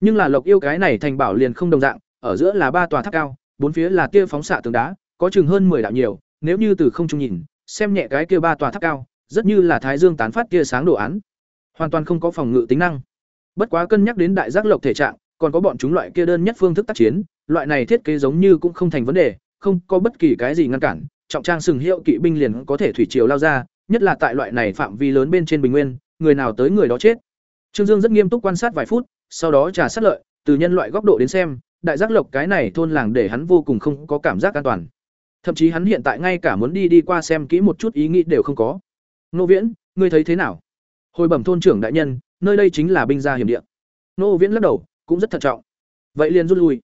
Nhưng là Lộc Yêu cái này thành bảo liền không đồng dạng, ở giữa là ba tòa tháp cao, bốn phía là tia phóng xạ tường đá, có chừng hơn 10 đạo nhiều, nếu như từ không trung nhìn, xem nhẹ cái kia ba tòa tháp cao, rất như là thái dương tán phát tia sáng đồ án. Hoàn toàn không có phòng ngự tính năng. Bất quá cân nhắc đến đại giác lộc thể trạng, còn có bọn chúng loại kia đơn nhất phương thức tác chiến, loại này thiết kế giống như cũng không thành vấn đề, không có bất kỳ cái gì ngăn cản, trọng trang sừng hiệu kỵ binh liền có thể thủy triều lao ra, nhất là tại loại này phạm vi lớn bên trên bình nguyên, người nào tới người đó chết. Trương Dương rất nghiêm túc quan sát vài phút, sau đó trà sát lợi, từ nhân loại góc độ đến xem, đại giác lộc cái này thôn làng để hắn vô cùng không có cảm giác an toàn. Thậm chí hắn hiện tại ngay cả muốn đi đi qua xem kỹ một chút ý nghĩ đều không có. Nô Viễn, ngươi thấy thế nào? Hồi bẩm thôn trưởng đại nhân, nơi đây chính là binh gia hiểm địa. Nô Viễn lắc đầu, cũng rất thận trọng. Vậy liền rút lui.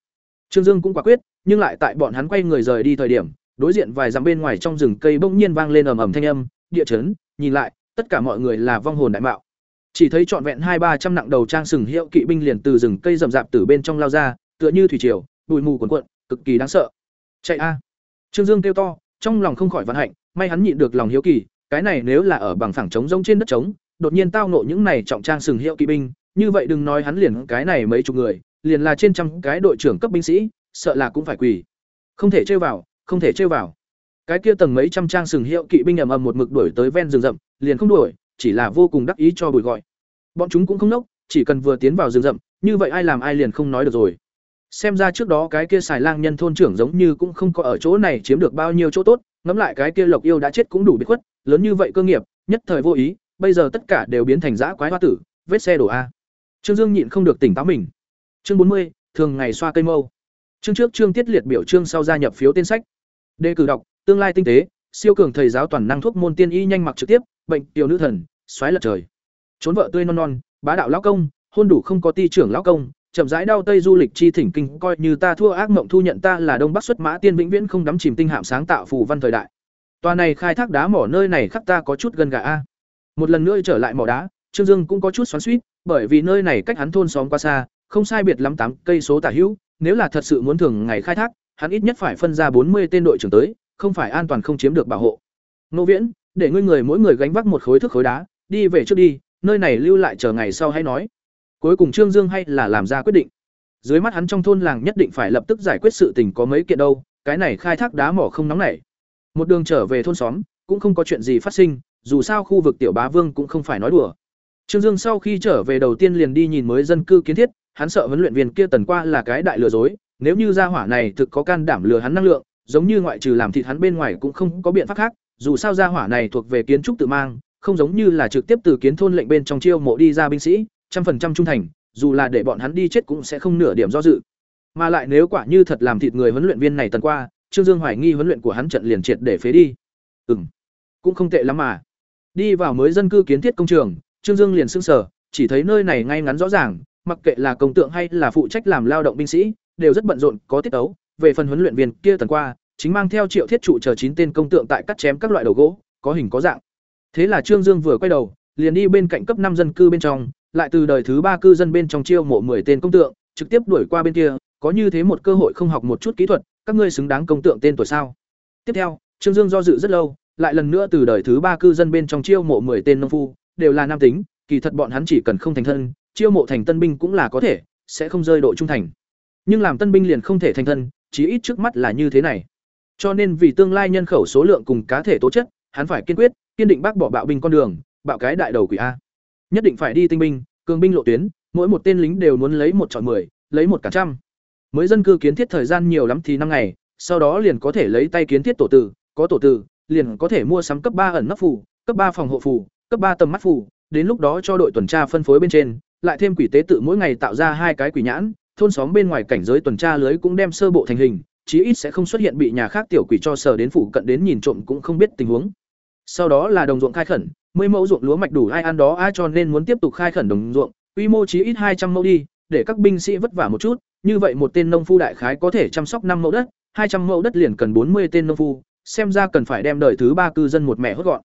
Trương Dương cũng quả quyết, nhưng lại tại bọn hắn quay người rời đi thời điểm, đối diện vài dặm bên ngoài trong rừng cây bỗng nhiên vang lên ầm ầm thanh âm, địa chấn, nhìn lại, tất cả mọi người là vong hồn đại mạo. Chỉ thấy trọn vẹn hai ba trăm nặng đầu trang sừng hiệu kỵ binh liền từ rừng cây rậm rạp từ bên trong lao ra, tựa như thủy triều, bụi mù cuồn cuộn, cực kỳ đáng sợ. Chạy a! Trương Dương kêu to, trong lòng không khỏi vận hạnh, may hắn nhịn được lòng hiếu kỳ, cái này nếu là ở bằng phẳng trống rông trên đất trống, đột nhiên tao nộ những này trọng trang sừng hiệu kỵ binh, như vậy đừng nói hắn liền cái này mấy chục người, liền là trên trăm cái đội trưởng cấp binh sĩ, sợ là cũng phải quỳ. Không thể chơi vào, không thể chơi vào. Cái kia tầng mấy trăm trang sừng hiệu kỵ binh ầm ầm một mực đuổi tới ven rừng rậm, liền không đuổi, chỉ là vô cùng đắc ý cho bùi gọi. Bọn chúng cũng không nốc, chỉ cần vừa tiến vào rừng rậm, như vậy ai làm ai liền không nói được rồi. Xem ra trước đó cái kia xài lang nhân thôn trưởng giống như cũng không có ở chỗ này chiếm được bao nhiêu chỗ tốt, ngẫm lại cái kia Lộc Yêu đã chết cũng đủ biết khuất, lớn như vậy cơ nghiệp, nhất thời vô ý, bây giờ tất cả đều biến thành dã quái hoa tử, vết xe đổ a. Trương Dương nhịn không được tỉnh táo mình. Chương bốn mươi, thường ngày xoa cây mâu. Chương trước chương tiết liệt biểu chương sau gia nhập phiếu tên sách. Đề cử đọc, tương lai tinh tế, siêu cường thầy giáo toàn năng thuốc môn tiên y nhanh mặc trực tiếp, bệnh tiểu nữ thần, xoáy lật trời. Trốn vợ tươi non non, bá đạo lão công, hôn đủ không có ti trưởng lão công, chậm rãi đau tây du lịch chi thỉnh kinh coi như ta thua ác mộng thu nhận ta là đông bắc xuất mã tiên vĩnh viễn không đắm chìm tinh hạm sáng tạo phù văn thời đại. Tòa này khai thác đá mỏ nơi này khắc ta có chút gần gà a. Một lần nữa trở lại mỏ đá, Trương Dương cũng có chút xoắn xuýt, bởi vì nơi này cách hắn thôn xóm quá xa, không sai biệt lắm tám cây số tả hữu, nếu là thật sự muốn thường ngày khai thác, hắn ít nhất phải phân ra bốn mươi tên đội trưởng tới, không phải an toàn không chiếm được bảo hộ. Nô Viễn, để ngươi người mỗi người gánh vác một khối thước khối đá, đi về trước đi, nơi này lưu lại chờ ngày sau hãy nói. Cuối cùng Trương Dương hay là làm ra quyết định. Dưới mắt hắn trong thôn làng nhất định phải lập tức giải quyết sự tình có mấy kiện đâu, cái này khai thác đá mỏ không nóng nảy. Một đường trở về thôn xóm, cũng không có chuyện gì phát sinh, dù sao khu vực tiểu bá vương cũng không phải nói đùa. Trương Dương sau khi trở về đầu tiên liền đi nhìn mới dân cư kiến thiết, hắn sợ huấn luyện viên kia tần qua là cái đại lừa dối, nếu như gia hỏa này thực có can đảm lừa hắn năng lượng, giống như ngoại trừ làm thịt hắn bên ngoài cũng không có biện pháp khác, dù sao gia hỏa này thuộc về kiến trúc tự mang, không giống như là trực tiếp từ kiến thôn lệnh bên trong chiêu mộ đi ra binh sĩ, trăm phần trăm trung thành, dù là để bọn hắn đi chết cũng sẽ không nửa điểm do dự. Mà lại nếu quả như thật làm thịt người huấn luyện viên này tần qua, Trương Dương hoài nghi huấn luyện của hắn trận liền triệt để phế đi. Ừm, cũng không tệ lắm mà. Đi vào mới dân cư kiến thiết công trường, Trương Dương liền sững sờ, chỉ thấy nơi này ngay ngắn rõ ràng, mặc kệ là công tượng hay là phụ trách làm lao động binh sĩ, đều rất bận rộn, có tiết tấu. Về phần huấn luyện viên kia tần qua, chính mang theo Triệu Thiết trụ chờ chín tên công tượng tại cắt chém các loại đầu gỗ, có hình có dạng. Thế là Trương Dương vừa quay đầu, liền đi bên cạnh cấp năm dân cư bên trong, lại từ đời thứ ba cư dân bên trong chiêu mộ 10 tên công tượng, trực tiếp đuổi qua bên kia, có như thế một cơ hội không học một chút kỹ thuật, các ngươi xứng đáng công tượng tên tuổi sao? Tiếp theo, Trương Dương do dự rất lâu, lại lần nữa từ đời thứ ba cư dân bên trong chiêu mộ 10 tên nông phu, đều là nam tính, kỳ thật bọn hắn chỉ cần không thành thân, chiêu mộ thành tân binh cũng là có thể, sẽ không rơi độ trung thành. Nhưng làm tân binh liền không thể thành thân, chí ít trước mắt là như thế này. Cho nên vì tương lai nhân khẩu số lượng cùng cá thể tố chất, hắn phải kiên quyết, kiên định bác bỏ bạo binh con đường, bạo cái đại đầu quỷ a. Nhất định phải đi tinh binh, cường binh lộ tuyến, mỗi một tên lính đều muốn lấy một chọn mười, lấy một cả trăm. Mới dân cư kiến thiết thời gian nhiều lắm thì năm ngày, sau đó liền có thể lấy tay kiến thiết tổ tử, có tổ tử, liền có thể mua sắm cấp ba ẩn nấp phủ, cấp ba phòng hộ phủ, cấp ba tầm mắt phủ. đến lúc đó cho đội tuần tra phân phối bên trên, lại thêm quỷ tế tự mỗi ngày tạo ra hai cái quỷ nhãn, thôn xóm bên ngoài cảnh giới tuần tra lưới cũng đem sơ bộ thành hình, chí ít sẽ không xuất hiện bị nhà khác tiểu quỷ cho sờ đến phủ cận đến nhìn trộm cũng không biết tình huống. Sau đó là đồng ruộng khai khẩn, mươi mẫu ruộng lúa mạch đủ ai ăn đó ai cho nên muốn tiếp tục khai khẩn đồng ruộng, quy mô chí ít hai trăm mẫu đi, để các binh sĩ vất vả một chút, như vậy một tên nông phu đại khái có thể chăm sóc năm mẫu đất, hai trăm mẫu đất liền cần bốn mươi tên nông phu, xem ra cần phải đem đời thứ ba cư dân một mẹ hốt gọn.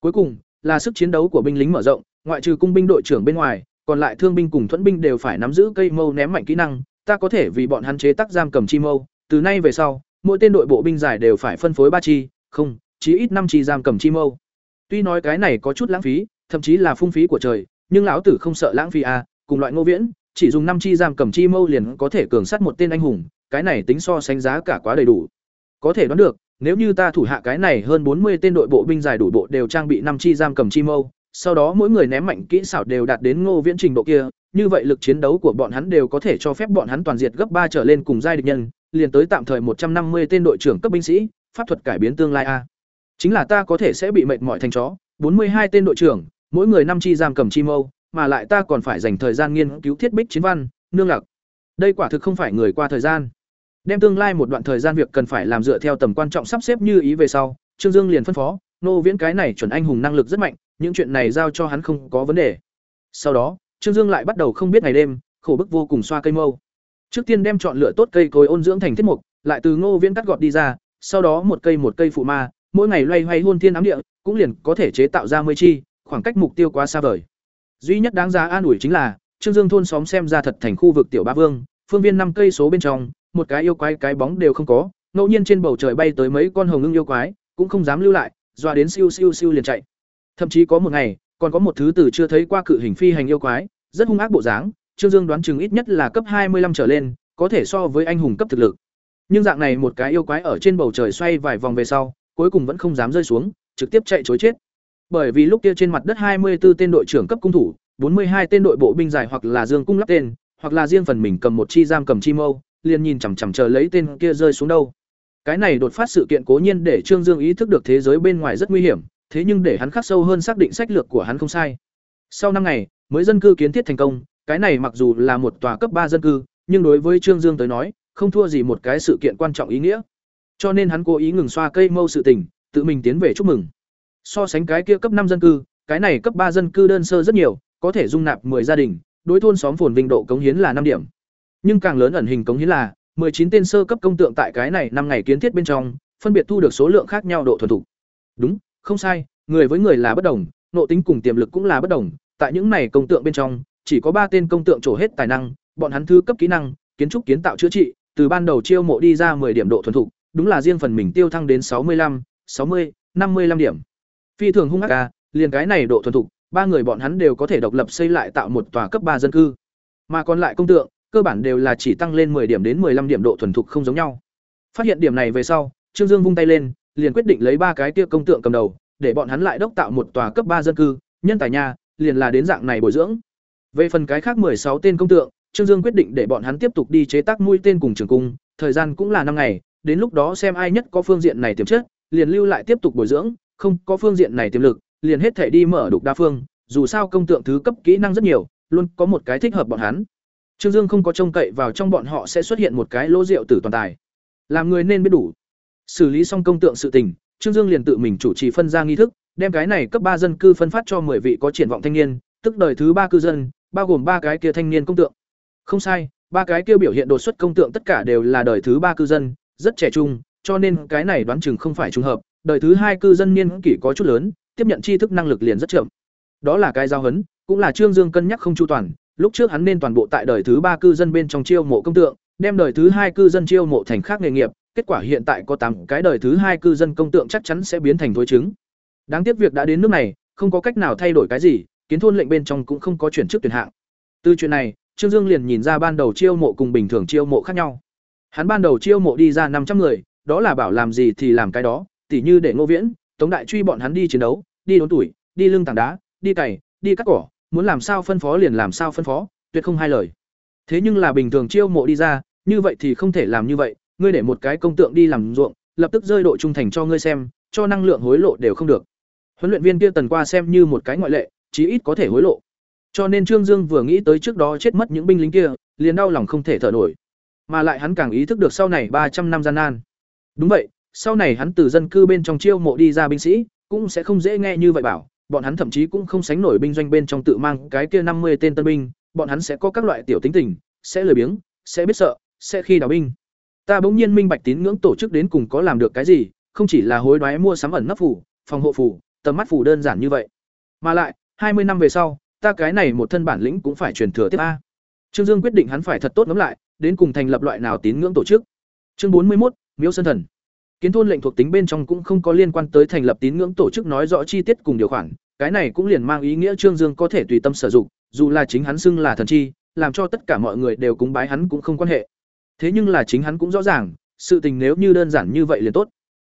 Cuối cùng, là sức chiến đấu của binh lính mở rộng, ngoại trừ cung binh đội trưởng bên ngoài, còn lại thương binh cùng thuẫn binh đều phải nắm giữ cây mâu ném mạnh kỹ năng, ta có thể vì bọn hắn chế tác giam cầm chi mâu, từ nay về sau, mỗi tên đội bộ binh giải đều phải phân phối ba chi, không, chí ít năm chi giam cầm chi mâu. Tuy nói cái này có chút lãng phí, thậm chí là phung phí của trời, nhưng lão tử không sợ lãng phí à, cùng loại Ngô Viễn, chỉ dùng năm chi giam cầm chi mâu liền có thể cường sát một tên anh hùng, cái này tính so sánh giá cả quá đầy đủ. Có thể đoán được, nếu như ta thủ hạ cái này hơn bốn mươi tên đội bộ binh giải đủ bộ đều trang bị năm chi giam cầm chi mâu, sau đó mỗi người ném mạnh kỹ xảo đều đạt đến Ngô Viễn trình độ kia, như vậy lực chiến đấu của bọn hắn đều có thể cho phép bọn hắn toàn diệt gấp ba trở lên cùng giai địch nhân, liền tới tạm thời một trăm năm mươi tên đội trưởng cấp binh sĩ, pháp thuật cải biến tương lai a. Chính là ta có thể sẽ bị mệt mỏi thành chó, bốn mươi hai tên đội trưởng, mỗi người năm chi giam cầm chi mâu, mà lại ta còn phải dành thời gian nghiên cứu thiết bích chiến văn, nương lạc. Đây quả thực không phải người qua thời gian. Đem tương lai một đoạn thời gian việc cần phải làm dựa theo tầm quan trọng sắp xếp như ý về sau, Trương Dương liền phân phó, nô viễn cái này chuẩn anh hùng năng lực rất mạnh, những chuyện này giao cho hắn không có vấn đề. Sau đó, Trương Dương lại bắt đầu không biết ngày đêm, khổ bức vô cùng xoa cây mâu. Trước tiên đem chọn lựa tốt cây cối ôn dưỡng thành thiết mục, lại từ Ngô Viễn cắt gọt đi ra, sau đó một cây một cây phụ ma, mỗi ngày loay hoay hôn thiên ám địa, cũng liền có thể chế tạo ra mươi chi, khoảng cách mục tiêu quá xa vời. Duy nhất đáng giá an ủi chính là, Trương Dương thôn xóm xem ra thật thành khu vực tiểu ba vương, phương viên năm cây số bên trong, một cái yêu quái cái bóng đều không có, ngẫu nhiên trên bầu trời bay tới mấy con hồng ngưng yêu quái, cũng không dám lưu lại, dọa đến siêu siêu siêu liền chạy. Thậm chí có một ngày, còn có một thứ từ chưa thấy qua cự hình phi hành yêu quái, rất hung ác bộ dáng, Trương Dương đoán chừng ít nhất là cấp hai mươi 25 trở lên, có thể so với anh hùng cấp thực lực. Nhưng dạng này một cái yêu quái ở trên bầu trời xoay vài vòng về sau, cuối cùng vẫn không dám rơi xuống, trực tiếp chạy trối chết. Bởi vì lúc kia trên mặt đất hai mươi 24 tên đội trưởng cấp cung thủ, bốn mươi hai tên đội bộ binh dài hoặc là dương cung lắp tên, hoặc là riêng phần mình cầm một chi giam cầm chi mâu, liền nhìn chằm chằm chờ lấy tên kia rơi xuống đâu. Cái này đột phát sự kiện cố nhiên để Trương Dương ý thức được thế giới bên ngoài rất nguy hiểm, thế nhưng để hắn khắc sâu hơn xác định sách lược của hắn không sai. Sau năm ngày, mới dân cư kiến thiết thành công, cái này mặc dù là một tòa cấp ba dân cư, nhưng đối với Trương Dương tới nói, không thua gì một cái sự kiện quan trọng ý nghĩa. Cho nên hắn cố ý ngừng xoa cây mâu sự tình, tự mình tiến về chúc mừng. So sánh cái kia cấp năm dân cư, cái này cấp ba dân cư đơn sơ rất nhiều, có thể dung nạp 10 gia đình, đối thôn xóm phồn vinh độ cống hiến là năm điểm. Nhưng càng lớn ẩn hình cống hiến là 19 tên sơ cấp công tượng tại cái này năm ngày kiến thiết bên trong, phân biệt thu được số lượng khác nhau độ thuần thục. Đúng, không sai, người với người là bất đồng, nộ tính cùng tiềm lực cũng là bất đồng, tại những này công tượng bên trong, chỉ có ba tên công tượng trổ hết tài năng, bọn hắn thư cấp kỹ năng, kiến trúc kiến tạo chữa trị, từ ban đầu chiêu mộ đi ra 10 điểm độ thuần thục, đúng là riêng phần mình tiêu thăng đến 65, 60, 55 điểm. Phi thường hung ác a, liền cái này độ thuần thục, ba người bọn hắn đều có thể độc lập xây lại tạo một tòa cấp ba dân cư. Mà còn lại công tượng, cơ bản đều là chỉ tăng lên 10 điểm đến 15 điểm độ thuần thục không giống nhau. Phát hiện điểm này về sau, Trương Dương vung tay lên, liền quyết định lấy ba cái kia công tượng cầm đầu, để bọn hắn lại đốc tạo một tòa cấp ba dân cư, nhân tài nhà, liền là đến dạng này bồi dưỡng. Về phần cái khác 16 tên công tượng, Trương Dương quyết định để bọn hắn tiếp tục đi chế tác mũi tên cùng trường cung, thời gian cũng là năm ngày, đến lúc đó xem ai nhất có phương diện này tiềm chất, liền lưu lại tiếp tục bồi dưỡng, không có phương diện này tiềm lực, liền hết thể đi mở đục đa phương, dù sao công tượng thứ cấp kỹ năng rất nhiều, luôn có một cái thích hợp bọn hắn. Trương Dương không có trông cậy vào trong bọn họ sẽ xuất hiện một cái lỗ rượu tử toàn tài. Làm người nên biết đủ. Xử lý xong công tượng sự tình, Trương Dương liền tự mình chủ trì phân ra nghi thức, đem cái này cấp ba dân cư phân phát cho 10 vị có triển vọng thanh niên, tức đời thứ ba cư dân, bao gồm ba cái kia thanh niên công tượng. Không sai, ba cái kia biểu hiện đột xuất công tượng tất cả đều là đời thứ ba cư dân, rất trẻ trung, cho nên cái này đoán chừng không phải trùng hợp, đời thứ hai cư dân niên kỷ có chút lớn, tiếp nhận tri thức năng lực liền rất chậm. Đó là cái giao hấn, cũng là Trương Dương cân nhắc không chu toàn, lúc trước hắn nên toàn bộ tại đời thứ ba cư dân bên trong chiêu mộ công tượng, đem đời thứ hai cư dân chiêu mộ thành khác nghề nghiệp, kết quả hiện tại có tám cái đời thứ hai cư dân công tượng chắc chắn sẽ biến thành thối chứng. Đáng tiếc việc đã đến nước này, không có cách nào thay đổi cái gì, kiến thôn lệnh bên trong cũng không có chuyển chức tuyển hạng. Từ chuyện này, Trương Dương liền nhìn ra ban đầu chiêu mộ cùng bình thường chiêu mộ khác nhau. Hắn ban đầu chiêu mộ đi ra năm trăm người, đó là bảo làm gì thì làm cái đó, tỉ như để Ngô Viễn, Tống Đại Truy bọn hắn đi chiến đấu, đi đốn tuổi, đi lưng tảng đá, đi cày, đi cắt cỏ, muốn làm sao phân phó liền làm sao phân phó, tuyệt không hai lời. Thế nhưng là bình thường chiêu mộ đi ra, như vậy thì không thể làm như vậy, ngươi để một cái công tượng đi làm ruộng, lập tức rơi độ trung thành cho ngươi xem, cho năng lượng hối lộ đều không được. Huấn luyện viên kia tần qua xem như một cái ngoại lệ, chí ít có thể hối lộ. Cho nên Trương Dương vừa nghĩ tới trước đó chết mất những binh lính kia, liền đau lòng không thể thở nổi. Mà lại hắn càng ý thức được sau này ba trăm năm gian nan. Đúng vậy, sau này hắn từ dân cư bên trong chiêu mộ đi ra binh sĩ, cũng sẽ không dễ nghe như vậy bảo, bọn hắn thậm chí cũng không sánh nổi binh doanh bên trong tự mang cái kia năm mươi tên tân binh, bọn hắn sẽ có các loại tiểu tính tình, sẽ lười biếng, sẽ biết sợ, sẽ khi đào binh. Ta bỗng nhiên minh bạch tín ngưỡng tổ chức đến cùng có làm được cái gì, không chỉ là hối đoái mua sắm ẩn nấp phủ, phòng hộ phủ, tầm mắt phủ đơn giản như vậy. Mà lại, hai mươi năm về sau, ta cái này một thân bản lĩnh cũng phải truyền thừa tiếp a. Trương Dương quyết định hắn phải thật tốt ngẫm lại, đến cùng thành lập loại nào tín ngưỡng tổ chức. Chương bốn mươi một, Miếu Sơn Thần. Kiến thôn lệnh thuộc tính bên trong cũng không có liên quan tới thành lập tín ngưỡng tổ chức nói rõ chi tiết cùng điều khoản, cái này cũng liền mang ý nghĩa Trương Dương có thể tùy tâm sử dụng, dù là chính hắn xưng là thần chi, làm cho tất cả mọi người đều cúng bái hắn cũng không quan hệ. Thế nhưng là chính hắn cũng rõ ràng, sự tình nếu như đơn giản như vậy liền tốt.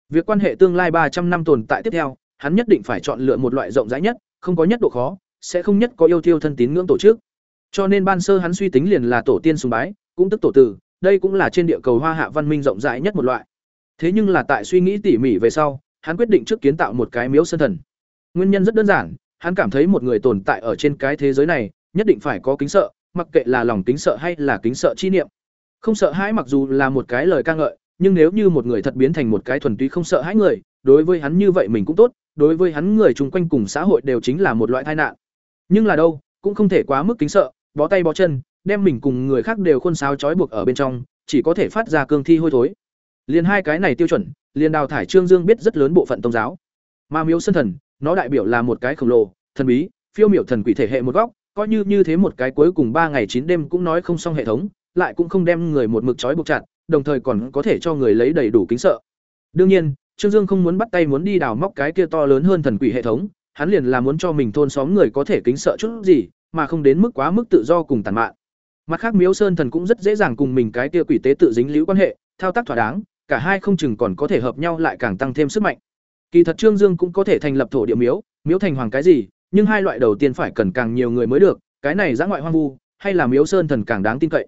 Việc quan hệ tương lai ba trăm năm tồn tại tiếp theo, hắn nhất định phải chọn lựa một loại rộng rãi nhất, không có nhất độ khó, sẽ không nhất có yêu thiêu thân tín ngưỡng tổ chức. Cho nên ban sơ hắn suy tính liền là tổ tiên sùng bái, cũng tức tổ tử, đây cũng là trên địa cầu Hoa Hạ văn minh rộng rãi nhất một loại. Thế nhưng là tại suy nghĩ tỉ mỉ về sau, hắn quyết định trước kiến tạo một cái miếu sơn thần. Nguyên nhân rất đơn giản, hắn cảm thấy một người tồn tại ở trên cái thế giới này, nhất định phải có kính sợ, mặc kệ là lòng kính sợ hay là kính sợ chi niệm. Không sợ hãi mặc dù là một cái lời ca ngợi, nhưng nếu như một người thật biến thành một cái thuần túy không sợ hãi người, đối với hắn như vậy mình cũng tốt, đối với hắn người chung quanh cùng xã hội đều chính là một loại tai nạn. Nhưng là đâu, cũng không thể quá mức kính sợ, bó tay bó chân, đem mình cùng người khác đều khuôn sáo trói buộc ở bên trong, chỉ có thể phát ra cương thi hôi thối. Liên hai cái này tiêu chuẩn, liên đào thải Trương Dương biết rất lớn bộ phận tôn giáo. Mà Miếu Sơn Thần, nó đại biểu là một cái khổng lồ, thần bí, phiêu miểu thần quỷ thể hệ một góc, coi như như thế một cái cuối cùng ba ngày chín đêm cũng nói không xong hệ thống, lại cũng không đem người một mực trói buộc chặt, đồng thời còn có thể cho người lấy đầy đủ kính sợ. Đương nhiên, Trương Dương không muốn bắt tay muốn đi đào móc cái kia to lớn hơn thần quỷ hệ thống, hắn liền là muốn cho mình thôn xóm người có thể kính sợ chút gì, mà không đến mức quá mức tự do cùng tàn mạn. Mặt khác Miếu Sơn thần cũng rất dễ dàng cùng mình cái kia quỷ tế tự dính liễu quan hệ, thao tác thỏa đáng, cả hai không chừng còn có thể hợp nhau lại càng tăng thêm sức mạnh. Kỳ thật Trương Dương cũng có thể thành lập thổ địa miếu, miếu thành hoàng cái gì, nhưng hai loại đầu tiên phải cần càng nhiều người mới được, cái này giã ngoại hoang vu, hay là Miếu Sơn thần càng đáng tin cậy.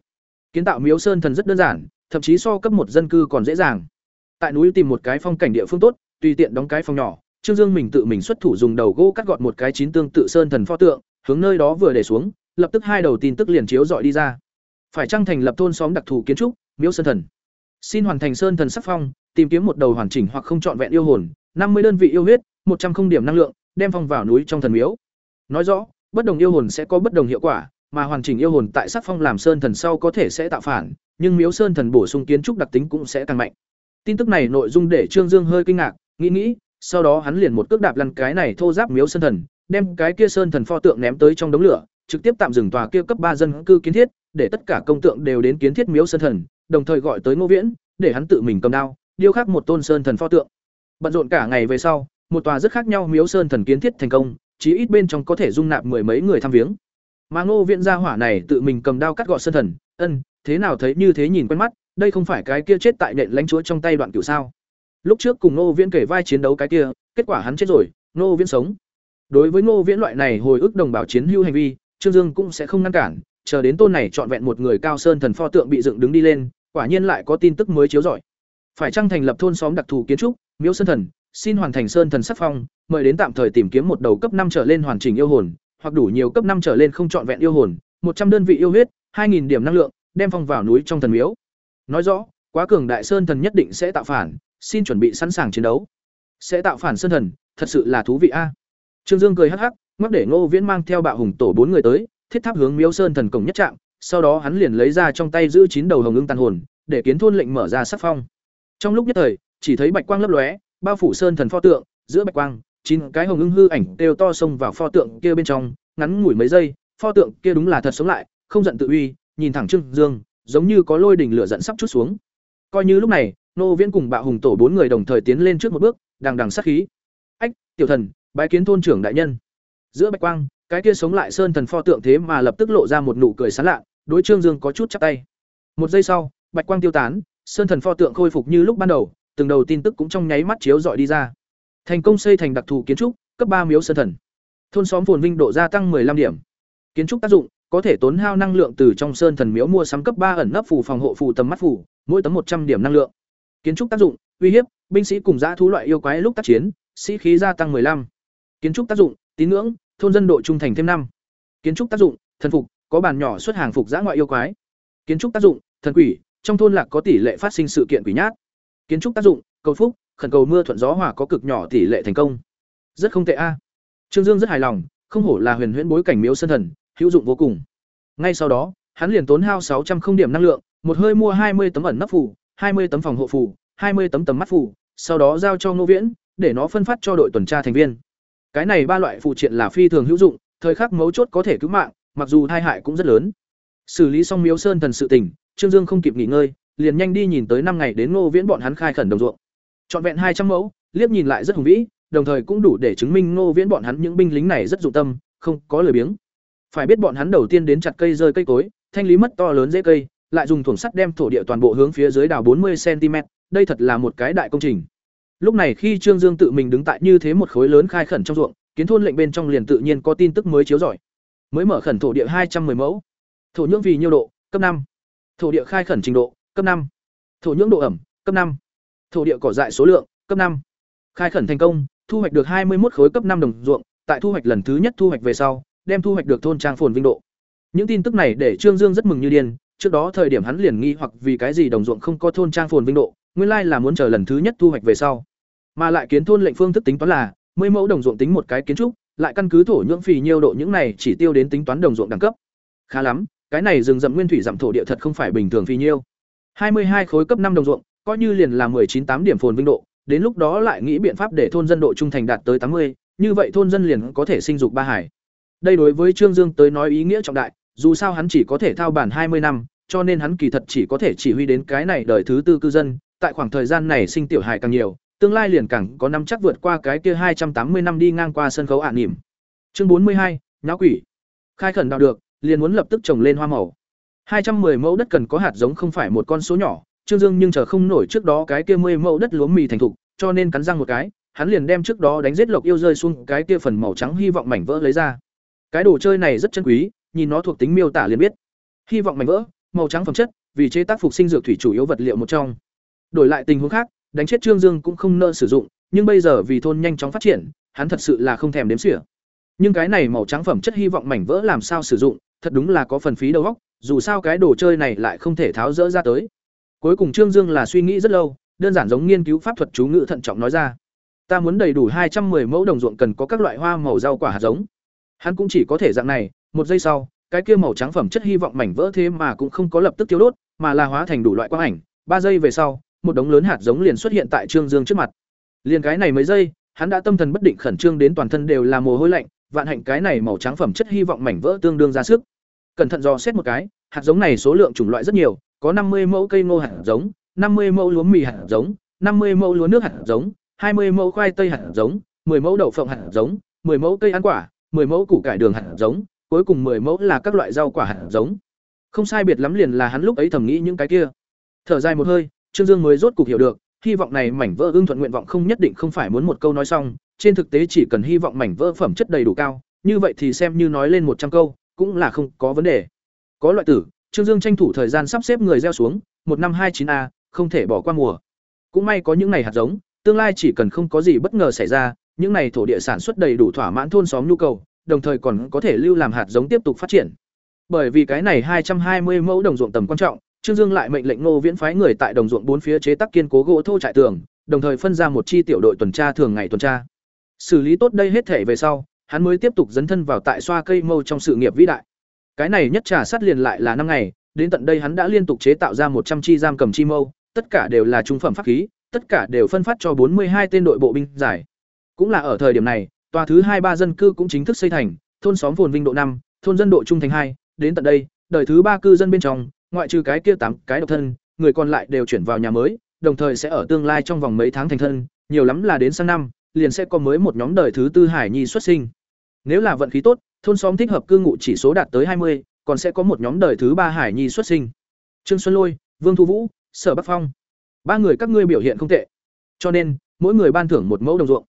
Kiến tạo Miếu Sơn thần rất đơn giản, thậm chí so cấp một dân cư còn dễ dàng. Tại núi tìm một cái phong cảnh địa phương tốt, tùy tiện đóng cái phòng nhỏ, Trương Dương mình tự mình xuất thủ dùng đầu gỗ cắt gọt một cái chín tương tự sơn thần pho tượng, hướng nơi đó vừa để xuống, lập tức hai đầu tin tức liền chiếu dọi đi ra. Phải trang thành lập thôn xóm đặc thù kiến trúc, Miếu Sơn thần. Xin hoàn thành sơn thần sắc phong, tìm kiếm một đầu hoàn chỉnh hoặc không trọn vẹn yêu hồn, năm mươi đơn vị yêu huyết, một trăm không điểm năng lượng, đem phong vào núi trong thần miếu. Nói rõ, bất đồng yêu hồn sẽ có bất đồng hiệu quả, mà hoàn chỉnh yêu hồn tại sắc phong làm sơn thần sau có thể sẽ tạo phản, nhưng miếu sơn thần bổ sung kiến trúc đặc tính cũng sẽ tăng mạnh. Tin tức này nội dung để Trương Dương hơi kinh ngạc, nghĩ nghĩ, sau đó hắn liền một cước đạp lăn cái này thô giáp miếu sơn thần, đem cái kia sơn thần pho tượng ném tới trong đống lửa, trực tiếp tạm dừng tòa kia cấp ba dân cư kiến thiết, để tất cả công tượng đều đến kiến thiết miếu sơn thần, đồng thời gọi tới Ngô Viễn, để hắn tự mình cầm đao, điêu khắc một tôn sơn thần pho tượng. Bận rộn cả ngày về sau, một tòa rất khác nhau miếu sơn thần kiến thiết thành công, chí ít bên trong có thể dung nạp mười mấy người tham viếng. Mà Ngô Viễn gia hỏa này tự mình cầm đao cắt gọt sơn thần, ân, thế nào thấy như thế nhìn quen mắt, đây không phải cái kia chết tại nện lãnh chúa trong tay đoạn cửu sao? Lúc trước cùng Ngô Viễn kể vai chiến đấu cái kia, kết quả hắn chết rồi, Ngô Viễn sống. Đối với Ngô Viễn loại này hồi ức đồng bào chiến hữu hành vi, Trương Dương cũng sẽ không ngăn cản, chờ đến tôn này trọn vẹn một người cao sơn thần pho tượng bị dựng đứng đi lên, quả nhiên lại có tin tức mới chiếu rọi. Phải chăng thành lập thôn xóm đặc thù kiến trúc, Miếu Sơn Thần, xin hoàn thành Sơn Thần sắc phong, mời đến tạm thời tìm kiếm một đầu cấp năm trở lên hoàn chỉnh yêu hồn, hoặc đủ nhiều cấp năm trở lên không trọn vẹn yêu hồn, một trăm đơn vị yêu huyết, hai nghìn điểm năng lượng, đem phong vào núi trong thần miếu. Nói rõ, quá cường đại sơn thần nhất định sẽ tạo phản, xin chuẩn bị sẵn sàng chiến đấu. Sẽ tạo phản sơn thần, thật sự là thú vị a. Trương Dương cười hắc hắc, mắc để Ngô Viễn mang theo bạo hùng tổ bốn người tới, thiết tháp hướng Miếu Sơn thần cổng nhất trạng, sau đó hắn liền lấy ra trong tay giữ chín đầu hồng ưng tàn hồn, để kiến thôn lệnh mở ra sắc phong. Trong lúc nhất thời, chỉ thấy bạch quang lấp lóe, bao phủ sơn thần pho tượng, giữa bạch quang, chín cái hồng ưng hư ảnh đều to xông vào pho tượng kia bên trong, ngắn ngủi mấy giây, pho tượng kia đúng là thật sống lại, không giận tự uy, nhìn thẳng Trương Dương, giống như có lôi đỉnh lửa dẫn sắp chút xuống. Coi như lúc này, nô viễn cùng bạo hùng tổ bốn người đồng thời tiến lên trước một bước đằng đằng sát khí. Ách tiểu thần bái kiến thôn trưởng đại nhân. Giữa bạch quang cái kia sống lại sơn thần pho tượng thế mà lập tức lộ ra một nụ cười sán lạ đối trương dương có chút chắp tay. Một giây sau bạch quang tiêu tán sơn thần pho tượng khôi phục như lúc ban đầu từng đầu tin tức cũng trong nháy mắt chiếu dọi đi ra. Thành công xây thành đặc thù kiến trúc cấp ba miếu sơn thần. Thôn xóm phồn vinh độ gia tăng 15 điểm. Kiến trúc tác dụng có thể tốn hao năng lượng từ trong sơn thần miếu mua sắm cấp ba ẩn nấp phù phòng hộ phù tầm mắt phù mỗi tấm một trăm điểm năng lượng Kiến trúc tác dụng, uy hiếp, binh sĩ cùng dã thú loại yêu quái lúc tác chiến, sĩ khí gia tăng 15. Kiến trúc tác dụng, tín ngưỡng, thôn dân độ trung thành thêm năm. Kiến trúc tác dụng, thần phục, có bàn nhỏ xuất hàng phục dã ngoại yêu quái. Kiến trúc tác dụng, thần quỷ, trong thôn lạc có tỷ lệ phát sinh sự kiện quỷ nhát. Kiến trúc tác dụng, cầu phúc, khẩn cầu mưa thuận gió hòa có cực nhỏ tỷ lệ thành công. Rất không tệ a. Trương Dương rất hài lòng, không hổ là huyền huyễn bối cảnh miếu sơn thần, hữu dụng vô cùng. Ngay sau đó, hắn liền tốn hao 600 không điểm năng lượng, một hơi mua 20 tấm ẩn nấp phù, 20 tấm phòng hộ phù, 20 tấm tầm mắt phù, sau đó giao cho Ngô Viễn, để nó phân phát cho đội tuần tra thành viên. Cái này ba loại phụ triện là phi thường hữu dụng, thời khắc mấu chốt có thể cứu mạng, mặc dù tai hại cũng rất lớn. Xử lý xong Miếu Sơn thần sự tình, Trương Dương không kịp nghỉ ngơi, liền nhanh đi nhìn tới năm ngày đến Ngô Viễn bọn hắn khai khẩn đồng ruộng. Trọn vẹn hai trăm mẫu, liếc nhìn lại rất hùng vĩ, đồng thời cũng đủ để chứng minh Ngô Viễn bọn hắn những binh lính này rất dụng tâm, không có lời biếng. Phải biết bọn hắn đầu tiên đến chặt cây rơi cây cối, thanh lý mất to lớn dễ cây, lại dùng thủng sắt đem thổ địa toàn bộ hướng phía dưới đào 40 cm, đây thật là một cái đại công trình. Lúc này khi Trương Dương tự mình đứng tại như thế một khối lớn khai khẩn trong ruộng, kiến thôn lệnh bên trong liền tự nhiên có tin tức mới chiếu rọi. Mới mở khẩn thổ địa 210 mẫu. Thổ nhưỡng vì nhiêu độ? Cấp năm. Thổ địa khai khẩn trình độ, cấp năm. Thổ nhưỡng độ ẩm, cấp năm. Thổ địa cỏ dại số lượng, cấp năm. Khai khẩn thành công, thu hoạch được 21 khối cấp năm đồng ruộng, tại thu hoạch lần thứ nhất thu hoạch về sau, đem thu hoạch được thôn trang phồn vinh độ. Những tin tức này để Trương Dương rất mừng như điên, trước đó thời điểm hắn liền nghi hoặc vì cái gì đồng ruộng không có thôn trang phồn vinh độ, nguyên lai là muốn chờ lần thứ nhất thu hoạch về sau. Mà lại kiến thôn lệnh phương thức tính toán là, 10 mẫu đồng ruộng tính một cái kiến trúc, lại căn cứ thổ nhưỡng phì nhiêu độ những này chỉ tiêu đến tính toán đồng ruộng đẳng cấp. Khá lắm, cái này rừng rậm nguyên thủy giảm thổ địa thật không phải bình thường phì nhiêu. 22 khối cấp năm đồng ruộng, coi như liền là 198 điểm phồn vinh độ, đến lúc đó lại nghĩ biện pháp để thôn dân độ trung thành đạt tới 80, như vậy thôn dân liền có thể sinh dục ba hải. Đây đối với Trương Dương tới nói ý nghĩa trọng đại, dù sao hắn chỉ có thể thao bản 20 năm, cho nên hắn kỳ thật chỉ có thể chỉ huy đến cái này đời thứ tư cư dân, tại khoảng thời gian này sinh tiểu hài càng nhiều, tương lai liền càng có năm chắc vượt qua cái kia 280 năm đi ngang qua sân khấu ạn nỉm. Chương 42, nháo quỷ. Khai khẩn đào được, liền muốn lập tức trồng lên hoa màu. 210 mẫu đất cần có hạt giống không phải một con số nhỏ, Trương Dương nhưng chờ không nổi trước đó cái kia 10 mẫu đất lúa mì thành thục, cho nên cắn răng một cái, hắn liền đem trước đó đánh giết lộc yêu rơi xuống cái kia phần màu trắng hy vọng mảnh vỡ lấy ra. Cái đồ chơi này rất chân quý, nhìn nó thuộc tính miêu tả liền biết. Hy vọng mảnh vỡ, màu trắng phẩm chất, vì chế tác phục sinh dược thủy chủ yếu vật liệu một trong. Đổi lại tình huống khác, đánh chết Trương Dương cũng không nỡ sử dụng, nhưng bây giờ vì thôn nhanh chóng phát triển, hắn thật sự là không thèm đếm xỉa. Nhưng cái này màu trắng phẩm chất hy vọng mảnh vỡ làm sao sử dụng, thật đúng là có phần phí đầu óc, dù sao cái đồ chơi này lại không thể tháo rỡ ra tới. Cuối cùng Trương Dương là suy nghĩ rất lâu, đơn giản giống nghiên cứu pháp thuật chú ngữ thận trọng nói ra. Ta muốn đầy đủ hai trăm 210 mẫu đồng ruộng cần có các loại hoa màu rau quả hạt giống. Hắn cũng chỉ có thể dạng này, một giây sau, cái kia màu trắng phẩm chất hy vọng mảnh vỡ thế mà cũng không có lập tức tiêu đốt, mà là hóa thành đủ loại quang ảnh, ba giây về sau, một đống lớn hạt giống liền xuất hiện tại Trương Dương trước mặt. Liền cái này mấy giây, hắn đã tâm thần bất định khẩn trương đến toàn thân đều là mồ hôi lạnh, vạn hạnh cái này màu trắng phẩm chất hy vọng mảnh vỡ tương đương ra sức. Cẩn thận dò xét một cái, hạt giống này số lượng chủng loại rất nhiều, có năm mươi mẫu cây ngô hạt giống, năm mươi mẫu lúa mì hạt giống, năm mươi mẫu lúa nước hạt giống, hai mươi mẫu khoai tây hạt giống, 10 mẫu đậu phộng hạt giống, 10 mẫu cây ăn quả, 10 mẫu củ cải đường hạt giống, cuối cùng 10 mẫu là các loại rau quả hạt giống. Không sai biệt lắm liền là hắn lúc ấy thầm nghĩ những cái kia. Thở dài một hơi, Trương Dương mới rốt cục hiểu được, hy vọng này mảnh vỡ ưng thuận nguyện vọng không nhất định không phải muốn một câu nói xong, trên thực tế chỉ cần hy vọng mảnh vỡ phẩm chất đầy đủ cao, như vậy thì xem như nói lên một trăm câu, cũng là không có vấn đề. Có loại tử, Trương Dương tranh thủ thời gian sắp xếp người gieo xuống, một năm hai chín a không thể bỏ qua mùa. Cũng may có những này hạt giống, tương lai chỉ cần không có gì bất ngờ xảy ra, những này thổ địa sản xuất đầy đủ thỏa mãn thôn xóm nhu cầu, đồng thời còn có thể lưu làm hạt giống tiếp tục phát triển. Bởi vì cái này hai trăm hai mươi mẫu đồng ruộng tầm quan trọng, Trương Dương lại mệnh lệnh Ngô Viễn phái người tại đồng ruộng bốn phía chế tác kiên cố gỗ thô trại tường, đồng thời phân ra một chi tiểu đội tuần tra thường ngày tuần tra. Xử lý tốt đây hết thể về sau, hắn mới tiếp tục dấn thân vào tại xoa cây mâu trong sự nghiệp vĩ đại. Cái này nhất trà sát liền lại là năm ngày, đến tận đây hắn đã liên tục chế tạo ra một trăm chi giam cầm chi mâu, tất cả đều là trung phẩm pháp khí, tất cả đều phân phát cho bốn mươi hai tên đội bộ binh giải. Cũng là ở thời điểm này, tòa thứ hai ba dân cư cũng chính thức xây thành, thôn xóm phồn vinh độ năm, thôn dân độ trung thành hai, đến tận đây, đời thứ ba cư dân bên trong, ngoại trừ cái kia tám cái độc thân, người còn lại đều chuyển vào nhà mới, đồng thời sẽ ở tương lai trong vòng mấy tháng thành thân, nhiều lắm là đến sang năm, liền sẽ có mới một nhóm đời thứ tư hải nhi xuất sinh. Nếu là vận khí tốt, thôn xóm thích hợp cư ngụ chỉ số đạt tới hai mươi, còn sẽ có một nhóm đời thứ ba hải nhi xuất sinh. Trương Xuân Lôi, Vương Thu Vũ, Sở Bắc Phong. Ba người các ngươi biểu hiện không tệ. Cho nên, mỗi người ban thưởng một mẫu đồng ruộng.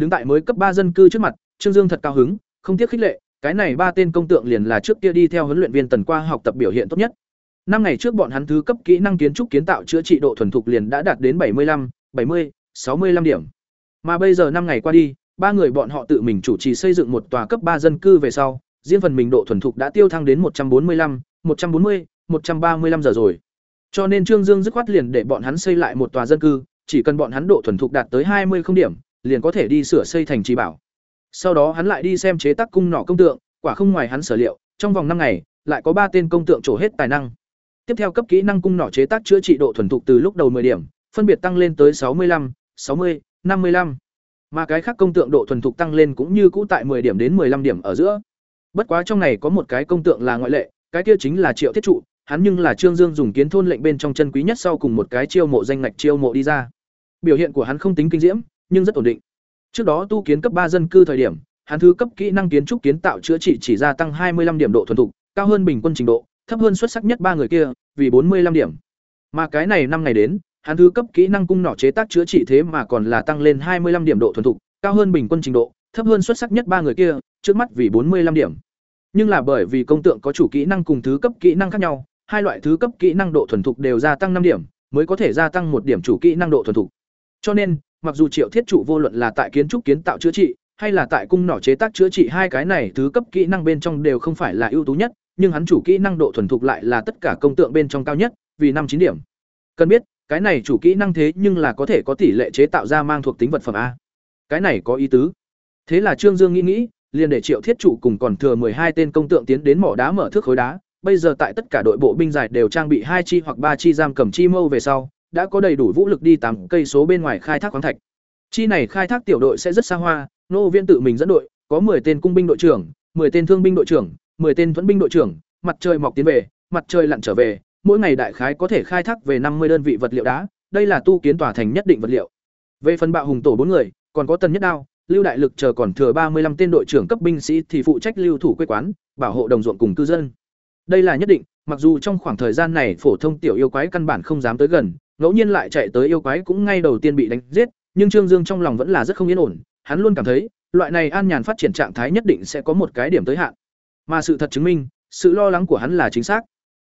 Đứng tại mới cấp ba dân cư trước mặt, Trương Dương thật cao hứng, không tiếc khích lệ, cái này ba tên công tượng liền là trước kia đi theo huấn luyện viên tần qua học tập biểu hiện tốt nhất. Năm ngày trước bọn hắn thứ cấp kỹ năng kiến trúc kiến tạo chữa trị độ thuần thục liền đã đạt đến bảy mươi lăm, bảy mươi, sáu mươi 65 điểm. Mà bây giờ năm ngày qua đi, ba người bọn họ tự mình chủ trì xây dựng một tòa cấp ba dân cư về sau, riêng phần mình độ thuần thục đã tiêu thăng đến một trăm bốn mươi lăm, một trăm bốn mươi, một trăm ba mươi lăm giờ rồi. Cho nên Trương Dương dứt khoát liền để bọn hắn xây lại một tòa dân cư, chỉ cần bọn hắn độ thuần thục đạt tới hai mươi không điểm, liền có thể đi sửa xây thành trì bảo. Sau đó hắn lại đi xem chế tác cung nỏ công tượng, quả không ngoài hắn sở liệu, trong vòng năm ngày, lại có ba tên công tượng trổ hết tài năng. Tiếp theo cấp kỹ năng cung nỏ chế tác chữa trị độ thuần thục từ lúc đầu 10 điểm, phân biệt tăng lên tới 65, 60, 55. Mà cái khác công tượng độ thuần thục tăng lên cũng như cũ tại 10 điểm đến 15 điểm ở giữa. Bất quá trong này có một cái công tượng là ngoại lệ, cái kia chính là Triệu Thiết trụ, hắn nhưng là Trương Dương dùng kiến thôn lệnh bên trong chân quý nhất sau cùng một cái chiêu mộ danh ngạch chiêu mộ đi ra. Biểu hiện của hắn không tính kinh diễm, nhưng rất ổn định. Trước đó tu kiến cấp ba dân cư thời điểm, hắn thứ cấp kỹ năng kiến trúc kiến tạo chữa trị chỉ gia tăng 25 điểm độ thuần thục, cao hơn bình quân trình độ, thấp hơn xuất sắc nhất ba người kia, vì bốn mươi 45 điểm. Mà cái này năm ngày đến, hắn thứ cấp kỹ năng cung nỏ chế tác chữa trị thế mà còn là tăng lên hai mươi 25 điểm độ thuần thục, cao hơn bình quân trình độ, thấp hơn xuất sắc nhất ba người kia, trước mắt vì bốn mươi 45 điểm. Nhưng là bởi vì công tượng có chủ kỹ năng cùng thứ cấp kỹ năng khác nhau, hai loại thứ cấp kỹ năng độ thuần thục đều gia tăng năm điểm, mới có thể gia tăng một điểm chủ kỹ năng độ thuần thục. Cho nên, mặc dù Triệu Thiết trụ vô luận là tại kiến trúc kiến tạo chữa trị, hay là tại cung nỏ chế tác chữa trị hai cái này thứ cấp kỹ năng bên trong đều không phải là ưu tú nhất, nhưng hắn chủ kỹ năng độ thuần thục lại là tất cả công tượng bên trong cao nhất, vì năm chín điểm. Cần biết, cái này chủ kỹ năng thế nhưng là có thể có tỷ lệ chế tạo ra mang thuộc tính vật phẩm a. Cái này có ý tứ. Thế là Trương Dương nghĩ nghĩ, liền để Triệu Thiết trụ cùng còn thừa hai tên công tượng tiến đến mỏ đá mở thước khối đá, bây giờ tại tất cả đội bộ binh giải đều trang bị hai chi hoặc ba chi giam cầm chi mâu về sau, đã có đầy đủ vũ lực đi tám cây số bên ngoài khai thác khoáng thạch. Chi này khai thác tiểu đội sẽ rất xa hoa, nô viên tự mình dẫn đội, có 10 tên cung binh đội trưởng, 10 tên thương binh đội trưởng, 10 tên thuẫn binh đội trưởng, mặt trời mọc tiến về, mặt trời lặn trở về, mỗi ngày đại khái có thể khai thác về 50 đơn vị vật liệu đá, đây là tu kiến tòa thành nhất định vật liệu. Về phần bạo hùng tổ bốn người, còn có tần nhất đao, lưu đại lực chờ còn thừa 35 tên đội trưởng cấp binh sĩ thì phụ trách lưu thủ quê quán, bảo hộ đồng ruộng cùng cư dân. Đây là nhất định, mặc dù trong khoảng thời gian này phổ thông tiểu yêu quái căn bản không dám tới gần, ngẫu nhiên lại chạy tới yêu quái cũng ngay đầu tiên bị đánh giết, nhưng Trương Dương trong lòng vẫn là rất không yên ổn, hắn luôn cảm thấy, loại này an nhàn phát triển trạng thái nhất định sẽ có một cái điểm tới hạn. Mà sự thật chứng minh, sự lo lắng của hắn là chính xác.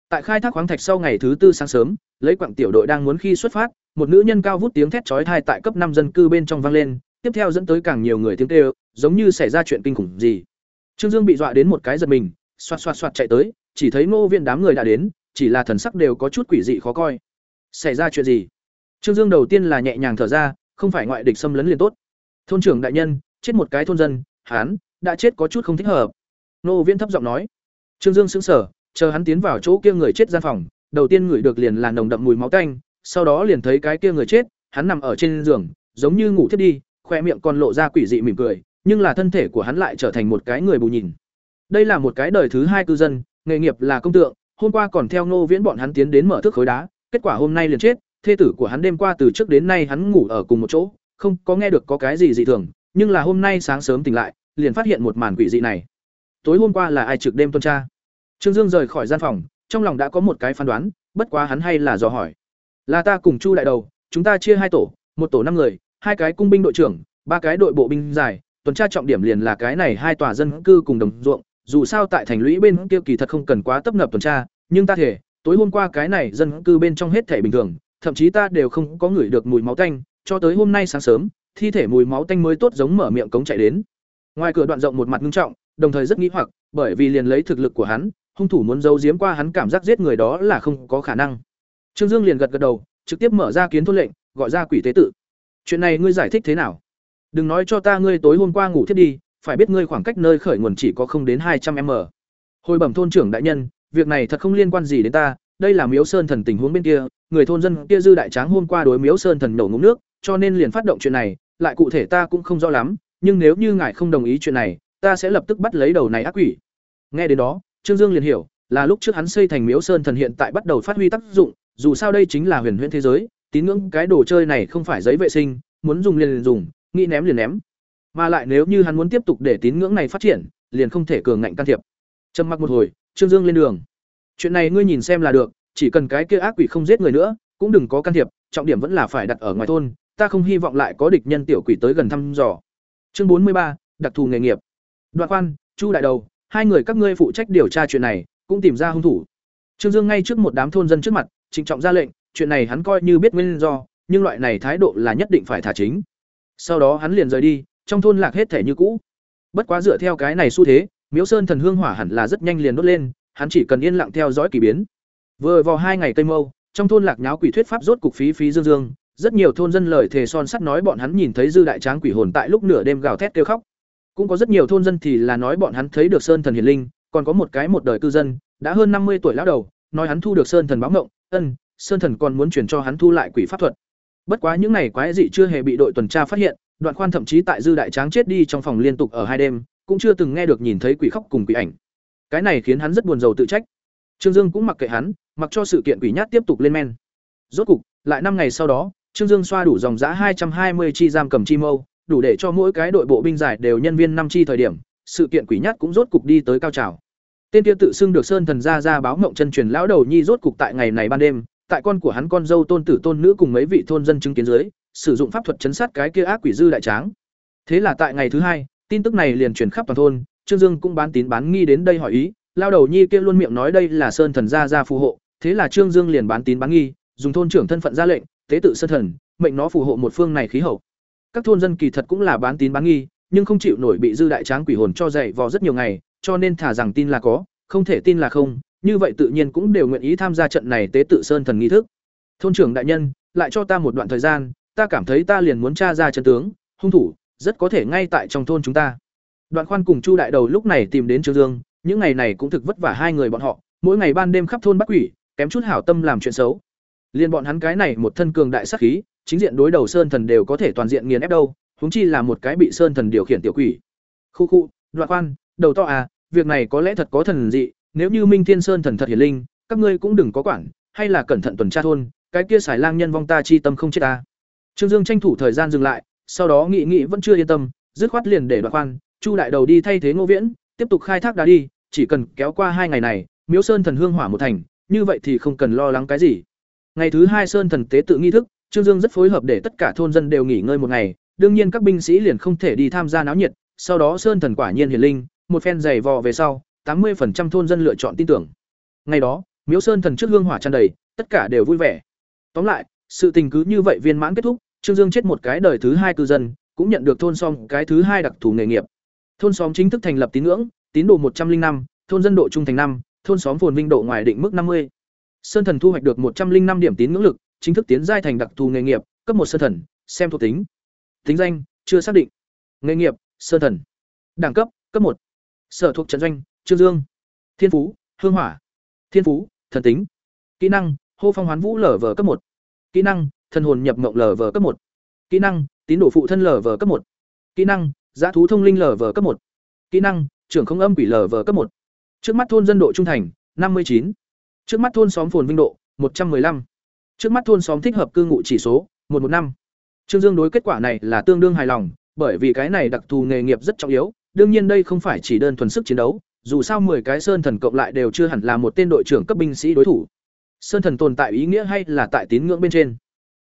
Tại khai thác khoáng thạch sau ngày thứ tư sáng sớm, lấy quặng tiểu đội đang muốn khi xuất phát, một nữ nhân cao vút tiếng thét chói tai tại cấp năm dân cư bên trong vang lên, tiếp theo dẫn tới càng nhiều người tiếng kêu, giống như xảy ra chuyện kinh khủng gì. Trương Dương bị dọa đến một cái giật mình, xoạt xoạt xoạt chạy tới, chỉ thấy Ngô Viên đám người đã đến, chỉ là thần sắc đều có chút quỷ dị khó coi. Xảy ra chuyện gì? Trương Dương đầu tiên là nhẹ nhàng thở ra, không phải ngoại địch xâm lấn liền tốt. Thôn trưởng đại nhân, chết một cái thôn dân, hắn đã chết có chút không thích hợp. nô viễn thấp giọng nói. Trương Dương sững sờ, chờ hắn tiến vào chỗ kia người chết gian phòng, đầu tiên ngửi được liền là nồng đậm mùi máu tanh, sau đó liền thấy cái kia người chết, hắn nằm ở trên giường, giống như ngủ thiết đi, khoe miệng còn lộ ra quỷ dị mỉm cười, nhưng là thân thể của hắn lại trở thành một cái người bù nhìn. Đây là một cái đời thứ hai cư dân, nghề nghiệp là công tượng, hôm qua còn theo Ngô Viễn bọn hắn tiến đến mở thước khối đá, kết quả hôm nay liền chết, thê tử của hắn đêm qua từ trước đến nay hắn ngủ ở cùng một chỗ, không có nghe được có cái gì dị thường, nhưng là hôm nay sáng sớm tỉnh lại, liền phát hiện một màn quỷ dị này. Tối hôm qua là ai trực đêm tuần tra? Trương Dương rời khỏi gian phòng, trong lòng đã có một cái phán đoán, bất quá hắn hay là dò hỏi. Là ta cùng Chu đại đầu, chúng ta chia hai tổ, một tổ năm người, hai cái cung binh đội trưởng, ba cái đội bộ binh dài, tuần tra trọng điểm liền là cái này hai tòa dân cư cùng đồng ruộng, dù sao tại thành lũy bên kia kỳ thật không cần quá tấp nập tuần tra, nhưng ta thể, tối hôm qua cái này dân cư bên trong hết thể bình thường, thậm chí ta đều không có ngửi được mùi máu tanh, cho tới hôm nay sáng sớm, thi thể mùi máu tanh mới tốt giống mở miệng cống chạy đến. Ngoài cửa đoạn rộng một mặt nghiêm trọng, đồng thời rất nghĩ hoặc, bởi vì liền lấy thực lực của hắn, hung thủ muốn giấu giếm qua hắn cảm giác giết người đó là không có khả năng. Trương Dương liền gật gật đầu, trực tiếp mở ra kiến thôn lệnh, gọi ra quỷ tế tự. Chuyện này ngươi giải thích thế nào? Đừng nói cho ta ngươi tối hôm qua ngủ thiết đi, phải biết ngươi khoảng cách nơi khởi nguồn chỉ có không đến hai trăm m hồi bẩm thôn trưởng đại nhân việc này thật không liên quan gì đến ta đây là miếu sơn thần tình huống bên kia người thôn dân kia dư đại tráng hôm qua đối miếu sơn thần nổ ngụm nước cho nên liền phát động chuyện này lại cụ thể ta cũng không rõ lắm nhưng nếu như ngài không đồng ý chuyện này ta sẽ lập tức bắt lấy đầu này ác quỷ nghe đến đó trương dương liền hiểu là lúc trước hắn xây thành miếu sơn thần hiện tại bắt đầu phát huy tác dụng dù sao đây chính là huyền huyễn thế giới tín ngưỡng cái đồ chơi này không phải giấy vệ sinh muốn dùng liền liền dùng nghĩ ném liền ném mà lại nếu như hắn muốn tiếp tục để tín ngưỡng này phát triển, liền không thể cường ngạnh can thiệp. Trầm mặc một hồi, Trương Dương lên đường. Chuyện này ngươi nhìn xem là được, chỉ cần cái kia ác quỷ không giết người nữa, cũng đừng có can thiệp, trọng điểm vẫn là phải đặt ở ngoài thôn, ta không hy vọng lại có địch nhân tiểu quỷ tới gần thăm dò. Chương bốn mươi ba, đặc thù nghề nghiệp. Đoạn Khoan, Chu đại đầu, hai người các ngươi phụ trách điều tra chuyện này, cũng tìm ra hung thủ. Trương Dương ngay trước một đám thôn dân trước mặt, trịnh trọng ra lệnh, chuyện này hắn coi như biết nguyên do, nhưng loại này thái độ là nhất định phải thả chính. Sau đó hắn liền rời đi, trong thôn lạc hết thể như cũ bất quá dựa theo cái này xu thế miếu sơn thần hương hỏa hẳn là rất nhanh liền đốt lên hắn chỉ cần yên lặng theo dõi kỳ biến. Vừa vào hai ngày cây mâu trong thôn lạc nháo quỷ thuyết pháp rốt cục phí phí dương dương rất nhiều thôn dân lời thề son sắt nói bọn hắn nhìn thấy dư đại tráng quỷ hồn tại lúc nửa đêm gào thét kêu khóc. Cũng có rất nhiều thôn dân thì là nói bọn hắn thấy được sơn thần hiền linh còn có một cái một đời cư dân đã hơn năm mươi tuổi lão đầu nói hắn thu được sơn thần báo ngộng ân sơn thần còn muốn chuyển cho hắn thu lại quỷ pháp thuật. Bất quá những này quái dị chưa hề bị đội tuần tra phát hiện Đoạn Khoan thậm chí tại Dư Đại Tráng chết đi trong phòng liên tục ở hai đêm, cũng chưa từng nghe được nhìn thấy quỷ khóc cùng quỷ ảnh. Cái này khiến hắn rất buồn rầu tự trách. Trương Dương cũng mặc kệ hắn, mặc cho sự kiện quỷ nhát tiếp tục lên men. Rốt cục, lại năm ngày sau đó, Trương Dương xoa đủ dòng giá hai trăm hai mươi chi giam cầm chi mâu, đủ để cho mỗi cái đội bộ binh giải đều nhân viên năm chi thời điểm, sự kiện quỷ nhát cũng rốt cục đi tới cao trào. Tên kia tự xưng được Sơn Thần ra ra báo mộng chân truyền lão đầu nhi rốt cục tại ngày này ban đêm, tại con của hắn con dâu tôn tử tôn nữ cùng mấy vị thôn dân chứng kiến dưới, sử dụng pháp thuật chấn sát cái kia ác quỷ dư đại tráng. Thế là tại ngày thứ hai, tin tức này liền truyền khắp toàn thôn, Trương Dương cũng bán tín bán nghi đến đây hỏi ý, lao đầu nhi kia luôn miệng nói đây là Sơn Thần gia gia phù hộ, thế là Trương Dương liền bán tín bán nghi, dùng thôn trưởng thân phận ra lệnh, tế tự Sơn Thần, mệnh nó phù hộ một phương này khí hậu. Các thôn dân kỳ thật cũng là bán tín bán nghi, nhưng không chịu nổi bị dư đại tráng quỷ hồn cho dậy vò rất nhiều ngày, cho nên thả rằng tin là có, không thể tin là không, như vậy tự nhiên cũng đều nguyện ý tham gia trận này tế tự sơn thần nghi thức. Thôn trưởng đại nhân, lại cho ta một đoạn thời gian, ta cảm thấy ta liền muốn tra ra chân tướng, hung thủ rất có thể ngay tại trong thôn chúng ta. Đoạn Khoan cùng Chu đại đầu lúc này tìm đến Trương Dương, những ngày này cũng thực vất vả hai người bọn họ, mỗi ngày ban đêm khắp thôn bắt quỷ, kém chút hảo tâm làm chuyện xấu. Liên bọn hắn cái này một thân cường đại sát khí, chính diện đối đầu sơn thần đều có thể toàn diện nghiền ép đâu, huống chi là một cái bị sơn thần điều khiển tiểu quỷ. Khu khu, Đoạn Khoan, đầu to à, việc này có lẽ thật có thần dị, nếu như Minh Thiên Sơn thần thật hiển linh, các ngươi cũng đừng có quản, hay là cẩn thận tuần tra thôn, cái kia xài lang nhân vong ta chi tâm không chết ta. Trương Dương tranh thủ thời gian dừng lại, sau đó nghị nghị vẫn chưa yên tâm, dứt khoát liền để Đoạn Khoan, Chu đại đầu đi thay thế Ngô Viễn, tiếp tục khai thác đá đi, chỉ cần kéo qua hai ngày này, Miếu Sơn thần hương hỏa một thành, như vậy thì không cần lo lắng cái gì. Ngày thứ hai Sơn thần tế tự nghi thức, Trương Dương rất phối hợp để tất cả thôn dân đều nghỉ ngơi một ngày, đương nhiên các binh sĩ liền không thể đi tham gia náo nhiệt, sau đó Sơn thần quả nhiên hiển linh, một phen giày vò về sau, 80% thôn dân lựa chọn tin tưởng. Ngày đó, Miếu Sơn thần trước hương hỏa tràn đầy, tất cả đều vui vẻ. Tóm lại, sự tình cứ như vậy viên mãn kết thúc, Trương Dương chết một cái đời thứ hai cư dân, cũng nhận được thôn xóm cái thứ hai đặc thù nghề nghiệp. Thôn xóm chính thức thành lập tín ngưỡng, tín đồ một trăm linh năm, thôn dân độ trung thành năm, thôn xóm phồn vinh độ ngoài định mức năm mươi. Sơn thần thu hoạch được một trăm linh năm điểm tín ngưỡng lực, chính thức tiến giai thành đặc thù nghề nghiệp, cấp một sơn thần, xem thuộc tính. Tính danh, chưa xác định. Nghề nghiệp, sơn thần. Đẳng cấp, cấp một sở thuộc trận doanh trương dương thiên phú hương hỏa thiên phú thần tính kỹ năng hô phong hoán vũ lở vở cấp một kỹ năng thần hồn nhập mộng lở vở cấp một kỹ năng tín đồ phụ thân lở vở cấp một kỹ năng giá thú thông linh lở vở cấp một kỹ năng trưởng không âm quỷ lở vở cấp một trước mắt thôn dân độ trung thành năm mươi chín trước mắt thôn xóm phồn vinh độ một trăm 115. trước mắt thôn xóm thích hợp cư ngụ chỉ số một một năm trương dương đối kết quả này là tương đương hài lòng bởi vì cái này đặc thù nghề nghiệp rất trọng yếu đương nhiên đây không phải chỉ đơn thuần sức chiến đấu, dù sao 10 cái sơn thần cộng lại đều chưa hẳn là một tên đội trưởng cấp binh sĩ đối thủ. Sơn thần tồn tại ý nghĩa hay là tại tín ngưỡng bên trên.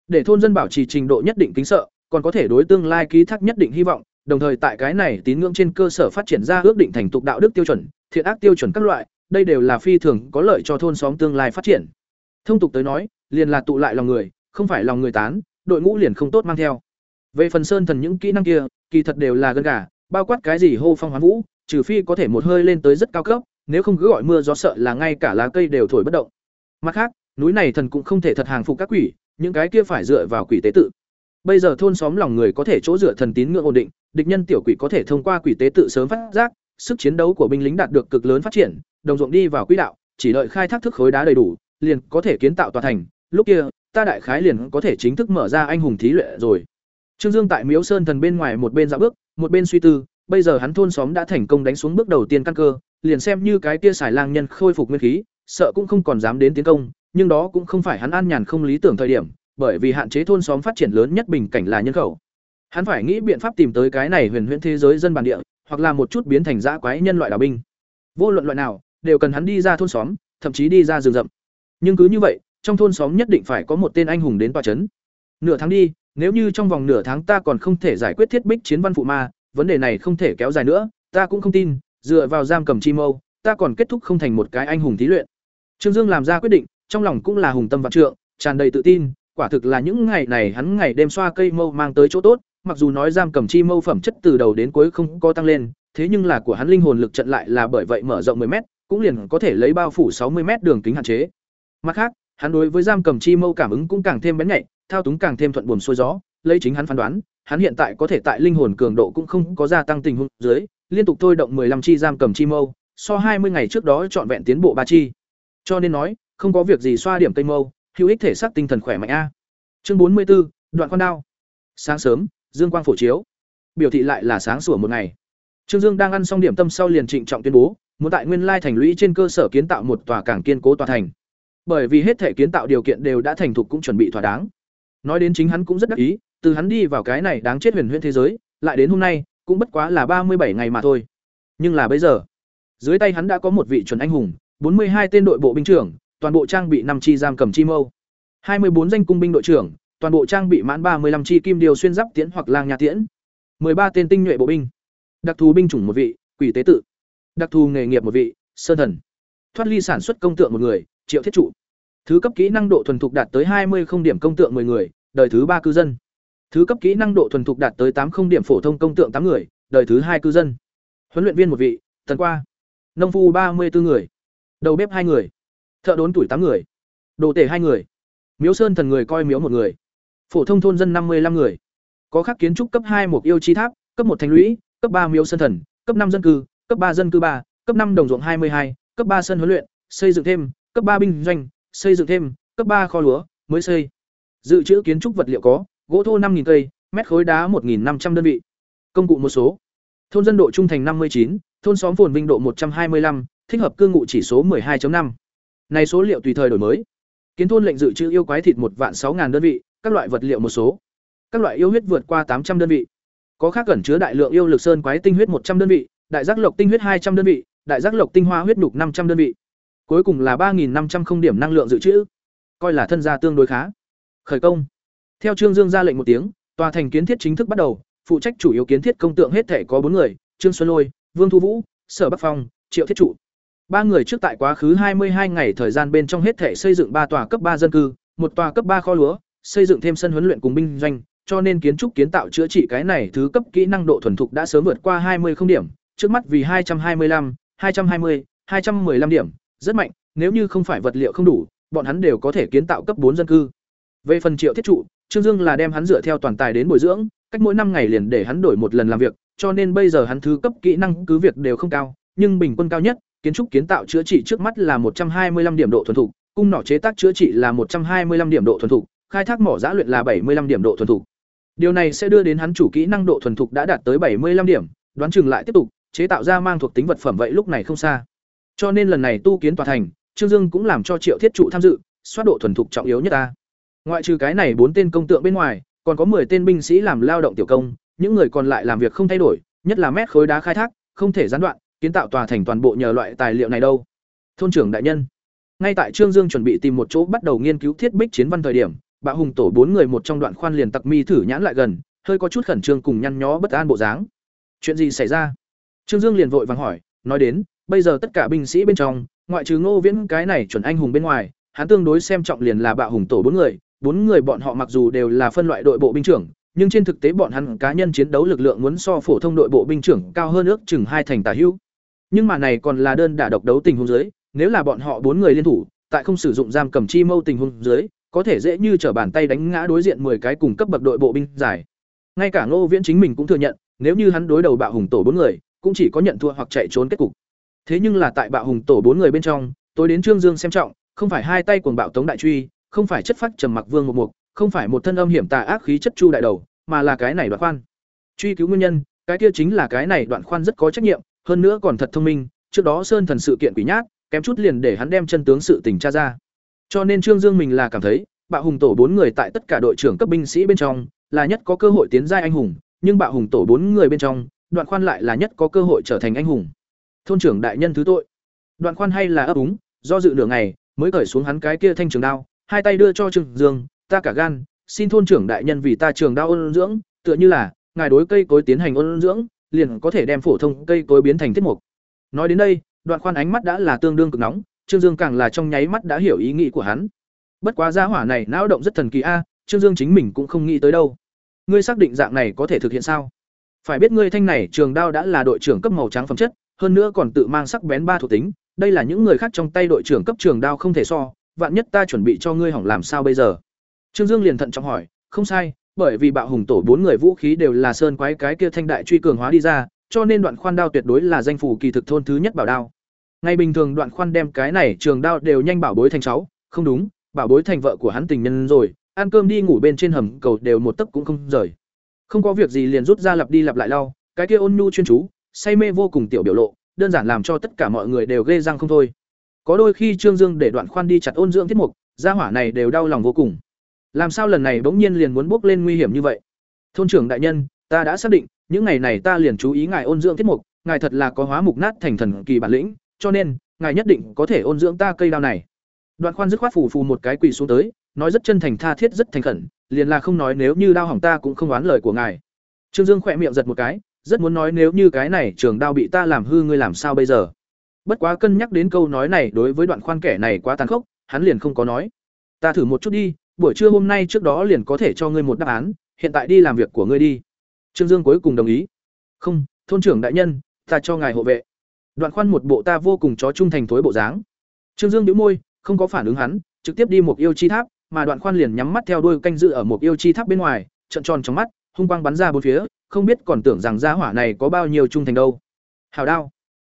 Để thôn dân bảo trì trình độ nhất định kính sợ, còn có thể đối tương lai ký thác nhất định hy vọng, đồng thời tại cái này tín ngưỡng trên cơ sở phát triển ra ước định thành tục đạo đức tiêu chuẩn, thiện ác tiêu chuẩn các loại, đây đều là phi thường có lợi cho thôn xóm tương lai phát triển. Thông tục tới nói, liền là tụ lại lòng người, không phải lòng người tán, đội ngũ liền không tốt mang theo. Về phần sơn thần những kỹ năng kia, kỳ thật đều là gân gà, bao quát cái gì hô phong hoán vũ, trừ phi có thể một hơi lên tới rất cao cấp, nếu không cứ gọi mưa gió sợ là ngay cả lá cây đều thổi bất động. Mặt khác, núi này thần cũng không thể thật hàng phục các quỷ, những cái kia phải dựa vào quỷ tế tự. Bây giờ thôn xóm lòng người có thể chỗ dựa thần tín ngưỡng ổn định, địch nhân tiểu quỷ có thể thông qua quỷ tế tự sớm phát giác, sức chiến đấu của binh lính đạt được cực lớn phát triển, đồng ruộng đi vào quỹ đạo, chỉ đợi khai thác thức khối đá đầy đủ, liền có thể kiến tạo tòa thành, lúc kia, ta đại khái liền có thể chính thức mở ra anh hùng thí luyện rồi. Trương Dương tại Miếu Sơn thần bên ngoài một bên dạo bước, một bên suy tư, bây giờ hắn thôn xóm đã thành công đánh xuống bước đầu tiên căn cơ, liền xem như cái kia xài lang nhân khôi phục nguyên khí, sợ cũng không còn dám đến tiến công, nhưng đó cũng không phải hắn an nhàn không lý tưởng thời điểm, bởi vì hạn chế thôn xóm phát triển lớn nhất bình cảnh là nhân khẩu. Hắn phải nghĩ biện pháp tìm tới cái này huyền huyễn thế giới dân bản địa, hoặc là một chút biến thành dã quái nhân loại đảo binh. Vô luận loại nào, đều cần hắn đi ra thôn xóm, thậm chí đi ra rừng rậm. Nhưng cứ như vậy, trong thôn xóm nhất định phải có một tên anh hùng đến tọa trấn. Nửa tháng đi, nếu như trong vòng nửa tháng ta còn không thể giải quyết thiết bích chiến văn phụ ma, vấn đề này không thể kéo dài nữa, ta cũng không tin, dựa vào giam cầm chi mâu, ta còn kết thúc không thành một cái anh hùng thí luyện. Trương Dương làm ra quyết định, trong lòng cũng là hùng tâm vạn trượng, tràn đầy tự tin, quả thực là những ngày này hắn ngày đêm xoa cây mâu mang tới chỗ tốt, mặc dù nói giam cầm chi mâu phẩm chất từ đầu đến cuối không có tăng lên, thế nhưng là của hắn linh hồn lực trận lại là bởi vậy mở rộng 10 mét, cũng liền có thể lấy bao phủ 60 mét đường kính hạn chế. Mặt khác, hắn đối với giam cầm chi mâu cảm ứng cũng càng thêm bén nhạy, thao túng càng thêm thuận buồm xuôi gió, lấy chính hắn phán đoán, hắn hiện tại có thể tại linh hồn cường độ cũng không có gia tăng tình huống dưới, liên tục thôi động 15 chi giam cầm chi mâu, so 20 ngày trước đó trọn vẹn tiến bộ ba chi. Cho nên nói, không có việc gì xoa điểm cây mâu, hữu ích thể xác tinh thần khỏe mạnh a. Chương 44, đoạn con đao. Sáng sớm, dương quang phổ chiếu, biểu thị lại là sáng sủa một ngày. Trương Dương đang ăn xong điểm tâm sau liền trịnh trọng tuyên bố, muốn tại Nguyên Lai thành lũy trên cơ sở kiến tạo một tòa cảng kiên cố tòa thành. Bởi vì hết thể kiến tạo điều kiện đều đã thành thục cũng chuẩn bị thỏa đáng. Nói đến chính hắn cũng rất đắc ý, từ hắn đi vào cái này đáng chết huyền huyễn thế giới, lại đến hôm nay, cũng bất quá là ba mươi bảy ngày mà thôi. Nhưng là bây giờ, Dưới tay hắn đã có một vị chuẩn anh hùng, bốn mươi hai tên đội bộ binh trưởng, toàn bộ trang bị năm chi giam cầm chi mâu. hai mươi bốn danh cung binh đội trưởng, toàn bộ trang bị mãn ba mươi 35 chi kim điều xuyên giáp tiễn hoặc lang nhà tiễn. ba tên tinh nhuệ bộ binh. Đặc thù binh chủng một vị, quỷ tế tự. Đặc thù nghề nghiệp một vị, sơn thần. Thoát ly sản xuất công tượng một người, triệu thiết trụ. Thứ cấp kỹ năng độ thuần thục đạt tới hai mươi không điểm công tượng 10 người, đời thứ ba cư dân. Thứ cấp kỹ năng độ thuần thục đạt tới tám không điểm phổ thông công tượng tám người, đời thứ hai cư dân. Huấn luyện viên một vị, tần qua. Nông phu ba mươi 34 người. Đầu bếp hai người. Thợ đốn tuổi tám người. Đồ tể hai người. Miếu Sơn thần người coi miếu một người. Phổ thông thôn dân năm mươi 55 người. Có khắc kiến trúc cấp hai một yêu chi tháp, cấp một thành lũy, cấp ba miếu sơn thần, cấp năm dân cư, cấp ba dân cư ba, cấp năm đồng ruộng hai mươi hai, cấp ba sân huấn luyện, xây dựng thêm, cấp ba binh doanh, xây dựng thêm, cấp ba kho lúa, mới xây. Dự trữ kiến trúc vật liệu có: gỗ thô 5000 cây, mét khối đá 1500 đơn vị. Công cụ một số. Thôn dân độ trung thành 59, thôn xóm phồn vinh độ 125, thích hợp cư ngụ chỉ số 12.5. Này số liệu tùy thời đổi mới. Kiến thôn lệnh dự trữ yêu quái thịt một vạn 6000 đơn vị, các loại vật liệu một số. Các loại yêu huyết vượt qua 800 đơn vị. Có khác cẩn chứa đại lượng yêu lực sơn quái tinh huyết 100 đơn vị, đại giác lộc tinh huyết 200 đơn vị, đại giác lộc tinh hoa huyết nục 500 đơn vị. Cuối cùng là 3500 không điểm năng lượng dự trữ. Coi là thân gia tương đối khá. Khởi công. Theo Trương Dương ra lệnh một tiếng, tòa thành kiến thiết chính thức bắt đầu, phụ trách chủ yếu kiến thiết công tượng hết thể có bốn người, Trương Xuân Lôi, Vương Thu Vũ, Sở Bắc Phong, Triệu Thiết Trụ. Ba người trước tại quá khứ hai mươi hai ngày thời gian bên trong hết thể xây dựng ba tòa cấp ba dân cư, một tòa cấp ba kho lúa, xây dựng thêm sân huấn luyện cùng binh doanh, cho nên kiến trúc kiến tạo chữa trị cái này thứ cấp kỹ năng độ thuần thục đã sớm vượt qua hai mươi không điểm, trước mắt vì hai trăm hai mươi lăm, hai trăm hai mươi, hai trăm 215 điểm, rất mạnh, nếu như không phải vật liệu không đủ, bọn hắn đều có thể kiến tạo cấp bốn dân cư. Về phần Triệu Thiết trụ, Trương Dương là đem hắn dựa theo toàn tài đến bồi dưỡng, cách mỗi năm ngày liền để hắn đổi một lần làm việc, cho nên bây giờ hắn thứ cấp kỹ năng cứ việc đều không cao, nhưng bình quân cao nhất, kiến trúc kiến tạo chữa trị trước mắt là một trăm hai mươi 125 điểm độ thuần thục, cung nỏ chế tác chữa trị là một trăm hai mươi 125 điểm độ thuần thục, khai thác mỏ giã luyện là bảy mươi 75 điểm độ thuần thục. Điều này sẽ đưa đến hắn chủ kỹ năng độ thuần thục đã đạt tới bảy mươi 75 điểm, đoán chừng lại tiếp tục chế tạo ra mang thuộc tính vật phẩm vậy lúc này không xa. Cho nên lần này tu kiến tòa thành, Trương Dương cũng làm cho Triệu Thiết trụ tham dự, soát độ thuần thục trọng yếu nhất ta. Ngoại trừ cái này bốn tên công tượng bên ngoài, còn có 10 tên binh sĩ làm lao động tiểu công, những người còn lại làm việc không thay đổi, nhất là mét khối đá khai thác, không thể gián đoạn, kiến tạo tòa thành toàn bộ nhờ loại tài liệu này đâu. Thôn trưởng đại nhân. Ngay tại Trương Dương chuẩn bị tìm một chỗ bắt đầu nghiên cứu thiết bích chiến văn thời điểm, Bạo Hùng tổ bốn người một trong đoạn khoan liền tặc mi thử nhãn lại gần, hơi có chút khẩn trương cùng nhăn nhó bất an bộ dáng. Chuyện gì xảy ra? Trương Dương liền vội vàng hỏi, nói đến, bây giờ tất cả binh sĩ bên trong, ngoại trừ Ngô Viễn cái này chuẩn anh hùng bên ngoài, hắn tương đối xem trọng liền là Bạo Hùng tổ bốn người, bốn người bọn họ mặc dù đều là phân loại đội bộ binh trưởng, nhưng trên thực tế bọn hắn cá nhân chiến đấu lực lượng muốn so phổ thông đội bộ binh trưởng cao hơn ước chừng hai thành tả hữu. Nhưng mà này còn là đơn đả độc đấu tình huống dưới, nếu là bọn họ bốn người liên thủ, tại không sử dụng giam cầm chi mâu tình huống dưới, có thể dễ như trở bàn tay đánh ngã đối diện 10 cái cùng cấp bậc đội bộ binh giải. Ngay cả Ngô Viễn chính mình cũng thừa nhận, nếu như hắn đối đầu Bạo Hùng tổ bốn người, cũng chỉ có nhận thua hoặc chạy trốn kết cục. Thế nhưng là tại Bạo Hùng tổ bốn người bên trong, tôi đến Trương Dương xem trọng, không phải hai tay cuồng bạo tống đại truy, không phải chất phát trầm mặc vương một mục, không phải một thân âm hiểm tà ác khí chất chu đại đầu, mà là cái này đoạn khoan. Truy cứu nguyên nhân, cái kia chính là cái này đoạn khoan rất có trách nhiệm, hơn nữa còn thật thông minh, trước đó Sơn thần sự kiện quỷ nhát, kém chút liền để hắn đem chân tướng sự tình tra ra. Cho nên Trương Dương mình là cảm thấy, Bạo Hùng tổ bốn người tại tất cả đội trưởng cấp binh sĩ bên trong, là nhất có cơ hội tiến giai anh hùng, nhưng Bạo Hùng tổ bốn người bên trong, Đoạn Khoan lại là nhất có cơ hội trở thành anh hùng. Thôn trưởng đại nhân thứ tội. Đoạn Khoan hay là ấp úng, do dự nửa ngày, mới cởi xuống hắn cái kia thanh trường đao, hai tay đưa cho Trương Dương, ta cả gan, xin thôn trưởng đại nhân vì ta trường đao ôn dưỡng, tựa như là ngài đối cây cối tiến hành ôn dưỡng, liền có thể đem phổ thông cây cối biến thành thiết mục. Nói đến đây, Đoạn Khoan ánh mắt đã là tương đương cực nóng, Trương Dương càng là trong nháy mắt đã hiểu ý nghĩ của hắn. Bất quá gia hỏa này não động rất thần kỳ a, Trương Dương chính mình cũng không nghĩ tới đâu. Ngươi xác định dạng này có thể thực hiện sao? Phải biết ngươi thanh này trường đao đã là đội trưởng cấp màu trắng phẩm chất, hơn nữa còn tự mang sắc bén ba thuộc tính, đây là những người khác trong tay đội trưởng cấp trường đao không thể so, vạn nhất ta chuẩn bị cho ngươi hỏng làm sao bây giờ? Trương Dương liền thận trọng hỏi, không sai, bởi vì bạo hùng tổ bốn người vũ khí đều là sơn quái cái kia thanh đại truy cường hóa đi ra, cho nên đoạn khoan đao tuyệt đối là danh phủ kỳ thực thôn thứ nhất bảo đao. Ngày bình thường đoạn khoan đem cái này trường đao đều nhanh bảo bối thành cháu, không đúng, bảo bối thành vợ của hắn tình nhân rồi, ăn cơm đi ngủ bên trên hầm cầu đều một tấc cũng không rời. Không có việc gì liền rút ra lặp đi lặp lại lau, cái kia ôn nhu chuyên chú, say mê vô cùng tiểu biểu lộ, đơn giản làm cho tất cả mọi người đều ghê răng không thôi. Có đôi khi Trương Dương để đoạn khoan đi chặt ôn dưỡng tiết mục, gia hỏa này đều đau lòng vô cùng. Làm sao lần này bỗng nhiên liền muốn bước lên nguy hiểm như vậy? Thôn trưởng đại nhân, ta đã xác định, những ngày này ta liền chú ý ngài ôn dưỡng tiết mục, ngài thật là có hóa mục nát thành thần kỳ bản lĩnh, cho nên, ngài nhất định có thể ôn dưỡng ta cây đao này. Đoạn Khoan dứt khoát phù phù một cái quỳ xuống tới, nói rất chân thành tha thiết rất thành khẩn, liền là không nói nếu như đao hỏng ta cũng không oán lời của ngài. Trương Dương khỏe miệng giật một cái, rất muốn nói nếu như cái này trường đao bị ta làm hư ngươi làm sao bây giờ. Bất quá cân nhắc đến câu nói này đối với Đoạn Khoan kẻ này quá tàn khốc, hắn liền không có nói. Ta thử một chút đi, buổi trưa hôm nay trước đó liền có thể cho ngươi một đáp án, hiện tại đi làm việc của ngươi đi. Trương Dương cuối cùng đồng ý. Không, thôn trưởng đại nhân, ta cho ngài hộ vệ. Đoạn Khoan một bộ ta vô cùng chó trung thành thối bộ dáng. Trương Dương nhíu môi, không có phản ứng hắn, trực tiếp đi một yêu chi tháp, mà Đoạn Khoan liền nhắm mắt theo đuôi canh giữ ở một yêu chi tháp bên ngoài, trợn tròn trong mắt, hung quang bắn ra bốn phía, không biết còn tưởng rằng gia hỏa này có bao nhiêu trung thành đâu. Hào đao.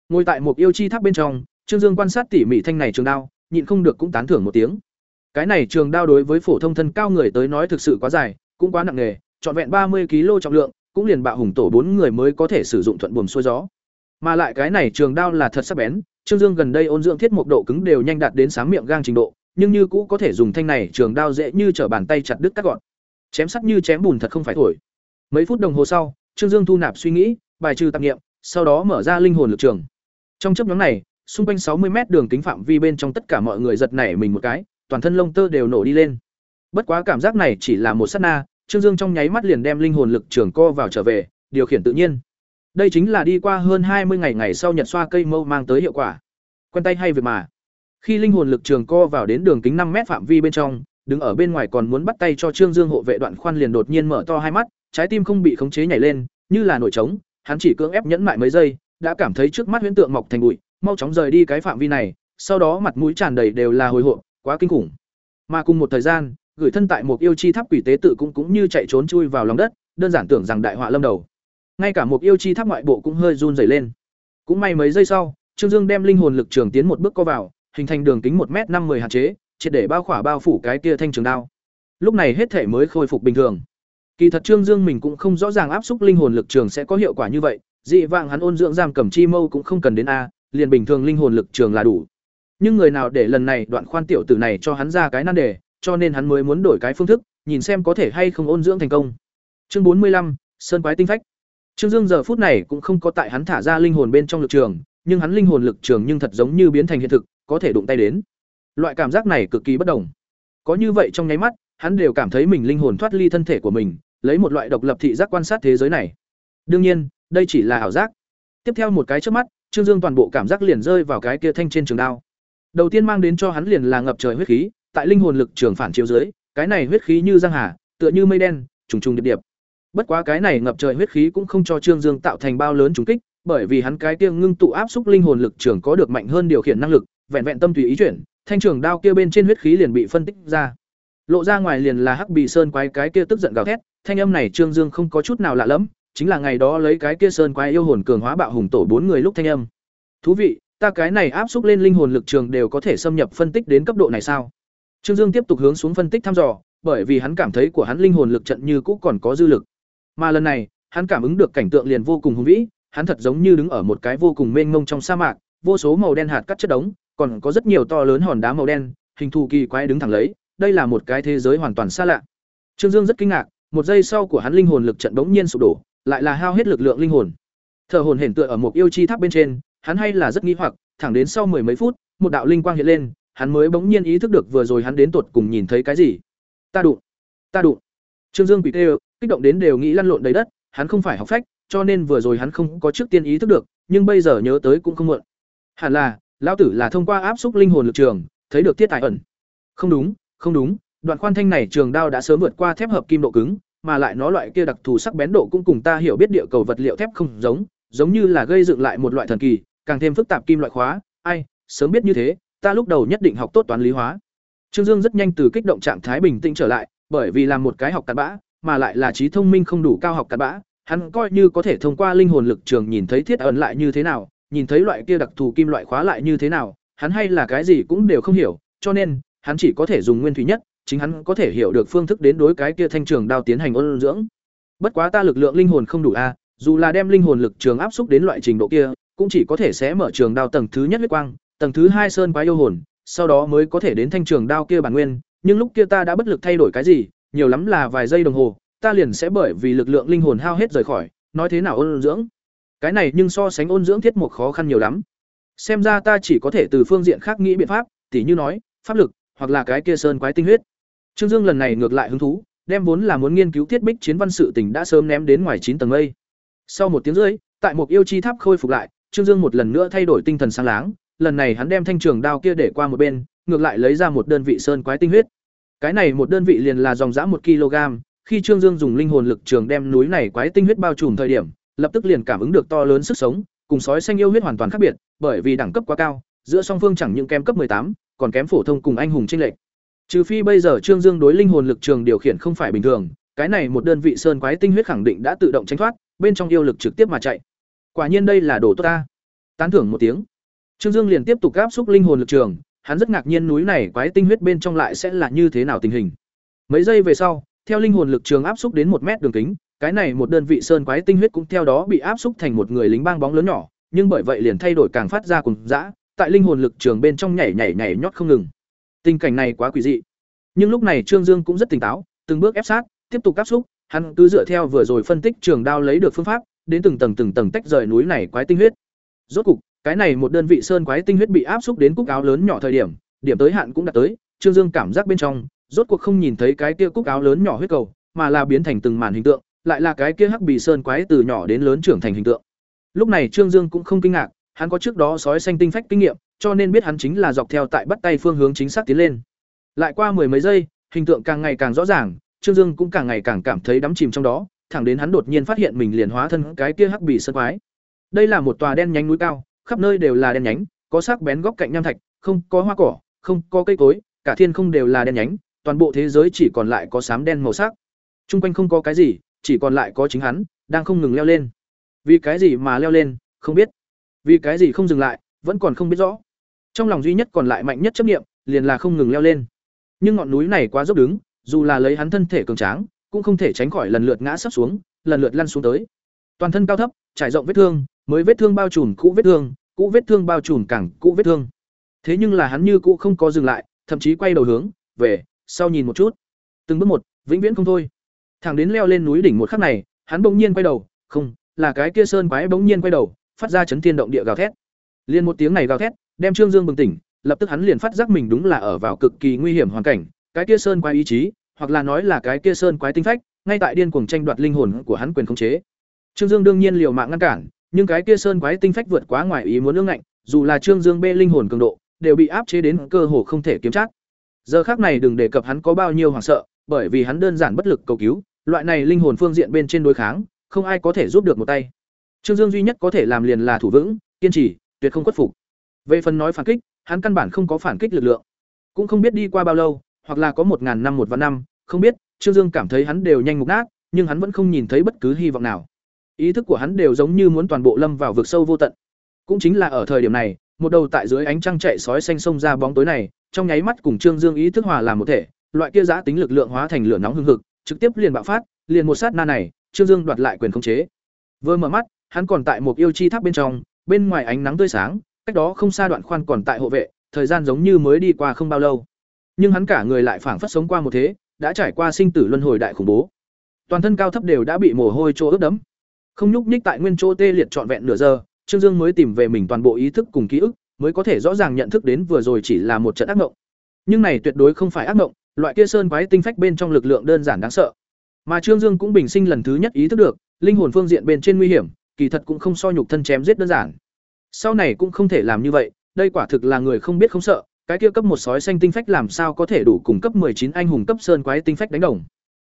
Ngồi tại một yêu chi tháp bên trong, Trương Dương quan sát tỉ mỉ thanh này trường đao, nhịn không được cũng tán thưởng một tiếng. Cái này trường đao đối với phổ thông thân cao người tới nói thực sự quá dài, cũng quá nặng nề, trọn vẹn ba mươi kg trọng lượng, cũng liền bạo hùng tổ bốn người mới có thể sử dụng thuận buồm xuôi gió. Mà lại cái này trường đao là thật sắc bén, Trương Dương gần đây ôn dưỡng thiết mục độ cứng đều nhanh đạt đến sáng miệng gang trình độ, nhưng như cũ có thể dùng thanh này trường đao dễ như trở bàn tay chặt đứt cắt gọn. Chém sắt như chém bùn thật không phải thổi. Mấy phút đồng hồ sau, Trương Dương thu nạp suy nghĩ, bài trừ tạp niệm, sau đó mở ra linh hồn lực trường. Trong chớp nhoáng này, xung quanh sáu mươi mét đường kính phạm vi bên trong tất cả mọi người giật nảy mình một cái, toàn thân lông tơ đều nổ đi lên. Bất quá cảm giác này chỉ là một sát na, Trương Dương trong nháy mắt liền đem linh hồn lực trường co vào trở về, điều khiển tự nhiên. Đây chính là đi qua hơn hai mươi ngày ngày sau nhật xoa cây mâu mang tới hiệu quả. Quen tay hay việc mà. Khi linh hồn lực trường co vào đến đường kính năm mét phạm vi bên trong, đứng ở bên ngoài còn muốn bắt tay cho Trương Dương hộ vệ đoạn khoan liền đột nhiên mở to hai mắt, trái tim không bị khống chế nhảy lên, như là nổi trống, hắn chỉ cưỡng ép nhẫn mại mấy giây, đã cảm thấy trước mắt huyễn tượng mọc thành bụi, mau chóng rời đi cái phạm vi này, sau đó mặt mũi tràn đầy đều là hồi hộp, quá kinh khủng. Mà cùng một thời gian, gửi thân tại một yêu chi tháp quỷ tế tự cũng cũng như chạy trốn chui vào lòng đất, đơn giản tưởng rằng đại họa lâm đầu. Ngay cả một yêu chi tháp ngoại bộ cũng hơi run rẩy lên. Cũng may mấy giây sau, Trương Dương đem linh hồn lực trường tiến một bước co vào, hình thành đường kính một m năm mươi hạn chế, triệt để bao khỏa bao phủ cái kia thanh trường đao. Lúc này hết thể mới khôi phục bình thường. Kỳ thật Trương Dương mình cũng không rõ ràng áp xúc linh hồn lực trường sẽ có hiệu quả như vậy, dị vạng hắn ôn dưỡng giam cầm chi mâu cũng không cần đến a, liền bình thường linh hồn lực trường là đủ. Nhưng người nào để lần này đoạn khoan tiểu tử này cho hắn ra cái nan đề, cho nên hắn mới muốn đổi cái phương thức, nhìn xem có thể hay không ôn dưỡng thành công. Chương bốn mươi lăm Sơn quái tinh phách. Trương Dương giờ phút này cũng không có tại hắn thả ra linh hồn bên trong lực trường, nhưng hắn linh hồn lực trường nhưng thật giống như biến thành hiện thực, có thể đụng tay đến. Loại cảm giác này cực kỳ bất đồng. Có như vậy trong nháy mắt, hắn đều cảm thấy mình linh hồn thoát ly thân thể của mình, lấy một loại độc lập thị giác quan sát thế giới này. Đương nhiên, đây chỉ là ảo giác. Tiếp theo một cái chớp mắt, Trương Dương toàn bộ cảm giác liền rơi vào cái kia thanh trên trường đao. Đầu tiên mang đến cho hắn liền là ngập trời huyết khí, tại linh hồn lực trường phản chiếu dưới, cái này huyết khí như giang hà, tựa như mây đen, trùng trùng điệp điệp. Bất quá cái này ngập trời huyết khí cũng không cho Trương Dương tạo thành bao lớn trùng kích, bởi vì hắn cái kia ngưng tụ áp xúc linh hồn lực trường có được mạnh hơn điều khiển năng lực, vẹn vẹn tâm tùy ý chuyển, thanh trường đao kia bên trên huyết khí liền bị phân tích ra. Lộ ra ngoài liền là Hắc Bì Sơn quái cái kia tức giận gào thét, thanh âm này Trương Dương không có chút nào lạ lẫm, chính là ngày đó lấy cái kia sơn quái yêu hồn cường hóa bạo hùng tổ bốn người lúc thanh âm. Thú vị, ta cái này áp xúc lên linh hồn lực trường đều có thể xâm nhập phân tích đến cấp độ này sao? Trương Dương tiếp tục hướng xuống phân tích thăm dò, bởi vì hắn cảm thấy của hắn linh hồn lực trận như cũ còn có dư lực. Mà lần này, hắn cảm ứng được cảnh tượng liền vô cùng hùng vĩ, hắn thật giống như đứng ở một cái vô cùng mênh mông trong sa mạc, vô số màu đen hạt cắt chất đống, còn có rất nhiều to lớn hòn đá màu đen, hình thù kỳ quái đứng thẳng lấy, đây là một cái thế giới hoàn toàn xa lạ. Trương Dương rất kinh ngạc, một giây sau của hắn linh hồn lực trận bỗng nhiên sụp đổ, lại là hao hết lực lượng linh hồn. Thở hồn hển tựa ở một yêu chi tháp bên trên, hắn hay là rất nghi hoặc, thẳng đến sau mười mấy phút, một đạo linh quang hiện lên, hắn mới bỗng nhiên ý thức được vừa rồi hắn đến tuột cùng nhìn thấy cái gì. Ta đụng, ta đụng. Trương Dương quỷ tê, kích động đến đều nghĩ lăn lộn đầy đất, hắn không phải học phách, cho nên vừa rồi hắn không có trước tiên ý thức được, nhưng bây giờ nhớ tới cũng không muộn. Hẳn là, lão tử là thông qua áp xúc linh hồn lực trường, thấy được tiết tài ẩn. Không đúng, không đúng, đoạn khoan thanh này trường đao đã sớm vượt qua thép hợp kim độ cứng, mà lại nó loại kia đặc thù sắc bén độ cũng cùng ta hiểu biết địa cầu vật liệu thép không giống, giống như là gây dựng lại một loại thần kỳ, càng thêm phức tạp kim loại khóa, ai, sớm biết như thế, ta lúc đầu nhất định học tốt toán lý hóa. Trương Dương rất nhanh từ kích động trạng thái bình tĩnh trở lại, bởi vì làm một cái học cặn bã, mà lại là trí thông minh không đủ cao học cặn bã, hắn coi như có thể thông qua linh hồn lực trường nhìn thấy thiết ẩn lại như thế nào, nhìn thấy loại kia đặc thù kim loại khóa lại như thế nào, hắn hay là cái gì cũng đều không hiểu, cho nên, hắn chỉ có thể dùng nguyên thủy nhất, chính hắn có thể hiểu được phương thức đến đối cái kia thanh trường đao tiến hành ôn dưỡng. Bất quá ta lực lượng linh hồn không đủ a, dù là đem linh hồn lực trường áp xúc đến loại trình độ kia, cũng chỉ có thể sẽ mở trường đao tầng thứ nhất huyết quang, tầng thứ hai sơn quái yêu hồn, sau đó mới có thể đến thanh trường đao kia bản nguyên, nhưng lúc kia ta đã bất lực thay đổi cái gì, nhiều lắm là vài giây đồng hồ, ta liền sẽ bởi vì lực lượng linh hồn hao hết rời khỏi, nói thế nào ôn dưỡng. cái này nhưng so sánh ôn dưỡng thiết mục khó khăn nhiều lắm. Xem ra ta chỉ có thể từ phương diện khác nghĩ biện pháp tỉ như nói pháp lực hoặc là cái kia sơn quái tinh huyết. Trương dương lần này ngược lại hứng thú đem vốn là muốn nghiên cứu thiết bích chiến văn sự tình đã sớm ném đến ngoài chín tầng mây. Sau một tiếng rưỡi tại một yêu chi tháp khôi phục lại trương dương một lần nữa thay đổi tinh thần sáng láng, lần này hắn đem thanh trường đao kia để qua một bên, ngược lại lấy ra một đơn vị sơn quái tinh huyết. Cái này một đơn vị liền là dòng dã một kg, khi trương dương dùng linh hồn lực trường đem núi này quái tinh huyết bao trùm thời điểm, lập tức liền cảm ứng được to lớn sức sống, cùng sói xanh yêu huyết hoàn toàn khác biệt, bởi vì đẳng cấp quá cao, giữa song phương chẳng những kém cấp tám, còn kém phổ thông cùng anh hùng tranh lệch. Trừ phi bây giờ trương dương đối linh hồn lực trường điều khiển không phải bình thường, cái này một đơn vị sơn quái tinh huyết khẳng định đã tự động tránh thoát, bên trong yêu lực trực tiếp mà chạy quả nhiên đây là đồ tốt ta. Tán thưởng một tiếng. Trương dương liền tiếp tục áp xúc linh hồn lực trường, hắn rất ngạc nhiên núi này quái tinh huyết bên trong lại sẽ là như thế nào tình hình. Mấy giây về sau, theo linh hồn lực trường áp xúc đến một mét đường kính, cái này một đơn vị sơn quái tinh huyết cũng theo đó bị áp xúc thành một người lính bang bóng lớn nhỏ, nhưng bởi vậy liền thay đổi càng phát ra cùng dã, tại linh hồn lực trường bên trong nhảy nhảy nhảy nhót không ngừng. Tình cảnh này quá quỷ dị. Nhưng lúc này trương dương cũng rất tỉnh táo, từng bước ép sát, tiếp tục áp xúc, hắn cứ dựa theo vừa rồi phân tích trường đao lấy được phương pháp đến từng tầng từng tầng tách rời núi này quái tinh huyết. Rốt cục, cái này một đơn vị sơn quái tinh huyết bị áp xúc đến cúc áo lớn nhỏ thời điểm điểm tới hạn cũng đã tới, trương dương cảm giác bên trong, rốt cuộc không nhìn thấy cái kia cúc áo lớn nhỏ huyết cầu, mà là biến thành từng màn hình tượng, lại là cái kia hắc bì sơn quái từ nhỏ đến lớn trưởng thành hình tượng. Lúc này trương dương cũng không kinh ngạc, hắn có trước đó sói xanh tinh phách kinh nghiệm, cho nên biết hắn chính là dọc theo tại bắt tay phương hướng chính xác tiến lên. Lại qua mười mấy giây, hình tượng càng ngày càng rõ ràng, trương dương cũng càng ngày càng cảm thấy đắm chìm trong đó thẳng đến hắn đột nhiên phát hiện mình liền hóa thân cái kia hắc bì sơn quái đây là một tòa đen nhánh núi cao khắp nơi đều là đen nhánh có sắc bén góc cạnh nham thạch không có hoa cỏ không có cây cối cả thiên không đều là đen nhánh toàn bộ thế giới chỉ còn lại có xám đen màu sắc Trung quanh không có cái gì, chỉ còn lại có chính hắn, đang không ngừng leo lên. Vì cái gì mà leo lên, không biết. Vì cái gì không dừng lại, vẫn còn không biết rõ. Trong lòng duy nhất còn lại mạnh nhất chấp niệm, liền là không ngừng leo lên. Nhưng ngọn núi này quá dốc đứng, dù là lấy hắn thân thể cường tráng, cũng không thể tránh khỏi lần lượt ngã sấp xuống, lần lượt lăn xuống tới. Toàn thân cao thấp, trải rộng vết thương, mới vết thương bao trùm cũ vết thương, cũ vết thương bao trùm càng cũ vết thương. Thế nhưng là hắn như cũ không có dừng lại, thậm chí quay đầu hướng về sau nhìn một chút. Từng bước một, vĩnh viễn không thôi. Thẳng đến leo lên núi đỉnh một khắc này, hắn bỗng nhiên quay đầu, không, là cái kia sơn quái bỗng nhiên quay đầu, phát ra chấn thiên động địa gào thét. Liên một tiếng này gào thét, đem Trương Dương bừng tỉnh, lập tức hắn liền phát giác mình đúng là ở vào cực kỳ nguy hiểm hoàn cảnh, cái kia sơn quái ý chí, hoặc là nói là cái kia sơn quái tinh phách, ngay tại điên cuồng tranh đoạt linh hồn của hắn quyền khống chế. Trương Dương đương nhiên liều mạng ngăn cản, nhưng cái kia sơn quái tinh phách vượt quá ngoài ý muốn ương ngạnh, dù là Trương Dương bê linh hồn cường độ, đều bị áp chế đến cơ hồ không thể kiếm chắc. Giờ khắc này đừng đề cập hắn có bao nhiêu hoảng sợ, bởi vì hắn đơn giản bất lực cầu cứu, loại này linh hồn phương diện bên trên đối kháng, không ai có thể giúp được một tay. Trương Dương duy nhất có thể làm liền là thủ vững, kiên trì, tuyệt không khuất phục. Về phần nói phản kích, hắn căn bản không có phản kích lực lượng. Cũng không biết đi qua bao lâu, hoặc là có một ngàn năm một vạn năm, không biết, Trương Dương cảm thấy hắn đều nhanh mục nát, nhưng hắn vẫn không nhìn thấy bất cứ hy vọng nào. Ý thức của hắn đều giống như muốn toàn bộ lâm vào vực sâu vô tận. Cũng chính là ở thời điểm này, một đầu tại dưới ánh trăng chạy sói xanh xông ra bóng tối này, trong nháy mắt cùng Trương Dương ý thức hòa làm một thể, loại kia giá tính lực lượng hóa thành lửa nóng hưng hực, trực tiếp liền bạo phát, liền một sát na này, Trương Dương đoạt lại quyền khống chế. Vừa mở mắt, hắn còn tại một yêu chi tháp bên trong, bên ngoài ánh nắng tươi sáng, cách đó không xa đoạn khoan còn tại hộ vệ, thời gian giống như mới đi qua không bao lâu. Nhưng hắn cả người lại phảng phất sống qua một thế, đã trải qua sinh tử luân hồi đại khủng bố. Toàn thân cao thấp đều đã bị mồ hôi trô ướt đẫm. Không nhúc nhích tại nguyên chỗ tê liệt trọn vẹn nửa giờ, Trương Dương mới tìm về mình toàn bộ ý thức cùng ký ức, mới có thể rõ ràng nhận thức đến vừa rồi chỉ là một trận ác mộng. Nhưng này tuyệt đối không phải ác mộng, loại kia sơn quái tinh phách bên trong lực lượng đơn giản đáng sợ. Mà Trương Dương cũng bình sinh lần thứ nhất ý thức được, linh hồn phương diện bên trên nguy hiểm, kỳ thật cũng không so nhục thân chém giết đơn giản. Sau này cũng không thể làm như vậy, đây quả thực là người không biết không sợ, cái kia cấp một sói xanh tinh phách làm sao có thể đủ cùng cấp chín anh hùng cấp sơn quái tinh phách đánh đồng.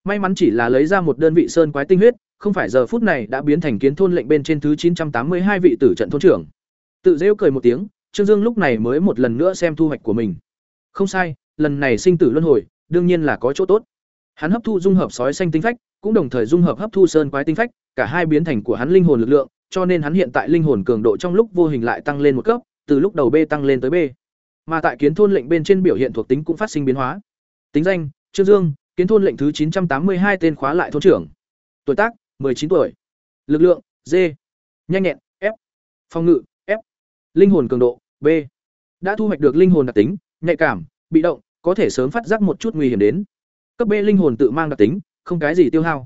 May mắn chỉ là lấy ra một đơn vị sơn quái tinh huyết, không phải giờ phút này đã biến thành kiến thôn lệnh bên trên thứ chín trăm tám mươi hai vị tử trận thôn trưởng. Tự rêu cười một tiếng, Trương Dương lúc này mới một lần nữa xem thu hoạch của mình. Không sai, lần này sinh tử luân hồi, đương nhiên là có chỗ tốt. Hắn hấp thu dung hợp sói xanh tinh phách, cũng đồng thời dung hợp hấp thu sơn quái tinh phách, cả hai biến thành của hắn linh hồn lực lượng, cho nên hắn hiện tại linh hồn cường độ trong lúc vô hình lại tăng lên một cấp, từ lúc đầu B tăng lên tới B. Mà tại kiến thôn lệnh bên trên biểu hiện thuộc tính cũng phát sinh biến hóa. Tính danh: Trương Dương, kiến thôn lệnh thứ chín trăm tám mươi hai tên khóa lại thôn trưởng. Tuổi tác: chín tuổi. Lực lượng: D. Nhanh nhẹn: F. Phòng ngự: F. Linh hồn cường độ: B. Đã thu hoạch được linh hồn đặc tính, nhạy cảm, bị động, có thể sớm phát giác một chút nguy hiểm đến. Cấp B linh hồn tự mang đặc tính, không cái gì tiêu hao.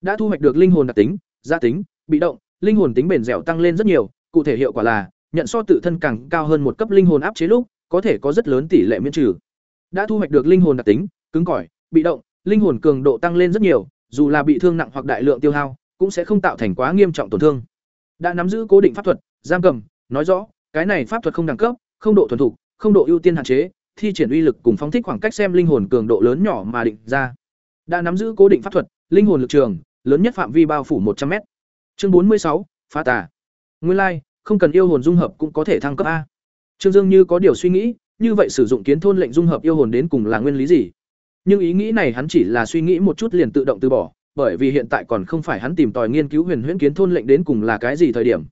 Đã thu hoạch được linh hồn đặc tính, gia tính, bị động, linh hồn tính bền dẻo tăng lên rất nhiều, cụ thể hiệu quả là nhận so tự thân càng cao hơn một cấp linh hồn áp chế lúc, có thể có rất lớn tỷ lệ miễn trừ. Đã thu hoạch được linh hồn đặc tính, cứng cỏi, bị động, linh hồn cường độ tăng lên rất nhiều, dù là bị thương nặng hoặc đại lượng tiêu hao, cũng sẽ không tạo thành quá nghiêm trọng tổn thương. Đã nắm giữ cố định pháp thuật, giam cầm, nói rõ, cái này pháp thuật không đẳng cấp, không độ thuần thục, không độ ưu tiên hạn chế, thi triển uy lực cùng phóng thích khoảng cách xem linh hồn cường độ lớn nhỏ mà định ra. Đã nắm giữ cố định pháp thuật, linh hồn lực trường, lớn nhất phạm vi bao phủ một trăm m Chương bốn mươi sáu phá tà. Nguyên lai, like, không cần yêu hồn dung hợp cũng có thể thăng cấp a. Trương Dương như có điều suy nghĩ, như vậy sử dụng kiến thôn lệnh dung hợp yêu hồn đến cùng là nguyên lý gì? Nhưng ý nghĩ này hắn chỉ là suy nghĩ một chút liền tự động từ bỏ, bởi vì hiện tại còn không phải hắn tìm tòi nghiên cứu huyền huyễn kiến thôn lệnh đến cùng là cái gì thời điểm.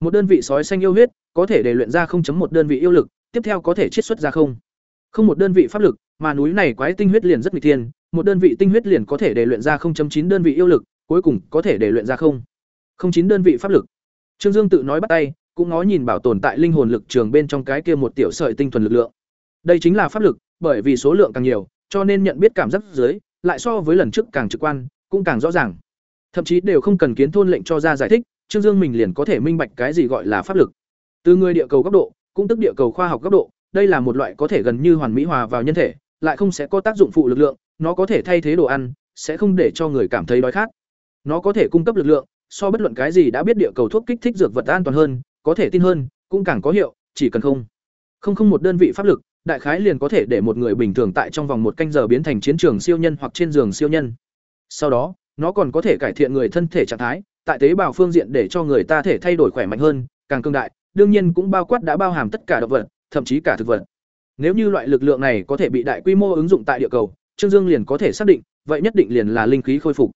Một đơn vị sói xanh yêu huyết, có thể để luyện ra 0.1 đơn vị yêu lực, tiếp theo có thể chiết xuất ra không. Không một đơn vị pháp lực, mà núi này quái tinh huyết liền rất nghịch thiên, một đơn vị tinh huyết liền có thể để luyện ra 0.9 đơn vị yêu lực, cuối cùng có thể để luyện ra không. 0.9 đơn vị pháp lực. Trương Dương tự nói bắt tay, cũng nói nhìn bảo tồn tại linh hồn lực trường bên trong cái kia một tiểu sợi tinh thuần lực lượng. Đây chính là pháp lực, bởi vì số lượng càng nhiều, cho nên nhận biết cảm giác dưới, lại so với lần trước càng trực quan, cũng càng rõ ràng. Thậm chí đều không cần kiến thôn lệnh cho ra giải thích, Trương Dương mình liền có thể minh bạch cái gì gọi là pháp lực. Từ người địa cầu góc độ, cũng tức địa cầu khoa học góc độ, đây là một loại có thể gần như hoàn mỹ hòa vào nhân thể, lại không sẽ có tác dụng phụ lực lượng, nó có thể thay thế đồ ăn, sẽ không để cho người cảm thấy đói khát. Nó có thể cung cấp lực lượng, so bất luận cái gì đã biết địa cầu thuốc kích thích dược vật an toàn hơn, có thể tin hơn, cũng càng có hiệu, chỉ cần không không không một đơn vị pháp lực, đại khái liền có thể để một người bình thường tại trong vòng một canh giờ biến thành chiến trường siêu nhân hoặc trên giường siêu nhân. Sau đó, nó còn có thể cải thiện người thân thể trạng thái, tại tế bào phương diện để cho người ta thể thay đổi khỏe mạnh hơn, càng cương đại, đương nhiên cũng bao quát đã bao hàm tất cả động vật, thậm chí cả thực vật. Nếu như loại lực lượng này có thể bị đại quy mô ứng dụng tại địa cầu, Trương Dương liền có thể xác định, vậy nhất định liền là linh khí khôi phục.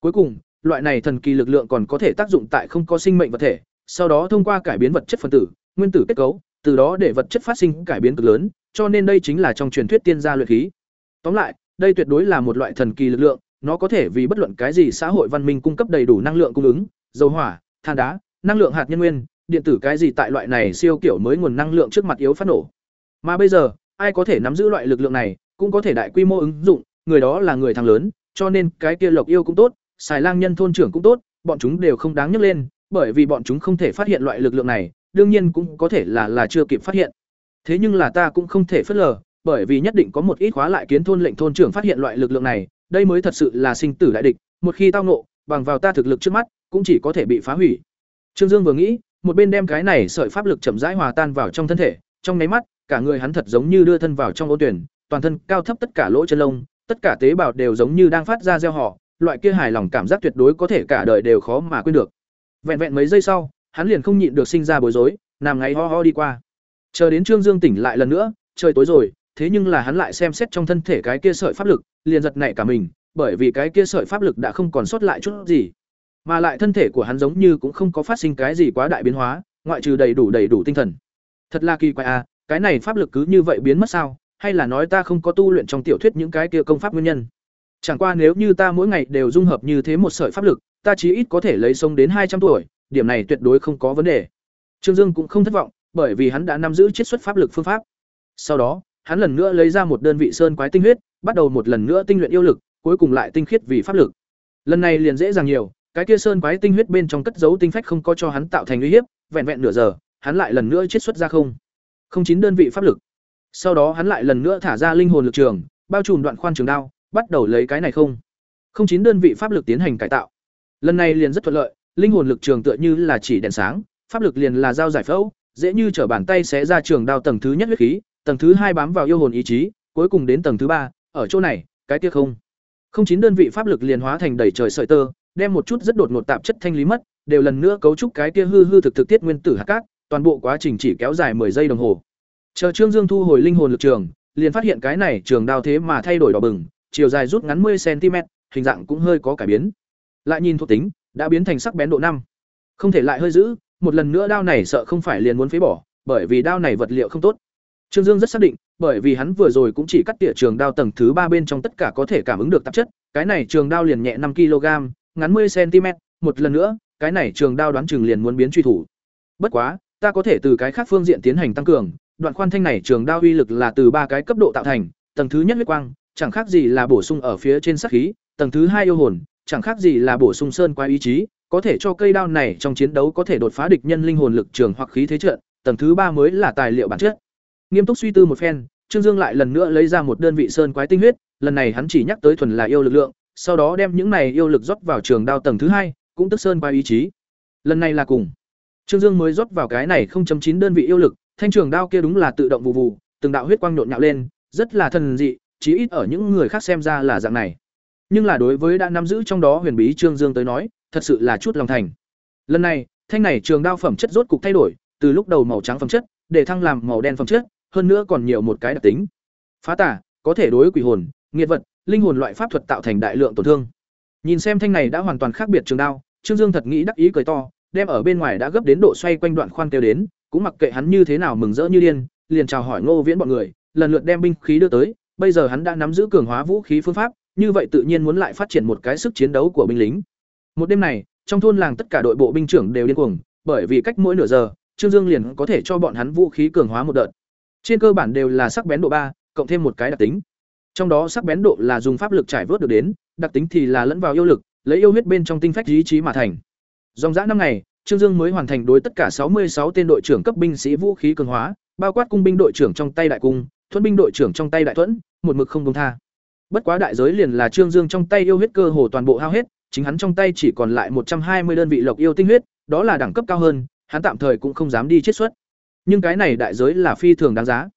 Cuối cùng, loại này thần kỳ lực lượng còn có thể tác dụng tại không có sinh mệnh vật thể, sau đó thông qua cải biến vật chất phân tử, nguyên tử kết cấu, từ đó để vật chất phát sinh cải biến cực lớn, cho nên đây chính là trong truyền thuyết tiên gia luyện khí. Tóm lại, đây tuyệt đối là một loại thần kỳ lực lượng, nó có thể vì bất luận cái gì xã hội văn minh cung cấp đầy đủ năng lượng cung ứng, dầu hỏa, than đá, năng lượng hạt nhân nguyên, điện tử cái gì tại loại này siêu kiểu mới nguồn năng lượng trước mặt yếu phát nổ. Mà bây giờ, ai có thể nắm giữ loại lực lượng này, cũng có thể đại quy mô ứng dụng, người đó là người thằng lớn, cho nên cái kia Lộc Yêu cũng tốt, Xài Lang nhân thôn trưởng cũng tốt, bọn chúng đều không đáng nhắc lên, bởi vì bọn chúng không thể phát hiện loại lực lượng này, đương nhiên cũng có thể là là chưa kịp phát hiện. Thế nhưng là ta cũng không thể phớt lờ, bởi vì nhất định có một ít khóa lại kiến thôn lệnh thôn trưởng phát hiện loại lực lượng này, đây mới thật sự là sinh tử đại địch, một khi tao ngộ, bằng vào ta thực lực trước mắt, cũng chỉ có thể bị phá hủy. Trương Dương vừa nghĩ, một bên đem cái này sợi pháp lực chậm rãi hòa tan vào trong thân thể, trong nháy mắt, cả người hắn thật giống như đưa thân vào trong ô tuyển, toàn thân cao thấp tất cả lỗ chân lông, tất cả tế bào đều giống như đang phát ra reo hò, loại kia hài lòng cảm giác tuyệt đối có thể cả đời đều khó mà quên được. Vẹn vẹn mấy giây sau, hắn liền không nhịn được sinh ra bối rối, nằm ngáy ho ho đi qua. Chờ đến Trương Dương tỉnh lại lần nữa, trời tối rồi, thế nhưng là hắn lại xem xét trong thân thể cái kia sợi pháp lực, liền giật nảy cả mình, bởi vì cái kia sợi pháp lực đã không còn sót lại chút gì. Mà lại thân thể của hắn giống như cũng không có phát sinh cái gì quá đại biến hóa, ngoại trừ đầy đủ đầy đủ tinh thần. Thật là kỳ quái à, cái này pháp lực cứ như vậy biến mất sao? Hay là nói ta không có tu luyện trong tiểu thuyết những cái kia công pháp nguyên nhân? Chẳng qua nếu như ta mỗi ngày đều dung hợp như thế một sợi pháp lực, ta chí ít có thể lấy sống đến hai trăm tuổi, điểm này tuyệt đối không có vấn đề. Trương Dương cũng không thất vọng, bởi vì hắn đã nắm giữ chiết xuất pháp lực phương pháp. Sau đó, hắn lần nữa lấy ra một đơn vị sơn quái tinh huyết, bắt đầu một lần nữa tinh luyện yêu lực, cuối cùng lại tinh khiết vì pháp lực. Lần này liền dễ dàng nhiều, cái kia sơn quái tinh huyết bên trong cất giấu tinh phách không có cho hắn tạo thành uy hiếp, vẹn vẹn nửa giờ, hắn lại lần nữa chiết xuất ra không. Không chín đơn vị pháp lực. Sau đó hắn lại lần nữa thả ra linh hồn lực trường, bao trùm đoạn khoan trường đao, bắt đầu lấy cái này không. Không chín đơn vị pháp lực tiến hành cải tạo. Lần này liền rất thuận lợi, linh hồn lực trường tựa như là chỉ đèn sáng, pháp lực liền là dao giải phẫu, dễ như trở bàn tay sẽ ra trường đao tầng thứ nhất huyết khí, tầng thứ hai bám vào yêu hồn ý chí, cuối cùng đến tầng thứ ba, ở chỗ này, cái kia không. Không chín đơn vị pháp lực liền hóa thành đầy trời sợi tơ, đem một chút rất đột ngột tạp chất thanh lý mất, đều lần nữa cấu trúc cái kia hư hư thực thực tiết nguyên tử hạt cát, toàn bộ quá trình chỉ kéo dài 10 giây đồng hồ. Chờ Trương Dương thu hồi linh hồn lực trường, liền phát hiện cái này trường đao thế mà thay đổi đỏ bừng, chiều dài rút ngắn 10 cm, hình dạng cũng hơi có cải biến. Lại nhìn thuộc tính, đã biến thành sắc bén độ năm. Không thể lại hơi giữ, một lần nữa đao này sợ không phải liền muốn phế bỏ, bởi vì đao này vật liệu không tốt. Trương Dương rất xác định, bởi vì hắn vừa rồi cũng chỉ cắt tỉa trường đao tầng thứ ba bên trong tất cả có thể cảm ứng được tạp chất, cái này trường đao liền nhẹ năm kg, ngắn 10 cm, một lần nữa, cái này trường đao đoán chừng liền muốn biến truy thủ. Bất quá, ta có thể từ cái khác phương diện tiến hành tăng cường, đoạn khoan thanh này trường đao uy lực là từ ba cái cấp độ tạo thành, tầng thứ nhất huyết quang, chẳng khác gì là bổ sung ở phía trên sát khí, tầng thứ hai yêu hồn, chẳng khác gì là bổ sung sơn quái ý chí, có thể cho cây đao này trong chiến đấu có thể đột phá địch nhân linh hồn lực trường hoặc khí thế trận, tầng thứ ba mới là tài liệu bản chất. Nghiêm túc suy tư một phen, Trương Dương lại lần nữa lấy ra một đơn vị sơn quái tinh huyết, lần này hắn chỉ nhắc tới thuần là yêu lực lượng, sau đó đem những này yêu lực rót vào trường đao tầng thứ hai, cũng tức sơn quái ý chí. Lần này là cùng. Trương Dương mới rót vào cái này 0.9 đơn vị yêu lực, thanh trường đao kia đúng là tự động vụ vụ, từng đạo huyết quang nhộn nhạo lên, rất là thần dị, chí ít ở những người khác xem ra là dạng này. Nhưng là đối với đã nắm giữ trong đó huyền bí Trương Dương tới nói, thật sự là chút lòng thành. Lần này, thanh này trường đao phẩm chất rốt cục thay đổi, từ lúc đầu màu trắng phẩm chất, để thăng làm màu đen phẩm chất, hơn nữa còn nhiều một cái đặc tính. Phá tả, có thể đối quỷ hồn, nghiệt vật, linh hồn loại pháp thuật tạo thành đại lượng tổn thương. Nhìn xem thanh này đã hoàn toàn khác biệt trường đao, Trương Dương thật nghĩ đắc ý cười to, đem ở bên ngoài đã gấp đến độ xoay quanh đoạn khoan kêu đến, cũng mặc kệ hắn như thế nào mừng rỡ như điên, liền chào hỏi Ngô Viễn bọn người, lần lượt đem binh khí đưa tới, bây giờ hắn đã nắm giữ cường hóa vũ khí phương pháp, như vậy tự nhiên muốn lại phát triển một cái sức chiến đấu của binh lính. Một đêm này, trong thôn làng tất cả đội bộ binh trưởng đều điên cuồng, bởi vì cách mỗi nửa giờ, Trương Dương liền có thể cho bọn hắn vũ khí cường hóa một đợt. Trên cơ bản đều là sắc bén độ ba, cộng thêm một cái đặc tính. Trong đó sắc bén độ là dùng pháp lực trải vớt được đến, đặc tính thì là lẫn vào yêu lực, lấy yêu huyết bên trong tinh phách ý chí mà thành. Dòng dã năm ngày, Trương Dương mới hoàn thành đối tất cả sáu mươi sáu tên đội trưởng cấp binh sĩ vũ khí cường hóa, bao quát cung binh đội trưởng trong tay đại cung, thuẫn binh đội trưởng trong tay đại thuẫn, một mực không buông tha. Bất quá đại giới liền là Trương Dương trong tay yêu huyết cơ hồ toàn bộ hao hết, chính hắn trong tay chỉ còn lại một trăm hai mươi đơn vị lộc yêu tinh huyết, đó là đẳng cấp cao hơn, hắn tạm thời cũng không dám đi chết xuất. Nhưng cái này đại giới là phi thường đáng giá.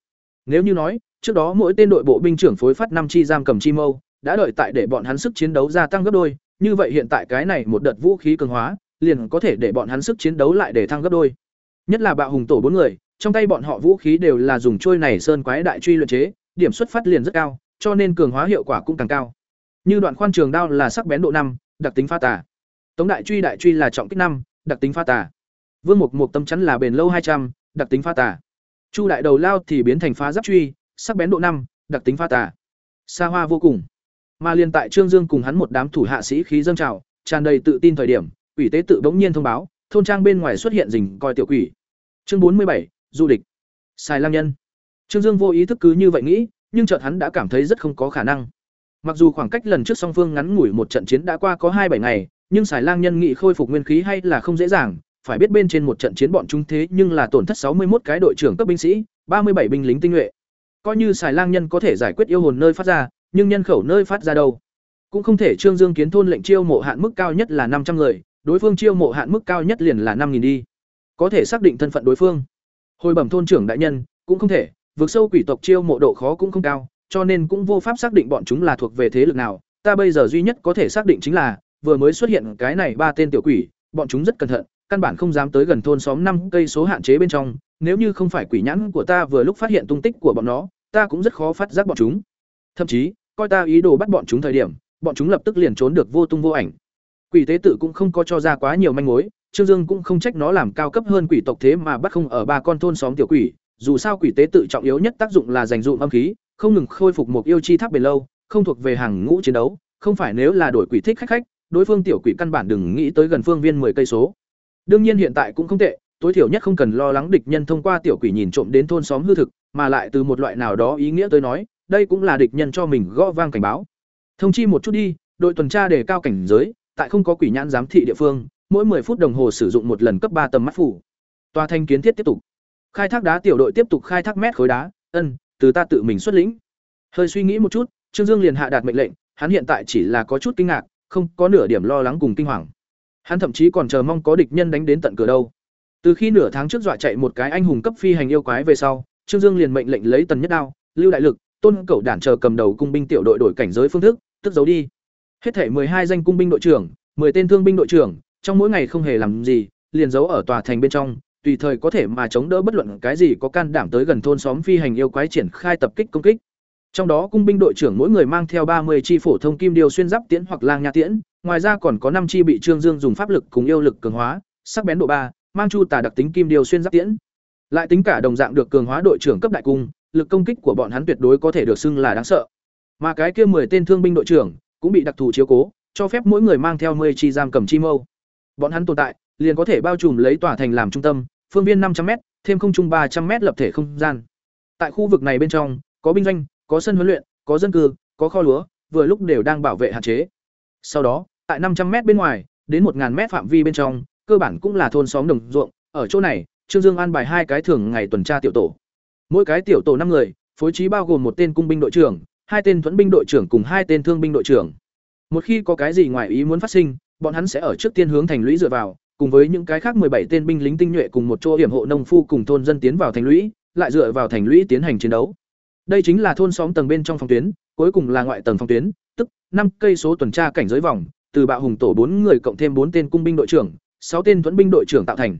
Nếu như nói, trước đó mỗi tên đội bộ binh trưởng phối phát năm chi giam cầm chi mâu, đã đợi tại để bọn hắn sức chiến đấu gia tăng gấp đôi, như vậy hiện tại cái này một đợt vũ khí cường hóa, liền có thể để bọn hắn sức chiến đấu lại để thăng gấp đôi. Nhất là bạo hùng tổ bốn người, trong tay bọn họ vũ khí đều là dùng trôi này sơn quái đại truy luyện chế, điểm xuất phát liền rất cao, cho nên cường hóa hiệu quả cũng càng cao. Như đoạn khoan trường đao là sắc bén độ năm, đặc tính pha tà. Tống đại truy đại truy là trọng kích năm, đặc tính pha tà. Vương mục mục tâm chắn là bền lâu hai trăm, đặc tính pha tà. Chu đại đầu lao thì biến thành phá giáp truy, sắc bén độ năm, đặc tính pha tà. Xa hoa vô cùng. Mà liên tại Trương Dương cùng hắn một đám thủ hạ sĩ khí dâng trào, tràn đầy tự tin thời điểm, ủy tế tự bỗng nhiên thông báo, thôn trang bên ngoài xuất hiện rình coi tiểu quỷ. Chương bốn mươi bảy, du địch. Xài Lang nhân. Trương Dương vô ý thức cứ như vậy nghĩ, nhưng chợt hắn đã cảm thấy rất không có khả năng. Mặc dù khoảng cách lần trước song phương ngắn ngủi một trận chiến đã qua có hai bảy ngày, nhưng Xài Lang nhân nghị khôi phục nguyên khí hay là không dễ dàng, phải biết bên trên một trận chiến bọn chúng thế nhưng là tổn thất sáu mươi một cái đội trưởng cấp binh sĩ, ba mươi bảy binh lính tinh nhuệ. Coi như Xài Lang nhân có thể giải quyết yêu hồn nơi phát ra, nhưng nhân khẩu nơi phát ra đâu? Cũng không thể Trương Dương kiến thôn lệnh chiêu mộ hạn mức cao nhất là năm trăm người, đối phương chiêu mộ hạn mức cao nhất liền là năm nghìn đi. Có thể xác định thân phận đối phương. Hồi bẩm thôn trưởng đại nhân, cũng không thể, vượt sâu quỷ tộc chiêu mộ độ khó cũng không cao, cho nên cũng vô pháp xác định bọn chúng là thuộc về thế lực nào. Ta bây giờ duy nhất có thể xác định chính là, vừa mới xuất hiện cái này ba tên tiểu quỷ, bọn chúng rất cẩn thận, căn bản không dám tới gần thôn xóm năm cây số hạn chế bên trong, nếu như không phải quỷ nhãn của ta vừa lúc phát hiện tung tích của bọn nó, ta cũng rất khó phát giác bọn chúng. Thậm chí, coi ta ý đồ bắt bọn chúng thời điểm, bọn chúng lập tức liền trốn được vô tung vô ảnh. Quỷ tế tự cũng không có cho ra quá nhiều manh mối, Trương Dương cũng không trách nó làm cao cấp hơn quỷ tộc thế mà bắt không ở ba con thôn xóm tiểu quỷ, dù sao quỷ tế tự trọng yếu nhất tác dụng là dành dụm âm khí, không ngừng khôi phục một yêu chi tháp bền lâu, không thuộc về hàng ngũ chiến đấu, không phải nếu là đổi quỷ thích khách khách, đối phương tiểu quỷ căn bản đừng nghĩ tới gần phương viên 10 cây số. Đương nhiên hiện tại cũng không tệ, tối thiểu nhất không cần lo lắng địch nhân thông qua tiểu quỷ nhìn trộm đến thôn xóm hư thực, mà lại từ một loại nào đó ý nghĩa tới nói, đây cũng là địch nhân cho mình gõ vang cảnh báo. Thông chi một chút đi, đội tuần tra đề cao cảnh giới, tại không có quỷ nhãn giám thị địa phương, mỗi 10 phút đồng hồ sử dụng một lần cấp ba tầm mắt phủ. Tòa thanh kiến thiết tiếp tục. Khai thác đá tiểu đội tiếp tục khai thác mét khối đá, ân, từ ta tự mình xuất lĩnh. Hơi suy nghĩ một chút, Trương Dương liền hạ đạt mệnh lệnh, hắn hiện tại chỉ là có chút kinh ngạc, không có nửa điểm lo lắng cùng kinh hoàng. Hắn thậm chí còn chờ mong có địch nhân đánh đến tận cửa đâu. Từ khi nửa tháng trước dọa chạy một cái anh hùng cấp phi hành yêu quái về sau, Trương Dương liền mệnh lệnh lấy tần nhất đao, lưu đại lực, tôn cẩu đản chờ cầm đầu cung binh tiểu đội đổi cảnh giới phương thức, tức giấu đi. Hết thể hai danh cung binh đội trưởng, 10 tên thương binh đội trưởng, trong mỗi ngày không hề làm gì, liền giấu ở tòa thành bên trong, tùy thời có thể mà chống đỡ bất luận cái gì có can đảm tới gần thôn xóm phi hành yêu quái triển khai tập kích công kích. Trong đó cung binh đội trưởng mỗi người mang theo ba mươi chi phổ thông kim điều xuyên giáp tiễn hoặc lang nha tiễn, ngoài ra còn có năm chi bị Trương Dương dùng pháp lực cùng yêu lực cường hóa, sắc bén độ ba, mang chu tà đặc tính kim điều xuyên giáp tiễn. Lại tính cả đồng dạng được cường hóa đội trưởng cấp đại cung, lực công kích của bọn hắn tuyệt đối có thể được xưng là đáng sợ. Mà cái kia 10 tên thương binh đội trưởng cũng bị đặc thù chiếu cố, cho phép mỗi người mang theo 10 chi giam cầm chi mâu. Bọn hắn tồn tại, liền có thể bao trùm lấy tòa thành làm trung tâm, phương viên 500m, thêm không trung 300m lập thể không gian. Tại khu vực này bên trong, có binh doanh, có sân huấn luyện, có dân cư, có kho lúa, vừa lúc đều đang bảo vệ hạn chế. Sau đó, tại 500 m bên ngoài, đến 1000 m phạm vi bên trong, cơ bản cũng là thôn xóm đồng ruộng, ở chỗ này, Trương Dương an bài hai cái thường ngày tuần tra tiểu tổ. Mỗi cái tiểu tổ năm người, phối trí bao gồm một tên cung binh đội trưởng, hai tên thuẫn binh đội trưởng cùng hai tên thương binh đội trưởng. Một khi có cái gì ngoài ý muốn phát sinh, bọn hắn sẽ ở trước tiên hướng thành lũy dựa vào, cùng với những cái khác bảy tên binh lính tinh nhuệ cùng một chỗ hiểm hộ nông phu cùng thôn dân tiến vào thành lũy, lại dựa vào thành lũy tiến hành chiến đấu. Đây chính là thôn xóm tầng bên trong phòng tuyến, cuối cùng là ngoại tầng phòng tuyến, tức năm cây số tuần tra cảnh giới vòng, từ bạo hùng tổ bốn người cộng thêm bốn tên cung binh đội trưởng, sáu tên thuẫn binh đội trưởng tạo thành.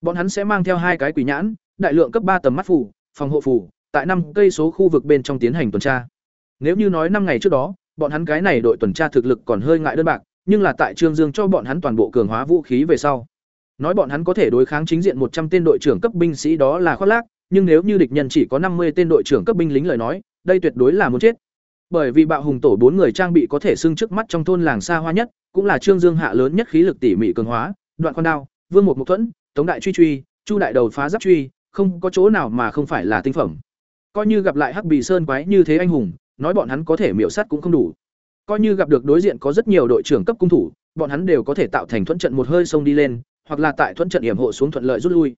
Bọn hắn sẽ mang theo hai cái quỷ nhãn, đại lượng cấp ba tầm mắt phủ, phòng hộ phủ, tại năm cây số khu vực bên trong tiến hành tuần tra. Nếu như nói năm ngày trước đó, bọn hắn cái này đội tuần tra thực lực còn hơi ngại đơn bạc, nhưng là tại Trương Dương cho bọn hắn toàn bộ cường hóa vũ khí về sau. Nói bọn hắn có thể đối kháng chính diện một trăm tên đội trưởng cấp binh sĩ đó là khoác lác, nhưng nếu như địch nhân chỉ có năm mươi tên đội trưởng cấp binh lính lời nói, đây tuyệt đối là muốn chết. Bởi vì bạo hùng tổ bốn người trang bị có thể xưng trước mắt trong thôn làng xa hoa nhất, cũng là Trương Dương hạ lớn nhất khí lực tỉ mỉ cường hóa, đoạn con đao, vương một mục thuẫn, tống đại truy truy, chu đại đầu phá giáp truy, không có chỗ nào mà không phải là tinh phẩm. Coi như gặp lại Hắc Bì Sơn quái như thế anh hùng, nói bọn hắn có thể miểu sát cũng không đủ. Coi như gặp được đối diện có rất nhiều đội trưởng cấp cung thủ, bọn hắn đều có thể tạo thành thuận trận một hơi sông đi lên, hoặc là tại thuận trận hiểm hộ xuống thuận lợi rút lui.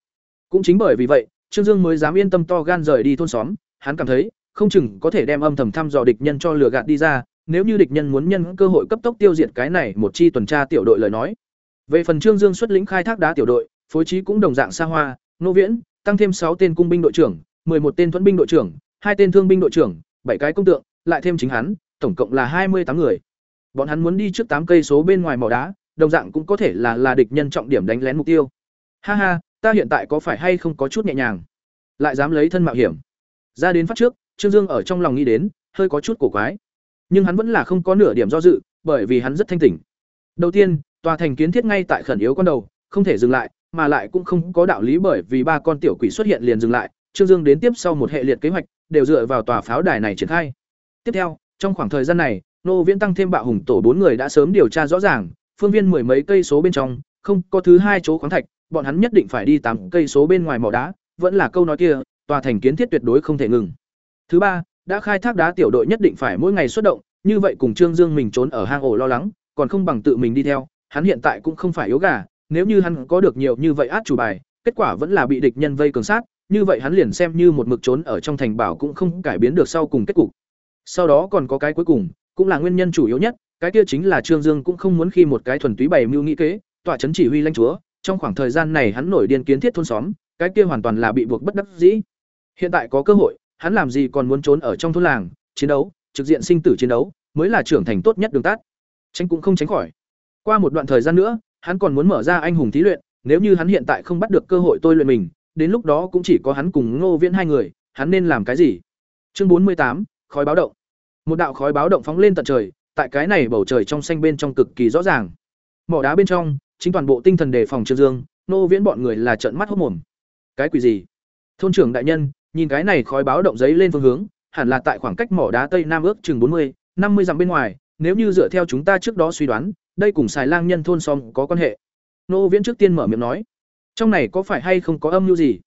Cũng chính bởi vì vậy, Trương Dương mới dám yên tâm to gan rời đi thôn xóm, hắn cảm thấy, không chừng có thể đem âm thầm thăm dò địch nhân cho lừa gạt đi ra, nếu như địch nhân muốn nhân cơ hội cấp tốc tiêu diệt cái này một chi tuần tra tiểu đội lời nói. Về phần Trương Dương xuất lĩnh khai thác đá tiểu đội, phối trí cũng đồng dạng xa hoa, nô viễn, tăng thêm sáu tên cung binh đội trưởng, một tên thuẫn binh đội trưởng, hai tên thương binh đội trưởng, bảy cái công tượng, lại thêm chính hắn, tổng cộng là hai mươi tám người. Bọn hắn muốn đi trước tám cây số bên ngoài mỏ đá, đồng dạng cũng có thể là là địch nhân trọng điểm đánh lén mục tiêu. Ha ha, ta hiện tại có phải hay không có chút nhẹ nhàng, lại dám lấy thân mạo hiểm. Ra đến phát trước, Trương Dương ở trong lòng nghĩ đến, hơi có chút cổ quái. Nhưng hắn vẫn là không có nửa điểm do dự, bởi vì hắn rất thanh tỉnh. Đầu tiên, tòa thành kiến thiết ngay tại khẩn yếu con đầu, không thể dừng lại, mà lại cũng không có đạo lý bởi vì ba con tiểu quỷ xuất hiện liền dừng lại, Trương Dương đến tiếp sau một hệ liệt kế hoạch, đều dựa vào tòa pháo đài này triển khai. Tiếp theo, trong khoảng thời gian này, nô viễn tăng thêm bạo hùng tổ bốn người đã sớm điều tra rõ ràng, phương viên mười mấy cây số bên trong, không có thứ hai chỗ khoáng thạch, bọn hắn nhất định phải đi tám cây số bên ngoài mỏ đá, vẫn là câu nói kia, tòa thành kiến thiết tuyệt đối không thể ngừng. Thứ ba, đã khai thác đá tiểu đội nhất định phải mỗi ngày xuất động, như vậy cùng Trương Dương mình trốn ở hang ổ lo lắng, còn không bằng tự mình đi theo, hắn hiện tại cũng không phải yếu gà, nếu như hắn có được nhiều như vậy át chủ bài, kết quả vẫn là bị địch nhân vây cường sát, như vậy hắn liền xem như một mực trốn ở trong thành bảo cũng không cải biến được sau cùng kết cục. Sau đó còn có cái cuối cùng, cũng là nguyên nhân chủ yếu nhất, cái kia chính là Trương Dương cũng không muốn khi một cái thuần túy bày mưu nghĩ kế, tọa chấn chỉ huy lãnh chúa, trong khoảng thời gian này hắn nổi điên kiến thiết thôn xóm, cái kia hoàn toàn là bị buộc bất đắc dĩ. Hiện tại có cơ hội, hắn làm gì còn muốn trốn ở trong thôn làng, chiến đấu, trực diện sinh tử chiến đấu, mới là trưởng thành tốt nhất đường tắt. Tránh cũng không tránh khỏi. Qua một đoạn thời gian nữa, hắn còn muốn mở ra anh hùng thí luyện, nếu như hắn hiện tại không bắt được cơ hội tôi luyện mình, đến lúc đó cũng chỉ có hắn cùng Ngô Viễn hai người, hắn nên làm cái gì? Chương bốn mươi tám, khói báo động. Một đạo khói báo động phóng lên tận trời, tại cái này bầu trời trong xanh bên trong cực kỳ rõ ràng. Mỏ đá bên trong, chính toàn bộ tinh thần đề phòng Trương Dương, nô Viễn bọn người là trợn mắt hốt mồm. Cái quỷ gì? Thôn trưởng đại nhân, nhìn cái này khói báo động giấy lên phương hướng, hẳn là tại khoảng cách mỏ đá tây nam ước chừng bốn mươi, năm mươi dặm bên ngoài, nếu như dựa theo chúng ta trước đó suy đoán, đây cùng xài lang nhân thôn xóm có quan hệ. Nô Viễn trước tiên mở miệng nói, trong này có phải hay không có âm mưu gì?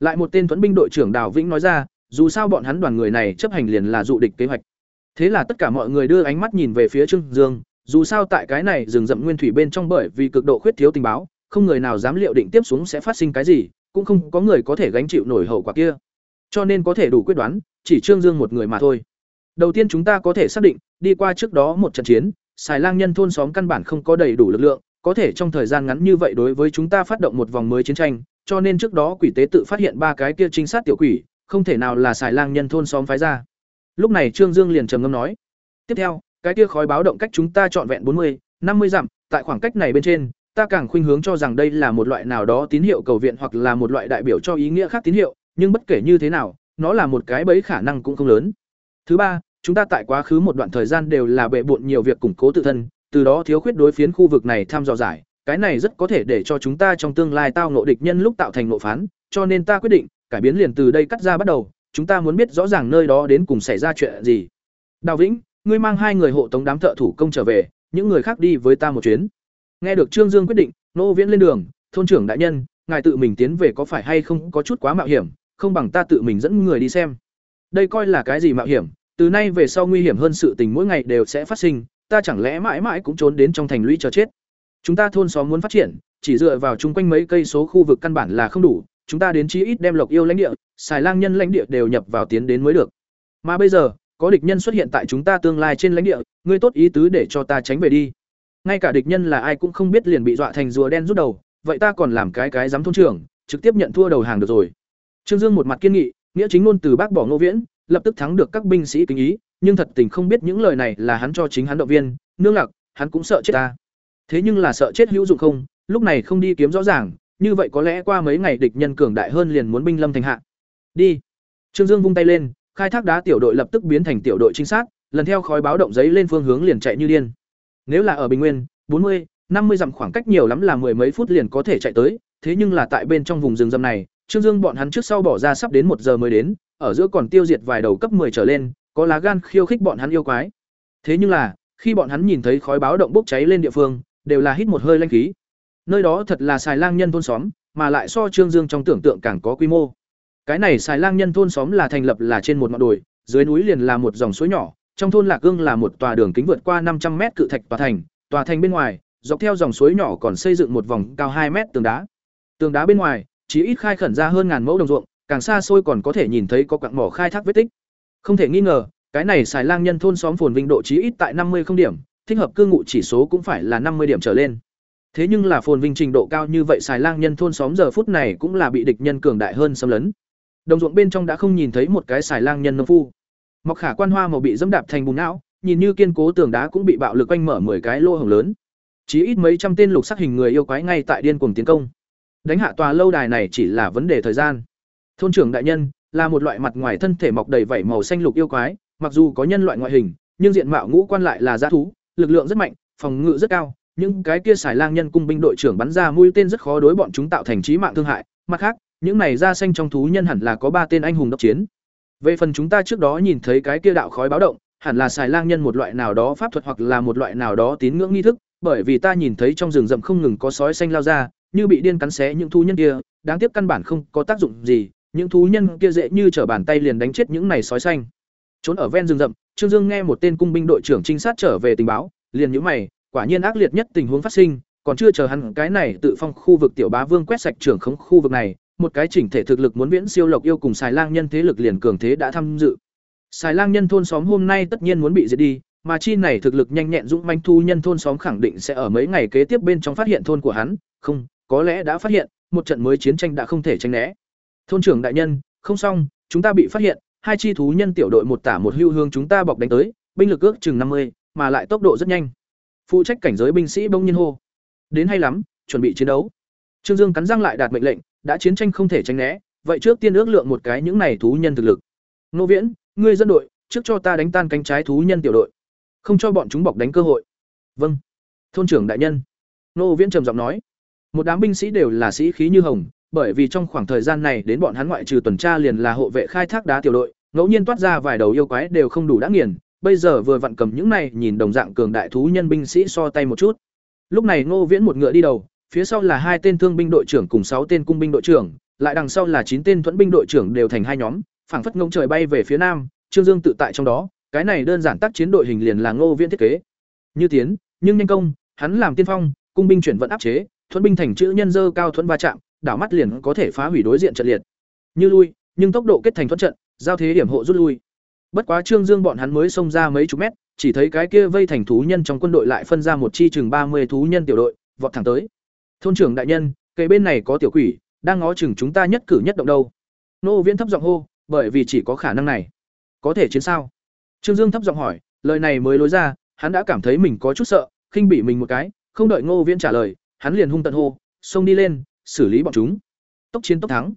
Lại một tên thuẫn binh đội trưởng Đào Vĩnh nói ra, dù sao bọn hắn đoàn người này chấp hành liền là dụ địch kế hoạch. Thế là tất cả mọi người đưa ánh mắt nhìn về phía Trương Dương, dù sao tại cái này rừng rậm nguyên thủy bên trong bởi vì cực độ khuyết thiếu tình báo, không người nào dám liệu định tiếp xuống sẽ phát sinh cái gì, cũng không có người có thể gánh chịu nổi hậu quả kia. Cho nên có thể đủ quyết đoán, chỉ Trương Dương một người mà thôi. Đầu tiên chúng ta có thể xác định, đi qua trước đó một trận chiến, Xài Lang nhân thôn xóm căn bản không có đầy đủ lực lượng, có thể trong thời gian ngắn như vậy đối với chúng ta phát động một vòng mới chiến tranh, cho nên trước đó quỷ tế tự phát hiện ba cái kia trinh sát tiểu quỷ, không thể nào là Xài Lang nhân thôn xóm phái ra. Lúc này Trương Dương liền trầm ngâm nói: "Tiếp theo, cái kia khói báo động cách chúng ta chọn vẹn bốn mươi, năm mươi dặm, tại khoảng cách này bên trên, ta càng khuynh hướng cho rằng đây là một loại nào đó tín hiệu cầu viện hoặc là một loại đại biểu cho ý nghĩa khác tín hiệu, nhưng bất kể như thế nào, nó là một cái bẫy khả năng cũng không lớn. Thứ ba, chúng ta tại quá khứ một đoạn thời gian đều là bệ bộn nhiều việc củng cố tự thân, từ đó thiếu khuyết đối phiến khu vực này tham dò giải, cái này rất có thể để cho chúng ta trong tương lai tao ngộ địch nhân lúc tạo thành nộ phán, cho nên ta quyết định, cải biến liền từ đây cắt ra bắt đầu, chúng ta muốn biết rõ ràng nơi đó đến cùng xảy ra chuyện gì. Đào Vĩnh, ngươi mang hai người hộ tống đám thợ thủ công trở về, những người khác đi với ta một chuyến. Nghe được Trương Dương quyết định, Nô Viễn lên đường, thôn trưởng đại nhân, ngài tự mình tiến về có phải hay không có chút quá mạo hiểm, không bằng ta tự mình dẫn người đi xem. Đây coi là cái gì mạo hiểm, từ nay về sau nguy hiểm hơn sự tình mỗi ngày đều sẽ phát sinh, ta chẳng lẽ mãi mãi cũng trốn đến trong thành lũy chờ chết. Chúng ta thôn xóm muốn phát triển, chỉ dựa vào chung quanh mấy cây số khu vực căn bản là không đủ, chúng ta đến chí ít đem Lộc Yêu lãnh địa, xài lang nhân lãnh địa đều nhập vào tiến đến mới được. Mà bây giờ, có địch nhân xuất hiện tại chúng ta tương lai trên lãnh địa, ngươi tốt ý tứ để cho ta tránh về đi. Ngay cả địch nhân là ai cũng không biết liền bị dọa thành rùa đen rút đầu, vậy ta còn làm cái cái dám thôn trưởng, trực tiếp nhận thua đầu hàng được rồi. Trương Dương một mặt kiên nghị, nghĩa chính luôn từ bác bỏ Ngô Viễn, lập tức thắng được các binh sĩ kính ý, nhưng thật tình không biết những lời này là hắn cho chính hắn động viên, nương lạc, hắn cũng sợ chết ta. Thế nhưng là sợ chết hữu dụng không, lúc này không đi kiếm rõ ràng, như vậy có lẽ qua mấy ngày địch nhân cường đại hơn liền muốn binh lâm thành hạ. Đi. Trương Dương vung tay lên, khai thác đá tiểu đội lập tức biến thành tiểu đội trinh sát, lần theo khói báo động giấy lên phương hướng liền chạy như điên. Nếu là ở Bình Nguyên, bốn mươi, năm mươi dặm khoảng cách nhiều lắm là mười mấy phút liền có thể chạy tới, thế nhưng là tại bên trong vùng rừng rậm này, Trương Dương bọn hắn trước sau bỏ ra sắp đến một giờ mới đến, ở giữa còn tiêu diệt vài đầu cấp 10 trở lên, có lá gan khiêu khích bọn hắn yêu quái. Thế nhưng là, khi bọn hắn nhìn thấy khói báo động bốc cháy lên địa phương, đều là hít một hơi linh khí. Nơi đó thật là xài lang nhân thôn xóm, mà lại so Trương Dương trong tưởng tượng càng có quy mô. Cái này xài lang nhân thôn xóm là thành lập là trên một ngọn đồi, dưới núi liền là một dòng suối nhỏ, trong thôn Lạc Cương là một tòa đường kính vượt qua 500 mét cự thạch tòa thành, tòa thành bên ngoài, dọc theo dòng suối nhỏ còn xây dựng một vòng cao hai mét tường đá. Tường đá bên ngoài, chỉ ít khai khẩn ra hơn ngàn mẫu đồng ruộng, càng xa xôi còn có thể nhìn thấy có quặng mỏ khai thác vết tích. Không thể nghi ngờ, cái này xài lang nhân thôn xóm phồn vinh độ chí ít tại năm mươi không điểm, thích hợp cư ngụ chỉ số cũng phải là năm mươi điểm trở lên. Thế nhưng là phồn vinh trình độ cao như vậy xài lang nhân thôn xóm giờ phút này cũng là bị địch nhân cường đại hơn xâm lấn. Đồng ruộng bên trong đã không nhìn thấy một cái xài lang nhân nông phu. Mọc khả quan hoa màu bị dẫm đạp thành bùn não, nhìn như kiên cố tường đá cũng bị bạo lực quanh mở 10 cái lỗ hổng lớn. Chí ít mấy trăm tên lục sắc hình người yêu quái ngay tại điên cuồng tiến công. Đánh hạ tòa lâu đài này chỉ là vấn đề thời gian. Thôn trưởng đại nhân là một loại mặt ngoài thân thể mọc đầy vảy màu xanh lục yêu quái, mặc dù có nhân loại ngoại hình, nhưng diện mạo ngũ quan lại là dã thú, lực lượng rất mạnh, phòng ngự rất cao, những cái kia xài lang nhân cung binh đội trưởng bắn ra mũi tên rất khó đối bọn chúng tạo thành chí mạng thương hại, mặt khác, những này ra xanh trong thú nhân hẳn là có ba tên anh hùng đốc chiến. Về phần chúng ta trước đó nhìn thấy cái kia đạo khói báo động, hẳn là xài lang nhân một loại nào đó pháp thuật hoặc là một loại nào đó tín ngưỡng nghi thức, bởi vì ta nhìn thấy trong rừng rậm không ngừng có sói xanh lao ra, như bị điên cắn xé những thú nhân kia, đáng tiếc căn bản không có tác dụng gì, những thú nhân kia dễ như trở bàn tay liền đánh chết những này sói xanh. Trốn ở ven rừng rậm, Trương Dương nghe một tên cung binh đội trưởng trinh sát trở về tình báo, liền nhíu mày, quả nhiên ác liệt nhất tình huống phát sinh, còn chưa chờ hắn cái này tự phong khu vực tiểu bá vương quét sạch trưởng khống khu vực này, một cái chỉnh thể thực lực muốn viễn siêu lộc yêu cùng xài lang nhân thế lực liền cường thế đã tham dự. Xài lang nhân thôn xóm hôm nay tất nhiên muốn bị diệt đi, mà chi này thực lực nhanh nhẹn dũng manh thu nhân thôn xóm khẳng định sẽ ở mấy ngày kế tiếp bên trong phát hiện thôn của hắn, không, có lẽ đã phát hiện, một trận mới chiến tranh đã không thể tránh né. Thôn trưởng đại nhân, không xong, chúng ta bị phát hiện, hai chi thú nhân tiểu đội một tả một hưu hướng chúng ta bọc đánh tới, binh lực ước chừng năm mươi, mà lại tốc độ rất nhanh. Phụ trách cảnh giới binh sĩ bông nhiên hô. Đến hay lắm, chuẩn bị chiến đấu. Trương Dương cắn răng lại đạt mệnh lệnh, đã chiến tranh không thể tránh né, vậy trước tiên ước lượng một cái những này thú nhân thực lực. Nô Viễn, ngươi dân đội, trước cho ta đánh tan cánh trái thú nhân tiểu đội, không cho bọn chúng bọc đánh cơ hội. Vâng. Thôn trưởng đại nhân. Nô Viễn trầm giọng nói. Một đám binh sĩ đều là sĩ khí như hồng, bởi vì trong khoảng thời gian này đến bọn hắn ngoại trừ tuần tra liền là hộ vệ khai thác đá tiểu đội, ngẫu nhiên toát ra vài đầu yêu quái đều không đủ đã nghiền, bây giờ vừa vặn cầm những này nhìn đồng dạng cường đại thú nhân binh sĩ so tay một chút. Lúc này Ngô Viễn một ngựa đi đầu, phía sau là hai tên thương binh đội trưởng cùng sáu tên cung binh đội trưởng, lại đằng sau là chín tên thuẫn binh đội trưởng đều thành hai nhóm, phảng phất ngông trời bay về phía nam, Trương Dương tự tại trong đó, cái này đơn giản tác chiến đội hình liền là Ngô Viễn thiết kế. Như tiến, nhưng nhanh công, hắn làm tiên phong, cung binh chuyển vận áp chế, thuẫn binh thành chữ nhân dơ cao thuẫn va chạm, đảo mắt liền có thể phá hủy đối diện trận liệt. Như lui, nhưng tốc độ kết thành thuẫn trận, giao thế điểm hộ rút lui. Bất quá Trương Dương bọn hắn mới xông ra mấy chục mét, chỉ thấy cái kia vây thành thú nhân trong quân đội lại phân ra một chi chừng mươi thú nhân tiểu đội, vọt thẳng tới. Thôn trưởng đại nhân, cây bên này có tiểu quỷ, đang ngó chừng chúng ta nhất cử nhất động đâu. Nô Viễn thấp giọng hô, bởi vì chỉ có khả năng này. Có thể chiến sao? Trương Dương thấp giọng hỏi, lời này mới lối ra, hắn đã cảm thấy mình có chút sợ, khinh bỉ mình một cái, không đợi Ngô Viễn trả lời, hắn liền hung tận hô, xông đi lên, xử lý bọn chúng. Tốc chiến tốc thắng.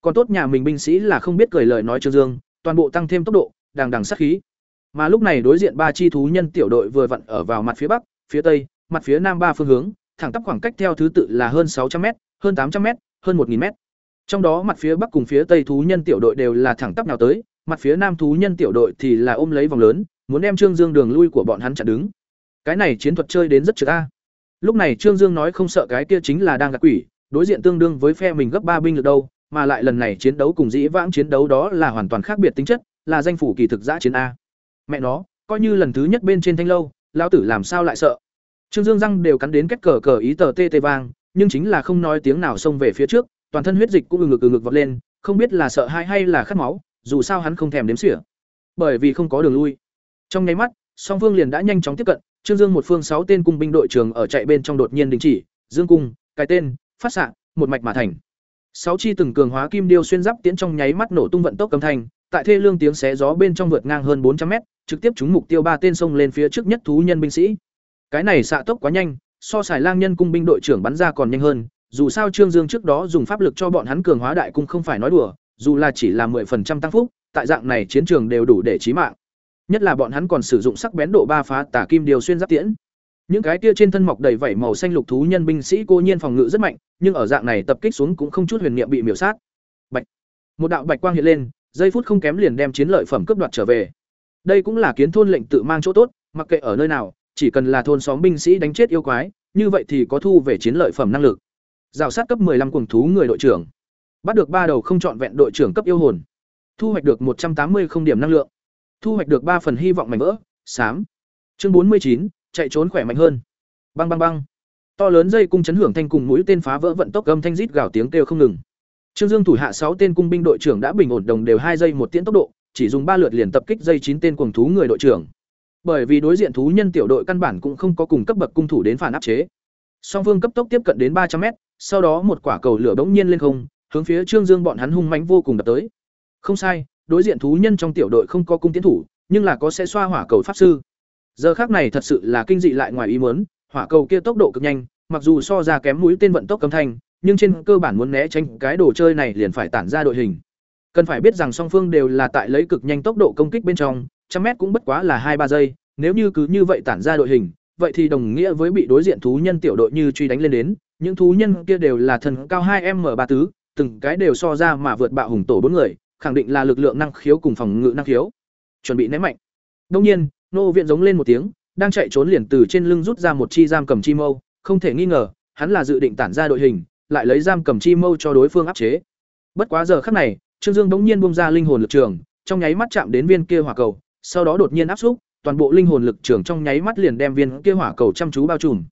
Còn tốt nhà mình binh sĩ là không biết cười lời nói Trương Dương, toàn bộ tăng thêm tốc độ, đằng đằng sát khí. Mà lúc này đối diện ba chi thú nhân tiểu đội vừa vặn ở vào mặt phía bắc, phía tây, mặt phía nam ba phương hướng, thẳng tắp khoảng cách theo thứ tự là hơn sáu trăm m hơn tám trăm m hơn một nghìn m Trong đó mặt phía bắc cùng phía tây thú nhân tiểu đội đều là thẳng tắp nào tới, mặt phía nam thú nhân tiểu đội thì là ôm lấy vòng lớn, muốn đem Trương Dương đường lui của bọn hắn chặn đứng. Cái này chiến thuật chơi đến rất trực a. Lúc này Trương Dương nói không sợ cái kia chính là đang gạt quỷ, đối diện tương đương với phe mình gấp ba binh lực đâu, mà lại lần này chiến đấu cùng dĩ vãng chiến đấu đó là hoàn toàn khác biệt tính chất, là danh phủ kỳ thực giã chiến a. Mẹ nó, coi như lần thứ nhất bên trên thanh lâu, lão tử làm sao lại sợ? Trương dương răng đều cắn đến kết cờ cờ ý tờ tê tê vang nhưng chính là không nói tiếng nào xông về phía trước toàn thân huyết dịch cũng ừ ngực ừ ngực vọt lên không biết là sợ hãi hay là khát máu dù sao hắn không thèm đếm xỉa. Bởi vì không có đường lui. Trong nháy mắt song phương liền đã nhanh chóng tiếp cận trương dương một phương sáu tên cung binh đội trưởng ở chạy bên trong đột nhiên đình chỉ dương cung cái tên phát xạ một mạch mà thành. Sáu chi từng cường hóa kim điêu xuyên giáp tiến trong nháy mắt nổ tung vận tốc âm thanh tại thê lương tiếng xé gió bên trong vượt ngang hơn bốn trăm mét, trực tiếp trúng mục tiêu ba tên sông lên phía trước nhất thú nhân binh sĩ. Cái này xạ tốc quá nhanh, so sải lang nhân cung binh đội trưởng bắn ra còn nhanh hơn, dù sao trương dương trước đó dùng pháp lực cho bọn hắn cường hóa đại cung không phải nói đùa, dù là chỉ là 10% tăng phúc, tại dạng này chiến trường đều đủ để chí mạng. Nhất là bọn hắn còn sử dụng sắc bén độ ba phá tả kim điều xuyên giáp tiễn. Những cái kia trên thân mọc đầy vảy màu xanh lục thú nhân binh sĩ cô nhiên phòng ngự rất mạnh, nhưng ở dạng này tập kích xuống cũng không chút huyền niệm bị miểu sát. Bạch. Một đạo bạch quang hiện lên giây phút không kém liền đem chiến lợi phẩm cướp đoạt trở về. Đây cũng là kiến thôn lệnh tự mang chỗ tốt, mặc kệ ở nơi nào, chỉ cần là thôn xóm binh sĩ đánh chết yêu quái, như vậy thì có thu về chiến lợi phẩm năng lực. Rào sát cấp 15 cuồng thú người đội trưởng. Bắt được ba đầu không chọn vẹn đội trưởng cấp yêu hồn. Thu hoạch được một trăm tám mươi không điểm năng lượng. Thu hoạch được ba phần hy vọng mảnh vỡ, xám. Chương bốn mươi chín, chạy trốn khỏe mạnh hơn. Băng băng băng. To lớn dây cung chấn hưởng thanh cùng mũi tên phá vỡ vận tốc âm thanh rít gào tiếng kêu không ngừng trương dương thủ hạ sáu tên cung binh đội trưởng đã bình ổn đồng đều hai giây một tiễn tốc độ, chỉ dùng ba lượt liền tập kích dây chín tên cuồng thú người đội trưởng. Bởi vì đối diện thú nhân tiểu đội căn bản cũng không có cùng cấp bậc cung thủ đến phản áp chế. Song phương cấp tốc tiếp cận đến ba trăm mét, sau đó một quả cầu lửa bỗng nhiên lên không, hướng phía trương dương bọn hắn hung mãnh vô cùng đập tới. Không sai, đối diện thú nhân trong tiểu đội không có cung tiến thủ, nhưng là có sẽ xoa hỏa cầu pháp sư. Giờ khác này thật sự là kinh dị lại ngoài ý muốn, hỏa cầu kia tốc độ cực nhanh, mặc dù so ra kém mũi tên vận tốc cấm thành nhưng trên cơ bản muốn né tránh cái đồ chơi này liền phải tản ra đội hình. Cần phải biết rằng song phương đều là tại lấy cực nhanh tốc độ công kích bên trong, trăm mét cũng bất quá là hai ba giây, nếu như cứ như vậy tản ra đội hình, vậy thì đồng nghĩa với bị đối diện thú nhân tiểu đội như truy đánh lên đến, những thú nhân kia đều là thần cao hai m ba tứ, từng cái đều so ra mà vượt bạo hùng tổ bốn người, khẳng định là lực lượng năng khiếu cùng phòng ngự năng khiếu. Chuẩn bị ném mạnh. Đương nhiên, nô viện giống lên một tiếng, đang chạy trốn liền từ trên lưng rút ra một chi giam cầm chi mâu, không thể nghi ngờ, hắn là dự định tản ra đội hình lại lấy giam cầm chi mâu cho đối phương áp chế. Bất quá giờ khắc này, trương dương bỗng nhiên bung ra linh hồn lực trường, trong nháy mắt chạm đến viên kia hỏa cầu, sau đó đột nhiên áp xúc, toàn bộ linh hồn lực trường trong nháy mắt liền đem viên kia hỏa cầu chăm chú bao trùm.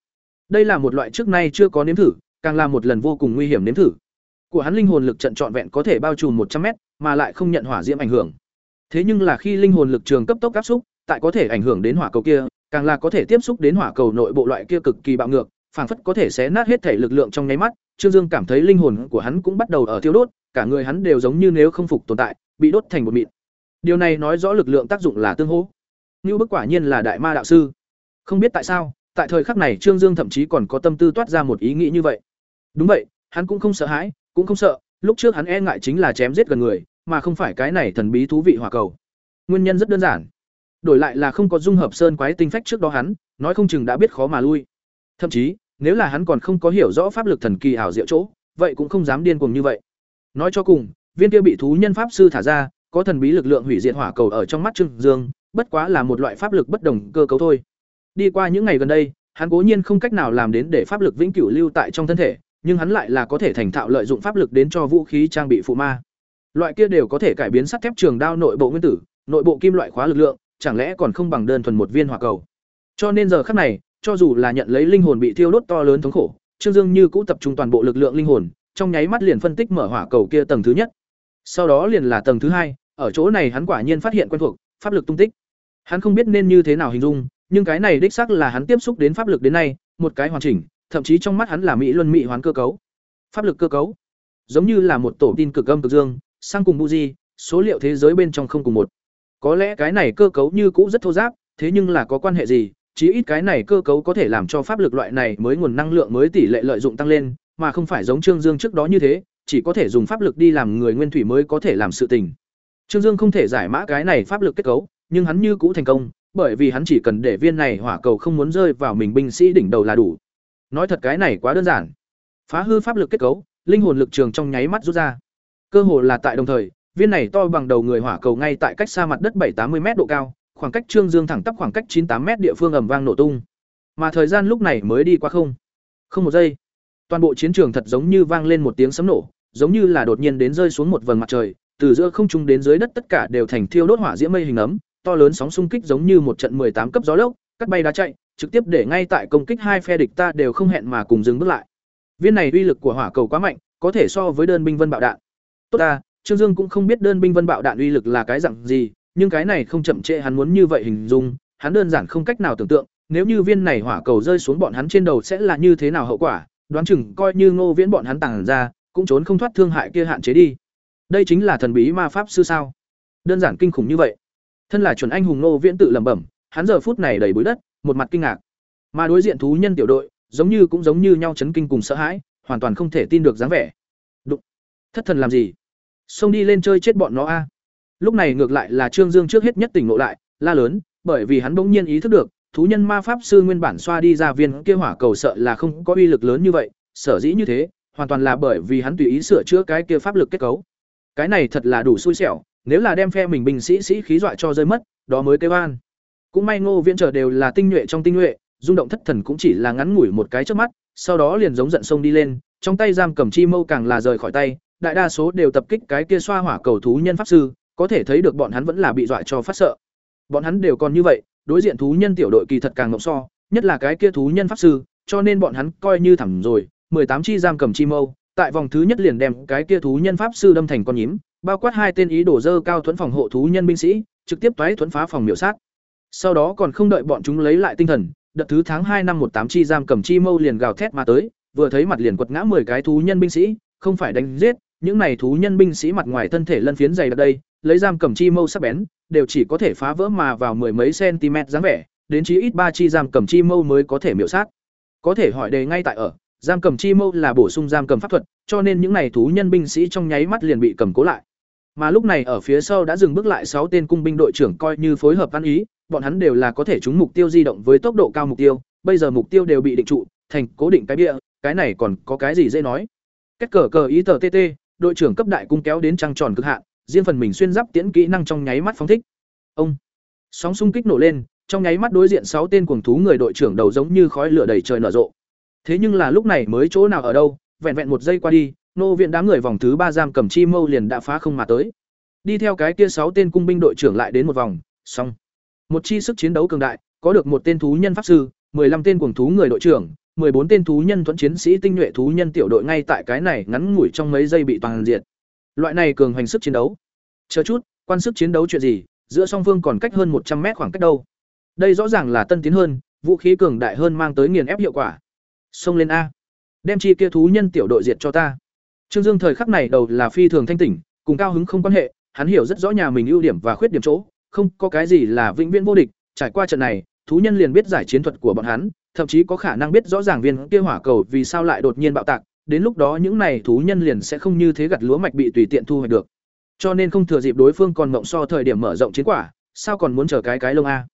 Đây là một loại trước nay chưa có nếm thử, càng là một lần vô cùng nguy hiểm nếm thử. Của hắn linh hồn lực trận trọn vẹn có thể bao trùm một trăm mét, mà lại không nhận hỏa diễm ảnh hưởng. Thế nhưng là khi linh hồn lực trường cấp tốc áp xúc, tại có thể ảnh hưởng đến hỏa cầu kia, càng là có thể tiếp xúc đến hỏa cầu nội bộ loại kia cực kỳ bạo ngược, phảng phất có thể xé nát hết thể lực lượng trong nháy mắt trương dương cảm thấy linh hồn của hắn cũng bắt đầu ở thiêu đốt, cả người hắn đều giống như nếu không phục tồn tại, bị đốt thành một mịn. Điều này nói rõ lực lượng tác dụng là tương hỗ. Như bức quả nhiên là đại ma đạo sư. Không biết tại sao, tại thời khắc này trương dương thậm chí còn có tâm tư toát ra một ý nghĩ như vậy. Đúng vậy, hắn cũng không sợ hãi, cũng không sợ, lúc trước hắn e ngại chính là chém giết gần người, mà không phải cái này thần bí thú vị hỏa cầu. Nguyên nhân rất đơn giản. Đổi lại là không có dung hợp sơn quái tinh phách trước đó hắn, nói không chừng đã biết khó mà lui. Thậm chí nếu là hắn còn không có hiểu rõ pháp lực thần kỳ ảo diệu chỗ vậy cũng không dám điên cuồng như vậy nói cho cùng viên kia bị thú nhân pháp sư thả ra có thần bí lực lượng hủy diệt hỏa cầu ở trong mắt trương dương bất quá là một loại pháp lực bất đồng cơ cấu thôi đi qua những ngày gần đây hắn cố nhiên không cách nào làm đến để pháp lực vĩnh cửu lưu tại trong thân thể nhưng hắn lại là có thể thành thạo lợi dụng pháp lực đến cho vũ khí trang bị phụ ma. Loại kia đều có thể cải biến sắt thép trường đao nội bộ nguyên tử, nội bộ kim loại khóa lực lượng, chẳng lẽ còn không bằng đơn thuần một viên hỏa cầu. Cho nên giờ khắc này, cho dù là nhận lấy linh hồn bị thiêu đốt to lớn thống khổ, Trương Dương như cũ tập trung toàn bộ lực lượng linh hồn, trong nháy mắt liền phân tích mở hỏa cầu kia tầng thứ nhất. Sau đó liền là tầng thứ hai, ở chỗ này hắn quả nhiên phát hiện quen thuộc, pháp lực tung tích. Hắn không biết nên như thế nào hình dung, nhưng cái này đích xác là hắn tiếp xúc đến pháp lực đến nay, một cái hoàn chỉnh, thậm chí trong mắt hắn là mỹ luân mỹ hoán cơ cấu pháp lực cơ cấu giống như là một tổ tin cực âm cực dương sang cùng buji số liệu thế giới bên trong không cùng một có lẽ cái này cơ cấu như cũ rất thô ráp, thế nhưng là có quan hệ gì chí ít cái này cơ cấu có thể làm cho pháp lực loại này mới nguồn năng lượng mới tỷ lệ lợi dụng tăng lên, mà không phải giống trương dương trước đó như thế, chỉ có thể dùng pháp lực đi làm người nguyên thủy mới có thể làm sự tình. Trương dương không thể giải mã cái này pháp lực kết cấu, nhưng hắn như cũ thành công, bởi vì hắn chỉ cần để viên này hỏa cầu không muốn rơi vào mình binh sĩ đỉnh đầu là đủ. Nói thật cái này quá đơn giản. Phá hư pháp lực kết cấu, linh hồn lực trường trong nháy mắt rút ra. Cơ hồ là tại đồng thời, viên này to bằng đầu người hỏa cầu ngay tại cách xa mặt đất bảy tám mươi m độ cao khoảng cách trương dương thẳng tắp khoảng cách chín tám m địa phương ầm vang nổ tung mà thời gian lúc này mới đi qua không không một giây toàn bộ chiến trường thật giống như vang lên một tiếng sấm nổ giống như là đột nhiên đến rơi xuống một vầng mặt trời từ giữa không trung đến dưới đất tất cả đều thành thiêu đốt hỏa diễm mây hình ấm to lớn sóng xung kích giống như một trận tám cấp gió lốc cắt bay đá chạy, trực tiếp để ngay tại công kích hai phe địch ta đều không hẹn mà cùng dừng bước lại. Viên này uy lực của hỏa cầu quá mạnh, có thể so với đơn binh vân bạo đạn. Tốt ta, Trương Dương cũng không biết đơn binh vân bạo đạn uy lực là cái dạng gì, nhưng cái này không chậm trễ hắn muốn như vậy hình dung, hắn đơn giản không cách nào tưởng tượng, nếu như viên này hỏa cầu rơi xuống bọn hắn trên đầu sẽ là như thế nào hậu quả, đoán chừng coi như Ngô Viễn bọn hắn tàng ra, cũng trốn không thoát thương hại kia hạn chế đi. Đây chính là thần bí ma pháp sư sao? Đơn giản kinh khủng như vậy. Thân là chuẩn anh hùng Ngô Viễn tự lẩm bẩm, hắn giờ phút này đầy bụi đất, một mặt kinh ngạc. Mà đối diện thú nhân tiểu đội, giống như cũng giống như nhau chấn kinh cùng sợ hãi, hoàn toàn không thể tin được dáng vẻ. Đụng. Thất thần làm gì? Xông đi lên chơi chết bọn nó a. Lúc này ngược lại là Trương Dương trước hết nhất tỉnh ngộ lại, la lớn, bởi vì hắn bỗng nhiên ý thức được, thú nhân ma pháp sư nguyên bản xoa đi ra viên kia hỏa cầu sợ là không có uy lực lớn như vậy, sở dĩ như thế, hoàn toàn là bởi vì hắn tùy ý sửa chữa cái kia pháp lực kết cấu. Cái này thật là đủ xui xẻo, nếu là đem phe mình binh sĩ sĩ khí dọa cho rơi mất, đó mới kêu an. Cũng may Ngô Viễn chờ đều là tinh nhuệ trong tinh nhuệ, rung động thất thần cũng chỉ là ngắn ngủi một cái trước mắt, sau đó liền giống giận sông đi lên, trong tay giam cầm chi mâu càng là rời khỏi tay, đại đa số đều tập kích cái kia xoa hỏa cầu thú nhân pháp sư, có thể thấy được bọn hắn vẫn là bị dọa cho phát sợ. Bọn hắn đều còn như vậy, đối diện thú nhân tiểu đội kỳ thật càng ngộng so, nhất là cái kia thú nhân pháp sư, cho nên bọn hắn coi như thẳng rồi, Mười tám chi giam cầm chi mâu, tại vòng thứ nhất liền đem cái kia thú nhân pháp sư đâm thành con nhím, bao quát hai tên ý đổ dơ cao thuẫn phòng hộ thú nhân binh sĩ, trực tiếp toái thuẫn phá phòng miểu sát. Sau đó còn không đợi bọn chúng lấy lại tinh thần, đợt thứ tháng hai năm một tám chi giam cầm chi mâu liền gào thét mà tới, vừa thấy mặt liền quật ngã 10 cái thú nhân binh sĩ, không phải đánh giết, những này thú nhân binh sĩ mặt ngoài thân thể lân phiến dày đặc đây, lấy giam cầm chi mâu sắc bén, đều chỉ có thể phá vỡ mà vào mười mấy cm dáng vẻ, đến chí ít ba chi giam cầm chi mâu mới có thể miểu sát. Có thể hỏi đề ngay tại ở, giam cầm chi mâu là bổ sung giam cầm pháp thuật, cho nên những này thú nhân binh sĩ trong nháy mắt liền bị cầm cố lại. Mà lúc này ở phía sau đã dừng bước lại sáu tên cung binh đội trưởng coi như phối hợp ăn ý, bọn hắn đều là có thể trúng mục tiêu di động với tốc độ cao mục tiêu, bây giờ mục tiêu đều bị định trụ, thành cố định cái bia, cái này còn có cái gì dễ nói. Kết cờ cờ ý tờ TT, đội trưởng cấp đại cung kéo đến trăng tròn cực hạn, riêng phần mình xuyên giáp tiễn kỹ năng trong nháy mắt phóng thích. Ông sóng xung kích nổ lên, trong nháy mắt đối diện sáu tên cuồng thú người đội trưởng đầu giống như khói lửa đầy trời nở rộ. Thế nhưng là lúc này mới chỗ nào ở đâu, vẹn vẹn một giây qua đi, nô viện đám người vòng thứ ba giam cầm chi mâu liền đã phá không mà tới. Đi theo cái kia sáu tên cung binh đội trưởng lại đến một vòng, xong. Một chi sức chiến đấu cường đại, có được một tên thú nhân pháp sư, 15 tên cuồng thú người đội trưởng, 14 tên thú nhân thuẫn chiến sĩ tinh nhuệ thú nhân tiểu đội ngay tại cái này ngắn ngủi trong mấy giây bị toàn diệt. Loại này cường hành sức chiến đấu. Chờ chút, quan sức chiến đấu chuyện gì, giữa song phương còn cách hơn một trăm mét khoảng cách đâu. Đây rõ ràng là tân tiến hơn, vũ khí cường đại hơn mang tới nghiền ép hiệu quả. Xông lên a. Đem chi kia thú nhân tiểu đội diệt cho ta. Trương Dương thời khắc này đầu là phi thường thanh tỉnh, cùng cao hứng không quan hệ, hắn hiểu rất rõ nhà mình ưu điểm và khuyết điểm chỗ, không có cái gì là vĩnh viễn vô địch, trải qua trận này, thú nhân liền biết giải chiến thuật của bọn hắn, thậm chí có khả năng biết rõ ràng viên kia hỏa cầu vì sao lại đột nhiên bạo tạc, đến lúc đó những này thú nhân liền sẽ không như thế gặt lúa mạch bị tùy tiện thu hoạch được. Cho nên không thừa dịp đối phương còn mộng so thời điểm mở rộng chiến quả, sao còn muốn chờ cái cái lông a?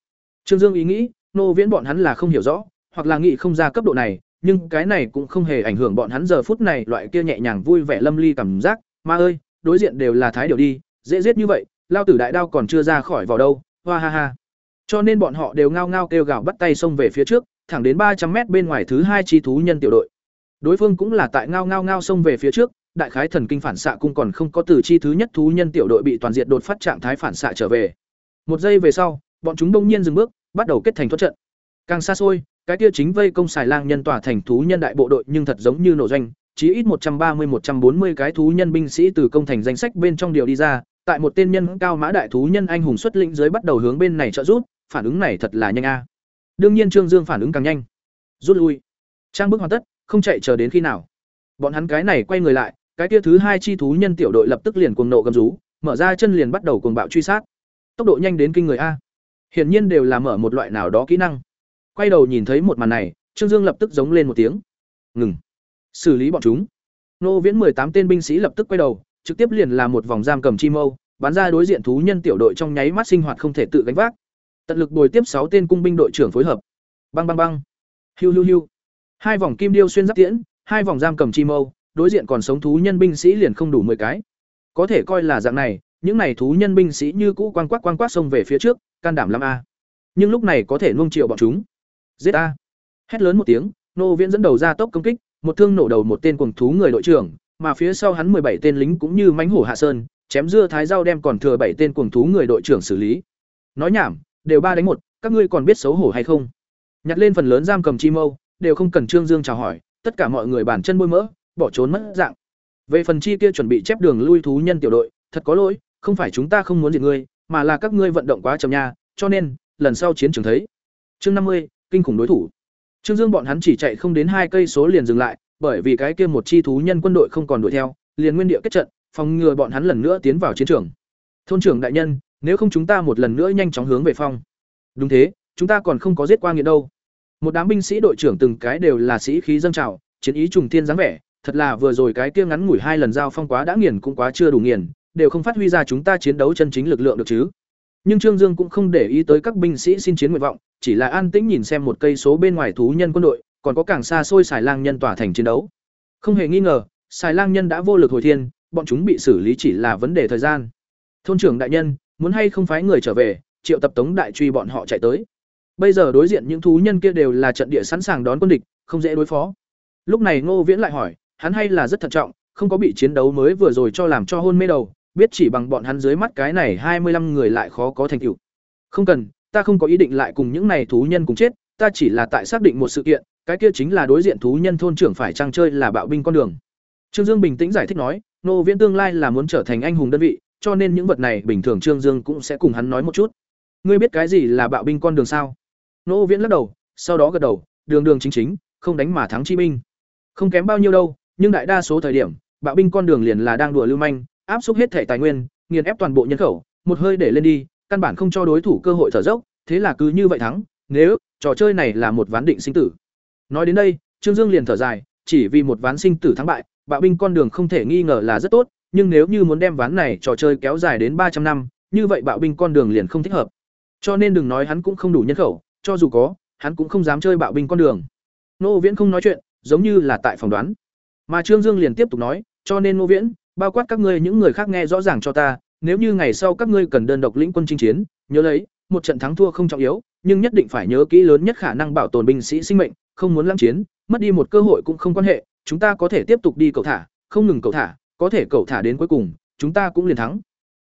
Trương Dương ý nghĩ, nô viễn bọn hắn là không hiểu rõ, hoặc là nghĩ không ra cấp độ này, nhưng cái này cũng không hề ảnh hưởng bọn hắn giờ phút này loại kia nhẹ nhàng vui vẻ lâm ly cảm giác, ma ơi, đối diện đều là thái điều đi, dễ giết như vậy, lao tử đại đao còn chưa ra khỏi vào đâu, hoa ha ha. Cho nên bọn họ đều ngao ngao kêu gào bắt tay xông về phía trước, thẳng đến ba trăm mét bên ngoài thứ hai chi thú nhân tiểu đội. Đối phương cũng là tại ngao ngao ngao xông về phía trước, đại khái thần kinh phản xạ cung còn không có từ chi thứ nhất thú nhân tiểu đội bị toàn diện đột phát trạng thái phản xạ trở về. Một giây về sau, bọn chúng đông nhiên dừng bước, bắt đầu kết thành thoát trận. Càng xa xôi, cái kia chính vây công xài lang nhân tỏa thành thú nhân đại bộ đội nhưng thật giống như nổ doanh, chí ít một trăm ba mươi một trăm bốn mươi cái thú nhân binh sĩ từ công thành danh sách bên trong điều đi ra, tại một tên nhân cao mã đại thú nhân anh hùng xuất lĩnh dưới bắt đầu hướng bên này trợ rút, phản ứng này thật là nhanh a. Đương nhiên Trương Dương phản ứng càng nhanh. Rút lui. Trang bước hoàn tất, không chạy chờ đến khi nào. Bọn hắn cái này quay người lại, cái kia thứ hai chi thú nhân tiểu đội lập tức liền cuồng nộ gầm rú, mở ra chân liền bắt đầu cuồng bạo truy sát. Tốc độ nhanh đến kinh người a. Hiển nhiên đều là mở một loại nào đó kỹ năng. Quay đầu nhìn thấy một màn này, Trương Dương lập tức giống lên một tiếng. Ngừng. Xử lý bọn chúng. Nô Viễn tám tên binh sĩ lập tức quay đầu, trực tiếp liền là một vòng giam cầm chi mâu, bắn ra đối diện thú nhân tiểu đội trong nháy mắt sinh hoạt không thể tự gánh vác. Tận lực bồi tiếp sáu tên cung binh đội trưởng phối hợp. Bang bang bang. Hiu hiu hiu. Hai vòng kim điêu xuyên giáp tiễn, hai vòng giam cầm chi mâu, đối diện còn sống thú nhân binh sĩ liền không đủ 10 cái. Có thể coi là dạng này, những này thú nhân binh sĩ như cũ quang quắc quang quắc xông về phía trước, can đảm lắm a. Nhưng lúc này có thể nuông chiều bọn chúng. Giết a. Hét lớn một tiếng, Nô Viễn dẫn đầu ra tốc công kích, một thương nổ đầu một tên cuồng thú người đội trưởng, mà phía sau hắn bảy tên lính cũng như mãnh hổ hạ sơn, chém dưa thái rau đem còn thừa bảy tên cuồng thú người đội trưởng xử lý. Nói nhảm, đều ba đánh một các ngươi còn biết xấu hổ hay không nhặt lên phần lớn giam cầm chi mâu đều không cần trương dương chào hỏi tất cả mọi người bản chân bôi mỡ bỏ trốn mất dạng. Về phần chi kia chuẩn bị chép đường lui thú nhân tiểu đội thật có lỗi không phải chúng ta không muốn diệt ngươi mà là các ngươi vận động quá chậm nha cho nên lần sau chiến trường thấy. Chương năm mươi kinh khủng đối thủ. Trương dương bọn hắn chỉ chạy không đến hai cây số liền dừng lại bởi vì cái kia một chi thú nhân quân đội không còn đuổi theo liền nguyên địa kết trận phòng ngừa bọn hắn lần nữa tiến vào chiến trường. Thôn trưởng đại nhân nếu không chúng ta một lần nữa nhanh chóng hướng về phòng, đúng thế chúng ta còn không có giết qua nghiệt đâu một đám binh sĩ đội trưởng từng cái đều là sĩ khí dâng trào, chiến ý trùng thiên dáng vẻ, thật là vừa rồi cái kia ngắn ngủi hai lần giao phong quá đã nghiền cũng quá chưa đủ nghiền, đều không phát huy ra chúng ta chiến đấu chân chính lực lượng được chứ. Nhưng trương dương cũng không để ý tới các binh sĩ xin chiến nguyện vọng, chỉ là an tĩnh nhìn xem một cây số bên ngoài thú nhân quân đội, còn có càng xa xôi xài lang nhân tỏa thành chiến đấu. Không hề nghi ngờ xài lang nhân đã vô lực hồi thiên, bọn chúng bị xử lý chỉ là vấn đề thời gian. Thôn trưởng đại nhân, muốn hay không phái người trở về, triệu tập tống đại truy bọn họ chạy tới bây giờ đối diện những thú nhân kia đều là trận địa sẵn sàng đón quân địch, không dễ đối phó. Lúc này ngô viễn lại hỏi, hắn hay là rất thận trọng, không có bị chiến đấu mới vừa rồi cho làm cho hôn mê đầu, biết chỉ bằng bọn hắn dưới mắt cái này hai mươi 25 người lại khó có thành tựu. Không cần, ta không có ý định lại cùng những này thú nhân cùng chết, ta chỉ là tại xác định một sự kiện, cái kia chính là đối diện thú nhân thôn trưởng phải trang chơi là bạo binh con đường. Trương dương bình tĩnh giải thích nói nô viễn tương lai là muốn trở thành anh hùng đơn vị, cho nên những vật này bình thường trương dương cũng sẽ cùng hắn nói một chút. Ngươi biết cái gì là bạo binh con đường sao? Nô viễn lắc đầu, sau đó gật đầu, đường đường chính chính, không đánh mà thắng chi binh không kém bao nhiêu đâu, nhưng đại đa số thời điểm, bạo binh con đường liền là đang đùa lưu manh, áp xúc hết thể tài nguyên, nghiền ép toàn bộ nhân khẩu, một hơi để lên đi, căn bản không cho đối thủ cơ hội thở dốc, thế là cứ như vậy thắng, nếu, trò chơi này là một ván định sinh tử. Nói đến đây, trương dương liền thở dài, chỉ vì một ván sinh tử thắng bại, bạo binh con đường không thể nghi ngờ là rất tốt, nhưng nếu như muốn đem ván này trò chơi kéo dài đến ba trăm năm, như vậy bạo binh con đường liền không thích hợp. Cho nên đừng nói hắn cũng không đủ nhân khẩu cho dù có, hắn cũng không dám chơi bạo binh con đường. Nô viễn không nói chuyện, giống như là tại phòng đoán. Mà trương dương liền tiếp tục nói, cho nên nô viễn, bao quát các ngươi những người khác nghe rõ ràng cho ta, nếu như ngày sau các ngươi cần đơn độc lĩnh quân chinh chiến, nhớ lấy, một trận thắng thua không trọng yếu, nhưng nhất định phải nhớ kỹ lớn nhất khả năng bảo tồn binh sĩ sinh mệnh, không muốn lãng chiến, mất đi một cơ hội cũng không quan hệ, chúng ta có thể tiếp tục đi cầu thả, không ngừng cầu thả, có thể cầu thả đến cuối cùng, chúng ta cũng liền thắng.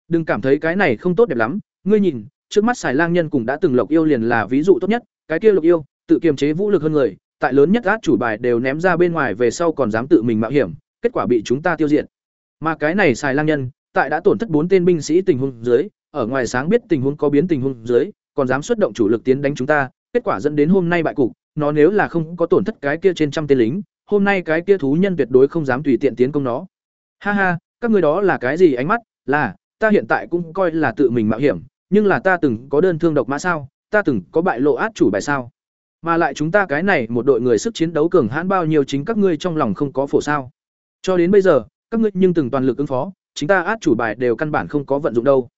Đừng cảm thấy cái này không tốt đẹp lắm, ngươi nhìn trước mắt xài lang nhân cùng đã từng lộc yêu liền là ví dụ tốt nhất, cái kia lộc yêu, tự kiềm chế vũ lực hơn người, tại lớn nhất át chủ bài đều ném ra bên ngoài về sau còn dám tự mình mạo hiểm, kết quả bị chúng ta tiêu diệt. Mà cái này xài lang nhân, tại đã tổn thất bốn tên binh sĩ tình huống dưới, ở ngoài sáng biết tình huống có biến tình huống dưới, còn dám xuất động chủ lực tiến đánh chúng ta, kết quả dẫn đến hôm nay bại cục, nó nếu là không có tổn thất cái kia trên trăm tên lính, hôm nay cái kia thú nhân tuyệt đối không dám tùy tiện tiến công nó. Ha ha, các người đó là cái gì ánh mắt? Là, ta hiện tại cũng coi là tự mình mạo hiểm nhưng là ta từng có đơn thương độc mã sao, ta từng có bại lộ át chủ bài sao? Mà lại chúng ta cái này một đội người sức chiến đấu cường hãn bao nhiêu chính các ngươi trong lòng không có phổ sao? Cho đến bây giờ, các ngươi nhưng từng toàn lực ứng phó, chính ta át chủ bài đều căn bản không có vận dụng đâu.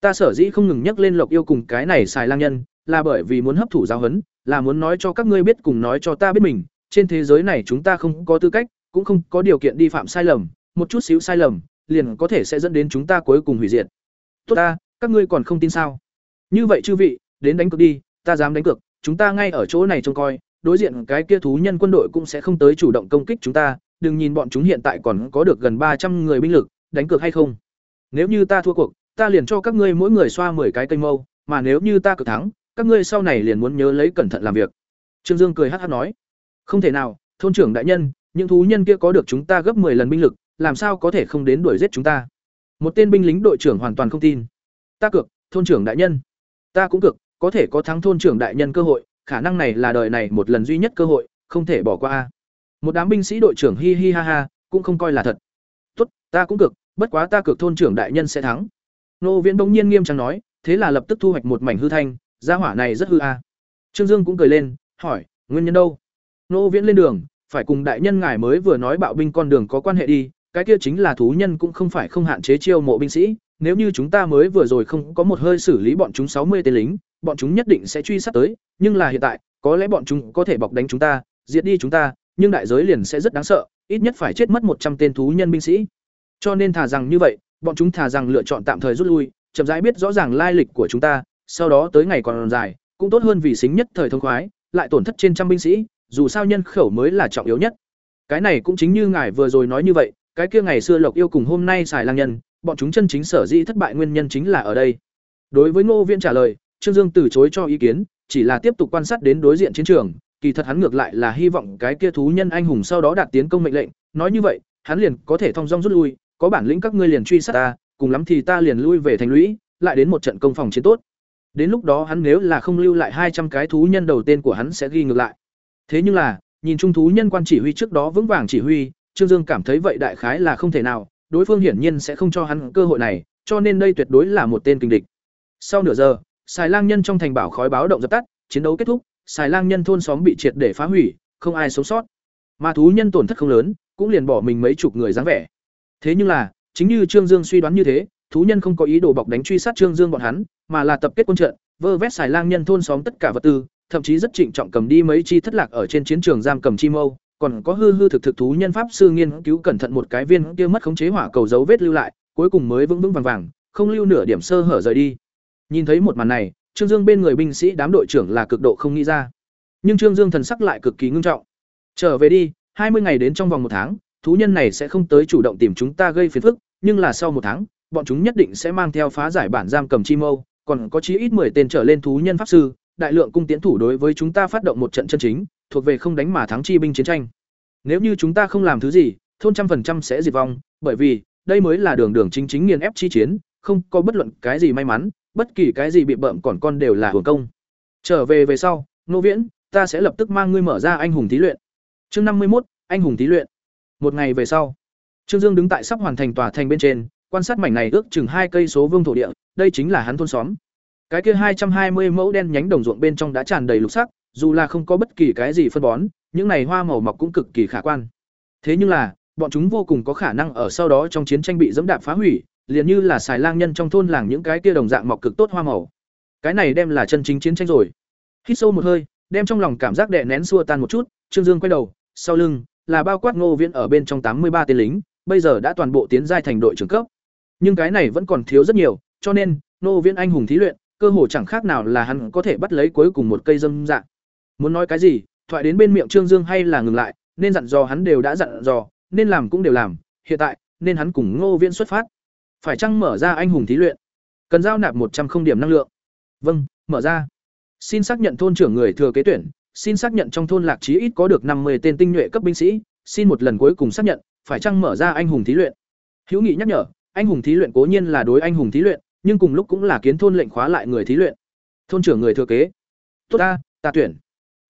Ta sở dĩ không ngừng nhắc lên lộc yêu cùng cái này xài lang nhân, là bởi vì muốn hấp thụ giáo huấn, là muốn nói cho các ngươi biết cùng nói cho ta biết mình. Trên thế giới này chúng ta không có tư cách, cũng không có điều kiện đi phạm sai lầm, một chút xíu sai lầm, liền có thể sẽ dẫn đến chúng ta cuối cùng hủy diệt. Tốt ta các ngươi còn không tin sao? Như vậy chư vị, đến đánh cược đi, ta dám đánh cược, chúng ta ngay ở chỗ này trông coi, đối diện cái kia thú nhân quân đội cũng sẽ không tới chủ động công kích chúng ta, đừng nhìn bọn chúng hiện tại còn có được gần ba trăm người binh lực, đánh cược hay không? Nếu như ta thua cuộc, ta liền cho các ngươi mỗi người xoa 10 cái cây mâu, mà nếu như ta cược thắng, các ngươi sau này liền muốn nhớ lấy cẩn thận làm việc. Trương dương cười hát hắc nói. Không thể nào, thôn trưởng đại nhân, những thú nhân kia có được chúng ta gấp 10 lần binh lực, làm sao có thể không đến đuổi giết chúng ta? Một tên binh lính đội trưởng hoàn toàn không tin ta cược, thôn trưởng đại nhân. Ta cũng cược, có thể có thắng thôn trưởng đại nhân cơ hội, khả năng này là đời này một lần duy nhất cơ hội, không thể bỏ qua một đám binh sĩ đội trưởng hi hi ha ha, cũng không coi là thật. Tốt, ta cũng cược, bất quá ta cược thôn trưởng đại nhân sẽ thắng. Nô viễn bỗng nhiên nghiêm trang nói, thế là lập tức thu hoạch một mảnh hư thanh, gia hỏa này rất hư a. Trương dương cũng cười lên, hỏi, nguyên nhân đâu? Nô viễn lên đường, phải cùng đại nhân ngài mới vừa nói bạo binh con đường có quan hệ đi, cái kia chính là thú nhân cũng không phải không hạn chế chiêu mộ binh sĩ nếu như chúng ta mới vừa rồi không có một hơi xử lý bọn chúng sáu mươi tên lính, bọn chúng nhất định sẽ truy sát tới, nhưng là hiện tại, có lẽ bọn chúng có thể bọc đánh chúng ta, diệt đi chúng ta, nhưng đại giới liền sẽ rất đáng sợ, ít nhất phải chết mất một trăm tên thú nhân binh sĩ. Cho nên thà rằng như vậy, bọn chúng thà rằng lựa chọn tạm thời rút lui, chậm rãi biết rõ ràng lai lịch của chúng ta, sau đó tới ngày còn dài, cũng tốt hơn vì xính nhất thời thông khoái, lại tổn thất trên trăm binh sĩ, dù sao nhân khẩu mới là trọng yếu nhất. Cái này cũng chính như ngài vừa rồi nói như vậy, cái kia ngày xưa lộc yêu cùng hôm nay xài lang nhân bọn chúng chân chính sở dĩ thất bại nguyên nhân chính là ở đây đối với ngô viễn trả lời Trương Dương từ chối cho ý kiến, chỉ là tiếp tục quan sát đến đối diện chiến trường, kỳ thật hắn ngược lại là hy vọng cái kia thú nhân anh hùng sau đó đạt tiến công mệnh lệnh, nói như vậy, hắn liền có thể thông dong rút lui, có bản lĩnh các ngươi liền truy sát ta, cùng lắm thì ta liền lui về thành lũy, lại đến một trận công phòng chiến tốt. Đến lúc đó hắn nếu là không lưu lại hai trăm cái thú nhân đầu tên của hắn sẽ ghi ngược lại. Thế nhưng là, nhìn trung thú nhân quan chỉ huy trước đó vững vàng chỉ huy, Trương Dương cảm thấy vậy đại khái là không thể nào, đối phương hiển nhiên sẽ không cho hắn cơ hội này, cho nên đây tuyệt đối là một tên kinh địch. Sau nửa giờ, Xài Lang nhân trong thành bảo khói báo động dập tắt, chiến đấu kết thúc, Xài Lang nhân thôn xóm bị triệt để phá hủy, không ai sống sót. Mà thú nhân tổn thất không lớn, cũng liền bỏ mình mấy chục người dáng vẻ. Thế nhưng là, chính như Trương Dương suy đoán như thế, thú nhân không có ý đồ bọc đánh truy sát Trương Dương bọn hắn, mà là tập kết quân trận, vơ vét xài lang nhân thôn xóm tất cả vật tư, thậm chí rất trịnh trọng cầm đi mấy chi thất lạc ở trên chiến trường giam cầm chi mâu, còn có hư hư thực thực thú nhân pháp sư nghiên cứu cẩn thận một cái viên kia mất khống chế hỏa cầu dấu vết lưu lại, cuối cùng mới vững vững vàng vàng, không lưu nửa điểm sơ hở rời đi. Nhìn thấy một màn này, Trương Dương bên người binh sĩ đám đội trưởng là cực độ không nghĩ ra. Nhưng Trương Dương thần sắc lại cực kỳ ngưng trọng. Trở về đi, hai mươi ngày đến trong vòng một tháng, thú nhân này sẽ không tới chủ động tìm chúng ta gây phiền phức, nhưng là sau một tháng, bọn chúng nhất định sẽ mang theo phá giải bản giam cầm chi mâu, còn có chí ít 10 tên trở lên thú nhân pháp sư, đại lượng cung tiến thủ đối với chúng ta phát động một trận chân chính, thuộc về không đánh mà thắng chi binh chiến tranh. Nếu như chúng ta không làm thứ gì, thôn trăm phần trăm sẽ diệt vong, bởi vì đây mới là đường đường chính chính nghiền ép chi chiến, không có bất luận cái gì may mắn, bất kỳ cái gì bị bợm còn con đều là hưởng công. Trở về về sau, Nô Viễn, ta sẽ lập tức mang ngươi mở ra anh hùng thí luyện. Chương năm mươi một anh hùng thí luyện. Một ngày về sau, Trương Dương đứng tại sắp hoàn thành tòa thành bên trên, quan sát mảnh này ước chừng hai cây số vương thổ địa, đây chính là hắn thôn xóm. Cái kia hai trăm hai mươi mẫu đen nhánh đồng ruộng bên trong đã tràn đầy lục sắc, dù là không có bất kỳ cái gì phân bón, những này hoa màu mọc cũng cực kỳ khả quan. Thế nhưng là, bọn chúng vô cùng có khả năng ở sau đó trong chiến tranh bị dẫm đạp phá hủy, liền như là xài lang nhân trong thôn làng những cái kia đồng dạng mọc cực tốt hoa màu. Cái này đem là chân chính chiến tranh rồi. Hít sâu một hơi, đem trong lòng cảm giác đè nén xua tan một chút, Trương Dương quay đầu, sau lưng là bao quát Ngô Viễn ở bên trong tám mươi ba tên lính, bây giờ đã toàn bộ tiến giai thành đội trưởng cấp. Nhưng cái này vẫn còn thiếu rất nhiều, cho nên, Ngô Viễn anh hùng thí luyện, cơ hồ chẳng khác nào là hắn có thể bắt lấy cuối cùng một cây dâm dạng. Muốn nói cái gì, thoại đến bên miệng Trương Dương hay là ngừng lại, nên dặn dò hắn đều đã dặn dò, nên làm cũng đều làm, hiện tại, nên hắn cùng Ngô Viễn xuất phát. Phải chăng mở ra anh hùng thí luyện? Cần giao nạp một trăm không điểm năng lượng. Vâng, mở ra. Xin xác nhận thôn trưởng người thừa kế tuyển, xin xác nhận trong thôn lạc chí ít có được năm mươi tên tinh nhuệ cấp binh sĩ, xin một lần cuối cùng xác nhận, phải chăng mở ra anh hùng thí luyện. Hữu Nghị nhắc nhở, anh hùng thí luyện cố nhiên là đối anh hùng thí luyện, nhưng cùng lúc cũng là kiến thôn lệnh khóa lại người thí luyện. Thôn trưởng người thừa kế. Tốt ta, ta tuyển.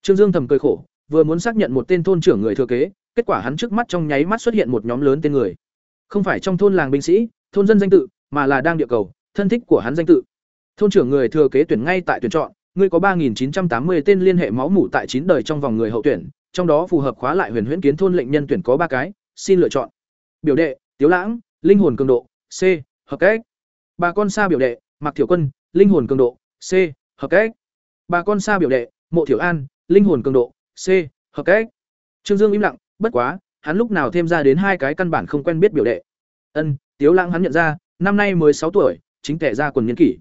Trương Dương thầm cười khổ, vừa muốn xác nhận một tên thôn trưởng người thừa kế, kết quả hắn trước mắt trong nháy mắt xuất hiện một nhóm lớn tên người. Không phải trong thôn làng binh sĩ, thôn dân danh tự, mà là đang địa cầu, thân thích của hắn danh tự. Thôn trưởng người thừa kế tuyển ngay tại tuyển chọn, ngươi có 3980 tên liên hệ máu mủ tại chín đời trong vòng người hậu tuyển, trong đó phù hợp khóa lại huyền huyễn kiến thôn lệnh nhân tuyển có ba cái, xin lựa chọn. Biểu đệ, Tiếu Lãng, linh hồn cường độ, C, hợp cách. Bà con xa biểu đệ, Mạc Thiểu Quân, linh hồn cường độ, C, hợp cách. Bà con xa biểu đệ, Mộ Thiểu An, linh hồn cường độ, C, hợp cách. Trương Dương im lặng, bất quá, hắn lúc nào thêm ra đến hai cái căn bản không quen biết biểu đệ. Ân, Tiếu Lãng hắn nhận ra, năm nay mới sáu tuổi, chính kẻ ra quần nghiên kỷ.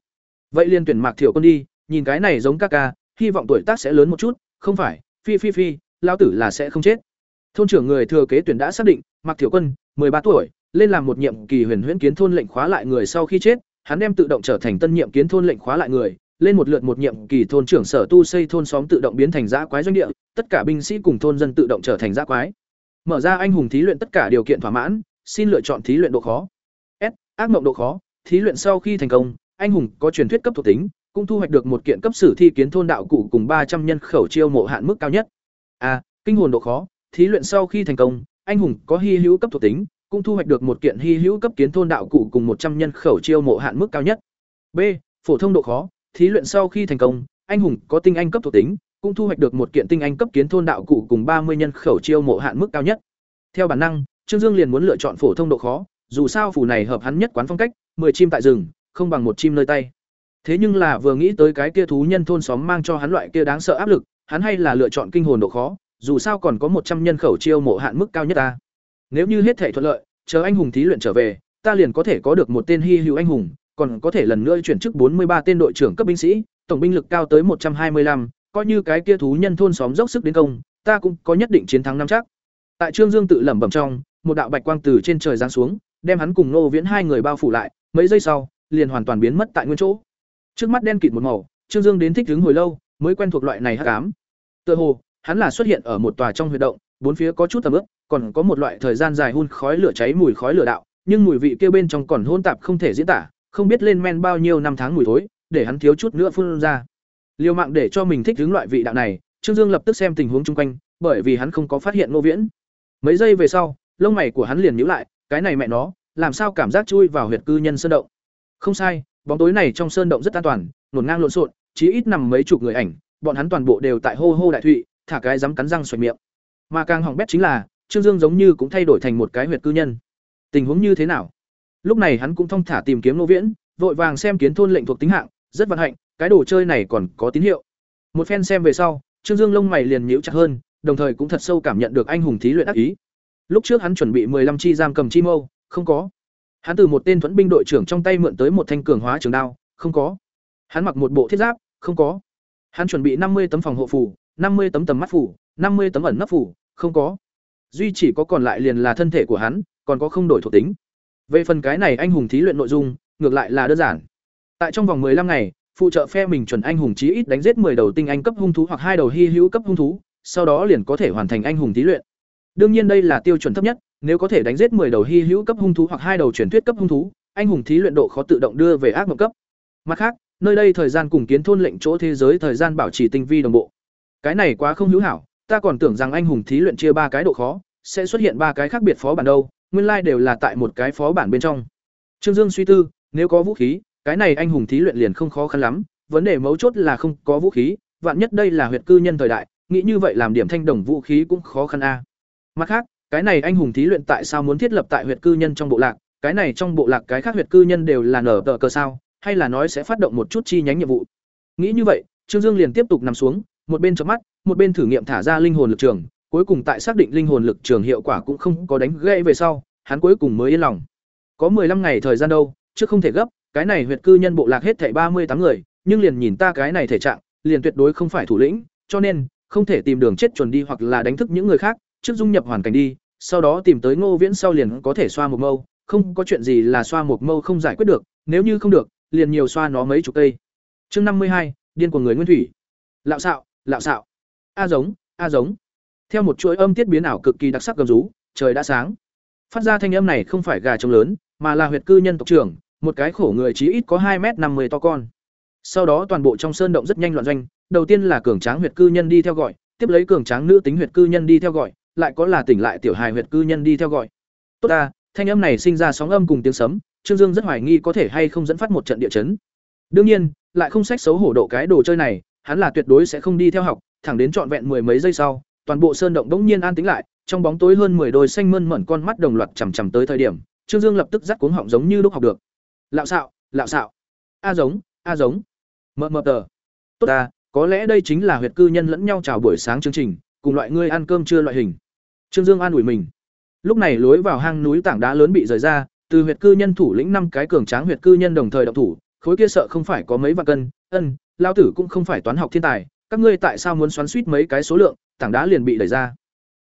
Vậy liên tuyển Mạc Thiểu Quân đi, nhìn cái này giống các ca, hy vọng tuổi tác sẽ lớn một chút, không phải, phi phi phi, lao tử là sẽ không chết. Thôn trưởng người thừa kế tuyển đã xác định, Mạc Thiểu Quân, ba tuổi, lên làm một nhiệm kỳ huyền huyễn kiến thôn lệnh khóa lại người sau khi chết, hắn đem tự động trở thành tân nhiệm kiến thôn lệnh khóa lại người, lên một lượt một nhiệm kỳ thôn trưởng sở tu xây thôn xóm tự động biến thành dã quái doanh địa, tất cả binh sĩ cùng thôn dân tự động trở thành dã quái. Mở ra anh hùng thí luyện tất cả điều kiện thỏa mãn, xin lựa chọn thí luyện độ khó. S, ác mộng độ khó, thí luyện sau khi thành công, anh hùng có truyền thuyết cấp thuộc tính, cũng thu hoạch được một kiện cấp sử thi kiến thôn đạo cụ cùng ba trăm nhân khẩu chiêu mộ hạn mức cao nhất. A, kinh hồn độ khó, thí luyện sau khi thành công, anh hùng có hy hữu cấp thuộc tính, cũng thu hoạch được một kiện hy hữu cấp kiến thôn đạo cụ cùng một trăm nhân khẩu chiêu mộ hạn mức cao nhất. B, phổ thông độ khó, thí luyện sau khi thành công, anh hùng có tinh anh cấp thuộc tính, cũng thu hoạch được một kiện tinh anh cấp kiến thôn đạo cụ cùng ba mươi nhân khẩu chiêu mộ hạn mức cao nhất. Theo bản năng, Trương Dương liền muốn lựa chọn phổ thông độ khó, dù sao phù này hợp hắn nhất quán phong cách, 10 chim tại rừng, không bằng một chim nơi tay. Thế nhưng là vừa nghĩ tới cái kia thú nhân thôn xóm mang cho hắn loại kia đáng sợ áp lực, hắn hay là lựa chọn kinh hồn độ khó, dù sao còn có một trăm nhân khẩu chiêu mộ hạn mức cao nhất ta. Nếu như hết thể thuận lợi, chờ anh hùng thí luyện trở về, ta liền có thể có được một tên hy hữu anh hùng, còn có thể lần nữa chuyển chức bốn mươi ba tên đội trưởng cấp binh sĩ, tổng binh lực cao tới một trăm hai mươi 125, coi như cái kia thú nhân thôn xóm dốc sức đến công, ta cũng có nhất định chiến thắng năm chắc. Tại Trương Dương tự lẩm bẩm trong, một đạo bạch quang từ trên trời giáng xuống, đem hắn cùng Nô Viễn hai người bao phủ lại, mấy giây sau, liền hoàn toàn biến mất tại nguyên chỗ. Trước mắt đen kịt một màu, Trương Dương đến thích ứng hồi lâu, mới quen thuộc loại này hắc ám. Tựa hồ, hắn là xuất hiện ở một tòa trong huy động, bốn phía có chút tầm ướp, còn có một loại thời gian dài hun khói lửa cháy mùi khói lửa đạo, nhưng mùi vị kia bên trong còn hỗn tạp không thể diễn tả, không biết lên men bao nhiêu năm tháng mùi thối, để hắn thiếu chút nữa phun ra. liều mạng để cho mình thích hướng loại vị đạo này, Trương Dương lập tức xem tình huống chung quanh, bởi vì hắn không có phát hiện Ngô Viễn. Mấy giây về sau, lông mày của hắn liền nhíu lại, cái này mẹ nó, làm sao cảm giác chui vào huyệt cư nhân sơn động. Không sai, bóng tối này trong sơn động rất an toàn, nổ ngang lộn xộn, chí ít nằm mấy chục người ảnh, bọn hắn toàn bộ đều tại hô hô đại thụy, thả cái dám cắn răng xoạch miệng. Mà càng hỏng bét chính là, Trương Dương giống như cũng thay đổi thành một cái huyệt cư nhân. Tình huống như thế nào? Lúc này hắn cũng thong thả tìm kiếm Nô Viễn, vội vàng xem kiến thôn lệnh thuộc tính hạng, rất vận hạnh, cái đồ chơi này còn có tín hiệu. Một phen xem về sau, Trương Dương lông mày liền nhíu chặt hơn, đồng thời cũng thật sâu cảm nhận được anh hùng thí luyện ác ý. Lúc trước hắn chuẩn bị 15 chi giam cầm chi mâu, không có. Hắn từ một tên thuẫn binh đội trưởng trong tay mượn tới một thanh cường hóa trường đao, không có. Hắn mặc một bộ thiết giáp, không có. Hắn chuẩn bị 50 tấm phòng hộ phủ, 50 tấm tầm mắt phủ, 50 tấm ẩn nấp phủ, không có. Duy chỉ có còn lại liền là thân thể của hắn, còn có không đổi thuộc tính. Về phần cái này anh hùng thí luyện nội dung, ngược lại là đơn giản. Tại trong vòng 15 ngày, phụ trợ phe mình chuẩn anh hùng chí ít đánh giết 10 đầu tinh anh cấp hung thú hoặc hai đầu hy hữu cấp hung thú, sau đó liền có thể hoàn thành anh hùng thí luyện. Đương nhiên đây là tiêu chuẩn thấp nhất, nếu có thể đánh giết 10 đầu hy hữu cấp hung thú hoặc hai đầu truyền thuyết cấp hung thú, anh hùng thí luyện độ khó tự động đưa về ác mộng cấp. Mặt khác, nơi đây thời gian cùng kiến thôn lệnh chỗ thế giới thời gian bảo trì tinh vi đồng bộ. Cái này quá không hữu hảo, ta còn tưởng rằng anh hùng thí luyện chia ba cái độ khó, sẽ xuất hiện ba cái khác biệt phó bản đâu, nguyên lai đều là tại một cái phó bản bên trong. Trương Dương suy tư, nếu có vũ khí, cái này anh hùng thí luyện liền không khó khăn lắm, vấn đề mấu chốt là không có vũ khí, vạn nhất đây là huyệt cư nhân thời đại, nghĩ như vậy làm điểm thanh đồng vũ khí cũng khó khăn a. Mặt khác, cái này anh hùng thí luyện tại sao muốn thiết lập tại huyệt cư nhân trong bộ lạc, cái này trong bộ lạc cái khác huyệt cư nhân đều là nở tờ cờ sao, hay là nói sẽ phát động một chút chi nhánh nhiệm vụ. Nghĩ như vậy, Trương Dương liền tiếp tục nằm xuống, một bên chớp mắt, một bên thử nghiệm thả ra linh hồn lực trường, cuối cùng tại xác định linh hồn lực trường hiệu quả cũng không có đánh gãy về sau, hắn cuối cùng mới yên lòng. Có 15 ngày thời gian đâu, chứ không thể gấp, cái này huyệt cư nhân bộ lạc hết thảy 38 người, nhưng liền nhìn ta cái này thể trạng, liền tuyệt đối không phải thủ lĩnh, cho nên không thể tìm đường chết chuẩn đi hoặc là đánh thức những người khác, trước dung nhập hoàn cảnh đi, sau đó tìm tới Ngô Viễn sau liền có thể xoa một mâu, không có chuyện gì là xoa một mâu không giải quyết được, nếu như không được, liền nhiều xoa nó mấy chục cây. Chương năm mươi hai, điên của người nguyên thủy. Lạo xạo, lạo xạo. A giống, a giống. Theo một chuỗi âm tiết biến ảo cực kỳ đặc sắc gầm rú, trời đã sáng. Phát ra thanh âm này không phải gà trống lớn, mà là huyệt cư nhân tộc trưởng, một cái khổ người chí ít có hai m năm mươi to con. Sau đó toàn bộ trong sơn động rất nhanh loạn doanh, đầu tiên là cường tráng huyệt cư nhân đi theo gọi, tiếp lấy cường tráng nữ tính huyệt cư nhân đi theo gọi, lại có là tỉnh lại tiểu hài huyệt cư nhân đi theo gọi. Tốt ta, thanh âm này sinh ra sóng âm cùng tiếng sấm, Trương Dương rất hoài nghi có thể hay không dẫn phát một trận địa chấn. Đương nhiên, lại không sách xấu hổ độ cái đồ chơi này, hắn là tuyệt đối sẽ không đi theo học, thẳng đến trọn vẹn mười mấy giây sau, toàn bộ sơn động đống nhiên an tĩnh lại, trong bóng tối hơn 10 đôi xanh mơn mởn con mắt đồng loạt chằm chằm tới thời điểm, Trương Dương lập tức dắt cuống họng giống như lúc học được. Lạo xạo, lạo xạo. A giống, a giống. Mờ mờ tờ. Tốt ta, có lẽ đây chính là huyệt cư nhân lẫn nhau chào buổi sáng chương trình, cùng loại ngươi ăn cơm trưa loại hình. Trương Dương an ủi mình. Lúc này lối vào hang núi tảng đá lớn bị rời ra, từ huyệt cư nhân thủ lĩnh năm cái cường tráng huyệt cư nhân đồng thời động thủ, khối kia sợ không phải có mấy vạn cân, ân, lao tử cũng không phải toán học thiên tài, các ngươi tại sao muốn xoắn suýt mấy cái số lượng, tảng đá liền bị đẩy ra.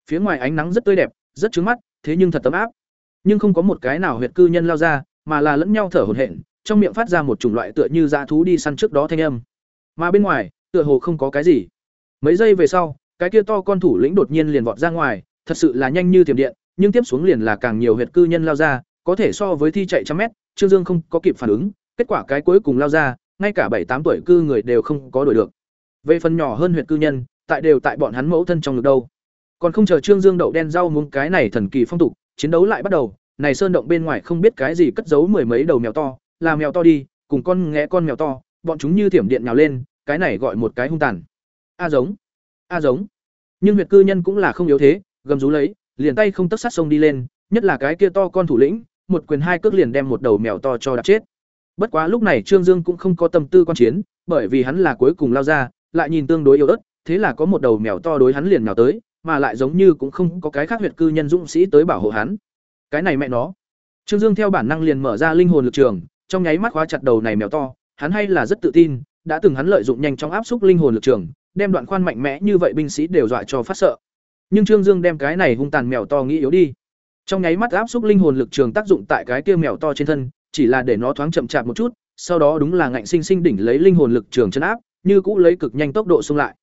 Phía ngoài ánh nắng rất tươi đẹp, rất chói mắt, thế nhưng thật tấm áp. Nhưng không có một cái nào huyệt cư nhân lao ra, mà là lẫn nhau thở hổn hển, trong miệng phát ra một chủng loại tựa như dã thú đi săn trước đó thanh âm. Mà bên ngoài, tựa hồ không có cái gì. Mấy giây về sau, cái kia to con thủ lĩnh đột nhiên liền vọt ra ngoài, thật sự là nhanh như tiềm điện, nhưng tiếp xuống liền là càng nhiều huyệt cư nhân lao ra, có thể so với thi chạy trăm mét, Trương Dương không có kịp phản ứng, kết quả cái cuối cùng lao ra, ngay cả bảy tám tuổi cư người đều không có đuổi được. Về phần nhỏ hơn huyệt cư nhân, tại đều tại bọn hắn mẫu thân trong ngực đâu. Còn không chờ Trương Dương đậu đen rau muống cái này thần kỳ phong tục, chiến đấu lại bắt đầu, này sơn động bên ngoài không biết cái gì cất giấu mười mấy đầu mèo to, là mèo to đi, cùng con nghe con mèo to, bọn chúng như thiểm điện nhào lên, cái này gọi một cái hung tàn. A giống, a giống. Nhưng huyệt cư nhân cũng là không yếu thế, gầm rú lấy, liền tay không tấc sát sông đi lên, nhất là cái kia to con thủ lĩnh, một quyền hai cước liền đem một đầu mèo to cho đạp chết. Bất quá lúc này Trương Dương cũng không có tâm tư quan chiến, bởi vì hắn là cuối cùng lao ra, lại nhìn tương đối yếu ớt, thế là có một đầu mèo to đối hắn liền nhào tới, mà lại giống như cũng không có cái khác huyệt cư nhân dũng sĩ tới bảo hộ hắn. Cái này mẹ nó. Trương Dương theo bản năng liền mở ra linh hồn lực trường, trong nháy mắt khóa chặt đầu này mèo to, hắn hay là rất tự tin, đã từng hắn lợi dụng nhanh chóng áp xúc linh hồn lực trường, đem đoạn khoan mạnh mẽ như vậy binh sĩ đều dọa cho phát sợ. Nhưng Trương Dương đem cái này hung tàn mèo to nghĩ yếu đi. Trong nháy mắt áp xúc linh hồn lực trường tác dụng tại cái kia mèo to trên thân, chỉ là để nó thoáng chậm chạp một chút, sau đó đúng là ngạnh sinh sinh đỉnh lấy linh hồn lực trường chân áp, như cũ lấy cực nhanh tốc độ xung lại.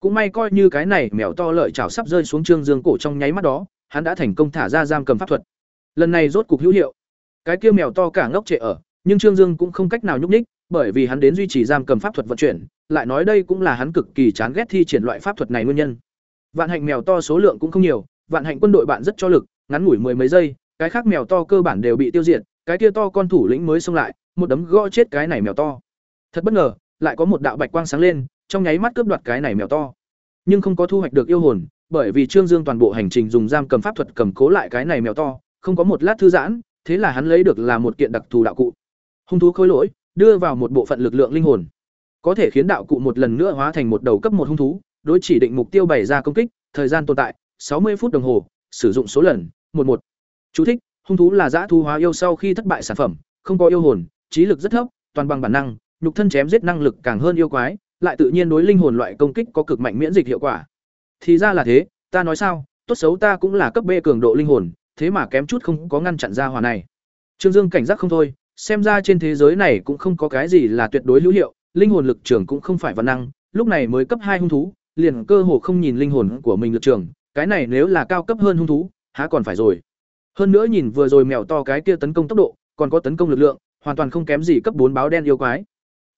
Cũng may coi như cái này mèo to lợi chảo sắp rơi xuống Trương Dương cổ trong nháy mắt đó, hắn đã thành công thả ra giam cầm pháp thuật. Lần này rốt cục hữu hiệu. Cái kia mèo to cả ngốc trệ ở, nhưng Trương Dương cũng không cách nào nhúc nhích, bởi vì hắn đến duy trì giam cầm pháp thuật vận chuyển, lại nói đây cũng là hắn cực kỳ chán ghét thi triển loại pháp thuật này nguyên nhân. Vạn hạnh mèo to số lượng cũng không nhiều, vạn hạnh quân đội bạn rất cho lực, ngắn ngủi mười mấy giây, cái khác mèo to cơ bản đều bị tiêu diệt, cái kia to con thủ lĩnh mới xông lại, một đấm gõ chết cái này mèo to. Thật bất ngờ, lại có một đạo bạch quang sáng lên, trong nháy mắt cướp đoạt cái này mèo to. Nhưng không có thu hoạch được yêu hồn, bởi vì Trương Dương toàn bộ hành trình dùng giam cầm pháp thuật cầm cố lại cái này mèo to, không có một lát thư giãn, thế là hắn lấy được là một kiện đặc thù đạo cụ. Hung thú khối lỗi, đưa vào một bộ phận lực lượng linh hồn, có thể khiến đạo cụ một lần nữa hóa thành một đầu cấp một hung thú, đối chỉ định mục tiêu bày ra công kích, thời gian tồn tại sáu mươi phút đồng hồ, sử dụng số lần một một. Chú thích: Hung thú là dã thu hóa yêu sau khi thất bại sản phẩm, không có yêu hồn, trí lực rất thấp, toàn bằng bản năng, nhục thân chém giết năng lực càng hơn yêu quái, lại tự nhiên đối linh hồn loại công kích có cực mạnh miễn dịch hiệu quả. Thì ra là thế, ta nói sao, tốt xấu ta cũng là cấp B cường độ linh hồn, thế mà kém chút không có ngăn chặn ra hỏa này. Trương Dương cảnh giác không thôi, xem ra trên thế giới này cũng không có cái gì là tuyệt đối hữu hiệu, linh hồn lực trưởng cũng không phải văn năng, lúc này mới cấp hai hung thú, liền cơ hồ không nhìn linh hồn của mình lực trưởng, cái này nếu là cao cấp hơn hung thú, há còn phải rồi. Hơn nữa nhìn vừa rồi mèo to cái kia tấn công tốc độ, còn có tấn công lực lượng, hoàn toàn không kém gì cấp bốn báo đen yêu quái.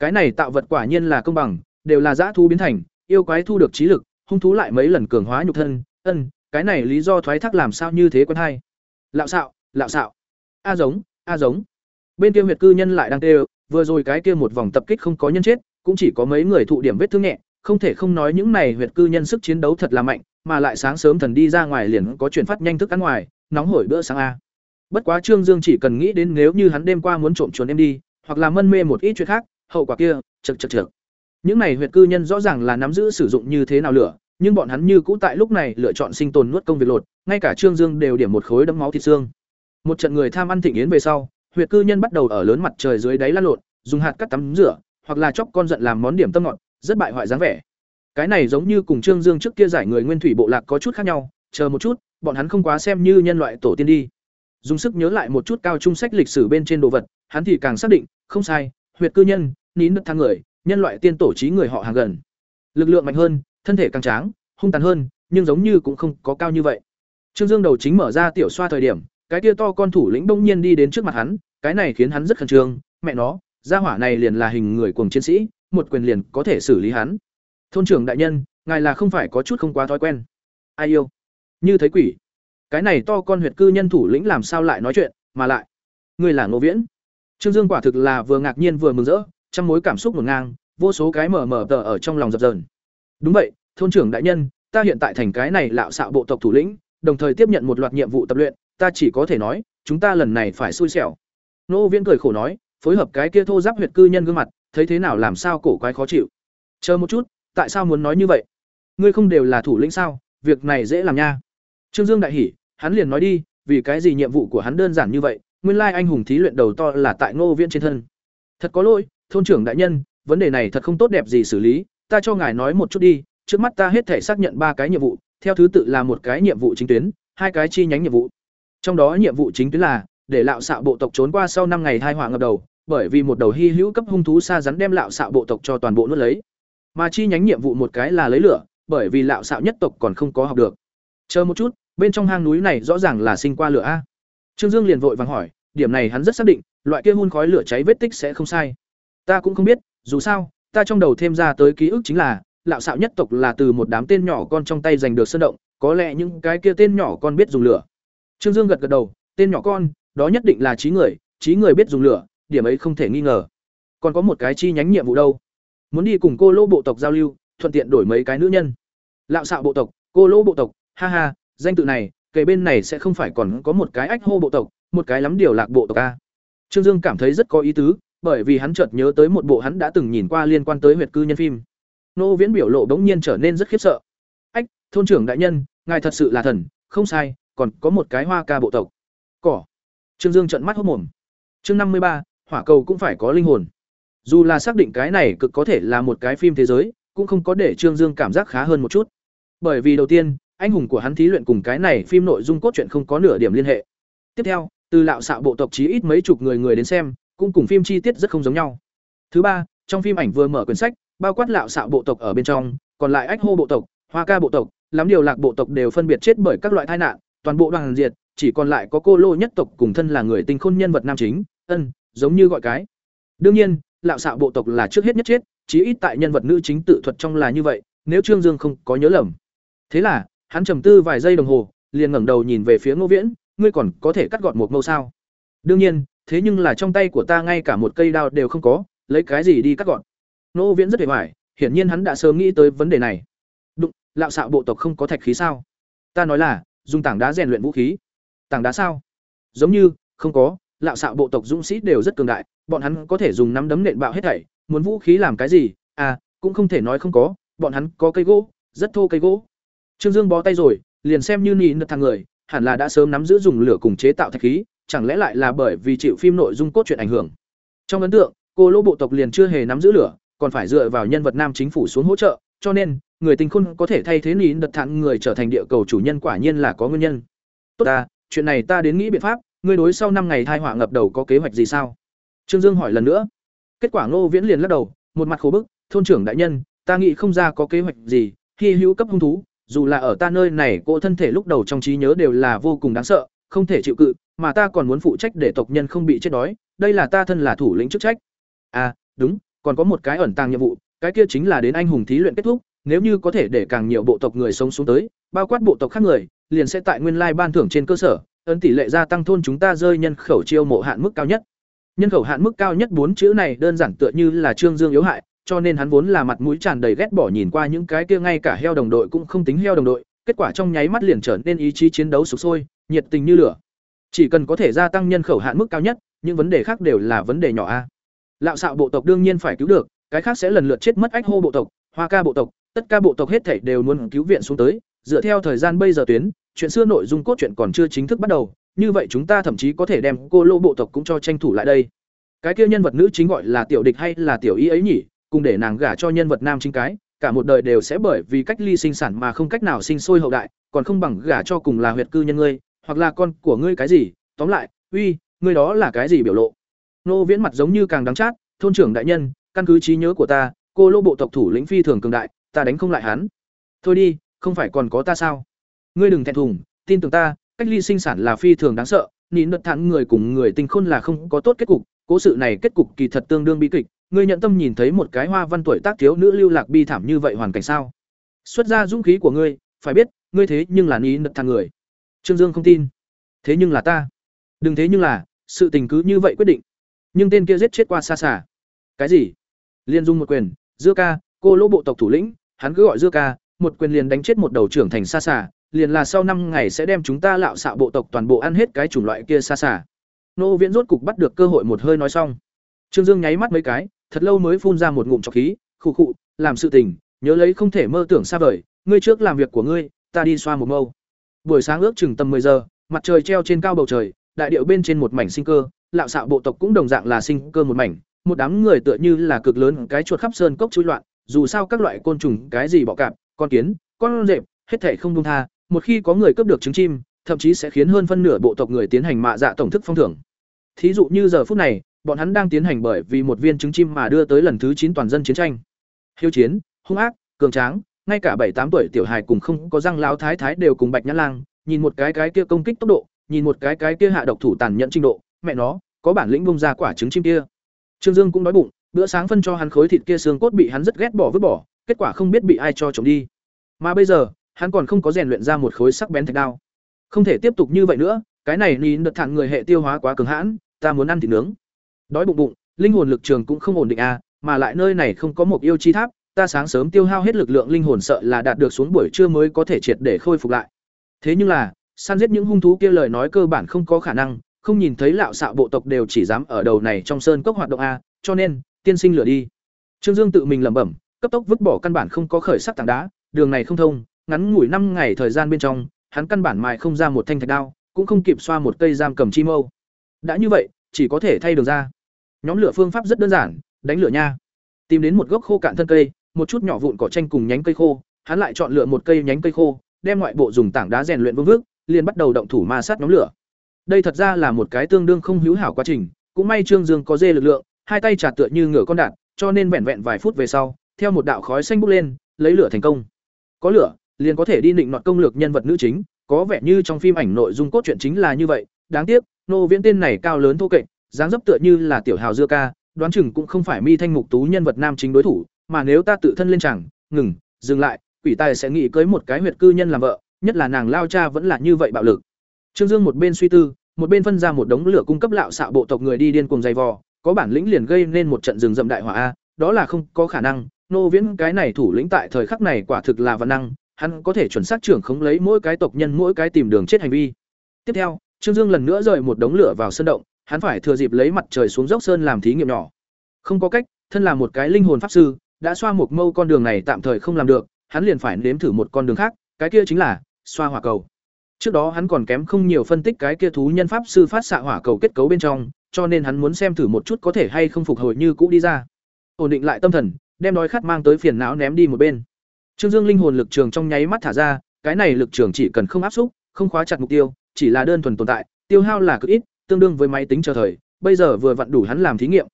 Cái này tạo vật quả nhiên là công bằng, đều là dã thu biến thành, yêu quái thu được trí lực, hung thú lại mấy lần cường hóa nhục thân, ân, cái này lý do thoái thác làm sao như thế quân hay. Lạo xạo, lạo xạo. A giống, a giống. Bên kia huyệt cư nhân lại đang kêu, vừa rồi cái kia một vòng tập kích không có nhân chết, cũng chỉ có mấy người thụ điểm vết thương nhẹ, không thể không nói những này huyệt cư nhân sức chiến đấu thật là mạnh, mà lại sáng sớm thần đi ra ngoài liền có chuyển phát nhanh thức ăn ngoài, nóng hổi bữa sáng a. Bất quá Trương Dương chỉ cần nghĩ đến nếu như hắn đêm qua muốn trộm chuồn em đi, hoặc là mân mê một ít chuyện khác, hậu quả kia, chậc chậc chậc. Những này huyệt cư nhân rõ ràng là nắm giữ sử dụng như thế nào lửa, nhưng bọn hắn như cũ tại lúc này lựa chọn sinh tồn nuốt công việc lột, ngay cả Trương Dương đều điểm một khối đấm máu thịt xương. Một trận người tham ăn thịnh yến về sau, huyệt cư nhân bắt đầu ở lớn mặt trời dưới đáy lăn lộn, dùng hạt cắt tắm rửa, hoặc là chóc con giận làm món điểm tâm ngọt, rất bại hoại dáng vẻ. Cái này giống như cùng Trương Dương trước kia giải người nguyên thủy bộ lạc có chút khác nhau, chờ một chút, bọn hắn không quá xem như nhân loại tổ tiên đi. Dùng sức nhớ lại một chút cao trung sách lịch sử bên trên đồ vật, hắn thì càng xác định, không sai, huyệt cư nhân, nín đất thang người, nhân loại tiên tổ trí người họ hàng gần. Lực lượng mạnh hơn, thân thể càng tráng, hung tàn hơn, nhưng giống như cũng không có cao như vậy. Trương Dương đầu chính mở ra tiểu xoa thời điểm, cái kia to con thủ lĩnh bỗng nhiên đi đến trước mặt hắn, cái này khiến hắn rất khẩn trương, mẹ nó, gia hỏa này liền là hình người cuồng chiến sĩ, một quyền liền có thể xử lý hắn. Thôn trưởng đại nhân, ngài là không phải có chút không quá thói quen. Ai yêu? Như thấy quỷ. Cái này to con huyệt cư nhân thủ lĩnh làm sao lại nói chuyện, mà lại, người là Ngô Viễn. Trương Dương quả thực là vừa ngạc nhiên vừa mừng rỡ, trong mối cảm xúc ngổn ngang, vô số cái mở mở tờ ở trong lòng dập dờn. Đúng vậy, thôn trưởng đại nhân, ta hiện tại thành cái này lạo xạo bộ tộc thủ lĩnh, đồng thời tiếp nhận một loạt nhiệm vụ tập luyện, ta chỉ có thể nói, chúng ta lần này phải xui xẻo. Nô Viễn cười khổ nói, phối hợp cái kia thô giáp huyệt cư nhân gương mặt, thấy thế nào làm sao cổ quái khó chịu. Chờ một chút, tại sao muốn nói như vậy? Ngươi không đều là thủ lĩnh sao? Việc này dễ làm nha. Trương Dương đại hỉ, hắn liền nói đi, vì cái gì nhiệm vụ của hắn đơn giản như vậy, nguyên lai anh hùng thí luyện đầu to là tại Ngô Viễn trên thân. Thật có lỗi, thôn trưởng đại nhân, vấn đề này thật không tốt đẹp gì xử lý, ta cho ngài nói một chút đi, trước mắt ta hết thể xác nhận ba cái nhiệm vụ, theo thứ tự là một cái nhiệm vụ chính tuyến, hai cái chi nhánh nhiệm vụ. Trong đó nhiệm vụ chính tuyến là để lạo xạo bộ tộc trốn qua sau năm ngày thai họa ngập đầu, bởi vì một đầu hy hữu cấp hung thú xa rắn đem lạo xạo bộ tộc cho toàn bộ nuốt lấy. Mà chi nhánh nhiệm vụ một cái là lấy lửa, bởi vì lạo xạo nhất tộc còn không có học được. Chờ một chút, bên trong hang núi này rõ ràng là sinh qua lửa a. Trương Dương liền vội vàng hỏi, điểm này hắn rất xác định, loại kia hun khói lửa cháy vết tích sẽ không sai. Ta cũng không biết, dù sao, ta trong đầu thêm ra tới ký ức chính là, lạo xạo nhất tộc là từ một đám tên nhỏ con trong tay giành được sơn động, có lẽ những cái kia tên nhỏ con biết dùng lửa. Trương Dương gật gật đầu, tên nhỏ con, đó nhất định là trí người, trí người biết dùng lửa, điểm ấy không thể nghi ngờ. Còn có một cái chi nhánh nhiệm vụ đâu? Muốn đi cùng cô lô bộ tộc giao lưu, thuận tiện đổi mấy cái nữ nhân. Lạo xạo bộ tộc, cô lô bộ tộc, ha ha, danh tự này, kể bên này sẽ không phải còn có một cái ách hô bộ tộc, một cái lắm điều lạc bộ tộc a. Trương Dương cảm thấy rất có ý tứ, bởi vì hắn chợt nhớ tới một bộ hắn đã từng nhìn qua liên quan tới huyệt cư nhân phim. Nô Viễn biểu lộ bỗng nhiên trở nên rất khiếp sợ. "Ách, thôn trưởng đại nhân, ngài thật sự là thần, không sai, còn có một cái hoa ca bộ tộc." Cỏ. Trương Dương trợn mắt hốt mồm. Chương năm mươi ba, hỏa cầu cũng phải có linh hồn. Dù là xác định cái này cực có thể là một cái phim thế giới, cũng không có để Trương Dương cảm giác khá hơn một chút. Bởi vì đầu tiên, anh hùng của hắn thí luyện cùng cái này phim nội dung cốt truyện không có nửa điểm liên hệ. Tiếp theo, từ lạo xạo bộ tộc chí ít mấy chục người người đến xem, cũng cùng phim chi tiết rất không giống nhau. Thứ ba, trong phim ảnh vừa mở quyển sách, bao quát lạo xạo bộ tộc ở bên trong, còn lại ách hô bộ tộc, hoa ca bộ tộc, lắm điều lạc bộ tộc đều phân biệt chết bởi các loại tai nạn, toàn bộ đoàn diệt, chỉ còn lại có cô lô nhất tộc cùng thân là người tinh khôn nhân vật nam chính, ân, giống như gọi cái. Đương nhiên, lạo xạo bộ tộc là trước hết nhất chết, chí ít tại nhân vật nữ chính tự thuật trong là như vậy, nếu Trương Dương không có nhớ lầm. Thế là, hắn trầm tư vài giây đồng hồ, liền ngẩng đầu nhìn về phía Ngô Viễn, ngươi còn có thể cắt gọn một mâu sao? Đương nhiên, thế nhưng là trong tay của ta ngay cả một cây đao đều không có, lấy cái gì đi cắt gọn nô Viễn rất hề hoài, hiển nhiên hắn đã sớm nghĩ tới vấn đề này. Đụng, lạo xạo bộ tộc không có thạch khí sao? Ta nói là, dùng tảng đá rèn luyện vũ khí. Tảng đá sao? Giống như, không có, lạo xạo bộ tộc dũng sĩ đều rất cường đại, bọn hắn có thể dùng nắm đấm nện bạo hết thảy, muốn vũ khí làm cái gì? À, cũng không thể nói không có, bọn hắn có cây gỗ, rất thô cây gỗ. Trương Dương bó tay rồi, liền xem như nị nật thằng người, hẳn là đã sớm nắm giữ dùng lửa cùng chế tạo thạch khí, chẳng lẽ lại là bởi vì chịu phim nội dung cốt truyện ảnh hưởng. Trong ấn tượng, cô lỗ bộ tộc liền chưa hề nắm giữ lửa, còn phải dựa vào nhân vật nam chính phủ xuống hỗ trợ, cho nên, người tình khôn có thể thay thế nín đật thẳng người trở thành địa cầu chủ nhân quả nhiên là có nguyên nhân. Tốt ta, chuyện này ta đến nghĩ biện pháp, ngươi đối sau năm ngày thai họa ngập đầu có kế hoạch gì sao? Trương Dương hỏi lần nữa. Kết quả Ngô Viễn liền lắc đầu, một mặt khổ bức, thôn trưởng đại nhân, ta nghĩ không ra có kế hoạch gì, khi hữu cấp hung thú, dù là ở ta nơi này cô thân thể lúc đầu trong trí nhớ đều là vô cùng đáng sợ, không thể chịu cự, mà ta còn muốn phụ trách để tộc nhân không bị chết đói, đây là ta thân là thủ lĩnh chức trách. À, đúng, còn có một cái ẩn tàng nhiệm vụ, cái kia chính là đến anh hùng thí luyện kết thúc, nếu như có thể để càng nhiều bộ tộc người sống xuống tới, bao quát bộ tộc khác người, liền sẽ tại nguyên lai ban thưởng trên cơ sở, ấn tỷ lệ gia tăng thôn chúng ta rơi nhân khẩu chiêu mộ hạn mức cao nhất. Nhân khẩu hạn mức cao nhất bốn chữ này đơn giản tựa như là trương dương yếu hại, cho nên hắn vốn là mặt mũi tràn đầy ghét bỏ nhìn qua những cái kia ngay cả heo đồng đội cũng không tính heo đồng đội, kết quả trong nháy mắt liền trở nên ý chí chiến đấu sục sôi, nhiệt tình như lửa. Chỉ cần có thể gia tăng nhân khẩu hạn mức cao nhất, những vấn đề khác đều là vấn đề nhỏ a. Lạo xạo bộ tộc đương nhiên phải cứu được, cái khác sẽ lần lượt chết mất ách hô bộ tộc, hoa ca bộ tộc, tất cả bộ tộc hết thảy đều muốn cứu viện xuống tới, dựa theo thời gian bây giờ tuyến, chuyện xưa nội dung cốt truyện còn chưa chính thức bắt đầu, như vậy chúng ta thậm chí có thể đem cô lô bộ tộc cũng cho tranh thủ lại đây. Cái kia nhân vật nữ chính gọi là tiểu địch hay là tiểu y ấy nhỉ, cùng để nàng gả cho nhân vật nam chính cái, cả một đời đều sẽ bởi vì cách ly sinh sản mà không cách nào sinh sôi hậu đại, còn không bằng gả cho cùng là huyệt cư nhân ngươi, hoặc là con của ngươi cái gì, tóm lại, uy, ngươi đó là cái gì biểu lộ. Nô Viễn mặt giống như càng đắng chát, thôn trưởng đại nhân, căn cứ trí nhớ của ta, cô lô bộ tộc thủ lĩnh phi thường cường đại, ta đánh không lại hắn. Thôi đi, không phải còn có ta sao? Ngươi đừng thẹn thùng, tin tưởng ta, cách ly sinh sản là phi thường đáng sợ, nín đợt thẳng người cùng người tinh khôn là không có tốt kết cục, cố sự này kết cục kỳ thật tương đương bi kịch, ngươi nhận tâm nhìn thấy một cái hoa văn tuổi tác thiếu nữ lưu lạc bi thảm như vậy hoàn cảnh sao? Xuất ra dũng khí của ngươi, phải biết, ngươi thế nhưng là nín đợt thằng người. Trương Dương không tin. Thế nhưng là ta. Đừng thế nhưng là, sự tình cứ như vậy quyết định. Nhưng tên kia giết chết qua xa xả. Cái gì? Liên dung một quyền, Dưa ca, cô lỗ bộ tộc thủ lĩnh, hắn cứ gọi Dưa ca, một quyền liền đánh chết một đầu trưởng thành xa xả, liền là sau năm ngày sẽ đem chúng ta lạo xạo bộ tộc toàn bộ ăn hết cái chủng loại kia xa xả. Nô Viễn rốt cục bắt được cơ hội một hơi nói xong. Trương Dương nháy mắt mấy cái, thật lâu mới phun ra một ngụm trọc khí, khụ khụ, làm sự tình, nhớ lấy không thể mơ tưởng xa vời, ngươi trước làm việc của ngươi, ta đi xoa một mâu. Buổi sáng ước chừng tầm 10 giờ, mặt trời treo trên cao bầu trời, đại điệu bên trên một mảnh sinh cơ, lạo xạo bộ tộc cũng đồng dạng là sinh cơ một mảnh, một đám người tựa như là cực lớn cái chuột khắp sơn cốc chui loạn, dù sao các loại côn trùng, cái gì bọ cạp, con kiến, con rệp, hết thảy không buông tha, một khi có người cướp được trứng chim, thậm chí sẽ khiến hơn phân nửa bộ tộc người tiến hành mạ dạ tổng thức phong thưởng. Thí dụ như giờ phút này, bọn hắn đang tiến hành bởi vì một viên trứng chim mà đưa tới lần thứ chín toàn dân chiến tranh. Hiếu chiến, hung ác, cường tráng, ngay cả bảy tám tuổi tiểu hài cùng không có răng lão thái thái đều cùng Bạch Nhã Lang, nhìn một cái cái kia công kích tốc độ, nhìn một cái cái kia hạ độc thủ tàn nhẫn trình độ, mẹ nó, có bản lĩnh bung ra quả trứng chim kia. Trương Dương cũng đói bụng, bữa sáng phân cho hắn khối thịt kia xương cốt bị hắn rất ghét bỏ vứt bỏ, kết quả không biết bị ai cho trộm đi. Mà bây giờ, hắn còn không có rèn luyện ra một khối sắc bén thạch đao. Không thể tiếp tục như vậy nữa, cái này nín đợt thẳng người hệ tiêu hóa quá cường hãn, ta muốn ăn thịt nướng. Đói bụng bụng, linh hồn lực trường cũng không ổn định à, mà lại nơi này không có một yêu chi tháp, ta sáng sớm tiêu hao hết lực lượng linh hồn sợ là đạt được xuống buổi trưa mới có thể triệt để khôi phục lại. Thế nhưng là, săn giết những hung thú kia lời nói cơ bản không có khả năng, không nhìn thấy lạo xạo bộ tộc đều chỉ dám ở đầu này trong sơn cốc hoạt động a, cho nên, tiên sinh lửa đi. Trương Dương tự mình lẩm bẩm, cấp tốc vứt bỏ căn bản không có khởi sắc tảng đá, đường này không thông, ngắn ngủi năm ngày thời gian bên trong, hắn căn bản mài không ra một thanh thạch đao, cũng không kịp xoa một cây giam cầm chi mâu. Đã như vậy, chỉ có thể thay đường ra. Nhóm lửa phương pháp rất đơn giản, đánh lửa nha. Tìm đến một gốc khô cạn thân cây, một chút nhỏ vụn cỏ tranh cùng nhánh cây khô, hắn lại chọn lựa một cây nhánh cây khô, đem ngoại bộ dùng tảng đá rèn luyện vương vước, liền bắt đầu động thủ ma sát nhóm lửa. Đây thật ra là một cái tương đương không hữu hảo quá trình, cũng may Trương Dương có dê lực lượng, hai tay chặt tựa như ngựa con đạn, cho nên vẹn vẹn vài phút về sau, theo một đạo khói xanh bốc lên, lấy lửa thành công. Có lửa, liền có thể đi định nọt công lược nhân vật nữ chính, có vẻ như trong phim ảnh nội dung cốt truyện chính là như vậy, đáng tiếc, nô viễn tên này cao lớn thô kệch, dáng dấp tựa như là tiểu hào dưa ca, đoán chừng cũng không phải mi thanh mục tú nhân vật nam chính đối thủ, mà nếu ta tự thân lên chẳng, ngừng, dừng lại, quỷ tài sẽ nghĩ cưới một cái huyệt cư nhân làm vợ, nhất là nàng lao cha vẫn là như vậy bạo lực. Trương Dương một bên suy tư, một bên phân ra một đống lửa cung cấp lạo xạo bộ tộc người đi điên cuồng dày vò, có bản lĩnh liền gây nên một trận rừng rậm đại hỏa a, đó là không có khả năng, nô viễn cái này thủ lĩnh tại thời khắc này quả thực là văn năng, hắn có thể chuẩn xác trưởng khống lấy mỗi cái tộc nhân mỗi cái tìm đường chết hành vi. Tiếp theo, Trương Dương lần nữa rời một đống lửa vào sân động, hắn phải thừa dịp lấy mặt trời xuống dốc sơn làm thí nghiệm nhỏ. Không có cách, thân là một cái linh hồn pháp sư, đã xoa một mâu con đường này tạm thời không làm được, hắn liền phải nếm thử một con đường khác, cái kia chính là xoa hỏa cầu. Trước đó hắn còn kém không nhiều phân tích cái kia thú nhân pháp sư phát xạ hỏa cầu kết cấu bên trong, cho nên hắn muốn xem thử một chút có thể hay không phục hồi như cũ đi ra. Ổn định lại tâm thần, đem đói khát mang tới phiền não ném đi một bên. Trương Dương linh hồn lực trường trong nháy mắt thả ra, cái này lực trường chỉ cần không áp xúc, không khóa chặt mục tiêu, chỉ là đơn thuần tồn tại, tiêu hao là cực ít, tương đương với máy tính chờ thời, bây giờ vừa vặn đủ hắn làm thí nghiệm.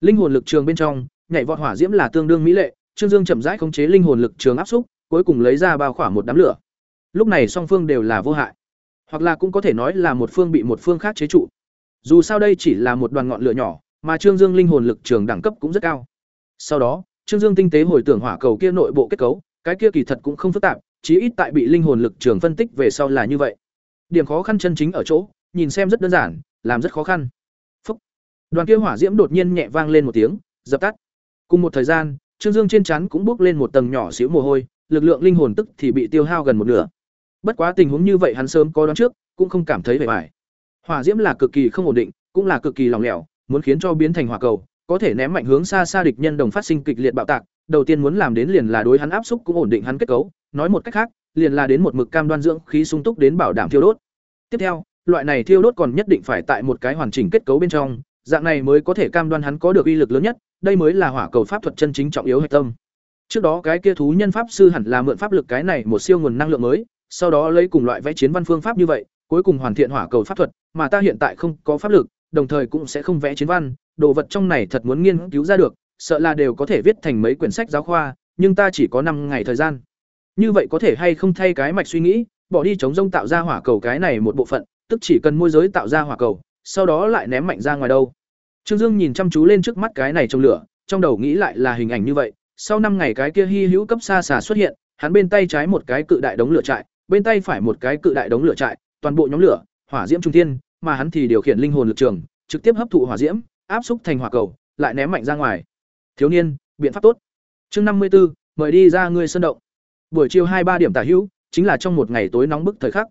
Linh hồn lực trường bên trong, nhảy vọt hỏa diễm là tương đương mỹ lệ, Trương Dương chậm rãi khống chế linh hồn lực trường áp xúc, cuối cùng lấy ra bao khỏa một đám lửa. Lúc này song phương đều là vô hại, hoặc là cũng có thể nói là một phương bị một phương khác chế trụ. Dù sao đây chỉ là một đoàn ngọn lửa nhỏ, mà Trương Dương linh hồn lực trường đẳng cấp cũng rất cao. Sau đó, Trương Dương tinh tế hồi tưởng hỏa cầu kia nội bộ kết cấu, cái kia kỳ thật cũng không phức tạp, chí ít tại bị linh hồn lực trường phân tích về sau là như vậy. Điểm khó khăn chân chính ở chỗ, nhìn xem rất đơn giản, làm rất khó khăn. Phúc. Đoàn kia hỏa diễm đột nhiên nhẹ vang lên một tiếng, dập tắt. Cùng một thời gian, Trương Dương trên trán cũng bốc lên một tầng nhỏ xíu mồ hôi, lực lượng linh hồn tức thì bị tiêu hao gần một nửa. Bất quá tình huống như vậy hắn sớm có đoán trước, cũng không cảm thấy bề bại. Hỏa diễm là cực kỳ không ổn định, cũng là cực kỳ lỏng lẻo, muốn khiến cho biến thành hỏa cầu, có thể ném mạnh hướng xa xa địch nhân đồng phát sinh kịch liệt bạo tạc, đầu tiên muốn làm đến liền là đối hắn áp xúc cũng ổn định hắn kết cấu, nói một cách khác, liền là đến một mực cam đoan dưỡng khí sung túc đến bảo đảm thiêu đốt. Tiếp theo, loại này thiêu đốt còn nhất định phải tại một cái hoàn chỉnh kết cấu bên trong, dạng này mới có thể cam đoan hắn có được uy lực lớn nhất, đây mới là hỏa cầu pháp thuật chân chính trọng yếu hệ tâm. Trước đó cái kia thú nhân pháp sư hẳn là mượn pháp lực cái này một siêu nguồn năng lượng mới, sau đó lấy cùng loại vẽ chiến văn phương pháp như vậy, cuối cùng hoàn thiện hỏa cầu pháp thuật, mà ta hiện tại không có pháp lực, đồng thời cũng sẽ không vẽ chiến văn, đồ vật trong này thật muốn nghiên cứu ra được, sợ là đều có thể viết thành mấy quyển sách giáo khoa, nhưng ta chỉ có năm ngày thời gian. Như vậy có thể hay không thay cái mạch suy nghĩ, bỏ đi chống rông tạo ra hỏa cầu cái này một bộ phận, tức chỉ cần môi giới tạo ra hỏa cầu, sau đó lại ném mạnh ra ngoài đâu. Trương Dương nhìn chăm chú lên trước mắt cái này trong lửa, trong đầu nghĩ lại là hình ảnh như vậy, sau năm ngày cái kia hy hữu cấp xa xà xuất hiện, hắn bên tay trái một cái cự đại đống lửa trại, bên tay phải một cái cự đại đống lửa trại, toàn bộ nhóm lửa, hỏa diễm trung thiên, mà hắn thì điều khiển linh hồn lực trường, trực tiếp hấp thụ hỏa diễm, áp xúc thành hỏa cầu, lại ném mạnh ra ngoài. Thiếu niên, biện pháp tốt. Chương năm mươi 54, mời đi ra ngươi sơn động. Buổi chiều hai ba điểm tả hữu, chính là trong một ngày tối nóng bức thời khắc.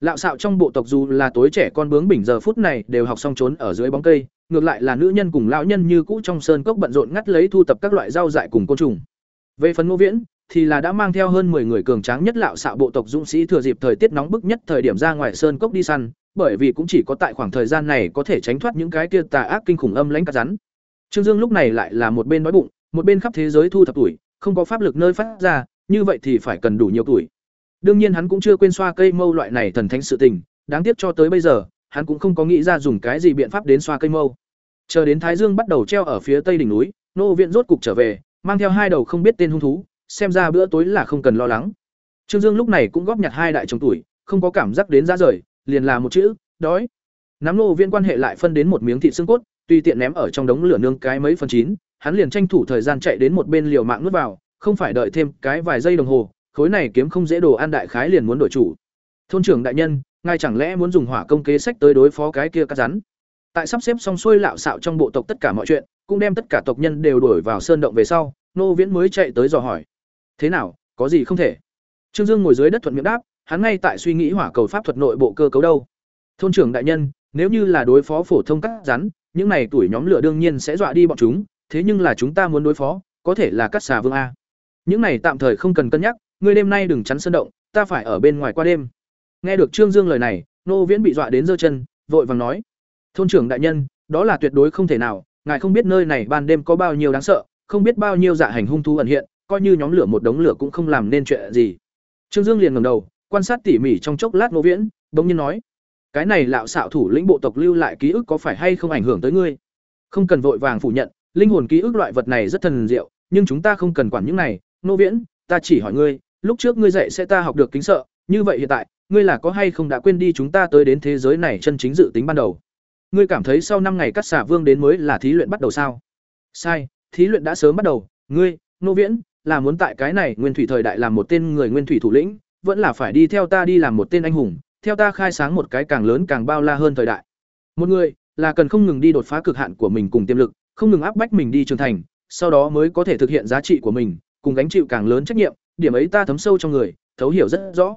Lạo xạo trong bộ tộc dù là tối trẻ con bướng bỉnh giờ phút này đều học xong trốn ở dưới bóng cây, ngược lại là nữ nhân cùng lão nhân như cũ trong sơn cốc bận rộn ngắt lấy thu tập các loại rau dại cùng côn trùng. Về phần Ngô Viễn, thì là đã mang theo hơn 10 người cường tráng nhất lạo xạo bộ tộc dũng sĩ thừa dịp thời tiết nóng bức nhất thời điểm ra ngoài sơn cốc đi săn, bởi vì cũng chỉ có tại khoảng thời gian này có thể tránh thoát những cái kia tà ác kinh khủng âm lãnh cá rắn. Trương Dương lúc này lại là một bên đói bụng, một bên khắp thế giới thu thập tuổi, không có pháp lực nơi phát ra, như vậy thì phải cần đủ nhiều tuổi. Đương nhiên hắn cũng chưa quên xoa cây mâu loại này thần thánh sự tình, đáng tiếc cho tới bây giờ, hắn cũng không có nghĩ ra dùng cái gì biện pháp đến xoa cây mâu. Chờ đến Thái Dương bắt đầu treo ở phía tây đỉnh núi, nô viện rốt cục trở về, mang theo hai đầu không biết tên hung thú, xem ra bữa tối là không cần lo lắng. Trương Dương lúc này cũng góp nhặt hai đại chồng tuổi, không có cảm giác đến ra rời, liền là một chữ, đói. Nắm nô viên quan hệ lại phân đến một miếng thịt xương cốt, tùy tiện ném ở trong đống lửa nương cái mấy phần chín, hắn liền tranh thủ thời gian chạy đến một bên liều mạng nuốt vào, không phải đợi thêm cái vài giây đồng hồ, khối này kiếm không dễ đồ ăn đại khái liền muốn đổi chủ. Thôn trưởng đại nhân, ngài chẳng lẽ muốn dùng hỏa công kế sách tới đối phó cái kia cắt rắn? Tại sắp xếp xong xuôi lạo xạo trong bộ tộc tất cả mọi chuyện, cũng đem tất cả tộc nhân đều đuổi vào sơn động về sau, nô viễn mới chạy tới dò hỏi. Thế nào, có gì không thể? Trương Dương ngồi dưới đất thuận miệng đáp, hắn ngay tại suy nghĩ hỏa cầu pháp thuật nội bộ cơ cấu đâu. Thôn trưởng đại nhân, nếu như là đối phó phổ thông cắt rắn, những này tuổi nhóm lửa đương nhiên sẽ dọa đi bọn chúng, thế nhưng là chúng ta muốn đối phó, có thể là cắt xà vương a. Những này tạm thời không cần cân nhắc, ngươi đêm nay đừng chắn sơn động, ta phải ở bên ngoài qua đêm. Nghe được Trương Dương lời này, Nô Viễn bị dọa đến giơ chân, vội vàng nói: "Thôn trưởng đại nhân, đó là tuyệt đối không thể nào, ngài không biết nơi này ban đêm có bao nhiêu đáng sợ, không biết bao nhiêu dạ hành hung thú ẩn hiện, coi như nhóm lửa một đống lửa cũng không làm nên chuyện gì." Trương Dương liền ngẩng đầu, quan sát tỉ mỉ trong chốc lát Nô Viễn, bỗng nhiên nói: "Cái này lão xạo thủ lĩnh bộ tộc lưu lại ký ức có phải hay không ảnh hưởng tới ngươi?" Không cần vội vàng phủ nhận, linh hồn ký ức loại vật này rất thần diệu, nhưng chúng ta không cần quản những này, Nô Viễn, ta chỉ hỏi ngươi, lúc trước ngươi dạy sẽ ta học được kính sợ, như vậy hiện tại, ngươi là có hay không đã quên đi chúng ta tới đến thế giới này chân chính dự tính ban đầu? Ngươi cảm thấy sau năm ngày cắt xả vương đến mới là thí luyện bắt đầu sao? Sai, thí luyện đã sớm bắt đầu, ngươi, Nô Viễn, là muốn tại cái này nguyên thủy thời đại làm một tên người nguyên thủy thủ lĩnh, vẫn là phải đi theo ta đi làm một tên anh hùng, theo ta khai sáng một cái càng lớn càng bao la hơn thời đại. Một người là cần không ngừng đi đột phá cực hạn của mình cùng tiềm lực, không ngừng áp bách mình đi trưởng thành, sau đó mới có thể thực hiện giá trị của mình, cùng gánh chịu càng lớn trách nhiệm, điểm ấy ta thấm sâu trong người, thấu hiểu rất rõ.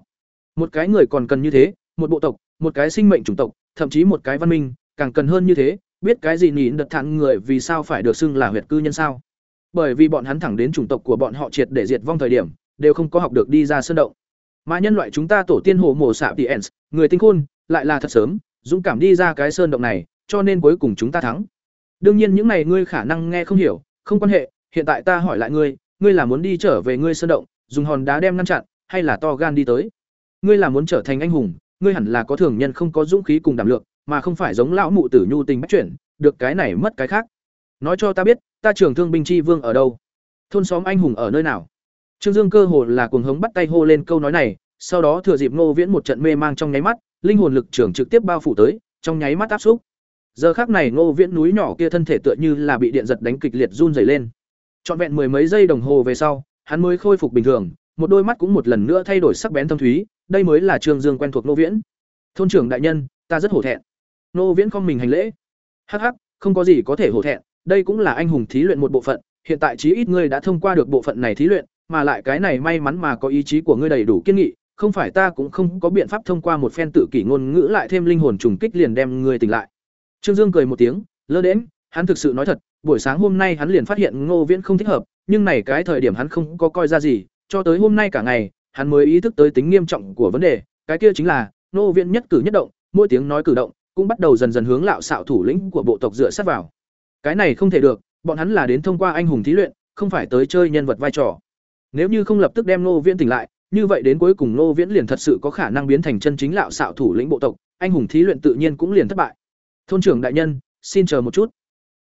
Một cái người còn cần như thế, một bộ tộc, một cái sinh mệnh chủng tộc, thậm chí một cái văn minh, càng cần hơn như thế, biết cái gì nhìn đợt thẳng người vì sao phải được xưng là huyệt cư nhân sao? Bởi vì bọn hắn thẳng đến chủng tộc của bọn họ triệt để diệt vong thời điểm, đều không có học được đi ra sơn động. Mà nhân loại chúng ta tổ tiên hồ mổ xạ Tiens, người tinh khôn, lại là thật sớm, dũng cảm đi ra cái sơn động này, cho nên cuối cùng chúng ta thắng. Đương nhiên những này ngươi khả năng nghe không hiểu, không quan hệ, hiện tại ta hỏi lại ngươi, ngươi là muốn đi trở về ngươi sơn động, dùng hòn đá đem ngăn chặn, hay là to gan đi tới? Ngươi là muốn trở thành anh hùng, ngươi hẳn là có thường nhân không có dũng khí cùng đảm lượng, mà không phải giống lão mụ tử nhu tình bách chuyển, được cái này mất cái khác. Nói cho ta biết, ta trưởng thương binh chi vương ở đâu? Thôn xóm anh hùng ở nơi nào? Trương Dương cơ hồ là cuồng hống bắt tay hô lên câu nói này, sau đó thừa dịp Ngô Viễn một trận mê mang trong nháy mắt, linh hồn lực trưởng trực tiếp bao phủ tới, trong nháy mắt áp xúc. Giờ khắc này Ngô Viễn núi nhỏ kia thân thể tựa như là bị điện giật đánh kịch liệt run rẩy lên. Trọn vẹn mười mấy giây đồng hồ về sau, hắn mới khôi phục bình thường, một đôi mắt cũng một lần nữa thay đổi sắc bén thâm thúy, đây mới là Trương Dương quen thuộc Nô Viễn. "Thôn trưởng đại nhân, ta rất hổ thẹn." Nô Viễn không mình hành lễ. "Hắc hắc, không có gì có thể hổ thẹn, đây cũng là anh hùng thí luyện một bộ phận, hiện tại chí ít ngươi đã thông qua được bộ phận này thí luyện, mà lại cái này may mắn mà có ý chí của ngươi đầy đủ kiên nghị, không phải ta cũng không có biện pháp thông qua một phen tự kỷ ngôn ngữ lại thêm linh hồn trùng kích liền đem ngươi tỉnh lại. Trương Dương cười một tiếng, lơ đễnh, hắn thực sự nói thật, buổi sáng hôm nay hắn liền phát hiện Ngô Viễn không thích hợp, nhưng này cái thời điểm hắn không có coi ra gì, cho tới hôm nay cả ngày, hắn mới ý thức tới tính nghiêm trọng của vấn đề, cái kia chính là, nô Viễn nhất cử nhất động, mỗi tiếng nói cử động, cũng bắt đầu dần dần hướng lạo xạo thủ lĩnh của bộ tộc dựa sát vào. Cái này không thể được, bọn hắn là đến thông qua anh hùng thí luyện, không phải tới chơi nhân vật vai trò. Nếu như không lập tức đem nô Viễn tỉnh lại, như vậy đến cuối cùng nô Viễn liền thật sự có khả năng biến thành chân chính lạo xạo thủ lĩnh bộ tộc, anh hùng thí luyện tự nhiên cũng liền thất bại. Thôn trưởng đại nhân, xin chờ một chút.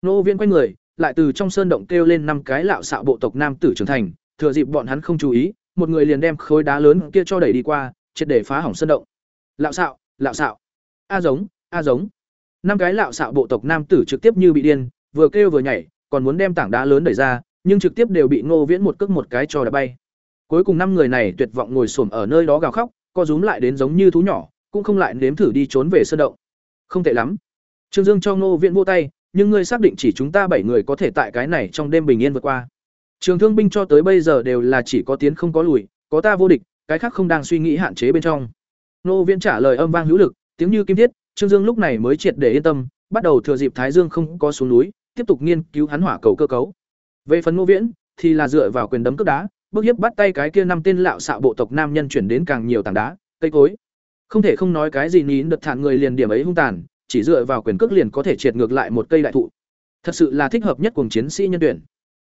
nô Viễn quay người, lại từ trong sơn động kêu lên năm cái lạo xạo bộ tộc nam tử trưởng thành, thừa dịp bọn hắn không chú ý, một người liền đem khối đá lớn kia cho đẩy đi qua, triệt để phá hỏng sân động. Lạo xạo, lạo xạo. A giống, a giống. Năm cái lạo xạo bộ tộc nam tử trực tiếp như bị điên, vừa kêu vừa nhảy, còn muốn đem tảng đá lớn đẩy ra, nhưng trực tiếp đều bị Ngô Viễn một cước một cái cho đá bay. Cuối cùng năm người này tuyệt vọng ngồi xổm ở nơi đó gào khóc, co rúm lại đến giống như thú nhỏ, cũng không lại nếm thử đi trốn về sơn động. Không tệ lắm. Trương Dương cho Ngô Viễn vô tay, nhưng ngươi xác định chỉ chúng ta bảy người có thể tại cái này trong đêm bình yên vượt qua. Trường thương binh cho tới bây giờ đều là chỉ có tiến không có lùi, có ta vô địch, cái khác không đang suy nghĩ hạn chế bên trong. Nô Viễn trả lời âm vang hữu lực, tiếng như kim thiết, Trương Dương lúc này mới triệt để yên tâm, bắt đầu thừa dịp Thái Dương không có xuống núi, tiếp tục nghiên cứu hắn hỏa cầu cơ cấu. Về phần Ngô Viễn, thì là dựa vào quyền đấm cước đá, bước hiếp bắt tay cái kia năm tên lạo xạo bộ tộc nam nhân chuyển đến càng nhiều tảng đá, cây cối. Không thể không nói cái gì nín đợt thản người liền điểm ấy hung tàn, chỉ dựa vào quyền cước liền có thể triệt ngược lại một cây đại thụ. Thật sự là thích hợp nhất cùng chiến sĩ nhân tuyển.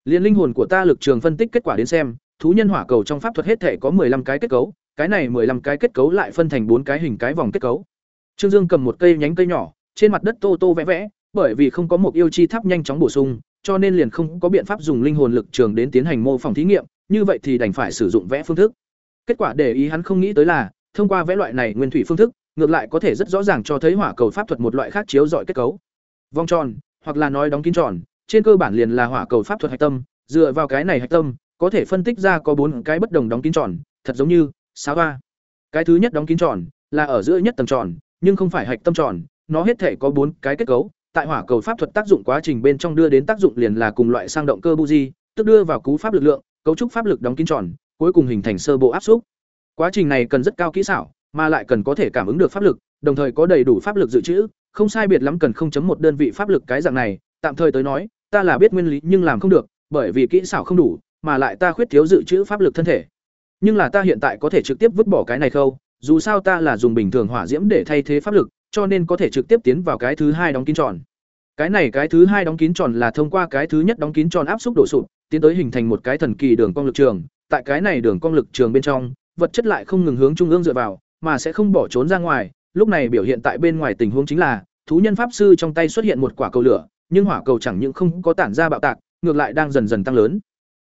Liên linh hồn của ta lực trường phân tích kết quả đến xem, thú nhân hỏa cầu trong pháp thuật hết thể có 15 cái kết cấu, cái này 15 cái kết cấu lại phân thành bốn cái hình cái vòng kết cấu. Trương Dương cầm một cây nhánh cây nhỏ, trên mặt đất tô tô vẽ vẽ, bởi vì không có một yêu chi tháp nhanh chóng bổ sung, cho nên liền không có biện pháp dùng linh hồn lực trường đến tiến hành mô phỏng thí nghiệm, như vậy thì đành phải sử dụng vẽ phương thức. Kết quả để ý hắn không nghĩ tới là, thông qua vẽ loại này nguyên thủy phương thức, ngược lại có thể rất rõ ràng cho thấy hỏa cầu pháp thuật một loại khác chiếu dọi kết cấu. Vòng tròn, hoặc là nói đóng kín tròn, trên cơ bản liền là hỏa cầu pháp thuật hạch tâm, dựa vào cái này hạch tâm, có thể phân tích ra có bốn cái bất đồng đóng kín tròn, thật giống như sáu ba. Cái thứ nhất đóng kín tròn là ở giữa nhất tầng tròn, nhưng không phải hạch tâm tròn, nó hết thể có bốn cái kết cấu, tại hỏa cầu pháp thuật tác dụng quá trình bên trong đưa đến tác dụng liền là cùng loại sang động cơ buji, tức đưa vào cú pháp lực lượng, cấu trúc pháp lực đóng kín tròn, cuối cùng hình thành sơ bộ áp xúc. Quá trình này cần rất cao kỹ xảo, mà lại cần có thể cảm ứng được pháp lực, đồng thời có đầy đủ pháp lực dự trữ, không sai biệt lắm cần 0.1 đơn vị pháp lực cái dạng này, tạm thời tới nói, ta là biết nguyên lý nhưng làm không được, bởi vì kỹ xảo không đủ, mà lại ta khuyết thiếu dự trữ pháp lực thân thể. Nhưng là ta hiện tại có thể trực tiếp vứt bỏ cái này khâu, dù sao ta là dùng bình thường hỏa diễm để thay thế pháp lực, cho nên có thể trực tiếp tiến vào cái thứ hai đóng kín tròn. Cái này cái thứ hai đóng kín tròn là thông qua cái thứ nhất đóng kín tròn áp xúc đổ sụp, tiến tới hình thành một cái thần kỳ đường cong lực trường, tại cái này đường cong lực trường bên trong, vật chất lại không ngừng hướng trung ương dựa vào, mà sẽ không bỏ trốn ra ngoài, lúc này biểu hiện tại bên ngoài tình huống chính là, thú nhân pháp sư trong tay xuất hiện một quả cầu lửa, nhưng hỏa cầu chẳng những không có tản ra bạo tạc, ngược lại đang dần dần tăng lớn.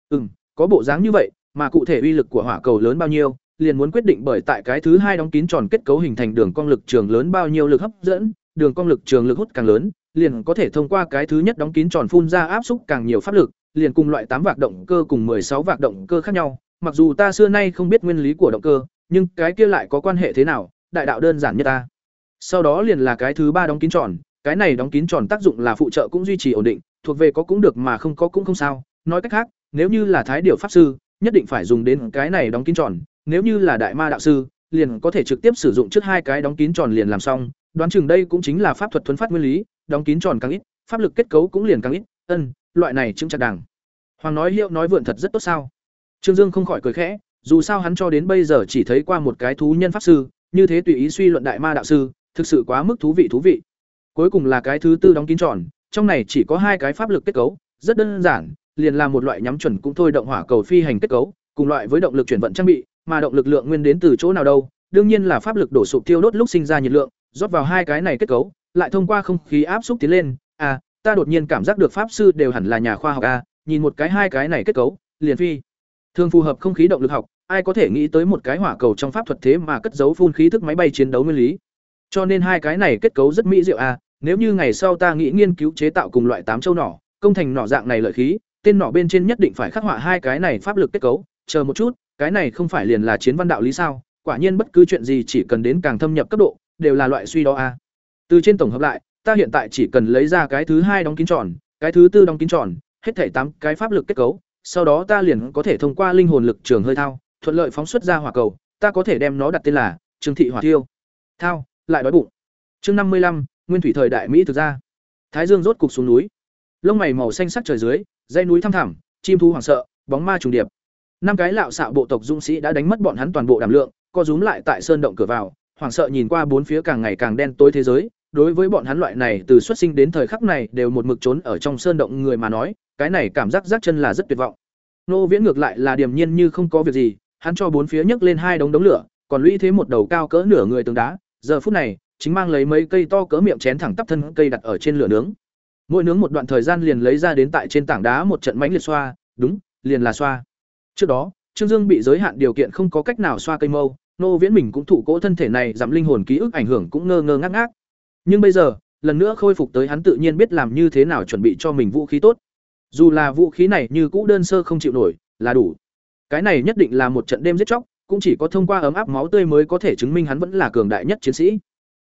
Ừm, có bộ dáng như vậy, mà cụ thể uy lực của hỏa cầu lớn bao nhiêu, liền muốn quyết định bởi tại cái thứ hai đóng kín tròn kết cấu hình thành đường cong lực trường lớn bao nhiêu lực hấp dẫn, đường cong lực trường lực hút càng lớn, liền có thể thông qua cái thứ nhất đóng kín tròn phun ra áp xúc càng nhiều pháp lực, liền cùng loại tám vạc động cơ cùng 16 vạc động cơ khác nhau, mặc dù ta xưa nay không biết nguyên lý của động cơ, nhưng cái kia lại có quan hệ thế nào, đại đạo đơn giản nhất ta. Sau đó liền là cái thứ ba đóng kín tròn, cái này đóng kín tròn tác dụng là phụ trợ cũng duy trì ổn định, thuộc về có cũng được mà không có cũng không sao, nói cách khác, nếu như là thái điểu pháp sư, nhất định phải dùng đến cái này đóng kín tròn, nếu như là đại ma đạo sư, liền có thể trực tiếp sử dụng trước hai cái đóng kín tròn liền làm xong, đoán chừng đây cũng chính là pháp thuật thuần phát nguyên lý, đóng kín tròn càng ít, pháp lực kết cấu cũng liền càng ít, ân, loại này chứng chặt đàng. Hoàng nói hiệu nói vượn thật rất tốt sao? Trương Dương không khỏi cười khẽ, dù sao hắn cho đến bây giờ chỉ thấy qua một cái thú nhân pháp sư, như thế tùy ý suy luận đại ma đạo sư, thực sự quá mức thú vị thú vị. Cuối cùng là cái thứ tư đóng kín tròn, trong này chỉ có hai cái pháp lực kết cấu, rất đơn giản, liền là một loại nhắm chuẩn cũng thôi động hỏa cầu phi hành kết cấu, cùng loại với động lực chuyển vận trang bị, mà động lực lượng nguyên đến từ chỗ nào đâu? Đương nhiên là pháp lực đổ sụp tiêu đốt lúc sinh ra nhiệt lượng, rót vào hai cái này kết cấu, lại thông qua không khí áp xúc tiến lên. À, ta đột nhiên cảm giác được pháp sư đều hẳn là nhà khoa học à? nhìn một cái hai cái này kết cấu, liền phi. Thường phù hợp không khí động lực học, ai có thể nghĩ tới một cái hỏa cầu trong pháp thuật thế mà cất giấu phun khí thức máy bay chiến đấu nguyên lý. Cho nên hai cái này kết cấu rất mỹ diệu à? Nếu như ngày sau ta nghĩ nghiên cứu chế tạo cùng loại tám châu nỏ, công thành nỏ dạng này lợi khí, tên nỏ bên trên nhất định phải khắc họa hai cái này pháp lực kết cấu, chờ một chút, cái này không phải liền là chiến văn đạo lý sao? Quả nhiên bất cứ chuyện gì chỉ cần đến càng thâm nhập cấp độ, đều là loại suy đó a. Từ trên tổng hợp lại, ta hiện tại chỉ cần lấy ra cái thứ hai đóng kín tròn, cái thứ tư đóng kín tròn, hết thảy tám cái pháp lực kết cấu, sau đó ta liền có thể thông qua linh hồn lực trường hơi thao, thuận lợi phóng xuất ra hỏa cầu, ta có thể đem nó đặt tên là Trương thị hỏa thiêu. Thao, lại đói bụng. Chương năm mươi lăm, nguyên thủy thời đại Mỹ thực ra. Thái Dương rốt cục xuống núi. Lông mày màu xanh sắc trời dưới, dãy núi thăm thẳm, chim thú hoảng sợ, bóng ma trùng điệp. Năm cái lạo xạo bộ tộc dũng sĩ đã đánh mất bọn hắn toàn bộ đảm lượng, co rúm lại tại sơn động cửa vào, hoảng sợ nhìn qua bốn phía càng ngày càng đen tối thế giới, đối với bọn hắn loại này từ xuất sinh đến thời khắc này đều một mực trốn ở trong sơn động người mà nói, cái này cảm giác rác chân là rất tuyệt vọng. Nô Viễn ngược lại là điềm nhiên như không có việc gì, hắn cho bốn phía nhấc lên hai đống đống lửa, còn lũy thế một đầu cao cỡ nửa người tường đá, giờ phút này, chính mang lấy mấy cây to cỡ miệng chén thẳng tắp thân cây đặt ở trên lửa nướng. Mỗi nướng một đoạn thời gian liền lấy ra đến tại trên tảng đá một trận mãnh liệt xoa, đúng, liền là xoa. Trước đó, Trương Dương bị giới hạn điều kiện không có cách nào xoa cây mâu, nô viễn mình cũng thụ cỗ thân thể này giảm linh hồn ký ức ảnh hưởng cũng ngơ ngơ ngác ngác. Nhưng bây giờ, lần nữa khôi phục tới hắn tự nhiên biết làm như thế nào chuẩn bị cho mình vũ khí tốt. Dù là vũ khí này như cũ đơn sơ không chịu nổi, là đủ. Cái này nhất định là một trận đêm giết chóc, cũng chỉ có thông qua ấm áp máu tươi mới có thể chứng minh hắn vẫn là cường đại nhất chiến sĩ.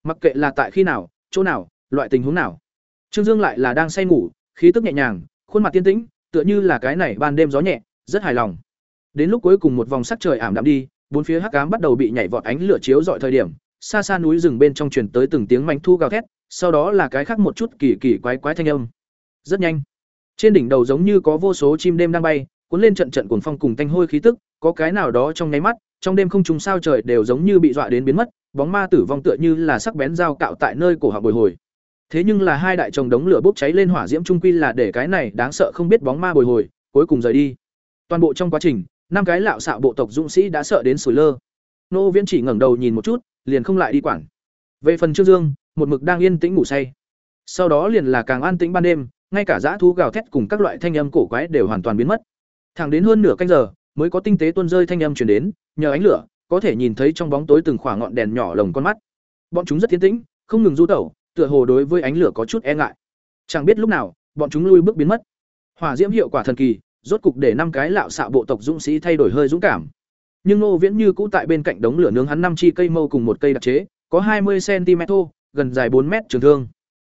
Mặc kệ là tại khi nào, chỗ nào, loại tình huống nào. Trương Dương lại là đang say ngủ, khí tức nhẹ nhàng, khuôn mặt tiên tĩnh, tựa như là cái này ban đêm gió nhẹ, rất hài lòng. Đến lúc cuối cùng một vòng sắc trời ảm đạm đi, bốn phía hắc ám bắt đầu bị nhảy vọt ánh lửa chiếu rọi thời điểm, xa xa núi rừng bên trong truyền tới từng tiếng manh thu gào thét, sau đó là cái khác một chút kỳ kỳ quái quái thanh âm. Rất nhanh, trên đỉnh đầu giống như có vô số chim đêm đang bay, cuốn lên trận trận cuồng phong cùng tanh hôi khí tức, có cái nào đó trong nháy mắt, trong đêm không trùng sao trời đều giống như bị dọa đến biến mất, bóng ma tử vong tựa như là sắc bén dao cạo tại nơi cổ họng bồi hồi. Thế nhưng là hai đại chồng đống lửa bốc cháy lên hỏa diễm trung quy là để cái này đáng sợ không biết bóng ma bồi hồi, cuối cùng rời đi. Toàn bộ trong quá trình, năm cái lạo xạo bộ tộc dũng sĩ đã sợ đến sủi lơ. Nô Viễn chỉ ngẩng đầu nhìn một chút, liền không lại đi quản. Về phần Trương Dương, một mực đang yên tĩnh ngủ say. Sau đó liền là càng an tĩnh ban đêm, ngay cả dã thú gào thét cùng các loại thanh âm cổ quái đều hoàn toàn biến mất. Thẳng đến hơn nửa canh giờ, mới có tinh tế tuôn rơi thanh âm truyền đến, nhờ ánh lửa, có thể nhìn thấy trong bóng tối từng khoảng ngọn đèn nhỏ lồng con mắt. Bọn chúng rất tiến tĩnh, không ngừng du tẩu, tựa hồ đối với ánh lửa có chút e ngại. Chẳng biết lúc nào, bọn chúng lui bước biến mất. Hỏa diễm hiệu quả thần kỳ, rốt cục để năm cái lạo xạ bộ tộc dũng sĩ thay đổi hơi dũng cảm. Nhưng Ngô Viễn như cũ tại bên cạnh đống lửa nướng hắn năm chi cây mâu cùng một cây đặc chế, có hai mươi cm thô, gần dài bốn mét trường thương.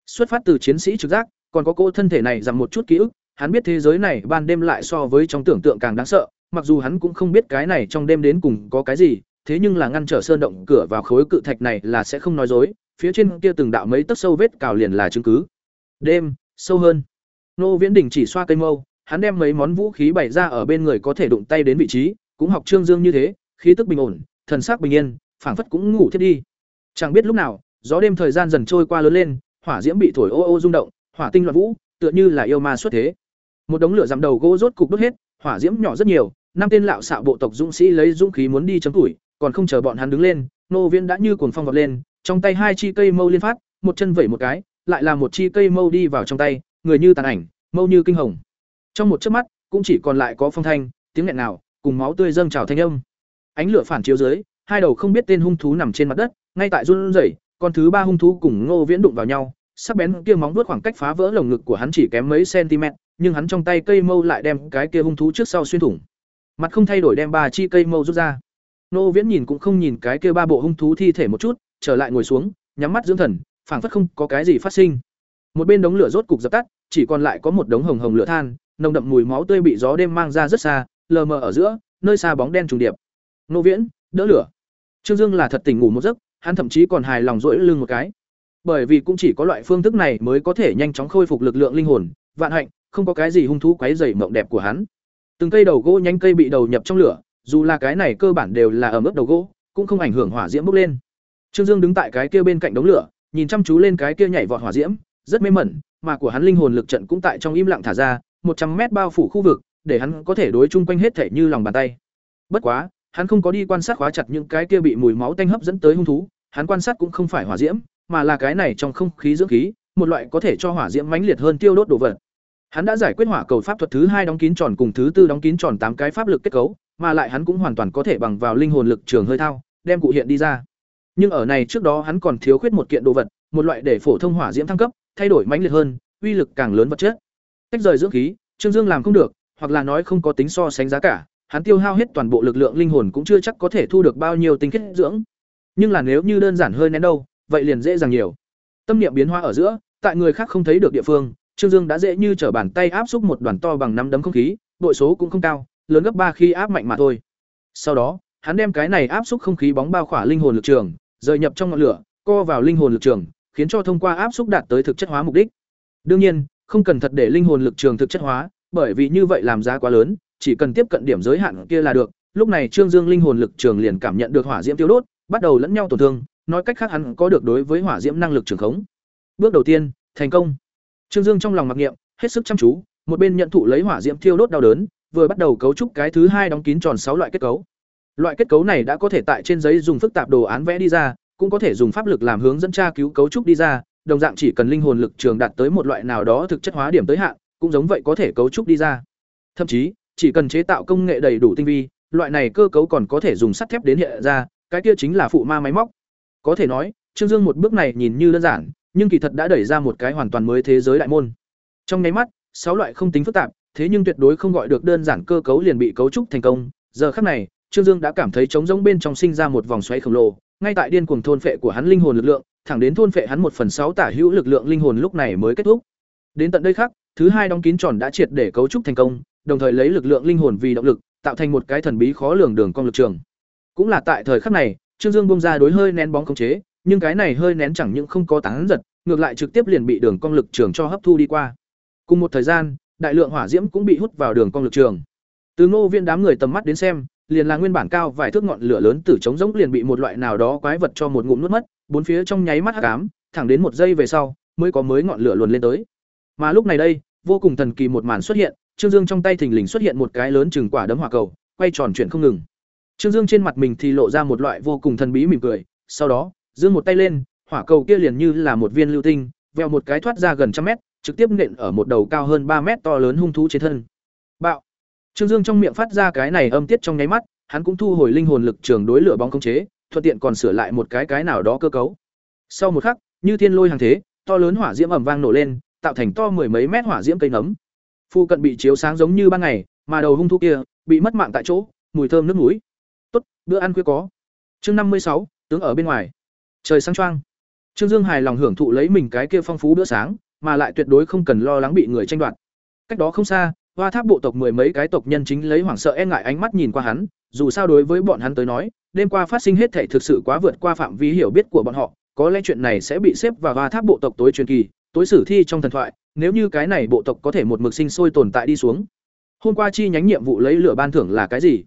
Xuất phát từ chiến sĩ trực giác, còn có cô thân thể này giảm một chút ký ức, hắn biết thế giới này ban đêm lại so với trong tưởng tượng càng đáng sợ, mặc dù hắn cũng không biết cái này trong đêm đến cùng có cái gì, thế nhưng là ngăn trở sơn động cửa vào khối cự thạch này là sẽ không nói dối, phía trên kia từng đạo mấy tấc sâu vết cào liền là chứng cứ. Đêm, sâu hơn. Nô Viễn Đình chỉ xoa cây mâu, hắn đem mấy món vũ khí bày ra ở bên người có thể đụng tay đến vị trí, cũng học Trương Dương như thế, khí tức bình ổn, thần sắc bình yên, phảng phất cũng ngủ thiết đi. Chẳng biết lúc nào, gió đêm thời gian dần trôi qua lớn lên, hỏa diễm bị thổi ô ô rung động, hỏa tinh loạn vũ, tựa như là yêu ma xuất thế. Một đống lửa giảm đầu gỗ rốt cục đốt hết, hỏa diễm nhỏ rất nhiều, năm tên lạo xạo bộ tộc dũng sĩ lấy dũng khí muốn đi chấm tuổi, còn không chờ bọn hắn đứng lên, nô viễn đã như cuồng phong vọt lên, trong tay hai chi cây mâu liên phát, một chân vẩy một cái, lại là một chi cây mâu đi vào trong tay, người như tàn ảnh, mâu như kinh hồng. Trong một chớp mắt, cũng chỉ còn lại có phong thanh, tiếng nghẹn nào, cùng máu tươi dâng trào thanh âm. Ánh lửa phản chiếu dưới, hai đầu không biết tên hung thú nằm trên mặt đất, ngay tại run rẩy, con thứ ba hung thú cùng Ngô Viễn đụng vào nhau, sắc bén kia móng vuốt khoảng cách phá vỡ lồng ngực của hắn chỉ kém mấy cm, nhưng hắn trong tay cây mâu lại đem cái kia hung thú trước sau xuyên thủng. Mặt không thay đổi đem ba chi cây mâu rút ra. nô Viễn nhìn cũng không nhìn cái kia ba bộ hung thú thi thể một chút, trở lại ngồi xuống, nhắm mắt dưỡng thần, phảng phất không có cái gì phát sinh. Một bên đống lửa rốt cục dập tắt, chỉ còn lại có một đống hồng hồng lửa than, nồng đậm mùi máu tươi bị gió đêm mang ra rất xa, lờ mờ ở giữa, nơi xa bóng đen trùng điệp. Nô Viễn, đỡ lửa. Trương Dương là thật tỉnh ngủ một giấc, hắn thậm chí còn hài lòng rỗi lưng một cái. Bởi vì cũng chỉ có loại phương thức này mới có thể nhanh chóng khôi phục lực lượng linh hồn, vạn hạnh, không có cái gì hung thú quấy dày mộng đẹp của hắn. Từng cây đầu gỗ nhánh cây bị đầu nhập trong lửa, dù là cái này cơ bản đều là ở mức đầu gỗ, cũng không ảnh hưởng hỏa diễm bốc lên. Trương Dương đứng tại cái kia bên cạnh đống lửa, nhìn chăm chú lên cái kia nhảy vọt hỏa diễm, rất mê mẩn, mà của hắn linh hồn lực trận cũng tại trong im lặng thả ra, một trăm mét bao phủ khu vực, để hắn có thể đối chung quanh hết thể như lòng bàn tay. Bất quá, hắn không có đi quan sát khóa chặt những cái kia bị mùi máu tanh hấp dẫn tới hung thú, hắn quan sát cũng không phải hỏa diễm, mà là cái này trong không khí dưỡng khí, một loại có thể cho hỏa diễm mãnh liệt hơn tiêu đốt đồ vật. Hắn đã giải quyết hỏa cầu pháp thuật thứ hai đóng kín tròn cùng thứ tư đóng kín tròn tám cái pháp lực kết cấu, mà lại hắn cũng hoàn toàn có thể bằng vào linh hồn lực trường hơi thao, đem cụ hiện đi ra. Nhưng ở này trước đó hắn còn thiếu khuyết một kiện đồ vật, một loại để phổ thông hỏa diễm thăng cấp, thay đổi mãnh liệt hơn, uy lực càng lớn vật chất. Tách rời dưỡng khí, Trương Dương làm không được, hoặc là nói không có tính so sánh giá cả, hắn tiêu hao hết toàn bộ lực lượng linh hồn cũng chưa chắc có thể thu được bao nhiêu tinh khiết dưỡng. Nhưng là nếu như đơn giản hơi nén đâu, vậy liền dễ dàng nhiều. Tâm niệm biến hóa ở giữa, tại người khác không thấy được địa phương, Trương Dương đã dễ như trở bàn tay áp xúc một đoàn to bằng năm đấm không khí, đội số cũng không cao, lớn gấp ba khi áp mạnh mà thôi. Sau đó, hắn đem cái này áp xúc không khí bóng bao khỏa linh hồn lực trường, rời nhập trong ngọn lửa, co vào linh hồn lực trường, khiến cho thông qua áp xúc đạt tới thực chất hóa mục đích. Đương nhiên, không cần thật để linh hồn lực trường thực chất hóa, bởi vì như vậy làm giá quá lớn, chỉ cần tiếp cận điểm giới hạn kia là được. Lúc này Trương Dương linh hồn lực trường liền cảm nhận được hỏa diễm tiêu đốt, bắt đầu lẫn nhau tổn thương, nói cách khác hắn có được đối với hỏa diễm năng lực trường khống. Bước đầu tiên, thành công. Trương Dương trong lòng mặc niệm, hết sức chăm chú, một bên nhận thụ lấy hỏa diễm thiêu đốt đau đớn, vừa bắt đầu cấu trúc cái thứ hai đóng kín tròn sáu loại kết cấu. Loại kết cấu này đã có thể tại trên giấy dùng phức tạp đồ án vẽ đi ra, cũng có thể dùng pháp lực làm hướng dẫn tra cứu cấu trúc đi ra, đồng dạng chỉ cần linh hồn lực trường đạt tới một loại nào đó thực chất hóa điểm tới hạn, cũng giống vậy có thể cấu trúc đi ra. Thậm chí, chỉ cần chế tạo công nghệ đầy đủ tinh vi, loại này cơ cấu còn có thể dùng sắt thép đến hiện ra, cái kia chính là phụ ma máy móc. Có thể nói, Trương Dương một bước này nhìn như đơn giản, nhưng kỳ thật đã đẩy ra một cái hoàn toàn mới thế giới đại môn. Trong nháy mắt, sáu loại không tính phức tạp, thế nhưng tuyệt đối không gọi được đơn giản cơ cấu liền bị cấu trúc thành công. Giờ khắc này, Trương Dương đã cảm thấy trống rỗng bên trong sinh ra một vòng xoáy khổng lồ, ngay tại điên cuồng thôn phệ của hắn linh hồn lực lượng, thẳng đến thôn phệ hắn một phần sáu tả hữu lực lượng linh hồn lúc này mới kết thúc. Đến tận đây khác, thứ hai đóng kín tròn đã triệt để cấu trúc thành công, đồng thời lấy lực lượng linh hồn vì động lực, tạo thành một cái thần bí khó lường đường cong lực trường. Cũng là tại thời khắc này, Trương Dương bung ra đối hơi nén bóng khống chế, nhưng cái này hơi nén chẳng những không có tán giật, ngược lại trực tiếp liền bị đường cong lực trường cho hấp thu đi qua. Cùng một thời gian, đại lượng hỏa diễm cũng bị hút vào đường cong lực trường. Từ Ngô Viên đám người tầm mắt đến xem, liền là nguyên bản cao vài thước ngọn lửa lớn tử trống rỗng liền bị một loại nào đó quái vật cho một ngụm nuốt mất, bốn phía trong nháy mắt hắc ám, thẳng đến một giây về sau, mới có mới ngọn lửa luồn lên tới. Mà lúc này đây, vô cùng thần kỳ một màn xuất hiện, Trương Dương trong tay thình lình xuất hiện một cái lớn chừng quả đấm hỏa cầu, quay tròn chuyển không ngừng. Trương Dương trên mặt mình thì lộ ra một loại vô cùng thần bí mỉm cười, sau đó, giương một tay lên, hỏa cầu kia liền như là một viên lưu tinh, vèo một cái thoát ra gần trăm mét, trực tiếp nện ở một đầu cao hơn ba mét to lớn hung thú trên thân. Bạo. Trương Dương trong miệng phát ra cái này âm tiết trong nháy mắt, hắn cũng thu hồi linh hồn lực trường đối lửa bóng công chế, thuận tiện còn sửa lại một cái cái nào đó cơ cấu. Sau một khắc, như thiên lôi hàng thế, to lớn hỏa diễm ầm vang nổ lên, tạo thành to mười mấy mét hỏa diễm cây nấm. Phu cận bị chiếu sáng giống như ban ngày, mà đầu hung thú kia bị mất mạng tại chỗ, mùi thơm nước mũi. Bữa ăn khuya có. Chương năm mươi sáu, tướng ở bên ngoài. Trời sáng choang. Trương Dương hài lòng hưởng thụ lấy mình cái kia phong phú bữa sáng, mà lại tuyệt đối không cần lo lắng bị người tranh đoạt. Cách đó không xa, Hoa Tháp bộ tộc mười mấy cái tộc nhân chính lấy hoảng sợ e ngại ánh mắt nhìn qua hắn, dù sao đối với bọn hắn tới nói, đêm qua phát sinh hết thảy thực sự quá vượt qua phạm vi hiểu biết của bọn họ, có lẽ chuyện này sẽ bị xếp vào Hoa Tháp bộ tộc tối truyền kỳ, tối sử thi trong thần thoại, nếu như cái này bộ tộc có thể một mực sinh sôi tồn tại đi xuống. Hôm qua chi nhánh nhiệm vụ lấy lửa ban thưởng là cái gì?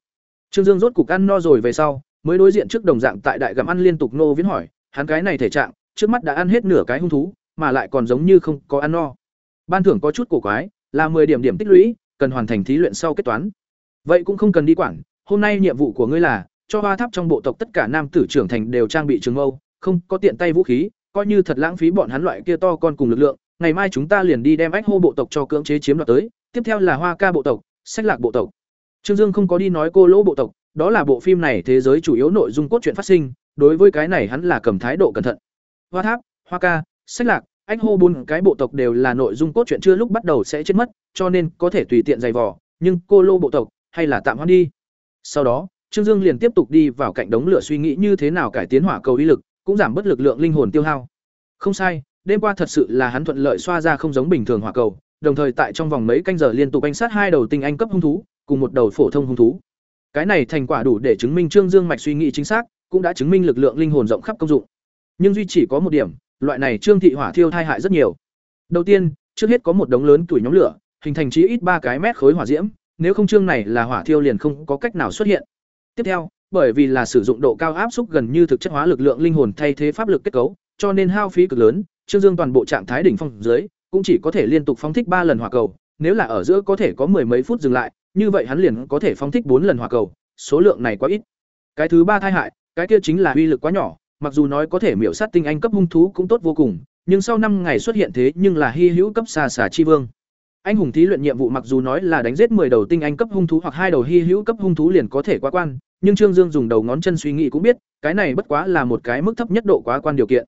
Trương Dương rốt cục ăn no rồi về sau, mới đối diện trước đồng dạng tại đại gặm ăn liên tục nô viễn hỏi, hắn cái này thể trạng, trước mắt đã ăn hết nửa cái hung thú, mà lại còn giống như không có ăn no. Ban thưởng có chút cổ quái, là 10 điểm điểm tích lũy, cần hoàn thành thí luyện sau kết toán. Vậy cũng không cần đi quản, hôm nay nhiệm vụ của ngươi là cho hoa tháp trong bộ tộc tất cả nam tử trưởng thành đều trang bị trường mâu, không có tiện tay vũ khí, coi như thật lãng phí bọn hắn loại kia to con cùng lực lượng, ngày mai chúng ta liền đi đem ách hô bộ tộc cho cưỡng chế chiếm đoạt tới, tiếp theo là hoa ca bộ tộc, sách lạc bộ tộc trương dương không có đi nói cô lỗ bộ tộc, đó là bộ phim này thế giới chủ yếu nội dung cốt truyện phát sinh, đối với cái này hắn là cầm thái độ cẩn thận. Hoa tháp, hoa ca, sách lạc anh hô bốn cái bộ tộc đều là nội dung cốt truyện chưa lúc bắt đầu sẽ chết mất, cho nên có thể tùy tiện giày vò, nhưng cô lô bộ tộc hay là tạm hoãn đi. Sau đó, trương dương liền tiếp tục đi vào cạnh đống lửa suy nghĩ như thế nào cải tiến hỏa cầu ý lực, cũng giảm bớt lực lượng linh hồn tiêu hao. Không sai, đêm qua thật sự là hắn thuận lợi xoa ra không giống bình thường hỏa cầu, đồng thời tại trong vòng mấy canh giờ liên tục anh sát hai đầu tinh anh cấp hung thú cùng một đầu phổ thông hung thú. Cái này thành quả đủ để chứng minh trương dương mạch suy nghĩ chính xác, cũng đã chứng minh lực lượng linh hồn rộng khắp công dụng. Nhưng duy chỉ có một điểm, loại này trương thị hỏa thiêu thai hại rất nhiều. Đầu tiên, trước hết có một đống lớn tuổi nhóm lửa, hình thành chí ít ba cái mét khối hỏa diễm, nếu không trương này là hỏa thiêu liền không có cách nào xuất hiện. Tiếp theo, bởi vì là sử dụng độ cao áp xúc gần như thực chất hóa lực lượng linh hồn thay thế pháp lực kết cấu, cho nên hao phí cực lớn, trương dương toàn bộ trạng thái đỉnh phong dưới, cũng chỉ có thể liên tục phóng thích ba lần hỏa cầu nếu là ở giữa có thể có mười mấy phút dừng lại như vậy hắn liền có thể phóng thích bốn lần hỏa cầu số lượng này quá ít cái thứ ba thai hại cái kia chính là uy lực quá nhỏ mặc dù nói có thể miểu sát tinh anh cấp hung thú cũng tốt vô cùng nhưng sau năm ngày xuất hiện thế nhưng là hy hữu cấp xà xà chi vương anh hùng thí luyện nhiệm vụ mặc dù nói là đánh giết 10 đầu tinh anh cấp hung thú hoặc hai đầu hy hữu cấp hung thú liền có thể quá quan, nhưng Trương Dương dùng đầu ngón chân suy nghĩ cũng biết, cái này bất quá là một cái mức thấp nhất độ quá quan điều kiện.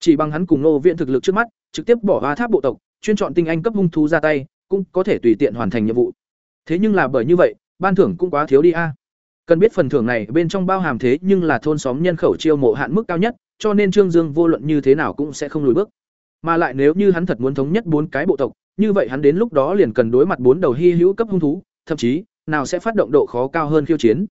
Chỉ bằng hắn cùng Nô Viện thực lực trước mắt, trực tiếp bỏ hoa tháp bộ tộc, chuyên chọn tinh anh cấp hung thú ra tay, cũng có thể tùy tiện hoàn thành nhiệm vụ. Thế nhưng là bởi như vậy, ban thưởng cũng quá thiếu đi a. Cần biết phần thưởng này bên trong bao hàm thế nhưng là thôn xóm nhân khẩu chiêu mộ hạn mức cao nhất, cho nên Trương Dương vô luận như thế nào cũng sẽ không lùi bước. Mà lại nếu như hắn thật muốn thống nhất bốn cái bộ tộc, như vậy hắn đến lúc đó liền cần đối mặt bốn đầu hy hữu cấp hung thú, thậm chí, nào sẽ phát động độ khó cao hơn khiêu chiến.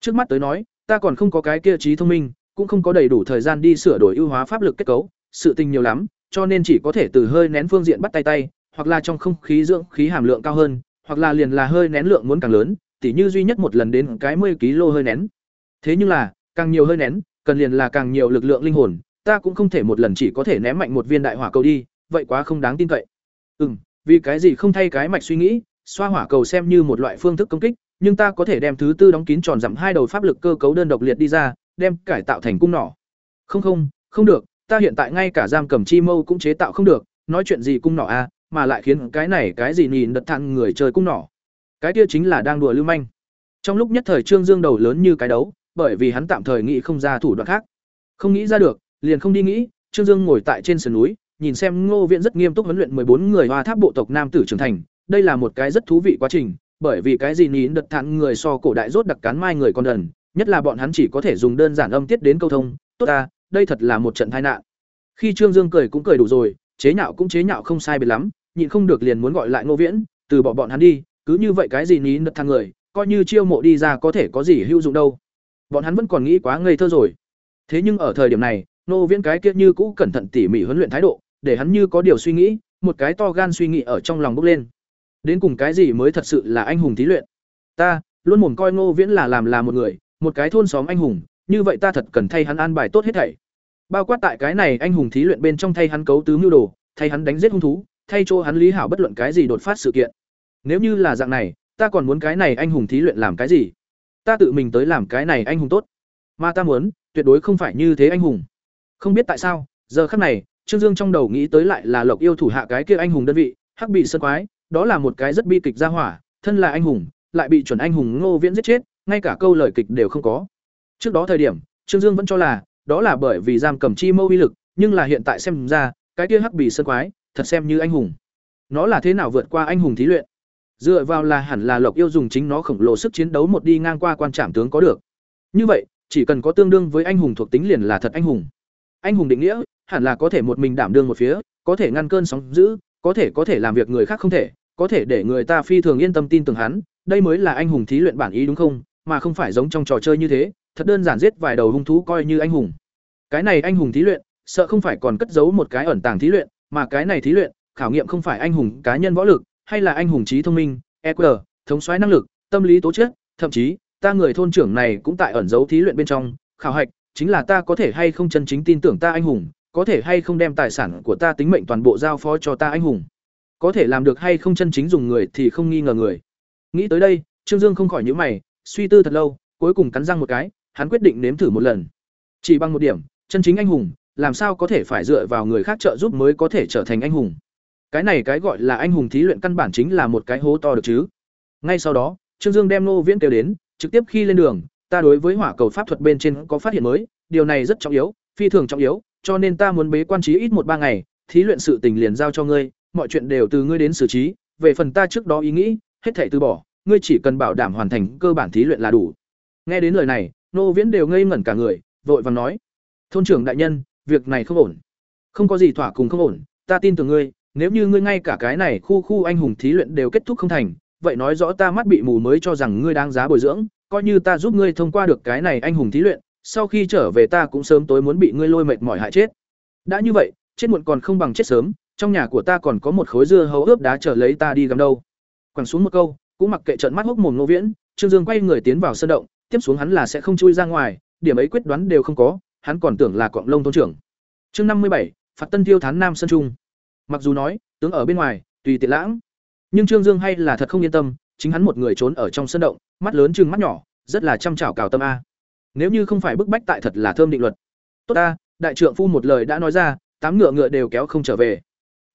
Trước mắt tới nói, ta còn không có cái kia trí thông minh, cũng không có đầy đủ thời gian đi sửa đổi ưu hóa pháp lực kết cấu, sự tình nhiều lắm, cho nên chỉ có thể từ hơi nén phương diện bắt tay tay, hoặc là trong không khí dưỡng khí hàm lượng cao hơn, hoặc là liền là hơi nén lượng muốn càng lớn, tỉ như duy nhất một lần đến cái 10 kg hơi nén. Thế nhưng là, càng nhiều hơi nén, cần liền là càng nhiều lực lượng linh hồn, ta cũng không thể một lần chỉ có thể ném mạnh một viên đại hỏa cầu đi, vậy quá không đáng tin cậy. Ừm, vì cái gì không thay cái mạch suy nghĩ, xoa hỏa cầu xem như một loại phương thức công kích, nhưng ta có thể đem thứ tư đóng kín tròn giảm hai đầu pháp lực cơ cấu đơn độc liệt đi ra, đem cải tạo thành cung nỏ. Không không, không được, ta hiện tại ngay cả giam cầm chi mâu cũng chế tạo không được, nói chuyện gì cung nỏ a, à, mà lại khiến cái này cái gì nhìn đật thẳng người chơi cung nỏ. Cái kia chính là đang đùa lưu manh. Trong lúc nhất thời Trương Dương đầu lớn như cái đấu, bởi vì hắn tạm thời nghĩ không ra thủ đoạn khác. Không nghĩ ra được, liền không đi nghĩ, Trương Dương ngồi tại trên sườn núi, nhìn xem Ngô Viễn rất nghiêm túc huấn luyện bốn người Hoa Tháp bộ tộc nam tử trưởng thành, đây là một cái rất thú vị quá trình, bởi vì cái gì nín đật thản người so cổ đại rốt đặc cán mai người con đần, nhất là bọn hắn chỉ có thể dùng đơn giản âm tiết đến câu thông, tốt ta, đây thật là một trận tai nạn. Khi Trương Dương cười cũng cười đủ rồi, chế nhạo cũng chế nhạo không sai biệt lắm, nhịn không được liền muốn gọi lại Ngô Viễn, từ bỏ bọn hắn đi, cứ như vậy cái gì ní nật thang người, coi như chiêu mộ đi ra có thể có gì hữu dụng đâu. Bọn hắn vẫn còn nghĩ quá ngây thơ rồi. Thế nhưng ở thời điểm này, Ngô Viễn cái kia như cũ cẩn thận tỉ mỉ huấn luyện thái độ, để hắn như có điều suy nghĩ, một cái to gan suy nghĩ ở trong lòng bốc lên. Đến cùng cái gì mới thật sự là anh hùng thí luyện? Ta luôn mồm coi Ngô Viễn là làm là một người, một cái thôn xóm anh hùng, như vậy ta thật cần thay hắn an bài tốt hết thảy. Bao quát tại cái này anh hùng thí luyện bên trong thay hắn cấu tứ mưu đồ, thay hắn đánh giết hung thú, thay cho hắn lý hảo bất luận cái gì đột phát sự kiện. Nếu như là dạng này, ta còn muốn cái này anh hùng thí luyện làm cái gì? Ta tự mình tới làm cái này anh hùng tốt. Mà ta muốn, tuyệt đối không phải như thế anh hùng. Không biết tại sao, giờ khắc này, Trương Dương trong đầu nghĩ tới lại là Lộc Yêu thủ hạ cái kia anh hùng đơn vị, Hắc bị sơn quái, đó là một cái rất bi kịch gia hỏa, thân là anh hùng, lại bị chuẩn anh hùng Ngô Viễn giết chết, ngay cả câu lời kịch đều không có. Trước đó thời điểm, Trương Dương vẫn cho là đó là bởi vì giam cầm chi mâu uy lực, nhưng là hiện tại xem ra, cái kia Hắc bị sơn quái, thật xem như anh hùng. Nó là thế nào vượt qua anh hùng thí luyện? Dựa vào là hẳn là Lộc Yêu dùng chính nó khổng lồ sức chiến đấu một đi ngang qua quan trảm tướng có được. Như vậy, chỉ cần có tương đương với anh hùng thuộc tính liền là thật anh hùng. Anh hùng định nghĩa hẳn là có thể một mình đảm đương một phía, có thể ngăn cơn sóng dữ, có thể có thể làm việc người khác không thể, có thể để người ta phi thường yên tâm tin tưởng hắn, đây mới là anh hùng thí luyện bản ý đúng không? Mà không phải giống trong trò chơi như thế, thật đơn giản giết vài đầu hung thú coi như anh hùng. Cái này anh hùng thí luyện, sợ không phải còn cất giấu một cái ẩn tàng thí luyện, mà cái này thí luyện, khảo nghiệm không phải anh hùng cá nhân võ lực, hay là anh hùng trí thông minh, EQ, thống soái năng lực, tâm lý tố chất, thậm chí, ta người thôn trưởng này cũng tại ẩn giấu thí luyện bên trong, khảo hạch, chính là ta có thể hay không chân chính tin tưởng ta anh hùng, có thể hay không đem tài sản của ta tính mệnh toàn bộ giao phó cho ta anh hùng. Có thể làm được hay không chân chính dùng người thì không nghi ngờ người. Nghĩ tới đây trương dương không khỏi nhíu mày suy tư thật lâu cuối cùng cắn răng một cái hắn quyết định nếm thử một lần. Chỉ bằng một điểm chân chính anh hùng làm sao có thể phải dựa vào người khác trợ giúp mới có thể trở thành anh hùng cái này cái gọi là anh hùng thí luyện căn bản chính là một cái hố to được chứ Ngay sau đó, Trương Dương đem nô Viễn kêu đến, trực tiếp khi lên đường, ta đối với hỏa cầu pháp thuật bên trên có phát hiện mới, điều này rất trọng yếu, phi thường trọng yếu, cho nên ta muốn bế quan trí ít một ba ngày, thí luyện sự tình liền giao cho ngươi, mọi chuyện đều từ ngươi đến xử trí, về phần ta trước đó ý nghĩ, hết thảy từ bỏ, ngươi chỉ cần bảo đảm hoàn thành cơ bản thí luyện là đủ. Nghe đến lời này, Nô Viễn đều ngây ngẩn cả người, vội vàng nói: "Thôn trưởng đại nhân, việc này không ổn." "Không có gì thỏa cùng không ổn, ta tin tưởng ngươi, nếu như ngươi ngay cả cái này khu khu anh hùng thí luyện đều kết thúc không thành, vậy nói rõ ta mắt bị mù mới cho rằng ngươi đáng giá bồi dưỡng, coi như ta giúp ngươi thông qua được cái này anh hùng thí luyện, sau khi trở về ta cũng sớm tối muốn bị ngươi lôi mệt mỏi hại chết. Đã như vậy, chết muộn còn không bằng chết sớm, trong nhà của ta còn có một khối dưa hấu ướp đá chờ lấy ta đi gắm đâu. Quẳng xuống một câu, cũng mặc kệ trợn mắt hốc mồm Ngô Viễn, Trương Dương quay người tiến vào sân động, tiếp xuống hắn là sẽ không chui ra ngoài, điểm ấy quyết đoán đều không có, hắn còn tưởng là quặng lông thôn trưởng. Chương năm mươi bảy, phạt Tân Tiêu Thán Nam sân trung. Mặc dù nói, tướng ở bên ngoài, tùy tiện lãng, nhưng Trương Dương hay là thật không yên tâm, chính hắn một người trốn ở trong sân động, mắt lớn trừng mắt nhỏ, rất là chăm chảo cào tâm a. Nếu như không phải bức bách tại thật là thơm định luật. Tốt a, đại trượng phu một lời đã nói ra, tám ngựa ngựa đều kéo không trở về.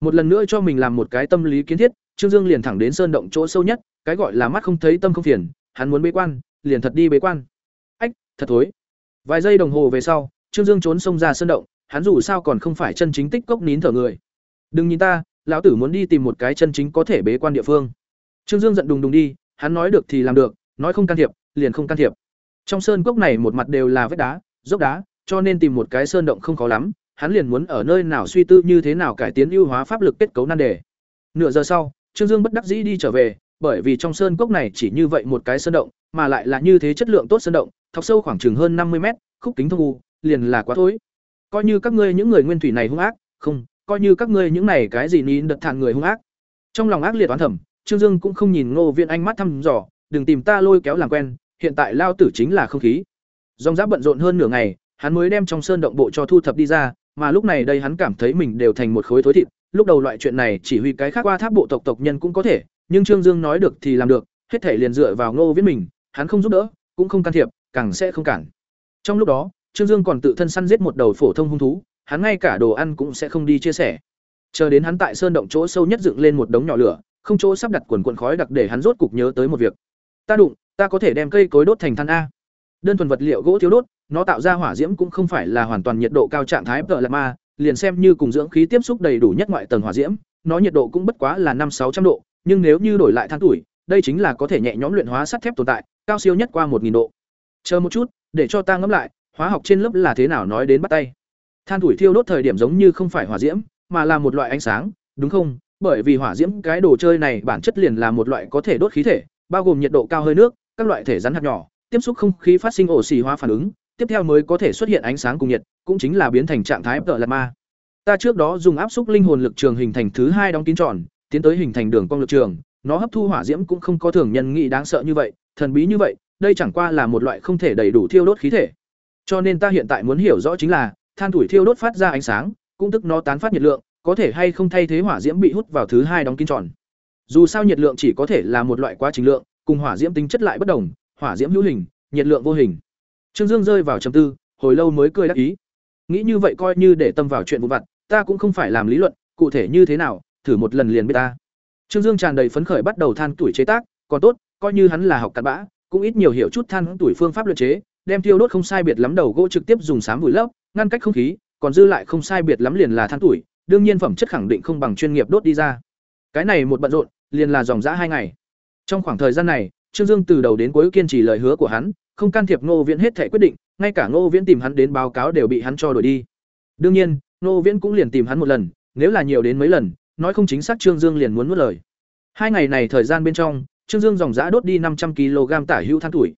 Một lần nữa cho mình làm một cái tâm lý kiến thiết, Trương Dương liền thẳng đến sơn động chỗ sâu nhất, cái gọi là mắt không thấy tâm không phiền, hắn muốn bế quan, liền thật đi bế quan. Ách, thật thối. Vài giây đồng hồ về sau, Trương Dương trốn sông ra sơn động, hắn dù sao còn không phải chân chính tích cốc nín thở người. Đừng nhìn ta, lão tử muốn đi tìm một cái chân chính có thể bế quan địa phương. Trương Dương giận đùng đùng đi, hắn nói được thì làm được, nói không can thiệp, liền không can thiệp. Trong sơn cốc này một mặt đều là vết đá, dốc đá, cho nên tìm một cái sơn động không khó lắm, hắn liền muốn ở nơi nào suy tư như thế nào cải tiến ưu hóa pháp lực kết cấu nan đề. Nửa giờ sau, Trương Dương bất đắc dĩ đi trở về, bởi vì trong sơn cốc này chỉ như vậy một cái sơn động, mà lại là như thế chất lượng tốt sơn động, thọc sâu khoảng chừng hơn năm mươi mét, khúc kính thông u, liền là quá thối. Coi như các ngươi những người nguyên thủy này hung ác, không, coi như các ngươi những này cái gì nín đợt thản người hung ác. Trong lòng ác liệt oán thầm, Trương Dương cũng không nhìn Ngô Viễn ánh mắt thăm dò, đừng tìm ta lôi kéo làm quen, hiện tại lao tử chính là không khí. Dòng giáp bận rộn hơn nửa ngày, hắn mới đem trong sơn động bộ cho thu thập đi ra, mà lúc này đây hắn cảm thấy mình đều thành một khối thối thịt, lúc đầu loại chuyện này chỉ huy cái khác qua tháp bộ tộc tộc nhân cũng có thể, nhưng Trương Dương nói được thì làm được, hết thể liền dựa vào Ngô Viễn mình, hắn không giúp đỡ, cũng không can thiệp, càng sẽ không cản. Trong lúc đó, Trương Dương còn tự thân săn giết một đầu phổ thông hung thú, hắn ngay cả đồ ăn cũng sẽ không đi chia sẻ. Chờ đến hắn tại sơn động chỗ sâu nhất dựng lên một đống nhỏ lửa, không chỗ sắp đặt quần quần khói đặc để hắn rốt cục nhớ tới một việc. Ta đụng, ta có thể đem cây cối đốt thành than a. Đơn thuần vật liệu gỗ thiếu đốt, nó tạo ra hỏa diễm cũng không phải là hoàn toàn nhiệt độ cao trạng thái ma, liền xem như cùng dưỡng khí tiếp xúc đầy đủ nhất ngoại tầng hỏa diễm, nó nhiệt độ cũng bất quá là năm sáu trăm độ, nhưng nếu như đổi lại than tuổi, đây chính là có thể nhẹ nhõm luyện hóa sắt thép tồn tại, cao siêu nhất qua một nghìn độ. Chờ một chút, để cho ta ngẫm lại, hóa học trên lớp là thế nào nói đến bắt tay. Than thủi thiêu đốt thời điểm giống như không phải hỏa diễm, mà là một loại ánh sáng, đúng không? Bởi vì hỏa diễm cái đồ chơi này bản chất liền là một loại có thể đốt khí thể, bao gồm nhiệt độ cao hơi nước, các loại thể rắn hạt nhỏ, tiếp xúc không khí phát sinh ổ xì hóa phản ứng, tiếp theo mới có thể xuất hiện ánh sáng cùng nhiệt, cũng chính là biến thành trạng thái tợ ma. Ta trước đó dùng áp xúc linh hồn lực trường hình thành thứ hai đóng kín tròn, tiến tới hình thành đường cong lực trường, nó hấp thu hỏa diễm cũng không có thường nhân nghĩ đáng sợ như vậy, thần bí như vậy, đây chẳng qua là một loại không thể đầy đủ thiêu đốt khí thể. Cho nên ta hiện tại muốn hiểu rõ chính là, than tuổi thiêu đốt phát ra ánh sáng, cũng tức nó tán phát nhiệt lượng, có thể hay không thay thế hỏa diễm bị hút vào thứ hai đóng kín tròn. Dù sao nhiệt lượng chỉ có thể là một loại quá trình lượng, cùng hỏa diễm tính chất lại bất đồng, hỏa diễm hữu hình, nhiệt lượng vô hình. Trương Dương rơi vào trầm tư, hồi lâu mới cười đáp ý. Nghĩ như vậy coi như để tâm vào chuyện vụn vặt, ta cũng không phải làm lý luận, cụ thể như thế nào, thử một lần liền biết ta. Trương Dương tràn đầy phấn khởi bắt đầu than tuổi chế tác, còn tốt, coi như hắn là học cặn bã, cũng ít nhiều hiểu chút than tuổi phương pháp luyện chế, đem thiêu đốt không sai biệt lắm đầu gỗ trực tiếp dùng sám vùi lấp, ngăn cách không khí, còn dư lại không sai biệt lắm liền là than tuổi, đương nhiên phẩm chất khẳng định không bằng chuyên nghiệp đốt đi ra. Cái này một bận rộn, liền là dòng dã hai ngày. Trong khoảng thời gian này, Trương Dương từ đầu đến cuối kiên trì lời hứa của hắn, không can thiệp Ngô Viễn hết thể quyết định, ngay cả Ngô Viễn tìm hắn đến báo cáo đều bị hắn cho đuổi đi. Đương nhiên, Ngô Viễn cũng liền tìm hắn một lần, nếu là nhiều đến mấy lần, nói không chính xác Trương Dương liền muốn nuốt lời. Hai ngày này thời gian bên trong, Trương Dương dòng dã đốt đi năm trăm kg tả hữu than tuổi.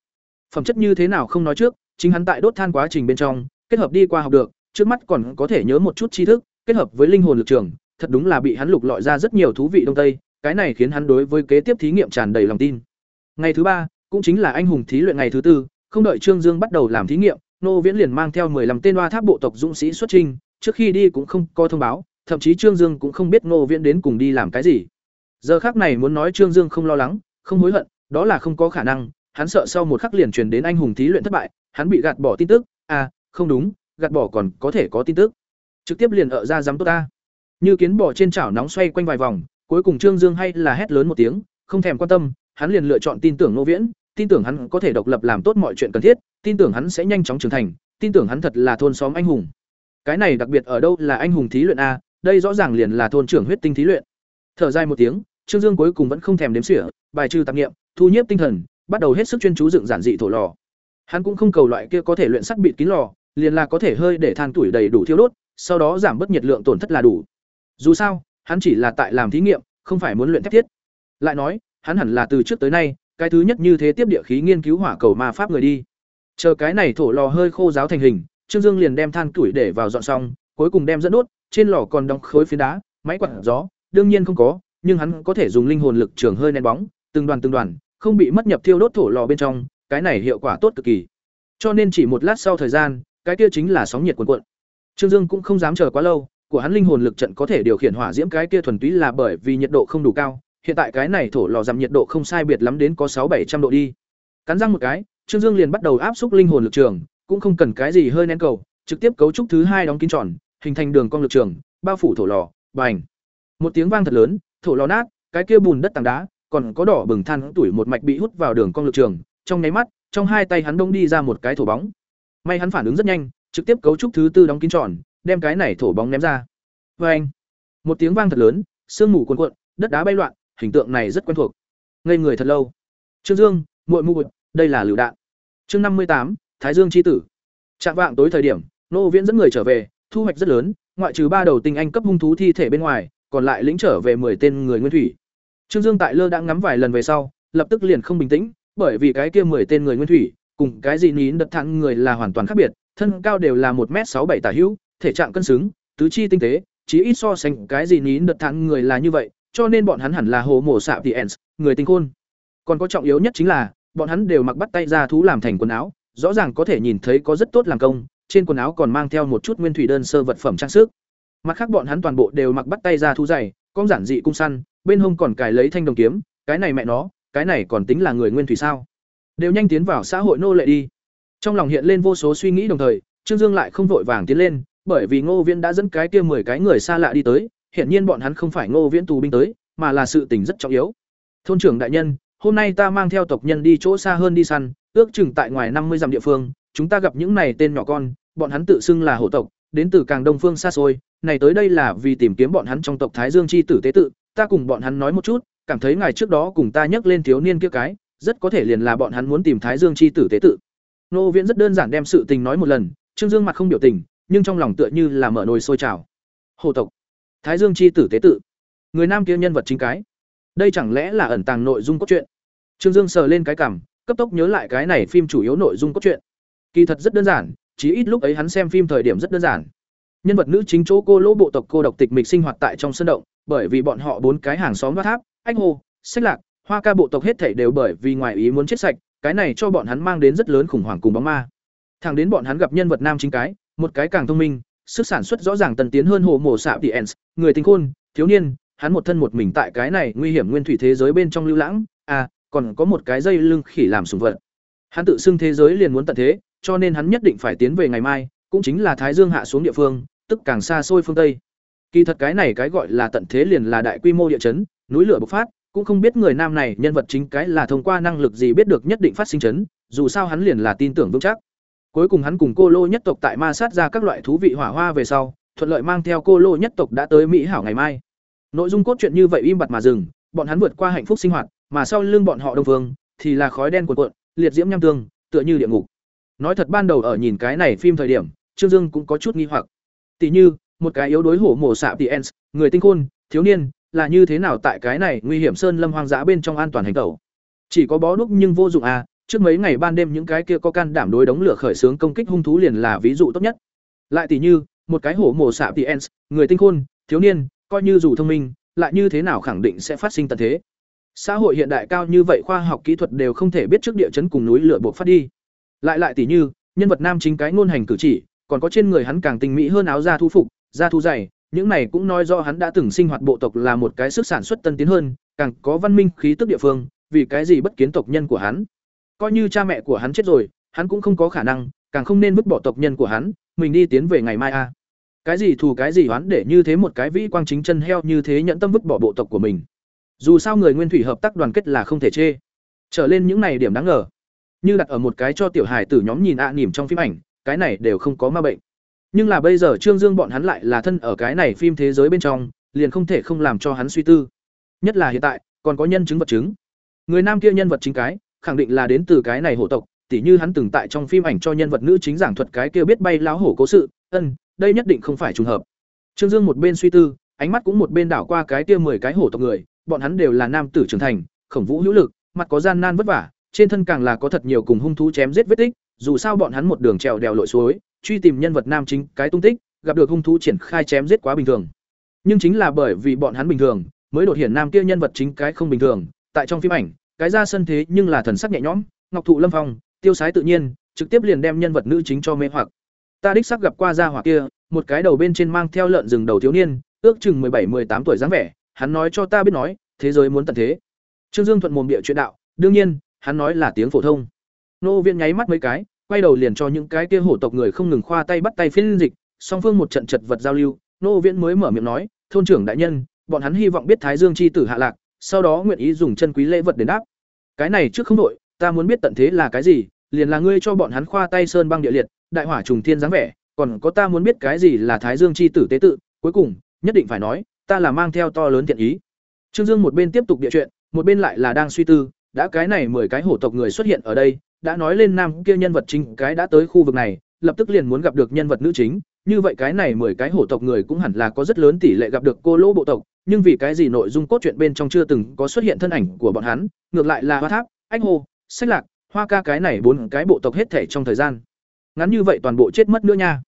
Phẩm chất như thế nào không nói trước, chính hắn tại đốt than quá trình bên trong, kết hợp đi qua học được, trước mắt còn có thể nhớ một chút tri thức, kết hợp với linh hồn lực trường, thật đúng là bị hắn lục lọi ra rất nhiều thú vị đông tây, cái này khiến hắn đối với kế tiếp thí nghiệm tràn đầy lòng tin. Ngày thứ ba, cũng chính là anh hùng thí luyện ngày thứ tư, không đợi Trương Dương bắt đầu làm thí nghiệm, Nô Viễn liền mang theo 15 tên đoa tháp bộ tộc dũng sĩ xuất trình, trước khi đi cũng không có thông báo, thậm chí Trương Dương cũng không biết Nô Viễn đến cùng đi làm cái gì. Giờ khắc này muốn nói Trương Dương không lo lắng, không hối hận, đó là không có khả năng, hắn sợ sau một khắc liền truyền đến anh hùng thí luyện thất bại, hắn bị gạt bỏ tin tức, à, không đúng, gạt bỏ còn có thể có tin tức. Trực tiếp liền ở ra giám tốt ta. Như kiến bò trên chảo nóng xoay quanh vài vòng, cuối cùng Trương Dương hay là hét lớn một tiếng, không thèm quan tâm, hắn liền lựa chọn tin tưởng Ngô Viễn, tin tưởng hắn có thể độc lập làm tốt mọi chuyện cần thiết, tin tưởng hắn sẽ nhanh chóng trưởng thành, tin tưởng hắn thật là thôn xóm anh hùng. Cái này đặc biệt ở đâu là anh hùng thí luyện a, đây rõ ràng liền là thôn trưởng huyết tinh thí luyện. Thở dài một tiếng, Trương Dương cuối cùng vẫn không thèm đếm xỉa, bài trừ tạp niệm, thu nhiếp tinh thần, bắt đầu hết sức chuyên chú dựng giản dị thổ lò. Hắn cũng không cầu loại kia có thể luyện sắt bịt kín lò, liền là có thể hơi để than tuổi đầy đủ thiêu đốt, sau đó giảm bớt nhiệt lượng tổn thất là đủ. Dù sao, hắn chỉ là tại làm thí nghiệm, không phải muốn luyện thép thiết. Lại nói, hắn hẳn là từ trước tới nay, cái thứ nhất như thế tiếp địa khí nghiên cứu hỏa cầu ma pháp người đi. Chờ cái này thổ lò hơi khô giáo thành hình, Trương Dương liền đem than tuổi để vào dọn xong, cuối cùng đem dẫn đốt, trên lò còn đóng khối phiến đá, máy quạt gió, đương nhiên không có, nhưng hắn có thể dùng linh hồn lực trường hơi nén bóng, từng đoàn từng đoàn, không bị mất nhập thiêu đốt thổ lò bên trong, cái này hiệu quả tốt cực kỳ. Cho nên chỉ một lát sau thời gian, cái kia chính là sóng nhiệt cuồn cuộn. Trương Dương cũng không dám chờ quá lâu, của hắn linh hồn lực trận có thể điều khiển hỏa diễm cái kia thuần túy là bởi vì nhiệt độ không đủ cao, hiện tại cái này thổ lò giảm nhiệt độ không sai biệt lắm đến có sáu bảy trăm độ đi. Cắn răng một cái, Trương Dương liền bắt đầu áp xúc linh hồn lực trường, cũng không cần cái gì hơi nén cầu, trực tiếp cấu trúc thứ hai đóng kín tròn, hình thành đường cong lực trường, bao phủ thổ lò, bành. Một tiếng vang thật lớn, thổ lò nát, cái kia bùn đất tảng đá, còn có đỏ bừng than tuổi một mạch bị hút vào đường cong lực trường, trong nháy mắt, trong hai tay hắn đông đi ra một cái thổ bóng. May hắn phản ứng rất nhanh, trực tiếp cấu trúc thứ tư đóng kín tròn, đem cái này thổ bóng ném ra. Oeng! Một tiếng vang thật lớn, sương mù cuồn cuộn, đất đá bay loạn, hình tượng này rất quen thuộc. Ngây người thật lâu. Trương Dương, muội muội, đây là lựu đạn. Chương năm mươi tám, Thái Dương chi tử. Trạng vạng tối thời điểm, Nô Viễn dẫn người trở về, thu hoạch rất lớn, ngoại trừ ba đầu tinh anh cấp hung thú thi thể bên ngoài, còn lại lĩnh trở về 10 tên người nguyên thủy. Trương Dương tại lơ đã ngắm vài lần về sau, lập tức liền không bình tĩnh, bởi vì cái kia 10 tên người nguyên thủy, cùng cái gì nín đật thẳng người là hoàn toàn khác biệt, thân cao đều là 1m67 tả hữu, thể trạng cân xứng, tứ chi tinh tế, chí ít so sánh cái gì nín đật thẳng người là như vậy, cho nên bọn hắn hẳn là hồ mổ xạ ends, người tinh khôn. Còn có trọng yếu nhất chính là, bọn hắn đều mặc bắt tay ra thú làm thành quần áo, rõ ràng có thể nhìn thấy có rất tốt làm công, trên quần áo còn mang theo một chút nguyên thủy đơn sơ vật phẩm trang sức. Mặt khác bọn hắn toàn bộ đều mặc bắt tay ra thú dày, con giản dị cung săn, bên hông còn cài lấy thanh đồng kiếm, cái này mẹ nó, cái này còn tính là người nguyên thủy sao? Đều nhanh tiến vào xã hội nô lệ đi. Trong lòng hiện lên vô số suy nghĩ đồng thời, Trương Dương lại không vội vàng tiến lên, bởi vì Ngô Viễn đã dẫn cái kia 10 cái người xa lạ đi tới, hiển nhiên bọn hắn không phải Ngô Viễn tù binh tới, mà là sự tình rất trọng yếu. Thôn trưởng đại nhân, hôm nay ta mang theo tộc nhân đi chỗ xa hơn đi săn, ước chừng tại ngoài năm mươi dặm địa phương, chúng ta gặp những này tên nhỏ con, bọn hắn tự xưng là hổ tộc, đến từ càng đông phương xa xôi, này tới đây là vì tìm kiếm bọn hắn trong tộc Thái Dương chi tử tế tự, ta cùng bọn hắn nói một chút, cảm thấy ngài trước đó cùng ta nhắc lên thiếu niên kia cái, rất có thể liền là bọn hắn muốn tìm Thái Dương chi tử tế tự. Nô Viễn rất đơn giản đem sự tình nói một lần, Trương Dương mặt không biểu tình, nhưng trong lòng tựa như là mở nồi sôi trào. Hổ tộc, Thái Dương chi tử tế tự, người nam kia nhân vật chính cái, đây chẳng lẽ là ẩn tàng nội dung cốt truyện? Trương Dương sờ lên cái cằm, cấp tốc nhớ lại cái này phim chủ yếu nội dung cốt truyện. Kỳ thật rất đơn giản, chỉ ít lúc ấy hắn xem phim thời điểm rất đơn giản. Nhân vật nữ chính chỗ cô lỗ bộ tộc cô độc tịch mịch sinh hoạt tại trong sân động, bởi vì bọn họ bốn cái hàng xóm vắt tháp, anh hồ, sách lạc, hoa ca bộ tộc hết thảy đều bởi vì ngoài ý muốn chết sạch, cái này cho bọn hắn mang đến rất lớn khủng hoảng cùng bóng ma. Thẳng đến bọn hắn gặp nhân vật nam chính cái, một cái càng thông minh, sức sản xuất rõ ràng tần tiến hơn hồ mổ xạ Tiens, người tinh khôn, thiếu niên, hắn một thân một mình tại cái này nguy hiểm nguyên thủy thế giới bên trong lưu lãng, à, còn có một cái dây lưng khỉ làm sùng vật. Hắn tự xưng thế giới liền muốn tận thế, cho nên hắn nhất định phải tiến về ngày mai, cũng chính là Thái Dương hạ xuống địa phương, tức càng xa xôi phương Tây. Kỳ thật cái này cái gọi là tận thế liền là đại quy mô địa chấn, núi lửa bộc phát, cũng không biết người nam này nhân vật chính cái là thông qua năng lực gì biết được nhất định phát sinh chấn, dù sao hắn liền là tin tưởng vững chắc. Cuối cùng hắn cùng Cô Lô nhất tộc tại Ma sát ra các loại thú vị hỏa hoa về sau, thuận lợi mang theo Cô Lô nhất tộc đã tới Mỹ hảo ngày mai. Nội dung cốt truyện như vậy im bặt mà dừng, bọn hắn vượt qua hạnh phúc sinh hoạt, mà sau lưng bọn họ Đông vương, thì là khói đen cuồn cuộn, liệt diễm nham tương, tựa như địa ngục. Nói thật ban đầu ở nhìn cái này phim thời điểm, Trương Dương cũng có chút nghi hoặc. Tỷ như, một cái yếu đối hổ mổ xạ Tiens, người tinh khôn, thiếu niên, là như thế nào tại cái này nguy hiểm sơn lâm hoang dã bên trong an toàn hành tẩu. Chỉ có bó đúc nhưng vô dụng à, trước mấy ngày ban đêm những cái kia có can đảm đối đống lửa khởi xướng công kích hung thú liền là ví dụ tốt nhất. Lại tỷ như, một cái hổ mổ xạ Tiens, người tinh khôn, thiếu niên, coi như dù thông minh, lại như thế nào khẳng định sẽ phát sinh tận thế. Xã hội hiện đại cao như vậy khoa học kỹ thuật đều không thể biết trước địa chấn cùng núi lửa buộc phát đi. Lại lại tỷ như, nhân vật nam chính cái ngôn hành cử chỉ, còn có trên người hắn càng tinh mỹ hơn áo da thu phục, da thu dày, những này cũng nói do hắn đã từng sinh hoạt bộ tộc là một cái sức sản xuất tân tiến hơn, càng có văn minh khí tức địa phương, vì cái gì bất kiến tộc nhân của hắn. Coi như cha mẹ của hắn chết rồi, hắn cũng không có khả năng, càng không nên vứt bỏ tộc nhân của hắn, mình đi tiến về ngày mai a. À. Cái gì thù cái gì oán để như thế một cái vĩ quang chính chân heo như thế nhẫn tâm vứt bỏ bộ tộc của mình. Dù sao người nguyên thủy hợp tác đoàn kết là không thể chê. trở lên những này điểm đáng ngờ như đặt ở một cái cho tiểu hài tử nhóm nhìn ạ à nỉm trong phim ảnh cái này đều không có ma bệnh nhưng là bây giờ trương dương bọn hắn lại là thân ở cái này phim thế giới bên trong, liền không thể không làm cho hắn suy tư. Nhất là hiện tại, còn có nhân chứng vật chứng. Người nam kia nhân vật chính cái, khẳng định là đến từ cái này hổ tộc, tỉ như hắn từng tại trong phim ảnh cho nhân vật nữ chính giảng thuật cái kia biết bay láo hổ cố sự, ân, đây nhất định không phải trùng hợp. Trương dương một bên suy tư, ánh mắt cũng một bên đảo qua cái kia mười cái hổ tộc người, bọn hắn đều là nam tử trưởng thành, khổng vũ hữu lực, mặt có gian nan vất vả, trên thân càng là có thật nhiều cùng hung thú chém giết vết tích, dù sao bọn hắn một đường trèo đèo lội suối truy tìm nhân vật nam chính cái tung tích, gặp được hung thú triển khai chém giết quá bình thường. Nhưng chính là bởi vì bọn hắn bình thường, mới đột hiện nam kia nhân vật chính cái không bình thường, tại trong phim ảnh, cái ra sân thế nhưng là thần sắc nhẹ nhõm, ngọc thụ lâm phong, tiêu sái tự nhiên, trực tiếp liền đem nhân vật nữ chính cho mê hoặc. Ta đích xác gặp qua gia hỏa kia, một cái đầu bên trên mang theo lợn rừng đầu thiếu niên, ước chừng mười bảy, mười tám tuổi dáng vẻ, hắn nói cho ta biết nói, thế giới muốn tận thế. Trương dương thuận mồm địa chuyện đạo, đương nhiên, hắn nói là tiếng phổ thông. Nô viên nháy mắt mấy cái quay đầu liền cho những cái kia hổ tộc người không ngừng khoa tay bắt tay phiên dịch, song phương một trận chật vật giao lưu, nô viễn mới mở miệng nói, thôn trưởng đại nhân, bọn hắn hy vọng biết thái dương chi tử hạ lạc, sau đó nguyện ý dùng chân quý lễ vật để đáp. Cái này trước không đổi, ta muốn biết tận thế là cái gì, liền là ngươi cho bọn hắn khoa tay sơn băng địa liệt, đại hỏa trùng thiên dáng vẻ, còn có ta muốn biết cái gì là thái dương chi tử tế tự, cuối cùng, nhất định phải nói, ta là mang theo to lớn thiện ý. Trương dương một bên tiếp tục địa chuyện, một bên lại là đang suy tư, đã cái này mười cái hổ tộc người xuất hiện ở đây đã nói lên nam kia nhân vật chính cái đã tới khu vực này, lập tức liền muốn gặp được nhân vật nữ chính. Như vậy cái này mười cái hổ tộc người cũng hẳn là có rất lớn tỷ lệ gặp được cô lỗ bộ tộc, nhưng vì cái gì nội dung cốt truyện bên trong chưa từng có xuất hiện thân ảnh của bọn hắn, ngược lại là hoa tháp, anh hồ, sách lạc, hoa ca cái này bốn cái bộ tộc hết thể trong thời gian. Ngắn như vậy toàn bộ chết mất nữa nha.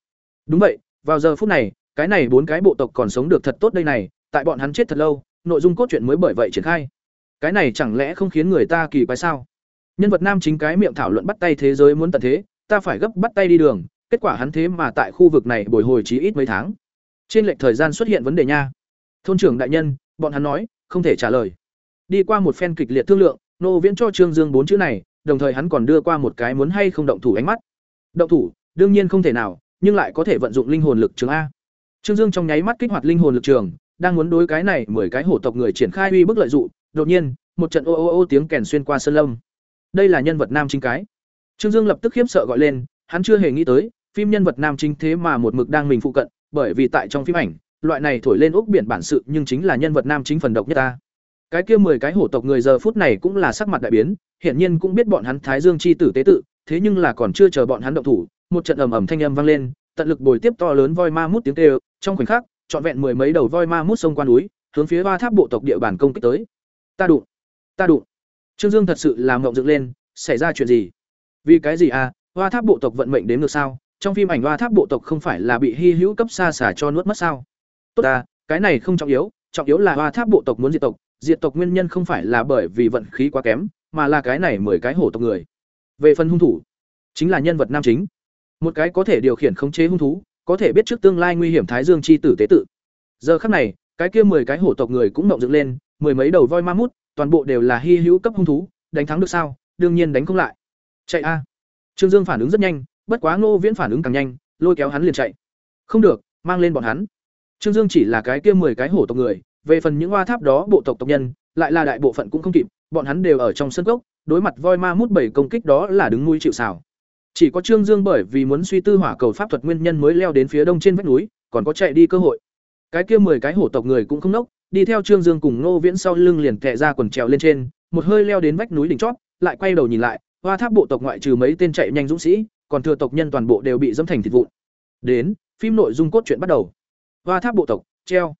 Đúng vậy, vào giờ phút này, cái này bốn cái bộ tộc còn sống được thật tốt đây này, tại bọn hắn chết thật lâu, nội dung cốt truyện mới bởi vậy triển khai. Cái này chẳng lẽ không khiến người ta kỳ quái sao? Nhân vật nam chính cái miệng thảo luận bắt tay thế giới muốn tận thế, ta phải gấp bắt tay đi đường, kết quả hắn thế mà tại khu vực này bồi hồi chí ít mấy tháng. Trên lệch thời gian xuất hiện vấn đề nha. Thôn trưởng đại nhân, bọn hắn nói, không thể trả lời. Đi qua một phen kịch liệt thương lượng, nô viễn cho trương dương bốn chữ này, đồng thời hắn còn đưa qua một cái muốn hay không động thủ ánh mắt. Động thủ, đương nhiên không thể nào, nhưng lại có thể vận dụng linh hồn lực trường a. Trương dương trong nháy mắt kích hoạt linh hồn lực trường, đang muốn đối cái này mười cái hổ tộc người triển khai uy bức lợi dụng đột nhiên, một trận ô ô ô tiếng kèn xuyên qua sơn lâm đây là nhân vật nam chính cái. Trương dương lập tức khiếp sợ gọi lên, hắn chưa hề nghĩ tới, phim nhân vật nam chính thế mà một mực đang mình phụ cận, bởi vì tại trong phim ảnh, loại này thổi lên úc biển bản sự nhưng chính là nhân vật nam chính phần độc nhất ta. Cái kia mười cái hổ tộc người giờ phút này cũng là sắc mặt đại biến, hiển nhiên cũng biết bọn hắn thái dương chi tử tế tự, thế nhưng là còn chưa chờ bọn hắn động thủ, một trận ầm ầm thanh âm vang lên, tận lực bồi tiếp to lớn voi ma mút tiếng kêu, trong khoảnh khắc, trọn vẹn mười mấy đầu voi ma mút sông qua núi, hướng phía ba tháp bộ tộc địa bàn công kích tới. Ta đụng ta đụng trương dương thật sự làm ngộng dựng lên, xảy ra chuyện gì? Vì cái gì à? Hoa tháp bộ tộc vận mệnh đến được sao? Trong phim ảnh hoa tháp bộ tộc không phải là bị hy hữu cấp xa xả cho nuốt mất sao? Tốt à cái này không trọng yếu trọng yếu là hoa tháp bộ tộc muốn diệt tộc. Diệt tộc nguyên nhân không phải là bởi vì vận khí quá kém, mà là cái này mười cái hổ tộc người. Về phần hung thủ, chính là nhân vật nam chính. Một cái có thể điều khiển khống chế hung thú, có thể biết trước tương lai nguy hiểm thái dương chi tử tế tự. Giờ khắc này, cái kia mười cái hổ tộc người cũng động dựng lên, mười mấy đầu voi ma mút toàn bộ đều là hy hữu cấp hung thú, đánh thắng được sao? Đương nhiên đánh không lại. Chạy a. Trương dương phản ứng rất nhanh, bất quá ngô viễn phản ứng càng nhanh, lôi kéo hắn liền chạy. Không được, mang lên bọn hắn. Trương dương chỉ là cái kia mười cái hổ tộc người, về phần những hoa tháp đó bộ tộc tộc nhân, lại là đại bộ phận cũng không kịp, bọn hắn đều ở trong sân gốc đối mặt voi ma mút bảy công kích đó là đứng nuôi chịu sào. chỉ có trương dương bởi vì muốn suy tư hỏa cầu pháp thuật nguyên nhân mới leo đến phía đông trên vách núi, còn có chạy đi cơ hội. Cái kia mười cái hổ tộc người cũng không nốc đi theo trương dương cùng ngô viễn sau lưng liền kẹ ra quần trèo lên trên, một hơi leo đến vách núi đỉnh chót, lại quay đầu nhìn lại, hoa tháp bộ tộc ngoại trừ mấy tên chạy nhanh dũng sĩ, còn thừa tộc nhân toàn bộ đều bị dẫm thành thịt vụn. Đến, phim nội dung cốt truyện bắt đầu. Hoa tháp bộ tộc, treo.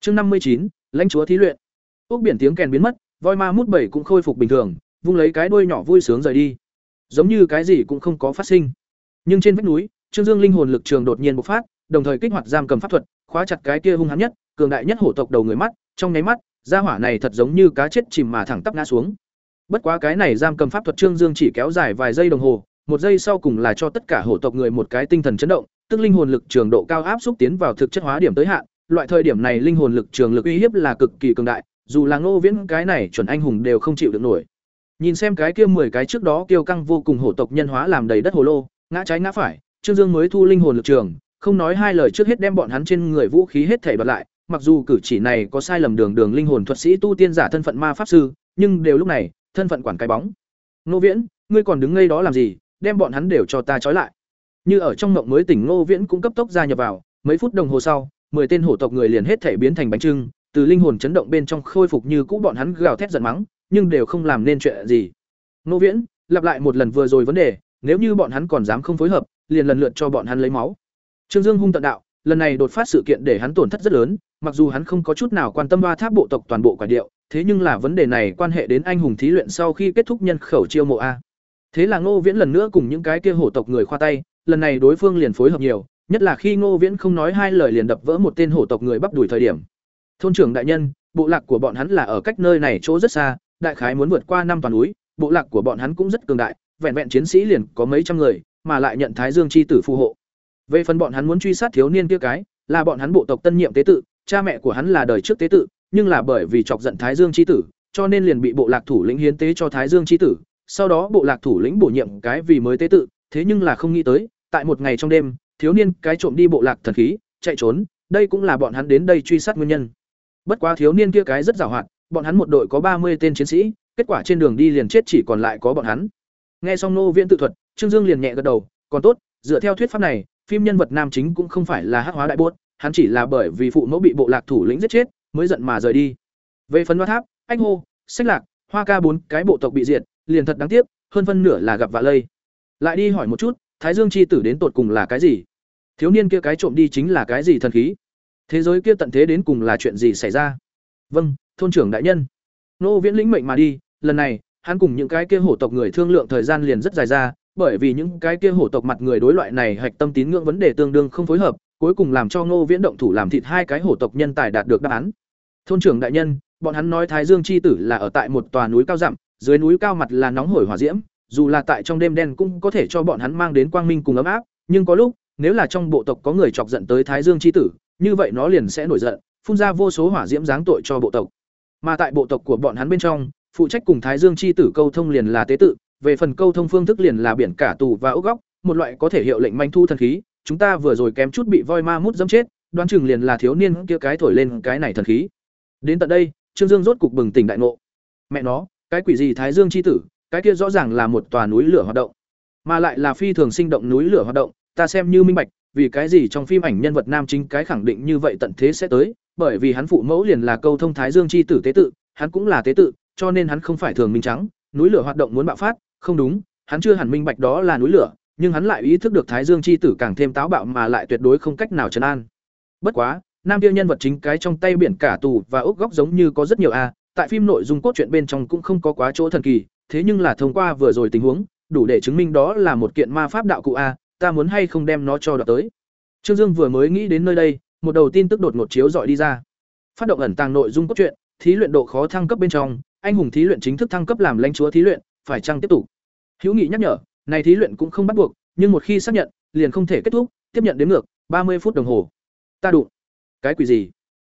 Chương năm mươi chín, lãnh chúa thí luyện. Ốc biển tiếng kèn biến mất, voi ma mút bảy cũng khôi phục bình thường, vung lấy cái đuôi nhỏ vui sướng rời đi. Giống như cái gì cũng không có phát sinh. Nhưng trên vách núi, trương dương linh hồn lực trường đột nhiên bộc phát đồng thời kích hoạt giam cầm pháp thuật, khóa chặt cái kia hung hãn nhất, cường đại nhất hổ tộc đầu người mắt, trong nháy mắt, gia hỏa này thật giống như cá chết chìm mà thẳng tắp ngã xuống. Bất quá cái này giam cầm pháp thuật trương dương chỉ kéo dài vài giây đồng hồ, một giây sau cùng là cho tất cả hổ tộc người một cái tinh thần chấn động, tức linh hồn lực trường độ cao áp xúc tiến vào thực chất hóa điểm tới hạn, loại thời điểm này linh hồn lực trường lực uy hiếp là cực kỳ cường đại, dù là ngô viễn cái này chuẩn anh hùng đều không chịu được nổi. Nhìn xem cái kia mười cái trước đó kiêu căng vô cùng hổ tộc nhân hóa làm đầy đất hồ lô, ngã trái ngã phải, trương dương mới thu linh hồn lực trường không nói hai lời trước hết đem bọn hắn trên người vũ khí hết thể bật lại mặc dù cử chỉ này có sai lầm đường đường linh hồn thuật sĩ tu tiên giả thân phận ma pháp sư nhưng đều lúc này thân phận quản cái bóng Ngô Viễn, ngươi còn đứng ngây đó làm gì, đem bọn hắn đều cho ta trói lại. Như ở trong mộng mới tỉnh Ngô Viễn cũng cấp tốc gia nhập vào, mấy phút đồng hồ sau, mười tên hổ tộc người liền hết thể biến thành bánh trưng, từ linh hồn chấn động bên trong khôi phục như cũ bọn hắn gào thét giận mắng, nhưng đều không làm nên chuyện gì. Ngô Viễn, lặp lại một lần vừa rồi vấn đề, nếu như bọn hắn còn dám không phối hợp, liền lần lượt cho bọn hắn lấy máu. Trương Dương hung tận đạo, lần này đột phát sự kiện để hắn tổn thất rất lớn, mặc dù hắn không có chút nào quan tâm ba tháp bộ tộc toàn bộ quả điệu, thế nhưng là vấn đề này quan hệ đến anh hùng thí luyện sau khi kết thúc nhân khẩu chiêu mộ a. Thế là Ngô Viễn lần nữa cùng những cái kia hổ tộc người khoa tay, lần này đối phương liền phối hợp nhiều, nhất là khi Ngô Viễn không nói hai lời liền đập vỡ một tên hổ tộc người bắp đuổi thời điểm. Thôn trưởng đại nhân, bộ lạc của bọn hắn là ở cách nơi này chỗ rất xa, đại khái muốn vượt qua năm toàn núi, bộ lạc của bọn hắn cũng rất cường đại, vẹn vẹn chiến sĩ liền có mấy trăm người, mà lại nhận Thái Dương chi tử phù hộ. Về phần bọn hắn muốn truy sát thiếu niên kia cái, là bọn hắn bộ tộc tân nhiệm tế tự, cha mẹ của hắn là đời trước tế tự, nhưng là bởi vì chọc giận Thái Dương chi tử, cho nên liền bị bộ lạc thủ lĩnh hiến tế cho Thái Dương chi tử, sau đó bộ lạc thủ lĩnh bổ nhiệm cái vì mới tế tự, thế nhưng là không nghĩ tới, tại một ngày trong đêm, thiếu niên cái trộm đi bộ lạc thần khí, chạy trốn, đây cũng là bọn hắn đến đây truy sát nguyên nhân. Bất quá thiếu niên kia cái rất giàu hoạt, bọn hắn một đội có ba mươi tên chiến sĩ, kết quả trên đường đi liền chết chỉ còn lại có bọn hắn. Nghe xong nô viễn tự thuật, Trương Dương liền nhẹ gật đầu, còn tốt, dựa theo thuyết pháp này, phim nhân vật nam chính cũng không phải là hắc hóa đại bốt, hắn chỉ là bởi vì phụ mẫu bị bộ lạc thủ lĩnh giết chết, mới giận mà rời đi. Về phần Hoa Tháp, Anh Hô, Sách Lạc, Hoa Ca bốn cái bộ tộc bị diệt, liền thật đáng tiếc, hơn phân nửa là gặp vạ lây. Lại đi hỏi một chút, Thái Dương chi tử đến tột cùng là cái gì? Thiếu niên kia cái trộm đi chính là cái gì thần khí? Thế giới kia tận thế đến cùng là chuyện gì xảy ra? Vâng, thôn trưởng đại nhân. Nô Viễn lĩnh mệnh mà đi, lần này, hắn cùng những cái kia hổ tộc người thương lượng thời gian liền rất dài ra, bởi vì những cái kia hổ tộc mặt người đối loại này hạch tâm tín ngưỡng vấn đề tương đương không phối hợp, cuối cùng làm cho Ngô Viễn động thủ làm thịt hai cái hổ tộc nhân tài đạt được đáp án. Thôn trưởng đại nhân, bọn hắn nói Thái Dương chi tử là ở tại một tòa núi cao dặm, dưới núi cao mặt là nóng hổi hỏa diễm, dù là tại trong đêm đen cũng có thể cho bọn hắn mang đến quang minh cùng ấm áp, nhưng có lúc, nếu là trong bộ tộc có người chọc giận tới Thái Dương chi tử, như vậy nó liền sẽ nổi giận, phun ra vô số hỏa diễm giáng tội cho bộ tộc. Mà tại bộ tộc của bọn hắn bên trong, phụ trách cùng Thái Dương chi tử câu thông liền là tế tự, về phần câu thông phương thức liền là biển cả tù và ốc góc, một loại có thể hiệu lệnh manh thu thần khí, chúng ta vừa rồi kém chút bị voi ma mút dẫm chết, đoán chừng liền là thiếu niên kia cái thổi lên cái này thần khí. Đến tận đây, Trương Dương rốt cục bừng tỉnh đại ngộ. Mẹ nó, cái quỷ gì Thái Dương chi tử, cái kia rõ ràng là một tòa núi lửa hoạt động, mà lại là phi thường sinh động núi lửa hoạt động, ta xem như minh bạch, vì cái gì trong phim ảnh nhân vật nam chính cái khẳng định như vậy tận thế sẽ tới, bởi vì hắn phụ mẫu liền là câu thông Thái Dương chi tử tế tự, hắn cũng là tế tự, cho nên hắn không phải thường minh trắng, núi lửa hoạt động muốn bạo phát, không đúng, hắn chưa hẳn minh bạch đó là núi lửa, nhưng hắn lại ý thức được Thái Dương chi tử càng thêm táo bạo mà lại tuyệt đối không cách nào trấn an. Bất quá, nam tiêu nhân vật chính cái trong tay biển cả tù và ốc góc giống như có rất nhiều a, tại phim nội dung cốt truyện bên trong cũng không có quá chỗ thần kỳ, thế nhưng là thông qua vừa rồi tình huống, đủ để chứng minh đó là một kiện ma pháp đạo cụ a, ta muốn hay không đem nó cho đoạt tới. Trương Dương vừa mới nghĩ đến nơi đây, một đầu tin tức đột ngột chiếu dọi đi ra. Phát động ẩn tàng nội dung cốt truyện, thí luyện độ khó thăng cấp bên trong, anh hùng thí luyện chính thức thăng cấp làm lãnh chúa thí luyện, phải chăng tiếp tục? Hữu Nghị nhắc nhở, này thí luyện cũng không bắt buộc, nhưng một khi xác nhận, liền không thể kết thúc, tiếp nhận đến ngược ba mươi phút đồng hồ. Ta đụng. Cái quỷ gì?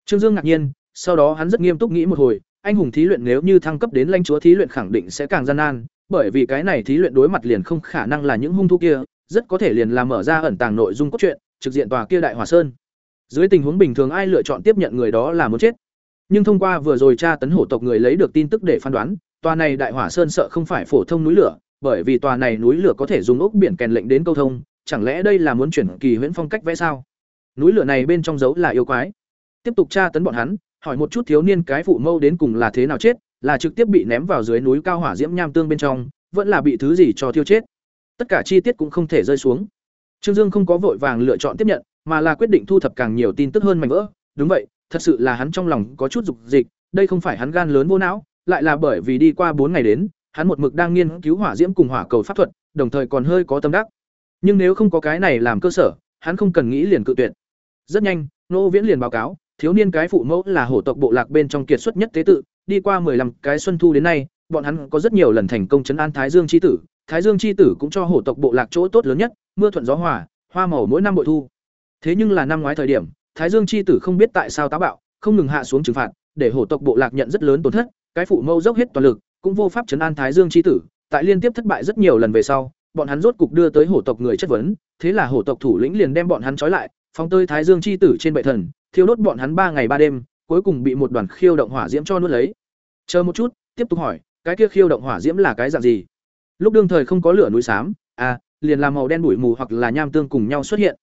Trương Dương ngạc nhiên, sau đó hắn rất nghiêm túc nghĩ một hồi, anh hùng thí luyện nếu như thăng cấp đến lãnh chúa thí luyện khẳng định sẽ càng gian nan, bởi vì cái này thí luyện đối mặt liền không khả năng là những hung thú kia, rất có thể liền làm mở ra ẩn tàng nội dung cốt truyện, trực diện tòa kia đại hỏa sơn. Dưới tình huống bình thường ai lựa chọn tiếp nhận người đó là muốn chết. Nhưng thông qua vừa rồi tra tấn hổ tộc người lấy được tin tức để phán đoán, tòa này đại hỏa sơn sợ không phải phổ thông núi lửa, bởi vì tòa này núi lửa có thể dùng ốc biển kèn lệnh đến câu thông, chẳng lẽ đây là muốn chuyển kỳ huyễn phong cách vẽ sao? Núi lửa này bên trong dấu là yêu quái. Tiếp tục tra tấn bọn hắn, hỏi một chút thiếu niên cái phụ mâu đến cùng là thế nào chết, là trực tiếp bị ném vào dưới núi cao hỏa diễm nham tương bên trong, vẫn là bị thứ gì cho thiêu chết. Tất cả chi tiết cũng không thể rơi xuống. Trương Dương không có vội vàng lựa chọn tiếp nhận, mà là quyết định thu thập càng nhiều tin tức hơn mạnh vỡ. Đúng vậy, thật sự là hắn trong lòng có chút dục dịch, đây không phải hắn gan lớn vô não, lại là bởi vì đi qua bốn ngày đến, hắn một mực đang nghiên cứu hỏa diễm cùng hỏa cầu pháp thuật, đồng thời còn hơi có tâm đắc. Nhưng nếu không có cái này làm cơ sở, hắn không cần nghĩ liền cự tuyệt. Rất nhanh, Nô Viễn liền báo cáo, thiếu niên cái phụ mẫu là hổ tộc bộ lạc bên trong kiệt xuất nhất tế tự, đi qua 15 cái xuân thu đến nay, bọn hắn có rất nhiều lần thành công trấn an Thái Dương chi tử, Thái Dương chi tử cũng cho hổ tộc bộ lạc chỗ tốt lớn nhất, mưa thuận gió hòa, hoa màu mỗi năm bội thu. Thế nhưng là năm ngoái thời điểm, Thái Dương chi tử không biết tại sao táo bạo, không ngừng hạ xuống trừng phạt, để hổ tộc bộ lạc nhận rất lớn tổn thất, cái phụ mâu dốc hết toàn lực, cũng vô pháp trấn an Thái Dương chi tử, tại liên tiếp thất bại rất nhiều lần về sau, bọn hắn rốt cục đưa tới hổ tộc người chất vấn, thế là hổ tộc thủ lĩnh liền đem bọn hắn trói lại, phóng tới Thái Dương chi tử trên bệ thần, thiêu đốt bọn hắn ba ngày ba đêm, cuối cùng bị một đoàn khiêu động hỏa diễm cho nuốt lấy. Chờ một chút, tiếp tục hỏi, cái kia khiêu động hỏa diễm là cái dạng gì? lúc đương thời không có lửa núi xám à liền là màu đen bụi mù hoặc là nham tương cùng nhau xuất hiện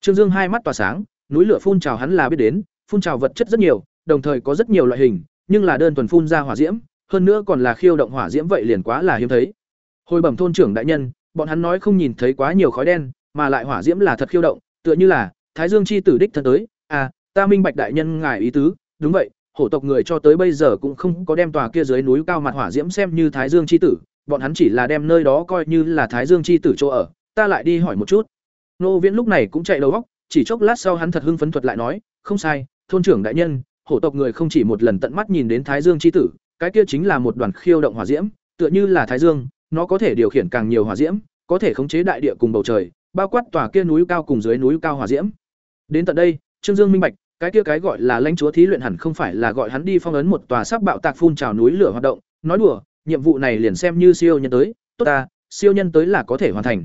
trương dương hai mắt tỏa sáng núi lửa phun trào hắn là biết đến, phun trào vật chất rất nhiều, đồng thời có rất nhiều loại hình, nhưng là đơn thuần phun ra hỏa diễm, hơn nữa còn là khiêu động hỏa diễm vậy liền quá là hiếm thấy. Hồi bẩm thôn trưởng đại nhân, bọn hắn nói không nhìn thấy quá nhiều khói đen, mà lại hỏa diễm là thật khiêu động, tựa như là, thái dương chi tử đích thân tới à ta minh bạch đại nhân ngài ý tứ, đúng vậy, hổ tộc người cho tới bây giờ cũng không có đem tòa kia dưới núi cao mặt hỏa diễm xem như thái dương chi tử, bọn hắn chỉ là đem nơi đó coi như là thái dương chi tử chỗ ở, ta lại đi hỏi một chút. Nô viễn lúc này cũng chạy đầu góc chỉ chốc lát sau hắn thật hưng phấn thuật lại nói, không sai, thôn trưởng đại nhân, hổ tộc người không chỉ một lần tận mắt nhìn đến thái dương chi tử, cái kia chính là một đoàn khiêu động hỏa diễm, tựa như là thái dương, nó có thể điều khiển càng nhiều hỏa diễm, có thể khống chế đại địa cùng bầu trời, bao quát tòa kia núi cao cùng dưới núi cao hỏa diễm. Đến tận đây, trương dương minh bạch, cái kia cái gọi là lãnh chúa thí luyện hẳn không phải là gọi hắn đi phong ấn một tòa sắp bạo tạc phun trào núi lửa hoạt động, nói đùa, nhiệm vụ này liền xem như siêu nhân tới, tốt ta, siêu nhân tới là có thể hoàn thành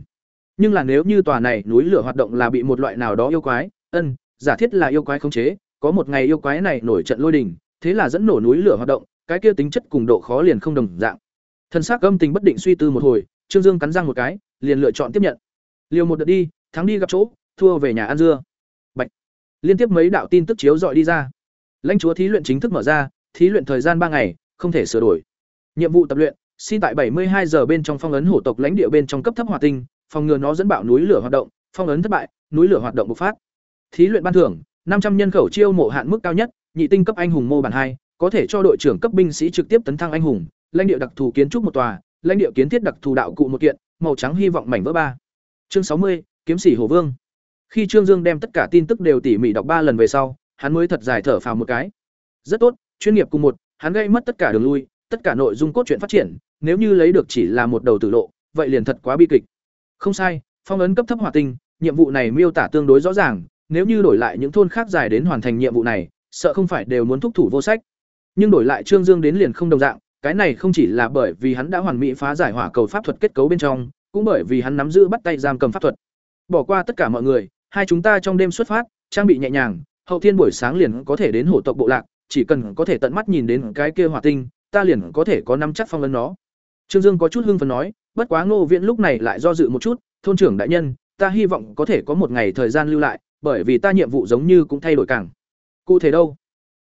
nhưng là nếu như tòa này núi lửa hoạt động là bị một loại nào đó yêu quái, ân, giả thiết là yêu quái khống chế, có một ngày yêu quái này nổi trận lôi đình, thế là dẫn nổ núi lửa hoạt động, cái kia tính chất cùng độ khó liền không đồng dạng. Thân xác âm tình bất định suy tư một hồi, trương dương cắn răng một cái, liền lựa chọn tiếp nhận. Liều một đợt đi, thắng đi gặp chỗ, thua về nhà ăn dưa. Bạch. liên tiếp mấy đạo tin tức chiếu dọi đi ra. Lãnh chúa thí luyện chính thức mở ra, thí luyện thời gian ba ngày, không thể sửa đổi. Nhiệm vụ tập luyện, xin tại 72 giờ bên trong phong ấn hổ tộc lãnh địa bên trong cấp thấp hỏa tinh phòng ngừa nó dẫn bạo núi lửa hoạt động, phong ấn thất bại, núi lửa hoạt động bộc phát. Thí luyện ban thưởng 500 nhân khẩu chiêu mộ hạn mức cao nhất, nhị tinh cấp anh hùng mô bản hai, có thể cho đội trưởng cấp binh sĩ trực tiếp tấn thăng anh hùng, lãnh địa đặc thù kiến trúc một tòa, lãnh địa kiến thiết đặc thù đạo cụ một kiện, màu trắng hy vọng mảnh vỡ ba. Chương sáu mươi, kiếm sĩ hồ vương. Khi trương dương đem tất cả tin tức đều tỉ mỉ đọc ba lần về sau, hắn mới thật dài thở phào một cái. Rất tốt, chuyên nghiệp cùng một, hắn gây mất tất cả đường lui, tất cả nội dung cốt truyện phát triển, nếu như lấy được chỉ là một đầu tử lộ, vậy liền thật quá bi kịch không sai, phong ấn cấp thấp hỏa tinh, nhiệm vụ này miêu tả tương đối rõ ràng, nếu như đổi lại những thôn khác dài đến hoàn thành nhiệm vụ này, sợ không phải đều muốn thúc thủ vô sách. Nhưng đổi lại trương dương đến liền không đồng dạng, cái này không chỉ là bởi vì hắn đã hoàn mỹ phá giải hỏa cầu pháp thuật kết cấu bên trong, cũng bởi vì hắn nắm giữ bắt tay giam cầm pháp thuật. Bỏ qua tất cả mọi người, hai chúng ta trong đêm xuất phát, trang bị nhẹ nhàng, hậu thiên buổi sáng liền có thể đến hổ tộc bộ lạc, chỉ cần có thể tận mắt nhìn đến cái kia hỏa tinh, ta liền có thể có năm chắc phong ấn nó. Trương dương có chút hưng phấn nói bất quá ngô viễn lúc này lại do dự một chút, thôn trưởng đại nhân, ta hy vọng có thể có một ngày thời gian lưu lại, bởi vì ta nhiệm vụ giống như cũng thay đổi càng. Cụ thể đâu?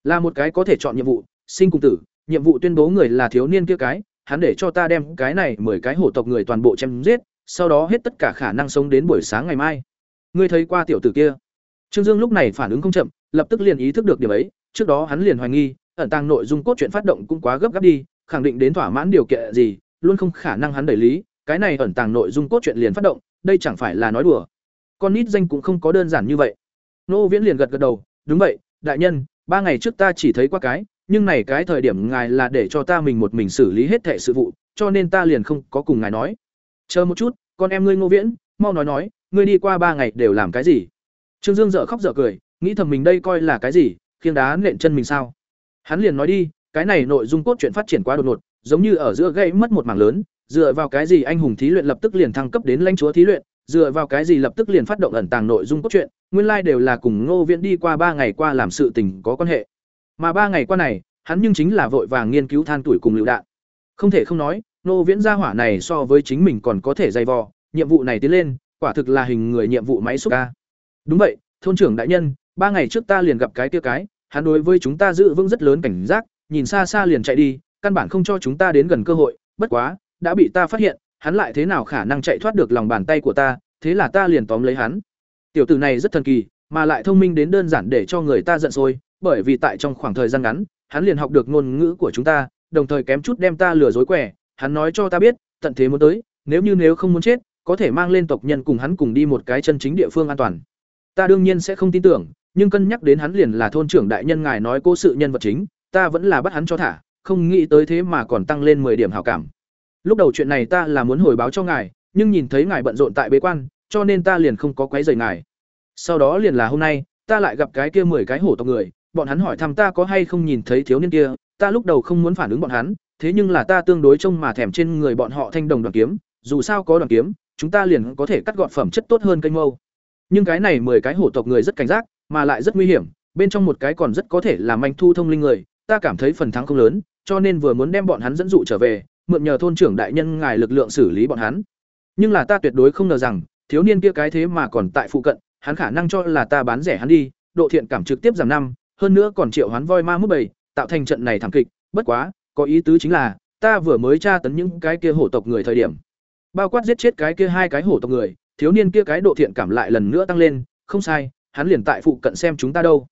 Là một cái có thể chọn nhiệm vụ, sinh cùng tử, nhiệm vụ tuyên bố người là thiếu niên kia cái, hắn để cho ta đem cái này mười cái hổ tộc người toàn bộ chém giết, sau đó hết tất cả khả năng sống đến buổi sáng ngày mai. Ngươi thấy qua tiểu tử kia? Trương dương lúc này phản ứng không chậm, lập tức liền ý thức được điểm ấy, trước đó hắn liền hoài nghi, ẩn tàng nội dung cốt truyện phát động cũng quá gấp gáp đi, khẳng định đến thỏa mãn điều kiện gì luôn không khả năng hắn đẩy lý, cái này ẩn tàng nội dung cốt truyện liền phát động, đây chẳng phải là nói đùa. Con nít danh cũng không có đơn giản như vậy. Nô viễn liền gật gật đầu, đúng vậy, đại nhân, ba ngày trước ta chỉ thấy qua cái, nhưng này cái thời điểm ngài là để cho ta mình một mình xử lý hết thệ sự vụ, cho nên ta liền không có cùng ngài nói. Chờ một chút, con em ngươi ngô viễn, mau nói nói, ngươi đi qua ba ngày đều làm cái gì? Trương dương dở khóc dở cười, nghĩ thầm mình đây coi là cái gì, khiêng đá nện chân mình sao? Hắn liền nói đi, cái này nội dung cốt truyện phát triển quá đột ngột giống như ở giữa gây mất một mảng lớn, dựa vào cái gì anh hùng thí luyện lập tức liền thăng cấp đến lãnh chúa thí luyện, dựa vào cái gì lập tức liền phát động ẩn tàng nội dung cốt truyện, nguyên lai đều là cùng ngô viễn đi qua ba ngày qua làm sự tình có quan hệ. Mà ba ngày qua này, hắn nhưng chính là vội vàng nghiên cứu than tuổi cùng lựu đạn. Không thể không nói, ngô viễn gia hỏa này so với chính mình còn có thể dày vò, nhiệm vụ này tiến lên, quả thực là hình người nhiệm vụ máy xúc ca. Đúng vậy, thôn trưởng đại nhân, ba ngày trước ta liền gặp cái kia cái, hắn đối với chúng ta giữ vững rất lớn cảnh giác, nhìn xa xa liền chạy đi căn bản không cho chúng ta đến gần cơ hội, bất quá, đã bị ta phát hiện, hắn lại thế nào khả năng chạy thoát được lòng bàn tay của ta, thế là ta liền tóm lấy hắn. Tiểu tử này rất thần kỳ, mà lại thông minh đến đơn giản để cho người ta giận sôi, bởi vì tại trong khoảng thời gian ngắn, hắn liền học được ngôn ngữ của chúng ta, đồng thời kém chút đem ta lừa dối quẻ hắn nói cho ta biết, tận thế muốn tới, nếu như nếu không muốn chết, có thể mang lên tộc nhân cùng hắn cùng đi một cái chân chính địa phương an toàn. Ta đương nhiên sẽ không tin tưởng, nhưng cân nhắc đến hắn liền là thôn trưởng đại nhân ngài nói cố sự nhân vật chính, ta vẫn là bắt hắn cho thả không nghĩ tới thế mà còn tăng lên 10 điểm hảo cảm. Lúc đầu chuyện này ta là muốn hồi báo cho ngài, nhưng nhìn thấy ngài bận rộn tại bế quan, cho nên ta liền không có quấy rầy ngài. Sau đó liền là hôm nay, ta lại gặp cái kia 10 cái hổ tộc người, bọn hắn hỏi thăm ta có hay không nhìn thấy thiếu niên kia, ta lúc đầu không muốn phản ứng bọn hắn, thế nhưng là ta tương đối trông mà thèm trên người bọn họ thanh đồng đoàn kiếm, dù sao có đoàn kiếm, chúng ta liền có thể cắt gọn phẩm chất tốt hơn cây mâu. Nhưng cái này mười cái hổ tộc người rất cảnh giác, mà lại rất nguy hiểm, bên trong một cái còn rất có thể là manh thu thông linh người, ta cảm thấy phần thắng không lớn cho nên vừa muốn đem bọn hắn dẫn dụ trở về mượn nhờ thôn trưởng đại nhân ngài lực lượng xử lý bọn hắn. Nhưng là ta tuyệt đối không ngờ rằng, thiếu niên kia cái thế mà còn tại phụ cận, hắn khả năng cho là ta bán rẻ hắn đi, độ thiện cảm trực tiếp giảm năm, hơn nữa còn triệu hoán voi ma mút bầy, tạo thành trận này thảm kịch, bất quá, có ý tứ chính là, ta vừa mới tra tấn những cái kia hổ tộc người thời điểm, bao quát giết chết cái kia hai cái hổ tộc người, thiếu niên kia cái độ thiện cảm lại lần nữa tăng lên, không sai, hắn liền tại phụ cận xem chúng ta đâu.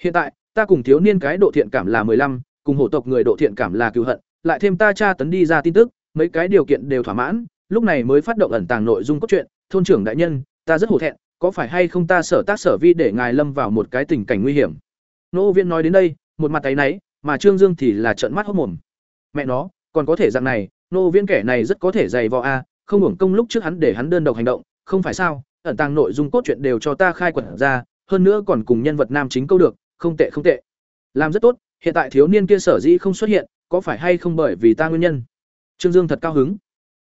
Hiện tại, ta cùng thiếu niên cái độ thiện cảm là 15, cùng hổ tộc người độ thiện cảm là cứu hận, lại thêm ta tra tấn đi ra tin tức, mấy cái điều kiện đều thỏa mãn, lúc này mới phát động ẩn tàng nội dung cốt truyện, thôn trưởng đại nhân, ta rất hổ thẹn, có phải hay không ta sở tác sở vi để ngài lâm vào một cái tình cảnh nguy hiểm. Nô Viên nói đến đây, một mặt tay náy, mà Trương Dương thì là trợn mắt hốt mồm. Mẹ nó, còn có thể dạng này, nô Viên kẻ này rất có thể dày vò a, không hưởng công lúc trước hắn để hắn đơn độc hành động, không phải sao? Ẩn tàng nội dung cốt truyện đều cho ta khai quật ra, hơn nữa còn cùng nhân vật nam chính câu được, không tệ không tệ. Làm rất tốt, hiện tại thiếu niên kia sở dĩ không xuất hiện, có phải hay không bởi vì ta nguyên nhân? Trương Dương thật cao hứng.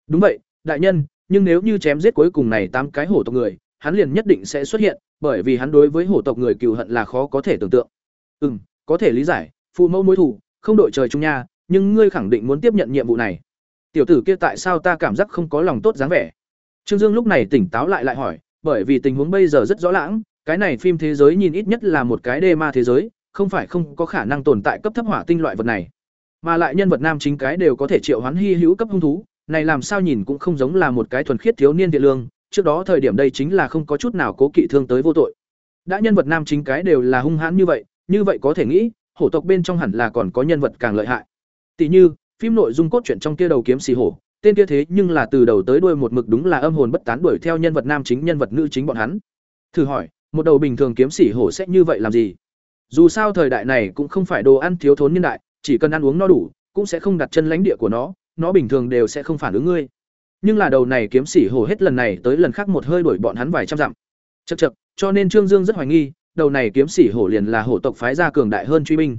Đúng vậy, đại nhân, nhưng nếu như chém giết cuối cùng này tám cái hổ tộc người, hắn liền nhất định sẽ xuất hiện, bởi vì hắn đối với hổ tộc người cừu hận là khó có thể tưởng tượng. Ừm, có thể lý giải, phụ mẫu mối thù, không đội trời chung nha, nhưng ngươi khẳng định muốn tiếp nhận nhiệm vụ này. Tiểu tử kia tại sao ta cảm giác không có lòng tốt dáng vẻ? Trương Dương lúc này tỉnh táo lại lại hỏi, bởi vì tình huống bây giờ rất rõ lãng, cái này phim thế giới nhìn ít nhất là một cái đê ma thế giới, không phải không có khả năng tồn tại cấp thấp hỏa tinh loại vật này. Mà lại nhân vật nam chính cái đều có thể triệu hoán hy hữu cấp hung thú, này làm sao nhìn cũng không giống là một cái thuần khiết thiếu niên thiện lương, trước đó thời điểm đây chính là không có chút nào cố kỵ thương tới vô tội. Đã nhân vật nam chính cái đều là hung hãn như vậy, như vậy có thể nghĩ, hổ tộc bên trong hẳn là còn có nhân vật càng lợi hại. Tỷ như, phim nội dung cốt truyện trong kia đầu kiếm xì hổ, tên kia thế nhưng là từ đầu tới đuôi một mực đúng là âm hồn bất tán đuổi theo nhân vật nam chính nhân vật nữ chính bọn hắn. Thử hỏi, một đầu bình thường kiếm xỉ hổ sẽ như vậy làm gì? Dù sao thời đại này cũng không phải đồ ăn thiếu thốn nhân đại, chỉ cần ăn uống no đủ, cũng sẽ không đặt chân lãnh địa của nó, nó bình thường đều sẽ không phản ứng ngươi. Nhưng là đầu này kiếm sĩ hổ hết lần này tới lần khác một hơi đuổi bọn hắn vài trăm dặm. Chậc chậc, cho nên Trương Dương rất hoài nghi, đầu này kiếm sĩ hổ liền là hổ tộc phái ra cường đại hơn truy binh.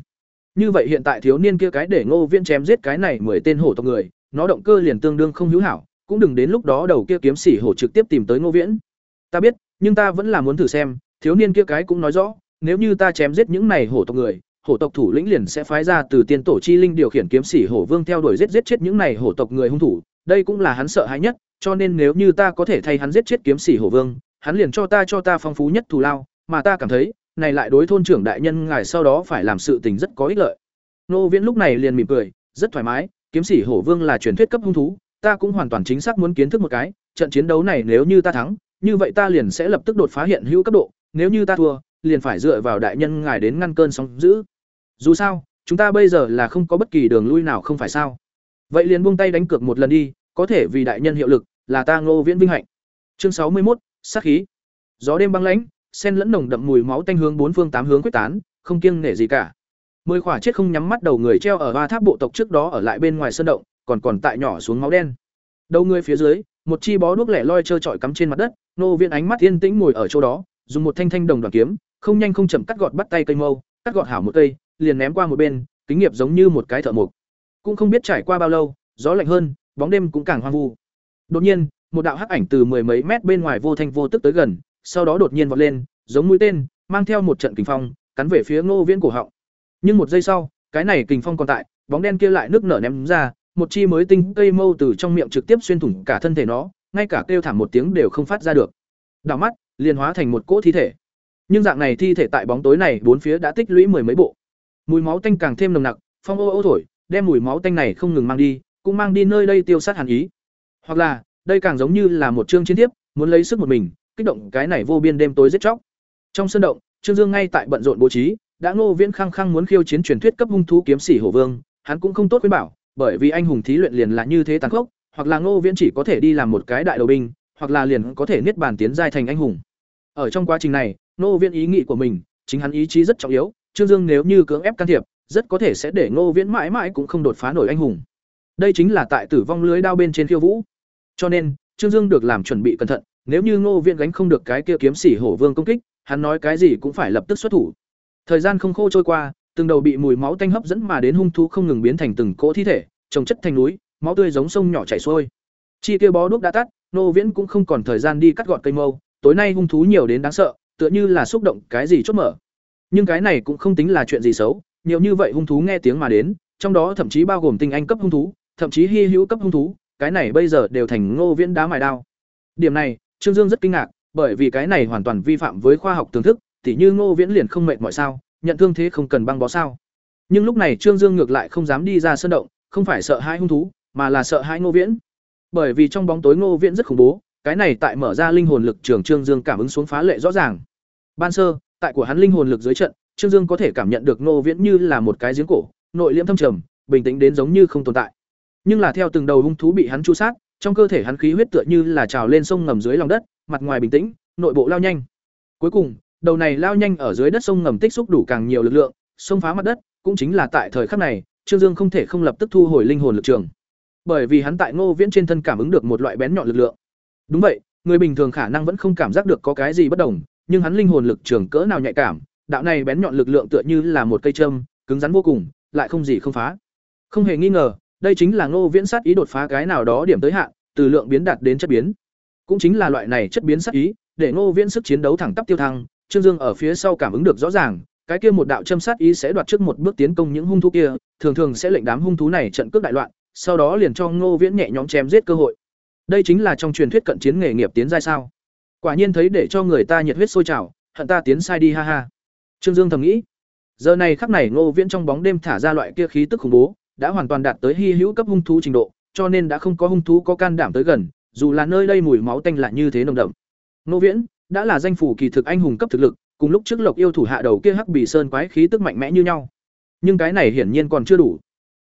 Như vậy hiện tại thiếu niên kia cái để Ngô Viễn chém giết cái này mười tên hổ tộc người, nó động cơ liền tương đương không hữu hảo, cũng đừng đến lúc đó đầu kia kiếm sĩ hổ trực tiếp tìm tới Ngô Viễn. Ta biết, nhưng ta vẫn là muốn thử xem, thiếu niên kia cái cũng nói rõ, nếu như ta chém giết những này hổ tộc người, hổ tộc thủ lĩnh liền sẽ phái ra từ tiên tổ chi linh điều khiển kiếm sĩ hổ vương theo đuổi giết giết chết những này hổ tộc người hung thủ, đây cũng là hắn sợ hãi nhất, cho nên nếu như ta có thể thay hắn giết chết kiếm sĩ hổ vương, hắn liền cho ta cho ta phong phú nhất thù lao, mà ta cảm thấy, này lại đối thôn trưởng đại nhân ngài sau đó phải làm sự tình rất có ích lợi. Nô Viễn lúc này liền mỉm cười, rất thoải mái, kiếm sĩ hổ vương là truyền thuyết cấp hung thú, ta cũng hoàn toàn chính xác muốn kiến thức một cái, trận chiến đấu này nếu như ta thắng, như vậy ta liền sẽ lập tức đột phá hiện hữu cấp độ, nếu như ta thua, liền phải dựa vào đại nhân ngài đến ngăn cơn sóng dữ. Dù sao, chúng ta bây giờ là không có bất kỳ đường lui nào không phải sao? Vậy liền buông tay đánh cược một lần đi, có thể vì đại nhân hiệu lực, là ta Ngô Viễn vinh hạnh. Chương sáu mươi một, sát khí. Gió đêm băng lãnh, sen lẫn nồng đậm mùi máu tanh hướng bốn phương tám hướng quyết tán, không kiêng nể gì cả. Mười khỏa chết không nhắm mắt đầu người treo ở ba tháp bộ tộc trước đó ở lại bên ngoài sơn động, còn còn tại nhỏ xuống máu đen. Đầu người phía dưới, một chi bó đuốc lẻ loi trơ trọi cắm trên mặt đất, Ngô Viễn ánh mắt yên tĩnh ngồi ở chỗ đó, dùng một thanh thanh đồng đoàn kiếm, không nhanh không chậm cắt gọt bắt tay cây mâu, cắt gọt hảo một cây, liền ném qua một bên, kính nghiệp giống như một cái thợ mộc. Cũng không biết trải qua bao lâu, gió lạnh hơn, bóng đêm cũng càng hoang vu. Đột nhiên, một đạo hắc ảnh từ mười mấy mét bên ngoài vô thanh vô tức tới gần, sau đó đột nhiên vọt lên, giống mũi tên, mang theo một trận kình phong, cắn về phía Ngô Viễn cổ họng. Nhưng một giây sau, cái này kình phong còn tại, bóng đen kia lại nước nở ném ra, một chi mới tinh cây mâu từ trong miệng trực tiếp xuyên thủng cả thân thể nó, ngay cả kêu thảm một tiếng đều không phát ra được. Đảo mắt, liền hóa thành một cỗ thi thể. Nhưng dạng này thi thể tại bóng tối này bốn phía đã tích lũy mười mấy bộ. Mùi máu tanh càng thêm nồng nặc, phong ô ô thổi, đem mùi máu tanh này không ngừng mang đi, cũng mang đi nơi đây tiêu sát hàn ý. Hoặc là, đây càng giống như là một chương chiến tiếp, muốn lấy sức một mình, kích động cái này vô biên đêm tối giết chóc. Trong sân động, Trương Dương ngay tại bận rộn bố trí, đã Ngô Viễn khăng khăng muốn khiêu chiến truyền thuyết cấp hung thú kiếm sĩ hổ vương, hắn cũng không tốt khuyên bảo, bởi vì anh hùng thí luyện liền là như thế tàn khốc, hoặc là Ngô Viễn chỉ có thể đi làm một cái đại đầu binh, hoặc là liền có thể niết bàn tiến giai thành anh hùng. Ở trong quá trình này, Ngô Viễn ý nghĩ của mình, chính hắn ý chí rất trọng yếu, Trương Dương nếu như cưỡng ép can thiệp, rất có thể sẽ để Ngô Viễn mãi mãi cũng không đột phá nổi anh hùng. Đây chính là tại tử vong lưới đao bên trên khiêu vũ. Cho nên, Trương Dương được làm chuẩn bị cẩn thận, nếu như Ngô Viễn gánh không được cái kia kiếm sĩ hổ vương công kích, hắn nói cái gì cũng phải lập tức xuất thủ. Thời gian không khô trôi qua, từng đầu bị mùi máu tanh hấp dẫn mà đến hung thú không ngừng biến thành từng cỗ thi thể, trồng chất thành núi, máu tươi giống sông nhỏ chảy xuôi. Chi kia bó đuốc đã tắt, Ngô Viễn cũng không còn thời gian đi cắt gọt cây mâu, tối nay hung thú nhiều đến đáng sợ, tựa như là xúc động cái gì chốt mở. Nhưng cái này cũng không tính là chuyện gì xấu, nhiều như vậy hung thú nghe tiếng mà đến, trong đó thậm chí bao gồm tinh anh cấp hung thú, thậm chí hy hữu cấp hung thú, cái này bây giờ đều thành Ngô Viễn đá mài đao. Điểm này, Trương Dương rất kinh ngạc, bởi vì cái này hoàn toàn vi phạm với khoa học tưởng thức, tỉ như Ngô Viễn liền không mệt mỏi sao, nhận thương thế không cần băng bó sao. Nhưng lúc này Trương Dương ngược lại không dám đi ra sân động, không phải sợ hãi hung thú, mà là sợ hãi Ngô Viễn. Bởi vì trong bóng tối Ngô Viễn rất khủng bố, cái này tại mở ra linh hồn lực trường Trương Dương cảm ứng xuống phá lệ rõ ràng. Ban sơ, tại của hắn linh hồn lực dưới trận, Trương Dương có thể cảm nhận được nô Viễn như là một cái giếng cổ, nội liễm thâm trầm, bình tĩnh đến giống như không tồn tại. Nhưng là theo từng đầu hung thú bị hắn chu sát, trong cơ thể hắn khí huyết tựa như là trào lên sông ngầm dưới lòng đất, mặt ngoài bình tĩnh, nội bộ lao nhanh. Cuối cùng, đầu này lao nhanh ở dưới đất sông ngầm tích xúc đủ càng nhiều lực lượng, xông phá mặt đất, cũng chính là tại thời khắc này, Trương Dương không thể không lập tức thu hồi linh hồn lực trường. Bởi vì hắn tại Ngô Viễn trên thân cảm ứng được một loại bén nhọn lực lượng. Đúng vậy, người bình thường khả năng vẫn không cảm giác được có cái gì bất đồng, nhưng hắn linh hồn lực trường cỡ nào nhạy cảm, đạo này bén nhọn lực lượng tựa như là một cây châm, cứng rắn vô cùng, lại không gì không phá. Không hề nghi ngờ, đây chính là Ngô Viễn sát ý đột phá cái nào đó điểm tới hạn, từ lượng biến đạt đến chất biến. Cũng chính là loại này chất biến sát ý, để Ngô Viễn sức chiến đấu thẳng tắp tiêu thăng, Trương Dương ở phía sau cảm ứng được rõ ràng, cái kia một đạo châm sát ý sẽ đoạt trước một bước tiến công những hung thú kia, thường thường sẽ lệnh đám hung thú này trận cướp đại loạn, sau đó liền cho Ngô Viễn nhẹ nhõm chém giết cơ hội. Đây chính là trong truyền thuyết cận chiến nghề nghiệp tiến giai sao? Quả nhiên thấy để cho người ta nhiệt huyết sôi trào, hận ta tiến sai đi ha ha. Trương Dương thầm nghĩ. Giờ này khắc này Ngô Viễn trong bóng đêm thả ra loại kia khí tức khủng bố, đã hoàn toàn đạt tới hy hữu cấp hung thú trình độ, cho nên đã không có hung thú có can đảm tới gần, dù là nơi đây mùi máu tanh lại như thế nồng đậm. Ngô Viễn đã là danh phủ kỳ thực anh hùng cấp thực lực, cùng lúc trước Lộc yêu thủ hạ đầu kia hắc bì sơn quái khí tức mạnh mẽ như nhau. Nhưng cái này hiển nhiên còn chưa đủ.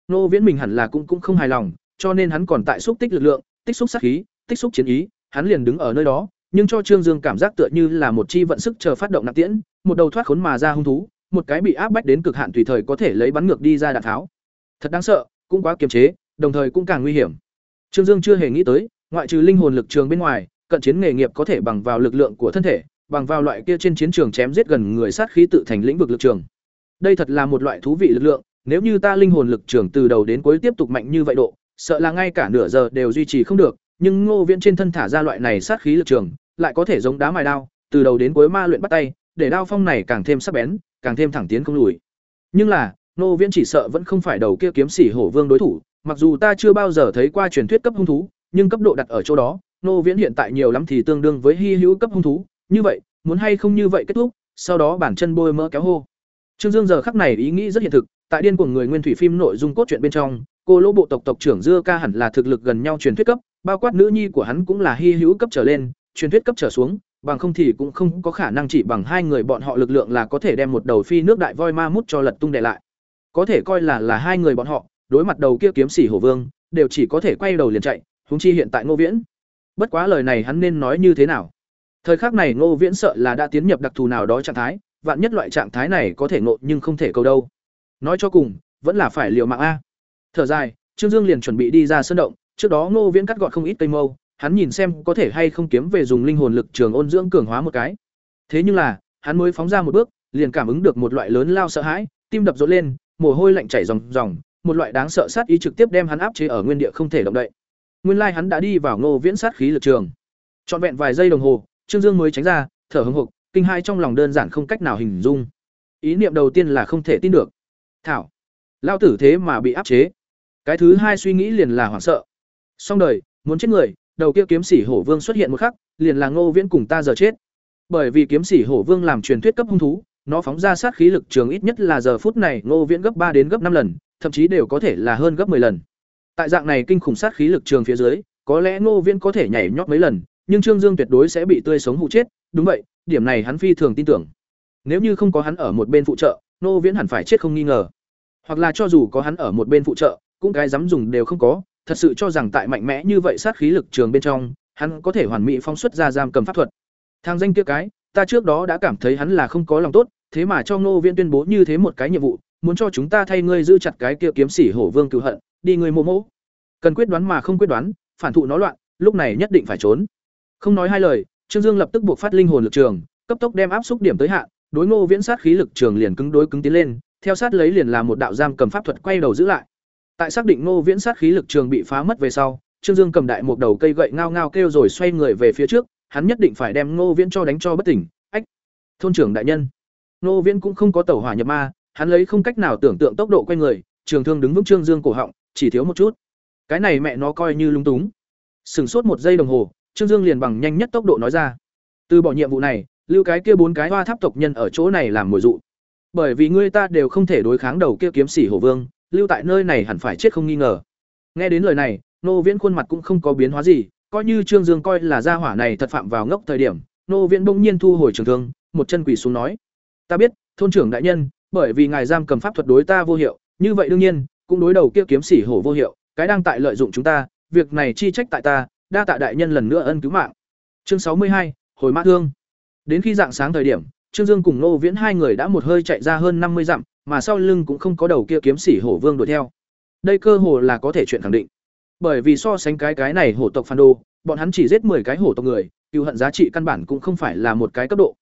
Ngô Viễn mình hẳn là cũng cũng không hài lòng, cho nên hắn còn tại xúc tích lực lượng, tích xúc sát khí, tích xúc chiến ý, hắn liền đứng ở nơi đó, nhưng cho Trương Dương cảm giác tựa như là một chi vận sức chờ phát động nạp tiễn, một đầu thoát khốn mà ra hung thú, một cái bị áp bách đến cực hạn tùy thời có thể lấy bắn ngược đi ra đạn tháo. Thật đáng sợ, cũng quá kiềm chế, đồng thời cũng càng nguy hiểm. Trương Dương chưa hề nghĩ tới, ngoại trừ linh hồn lực trường bên ngoài, cận chiến nghề nghiệp có thể bằng vào lực lượng của thân thể, bằng vào loại kia trên chiến trường chém giết gần người sát khí tự thành lĩnh vực lực trường. Đây thật là một loại thú vị lực lượng, nếu như ta linh hồn lực trường từ đầu đến cuối tiếp tục mạnh như vậy độ, sợ là ngay cả nửa giờ đều duy trì không được, nhưng Ngô Viễn trên thân thả ra loại này sát khí lực trường, lại có thể giống đá mài đao, từ đầu đến cuối ma luyện bắt tay, để đao phong này càng thêm sắc bén, càng thêm thẳng tiến không lùi. Nhưng là, Ngô Viễn chỉ sợ vẫn không phải đầu kia kiếm sĩ hổ vương đối thủ, mặc dù ta chưa bao giờ thấy qua truyền thuyết cấp hung thú, nhưng cấp độ đặt ở chỗ đó, Ngô Viễn hiện tại nhiều lắm thì tương đương với hi hữu cấp hung thú, như vậy, muốn hay không như vậy kết thúc, sau đó bản chân bôi mỡ kéo hô. Trương Dương giờ khắc này ý nghĩ rất hiện thực, tại điên cuồng người nguyên thủy phim nội dung cốt truyện bên trong, cô lỗ bộ tộc tộc trưởng dưa ca hẳn là thực lực gần nhau truyền thuyết cấp, bao quát nữ nhi của hắn cũng là hy hữu cấp trở lên, truyền thuyết cấp trở xuống, bằng không thì cũng không có khả năng chỉ bằng hai người bọn họ lực lượng là có thể đem một đầu phi nước đại voi ma mút cho lật tung đệ lại. Có thể coi là là hai người bọn họ, đối mặt đầu kia kiếm sĩ hổ vương, đều chỉ có thể quay đầu liền chạy húng chi hiện tại ngô viễn. Bất quá lời này hắn nên nói như thế nào? Thời khắc này ngô viễn sợ là đã tiến nhập đặc thù nào đó trạng thái, vạn nhất loại trạng thái này có thể ngộ nhưng không thể cầu đâu. Nói cho cùng, vẫn là phải liều mạng a. Thở dài, Trương Dương liền chuẩn bị đi ra sơn động, trước đó Ngô Viễn cắt gọt không ít cây mâu, hắn nhìn xem có thể hay không kiếm về dùng linh hồn lực trường ôn dưỡng cường hóa một cái. Thế nhưng là, hắn mới phóng ra một bước, liền cảm ứng được một loại lớn lao sợ hãi, tim đập rộn lên, mồ hôi lạnh chảy ròng ròng, một loại đáng sợ sát ý trực tiếp đem hắn áp chế ở nguyên địa không thể động đậy. Nguyên lai hắn đã đi vào Ngô Viễn sát khí lực trường. Trọn vẹn vài giây đồng hồ, Trương Dương mới tránh ra, thở hững hục kinh hai trong lòng đơn giản không cách nào hình dung. Ý niệm đầu tiên là không thể tin được. Thảo, lao tử thế mà bị áp chế cái thứ hai suy nghĩ liền là hoảng sợ. Xong đời, muốn chết người, đầu kia kiếm sĩ hổ vương xuất hiện một khắc, liền là ngô viễn cùng ta giờ chết. Bởi vì kiếm sĩ hổ vương làm truyền thuyết cấp hung thú, nó phóng ra sát khí lực trường ít nhất là giờ phút này ngô viễn gấp ba đến gấp năm lần, thậm chí đều có thể là hơn gấp 10 lần. Tại dạng này kinh khủng sát khí lực trường phía dưới, có lẽ ngô viễn có thể nhảy nhót mấy lần, nhưng trương dương tuyệt đối sẽ bị tươi sống hụ chết, đúng vậy, điểm này hắn phi thường tin tưởng. Nếu như không có hắn ở một bên phụ trợ, ngô viễn hẳn phải chết không nghi ngờ. Hoặc là cho dù có hắn ở một bên phụ trợ cũng cái dám dùng đều không có, thật sự cho rằng tại mạnh mẽ như vậy sát khí lực trường bên trong, hắn có thể hoàn mỹ phóng xuất ra giam cầm pháp thuật. Thang danh kia cái, ta trước đó đã cảm thấy hắn là không có lòng tốt, thế mà cho Ngô Viễn tuyên bố như thế một cái nhiệm vụ, muốn cho chúng ta thay ngươi giữ chặt cái kia kiếm sĩ hổ vương cừu hận, đi ngươi mô mỗ. Cần quyết đoán mà không quyết đoán, phản thụ nó loạn, lúc này nhất định phải trốn. Không nói hai lời, Trương Dương lập tức buộc phát linh hồn lực trường, cấp tốc đem áp xúc điểm tới hạn, đối Ngô Viễn sát khí lực trường liền cứng đối cứng tiến lên, theo sát lấy liền là một đạo giam cầm pháp thuật quay đầu giữ lại. Tại xác định Ngô Viễn sát khí lực trường bị phá mất về sau, Trương Dương cầm đại một đầu cây gậy ngao ngao kêu rồi xoay người về phía trước, hắn nhất định phải đem Ngô Viễn cho đánh cho bất tỉnh. Ách! Thôn trưởng đại nhân. Ngô Viễn cũng không có tẩu hỏa nhập ma, hắn lấy không cách nào tưởng tượng tốc độ quay người, trường thương đứng vững Trương Dương cổ họng, chỉ thiếu một chút. cái này mẹ nó coi như lung túng Sừng sốt một giây đồng hồ trương dương liền bằng nhanh nhất tốc độ nói ra từ bỏ nhiệm vụ này lưu cái kia bốn cái hoa tháp tộc nhân ở chỗ này làm mồi dụ bởi vì ngươi ta đều không thể đối kháng đầu kia kiếm sĩ hổ vương lưu tại nơi này hẳn phải chết không nghi ngờ. Nghe đến lời này, nô viễn khuôn mặt cũng không có biến hóa gì, coi như trương dương coi là gia hỏa này thật phạm vào ngốc thời điểm, nô viễn bỗng nhiên thu hồi trường thương, một chân quỳ xuống nói, ta biết, thôn trưởng đại nhân, bởi vì ngài giam cầm pháp thuật đối ta vô hiệu, như vậy đương nhiên, cũng đối đầu kia kiếm sĩ hổ vô hiệu, cái đang tại lợi dụng chúng ta, việc này chi trách tại ta, đa tạ đại nhân lần nữa ân cứu mạng. Chương sáu mươi hai, hồi mã thương. Đến khi dạng sáng thời điểm, trương dương cùng nô viễn hai người đã một hơi chạy ra hơn năm mươi dặm mà sau lưng cũng không có đầu kia kiếm sĩ hổ vương đuổi theo. Đây cơ hồ là có thể chuyện khẳng định. Bởi vì so sánh cái cái này hổ tộc phản đồ, bọn hắn chỉ giết 10 cái hổ tộc người, cựu hận giá trị căn bản cũng không phải là một cái cấp độ.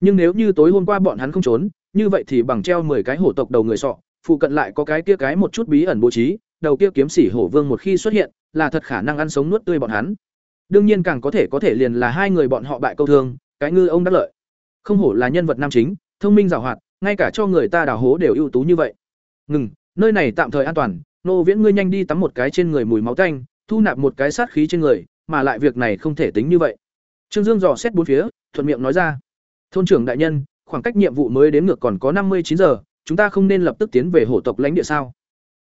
Nhưng nếu như tối hôm qua bọn hắn không trốn, như vậy thì bằng treo 10 cái hổ tộc đầu người sọ, phụ cận lại có cái kia cái một chút bí ẩn bố trí, đầu kia kiếm sĩ hổ vương một khi xuất hiện, là thật khả năng ăn sống nuốt tươi bọn hắn. Đương nhiên càng có thể có thể liền là hai người bọn họ bại câu thương, cái ngư ông đắc lợi. Không hổ là nhân vật nam chính, thông minh giàu hoạt ngay cả cho người ta đào hố đều ưu tú như vậy. Ngừng, nơi này tạm thời an toàn, nô viễn ngươi nhanh đi tắm một cái trên người mùi máu tanh, thu nạp một cái sát khí trên người, mà lại việc này không thể tính như vậy. Trương dương dò xét bốn phía, thuận miệng nói ra. Thôn trưởng đại nhân, khoảng cách nhiệm vụ mới đến ngược còn có năm mươi chín giờ, chúng ta không nên lập tức tiến về hổ tộc lãnh địa sao?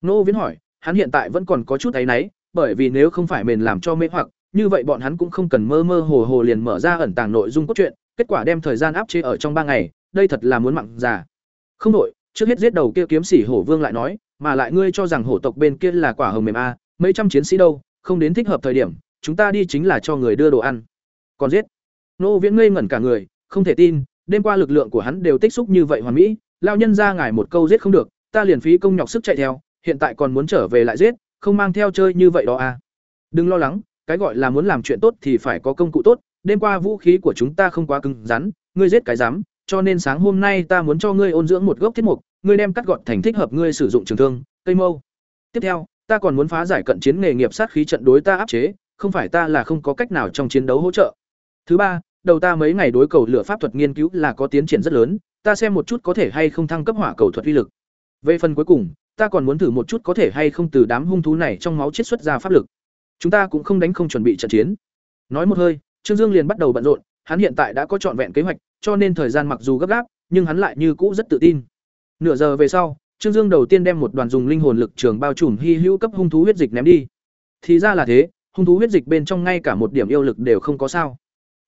Nô viễn hỏi, hắn hiện tại vẫn còn có chút áy náy, bởi vì nếu không phải mền làm cho mê hoặc, như vậy bọn hắn cũng không cần mơ mơ hồ hồ liền mở ra ẩn tàng nội dung cốt truyện, kết quả đem thời gian áp chế ở trong ba ngày, đây thật là muốn mặn già không đội trước hết giết đầu kia kiếm sĩ hổ vương lại nói, mà lại ngươi cho rằng hổ tộc bên kia là quả hồng mềm a, mấy trăm chiến sĩ đâu, không đến thích hợp thời điểm, chúng ta đi chính là cho người đưa đồ ăn. Còn giết. Nô viễn ngây ngẩn cả người, không thể tin, đêm qua lực lượng của hắn đều tích xúc như vậy hoàn mỹ lao nhân ra ngài một câu giết không được, ta liền phí công nhọc sức chạy theo, hiện tại còn muốn trở về lại giết, không mang theo chơi như vậy đó à đừng lo lắng, cái gọi là muốn làm chuyện tốt thì phải có công cụ tốt, đêm qua vũ khí của chúng ta không quá cứng rắn, ngươi giết cái dám cho nên sáng hôm nay ta muốn cho ngươi ôn dưỡng một gốc thiết mục ngươi đem cắt gọn thành thích hợp ngươi sử dụng trường thương, cây mâu. Tiếp theo, ta còn muốn phá giải cận chiến nghề nghiệp sát khí trận đối ta áp chế, không phải ta là không có cách nào trong chiến đấu hỗ trợ. Thứ ba, đầu ta mấy ngày đối cầu lửa pháp thuật nghiên cứu là có tiến triển rất lớn, ta xem một chút có thể hay không thăng cấp hỏa cầu thuật uy lực. Về phần cuối cùng, ta còn muốn thử một chút có thể hay không từ đám hung thú này trong máu chiết xuất ra pháp lực. Chúng ta cũng không đánh không chuẩn bị trận chiến. Nói một hơi, Trương Dương liền bắt đầu bận rộn, hắn hiện tại đã có trọn vẹn kế hoạch, cho nên thời gian mặc dù gấp gáp, nhưng hắn lại như cũ rất tự tin. Nửa giờ về sau, Trương Dương đầu tiên đem một đoàn dùng linh hồn lực trường bao trùm hy hữu cấp hung thú huyết dịch ném đi. Thì ra là thế, hung thú huyết dịch bên trong ngay cả một điểm yêu lực đều không có sao.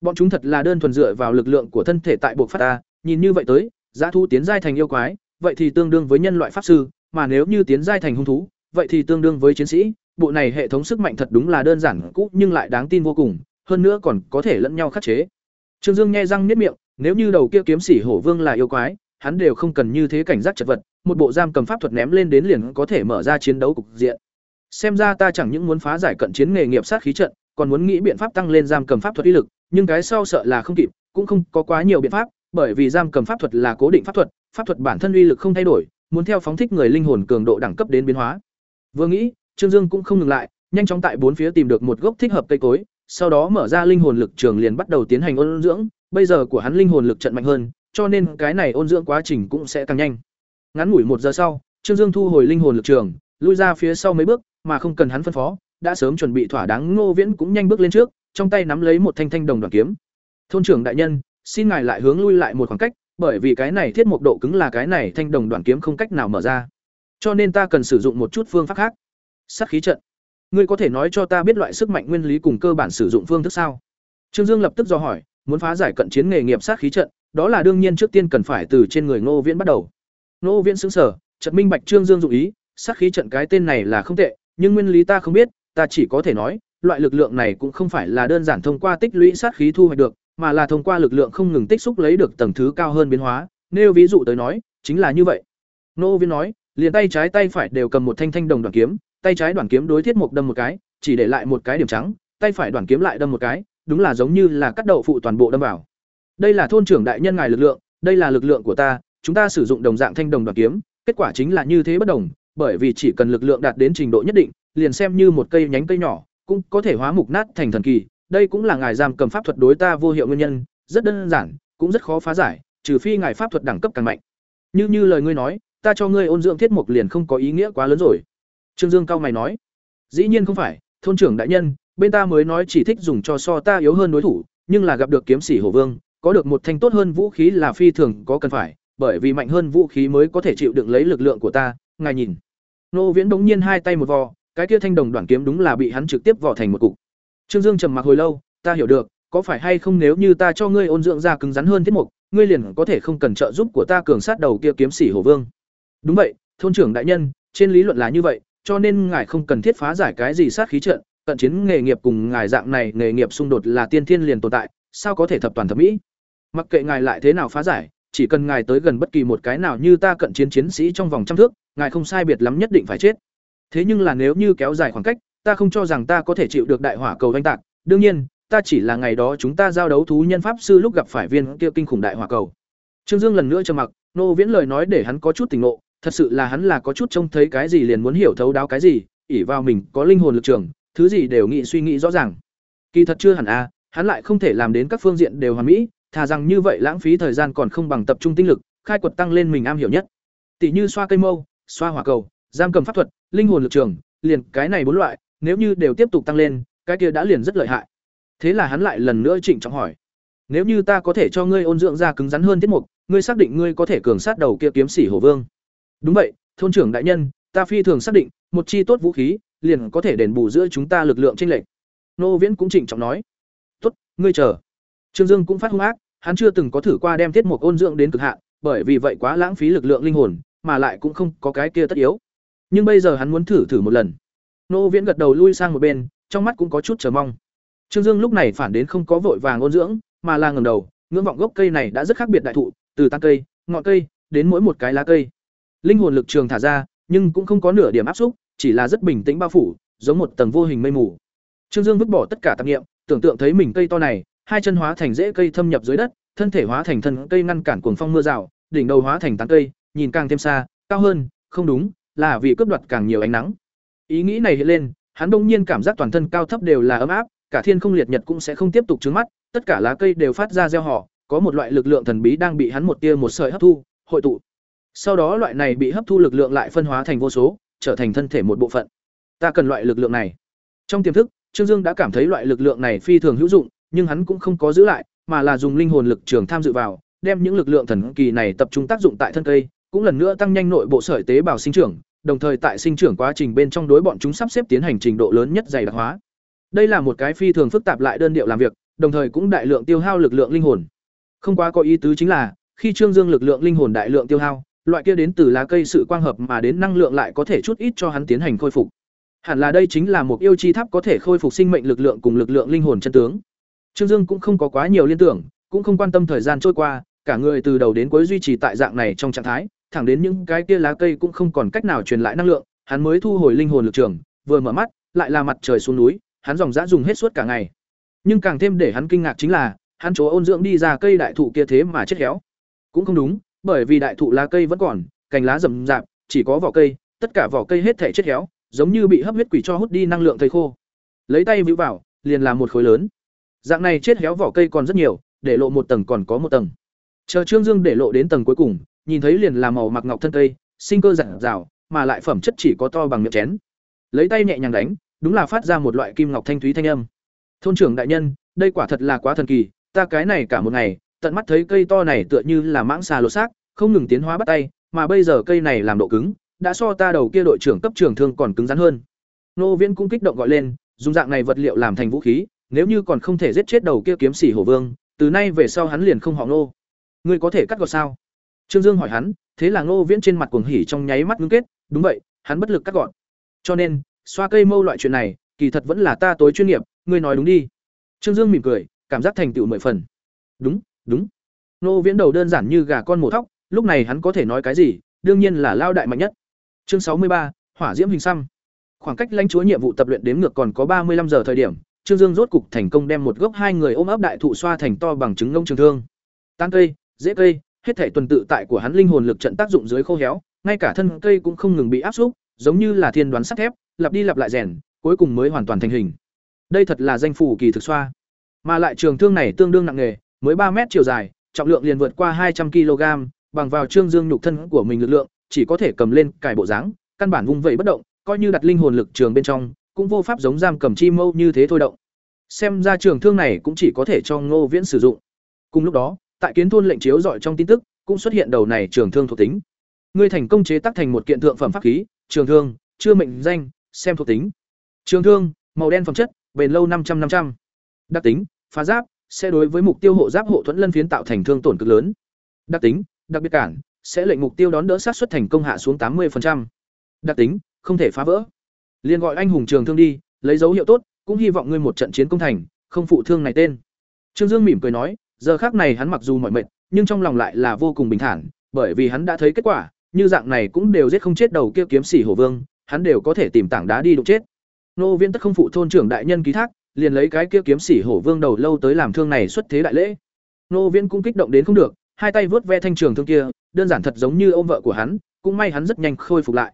Bọn chúng thật là đơn thuần dựa vào lực lượng của thân thể tại buộc phát ta, nhìn như vậy tới, giá thú tiến giai thành yêu quái, vậy thì tương đương với nhân loại pháp sư, mà nếu như tiến giai thành hung thú, vậy thì tương đương với chiến sĩ. Bộ này hệ thống sức mạnh thật đúng là đơn giản cũ nhưng lại đáng tin vô cùng, hơn nữa còn có thể lẫn nhau khắc chế. Trương Dương nghe răng niết miệng, nếu như đầu kia kiếm sĩ hổ vương là yêu quái, hắn đều không cần như thế cảnh giác chật vật, một bộ giam cầm pháp thuật ném lên đến liền có thể mở ra chiến đấu cục diện. Xem ra ta chẳng những muốn phá giải cận chiến nghề nghiệp sát khí trận, còn muốn nghĩ biện pháp tăng lên giam cầm pháp thuật uy lực, nhưng cái sau sợ là không kịp, cũng không có quá nhiều biện pháp, bởi vì giam cầm pháp thuật là cố định pháp thuật, pháp thuật bản thân uy lực không thay đổi, muốn theo phóng thích người linh hồn cường độ đẳng cấp đến biến hóa. Vừa nghĩ, Trương Dương cũng không ngừng lại, nhanh chóng tại bốn phía tìm được một gốc thích hợp cây cối, sau đó mở ra linh hồn lực trường liền bắt đầu tiến hành ôn dưỡng, bây giờ của hắn linh hồn lực trận mạnh hơn, cho nên cái này ôn dưỡng quá trình cũng sẽ càng nhanh. Ngắn ngủi một giờ sau, Trương Dương thu hồi linh hồn lực trường, lui ra phía sau mấy bước, mà không cần hắn phân phó, đã sớm chuẩn bị thỏa đáng Ngô Viễn cũng nhanh bước lên trước, trong tay nắm lấy một thanh thanh đồng đoàn kiếm. "Thôn trưởng đại nhân, xin ngài lại hướng lui lại một khoảng cách, bởi vì cái này thiết mộc độ cứng là cái này thanh đồng đoàn kiếm không cách nào mở ra. Cho nên ta cần sử dụng một chút phương pháp khác." sắc khí trận. Ngươi có thể nói cho ta biết loại sức mạnh nguyên lý cùng cơ bản sử dụng phương thức sao? Trương Dương lập tức dò hỏi, muốn phá giải cận chiến nghề nghiệp sát khí trận, đó là đương nhiên trước tiên cần phải từ trên người Ngô Viễn bắt đầu. Ngô Viễn sững sờ, chợt minh bạch Trương Dương dụng ý, sát khí trận cái tên này là không tệ, nhưng nguyên lý ta không biết, ta chỉ có thể nói, loại lực lượng này cũng không phải là đơn giản thông qua tích lũy sát khí thu hoạch được, mà là thông qua lực lượng không ngừng tích xúc lấy được tầng thứ cao hơn biến hóa, nếu ví dụ tới nói, chính là như vậy. Ngô Viễn nói, liền tay trái tay phải đều cầm một thanh thanh đồng đoạn kiếm, tay trái đoạn kiếm đối thiết mục đâm một cái, chỉ để lại một cái điểm trắng, tay phải đoạn kiếm lại đâm một cái, đúng là giống như là cắt đậu phụ toàn bộ đâm vào. Đây là thôn trưởng đại nhân ngài lực lượng đây là lực lượng của ta chúng ta sử dụng đồng dạng thanh đồng đoạt kiếm kết quả chính là như thế bất đồng bởi vì chỉ cần lực lượng đạt đến trình độ nhất định liền xem như một cây nhánh cây nhỏ cũng có thể hóa mục nát thành thần kỳ đây cũng là ngài giam cầm pháp thuật đối ta vô hiệu nguyên nhân rất đơn giản cũng rất khó phá giải trừ phi ngài pháp thuật đẳng cấp càng mạnh. Như như lời ngươi nói ta cho ngươi ôn dưỡng thiết mục liền không có ý nghĩa quá lớn rồi. Trương dương cao mày nói Dĩ nhiên không phải, thôn trưởng đại nhân, bên ta mới nói chỉ thích dùng cho so ta yếu hơn đối thủ, nhưng là gặp được kiếm sĩ hổ vương, có được một thanh tốt hơn vũ khí là phi thường có cần phải, bởi vì mạnh hơn vũ khí mới có thể chịu đựng lấy lực lượng của ta, ngài nhìn. Nô Viễn bỗng nhiên hai tay một vò, cái kia thanh đồng đoạn kiếm đúng là bị hắn trực tiếp vò thành một cục. Trương Dương trầm mặc hồi lâu, ta hiểu được, có phải hay không nếu như ta cho ngươi ôn dưỡng ra cứng rắn hơn thiết mục, ngươi liền có thể không cần trợ giúp của ta cường sát đầu kia kiếm sĩ hổ vương. Đúng vậy, thôn trưởng đại nhân, trên lý luận là như vậy, cho nên ngài không cần thiết phá giải cái gì sát khí trận, cận chiến nghề nghiệp cùng ngài dạng này nghề nghiệp xung đột là tiên thiên liền tồn tại, sao có thể thập toàn thập mỹ? Mặc kệ ngài lại thế nào phá giải, chỉ cần ngài tới gần bất kỳ một cái nào như ta cận chiến chiến sĩ trong vòng trăm thước, ngài không sai biệt lắm nhất định phải chết. Thế nhưng là nếu như kéo dài khoảng cách, ta không cho rằng ta có thể chịu được đại hỏa cầu oanh tạc, đương nhiên, ta chỉ là ngày đó chúng ta giao đấu thú nhân pháp sư lúc gặp phải viên kia kinh khủng đại hỏa cầu. Trương Dương lần nữa trầm mặc, nô viễn lời nói để hắn có chút tỉnh ngộ, thật sự là hắn là có chút trông thấy cái gì liền muốn hiểu thấu đáo cái gì, ỉ vào mình có linh hồn lực trường, thứ gì đều nghĩ suy nghĩ rõ ràng. Kỳ thật chưa hẳn a, à, hắn lại không thể làm đến các phương diện đều hoàn mỹ, thà rằng như vậy lãng phí thời gian còn không bằng tập trung tinh lực, khai quật tăng lên mình am hiểu nhất. Tỷ như xoa cây mâu, xoa hỏa cầu, giam cầm pháp thuật, linh hồn lực trường, liền cái này bốn loại, nếu như đều tiếp tục tăng lên, cái kia đã liền rất lợi hại. Thế là hắn lại lần nữa trịnh trọng hỏi: "Nếu như ta có thể cho ngươi ôn dưỡng ra cứng rắn hơn tiết mục, ngươi xác định ngươi có thể cường sát đầu kia kiếm sĩ hổ vương?" "Đúng vậy, thôn trưởng đại nhân, ta phi thường xác định, một chi tốt vũ khí, liền có thể đền bù giữa chúng ta lực lượng chênh lệch." Nô Viễn cũng trịnh trọng nói: "Tốt, ngươi chờ." Trương Dương cũng phát hung ác, hắn chưa từng có thử qua đem tiết mục ôn dưỡng đến cực hạn, bởi vì vậy quá lãng phí lực lượng linh hồn, mà lại cũng không có cái kia tất yếu. Nhưng bây giờ hắn muốn thử thử một lần. Nô Viễn gật đầu lui sang một bên, trong mắt cũng có chút chờ mong. Trương Dương lúc này phản đến không có vội vàng ôn dưỡng, mà là ngẩng đầu, ngưỡng vọng gốc cây này đã rất khác biệt đại thụ, từ tán cây, ngọn cây, đến mỗi một cái lá cây. Linh hồn lực trường thả ra, nhưng cũng không có nửa điểm áp xúc, chỉ là rất bình tĩnh bao phủ, giống một tầng vô hình mây mù. Trương Dương vứt bỏ tất cả tạp niệm, tưởng tượng thấy mình cây to này, hai chân hóa thành rễ cây thâm nhập dưới đất, thân thể hóa thành thân cây ngăn cản cuồng phong mưa rào, đỉnh đầu hóa thành tán cây, nhìn càng thêm xa, cao hơn, không đúng, là vì cướp đoạt càng nhiều ánh nắng. Ý nghĩ này hiện lên, hắn đông nhiên cảm giác toàn thân cao thấp đều là ấm áp, cả thiên không liệt nhật cũng sẽ không tiếp tục trứng mắt, tất cả lá cây đều phát ra reo hò, có một loại lực lượng thần bí đang bị hắn một tia một sợi hấp thu, hội tụ. Sau đó loại này bị hấp thu lực lượng lại phân hóa thành vô số, trở thành thân thể một bộ phận. Ta cần loại lực lượng này. Trong tiềm thức, Trương Dương đã cảm thấy loại lực lượng này phi thường hữu dụng, nhưng hắn cũng không có giữ lại, mà là dùng linh hồn lực trường tham dự vào, đem những lực lượng thần kỳ này tập trung tác dụng tại thân cây, cũng lần nữa tăng nhanh nội bộ sợi tế bào sinh trưởng, đồng thời tại sinh trưởng quá trình bên trong đối bọn chúng sắp xếp tiến hành trình độ lớn nhất dày đặc hóa. Đây là một cái phi thường phức tạp lại đơn điệu làm việc, đồng thời cũng đại lượng tiêu hao lực lượng linh hồn. Không quá có ý tứ chính là, khi Trương Dương lực lượng linh hồn đại lượng tiêu hao, loại kia đến từ lá cây sự quang hợp mà đến năng lượng lại có thể chút ít cho hắn tiến hành khôi phục. Hẳn là đây chính là một yêu chi tháp có thể khôi phục sinh mệnh lực lượng cùng lực lượng linh hồn chân tướng. Trương Dương cũng không có quá nhiều liên tưởng, cũng không quan tâm thời gian trôi qua, cả người từ đầu đến cuối duy trì tại dạng này trong trạng thái, thẳng đến những cái kia lá cây cũng không còn cách nào truyền lại năng lượng, hắn mới thu hồi linh hồn lực trường, vừa mở mắt, lại là mặt trời xuống núi, hắn dòng dã dùng hết suốt cả ngày. Nhưng càng thêm để hắn kinh ngạc chính là, hắn chỗ ôn dưỡng đi ra cây đại thụ kia thế mà chết héo. Cũng không đúng, bởi vì đại thụ lá cây vẫn còn, cành lá rậm rạp, chỉ có vỏ cây, tất cả vỏ cây hết thể chết héo, giống như bị hấp huyết quỷ cho hút đi năng lượng thầy khô. Lấy tay vĩu vào, liền làm một khối lớn. Dạng này chết héo vỏ cây còn rất nhiều, để lộ một tầng còn có một tầng. Chờ Trương Dương để lộ đến tầng cuối cùng, nhìn thấy liền là màu mặc ngọc thân cây, sinh cơ rạng rào, mà lại phẩm chất chỉ có to bằng miệng chén. Lấy tay nhẹ nhàng đánh, đúng là phát ra một loại kim ngọc thanh thúy thanh âm. Thôn trưởng đại nhân, đây quả thật là quá thần kỳ, ta cái này cả một ngày, tận mắt thấy cây to này tựa như là mãng xà lột xác, không ngừng tiến hóa bắt tay, mà bây giờ cây này làm độ cứng, đã so ta đầu kia đội trưởng cấp trưởng thương còn cứng rắn hơn. Nô Viễn cũng kích động gọi lên, dùng dạng này vật liệu làm thành vũ khí, nếu như còn không thể giết chết đầu kia kiếm sĩ hổ vương, từ nay về sau hắn liền không họ Nô. Ngươi có thể cắt gọt sao? Trương Dương hỏi hắn, thế là Ngô Viễn trên mặt cuồng hỉ trong nháy mắt ngưng kết, đúng vậy, hắn bất lực cắt gọn. Cho nên, xoa cây mâu loại chuyện này, kỳ thật vẫn là ta tối chuyên nghiệp, ngươi nói đúng đi. Trương Dương mỉm cười, cảm giác thành tựu mười phần. Đúng, đúng. nô Viễn đầu đơn giản như gà con mổ thóc, lúc này hắn có thể nói cái gì, đương nhiên là lao đại mạnh nhất. Chương sáu mươi ba, Hỏa diễm hình xăm. Khoảng cách lãnh chúa nhiệm vụ tập luyện đếm ngược còn có ba mươi năm giờ thời điểm, Trương Dương rốt cục thành công đem một gốc hai người ôm ấp đại thụ xoa thành to bằng chứng ngông trường thương. Tan cây, dễ cây, hết thể tuần tự tại của hắn linh hồn lực trận tác dụng dưới khô héo, ngay cả thân cây cũng không ngừng bị áp xúc, giống như là thiên đoán sắt thép, lặp đi lặp lại rèn, cuối cùng mới hoàn toàn thành hình. Đây thật là danh phủ kỳ thực xoa. Mà lại trường thương này tương đương nặng nghề, mới ba mét chiều dài, trọng lượng liền vượt qua hai trăm kg, bằng vào trương dương nhục thân của mình lực lượng, chỉ có thể cầm lên cải bộ dáng, căn bản vung vẩy bất động, coi như đặt linh hồn lực trường bên trong, cũng vô pháp giống giam cầm chi mâu như thế thôi động. Xem ra trường thương này cũng chỉ có thể cho Ngô Viễn sử dụng. Cùng lúc đó, tại kiến thôn lệnh chiếu dọi trong tin tức, cũng xuất hiện đầu này trường thương thuộc tính. Ngươi thành công chế tác thành một kiện thượng phẩm pháp khí, trường thương, chưa mệnh danh, xem thuộc tính. Trường thương, màu đen phẩm chất, bền lâu 500 500. Đặc tính, phá giáp, sẽ đối với mục tiêu hộ giáp hộ thuẫn lân phiến tạo thành thương tổn cực lớn. Đặc tính, đặc biệt cản, sẽ lệnh mục tiêu đón đỡ sát xuất thành công hạ xuống 80%. Đặc tính, không thể phá vỡ. Liên gọi anh hùng trường thương đi, lấy dấu hiệu tốt, cũng hy vọng ngươi một trận chiến công thành, không phụ thương này tên. Trương Dương mỉm cười nói, giờ khác này hắn mặc dù mỏi mệt, nhưng trong lòng lại là vô cùng bình thản, bởi vì hắn đã thấy kết quả, như dạng này cũng đều giết không chết đầu kia kiếm sĩ hổ vương, hắn đều có thể tìm tảng đá đi đụng chết. Nô Viên tất không phụ thôn trưởng đại nhân ký thác, liền lấy cái kia kiếm sĩ hổ vương đầu lâu tới làm thương này xuất thế đại lễ. Nô Viên cũng kích động đến không được, hai tay vớt ve thanh trường thương kia, đơn giản thật giống như ôm vợ của hắn, cũng may hắn rất nhanh khôi phục lại.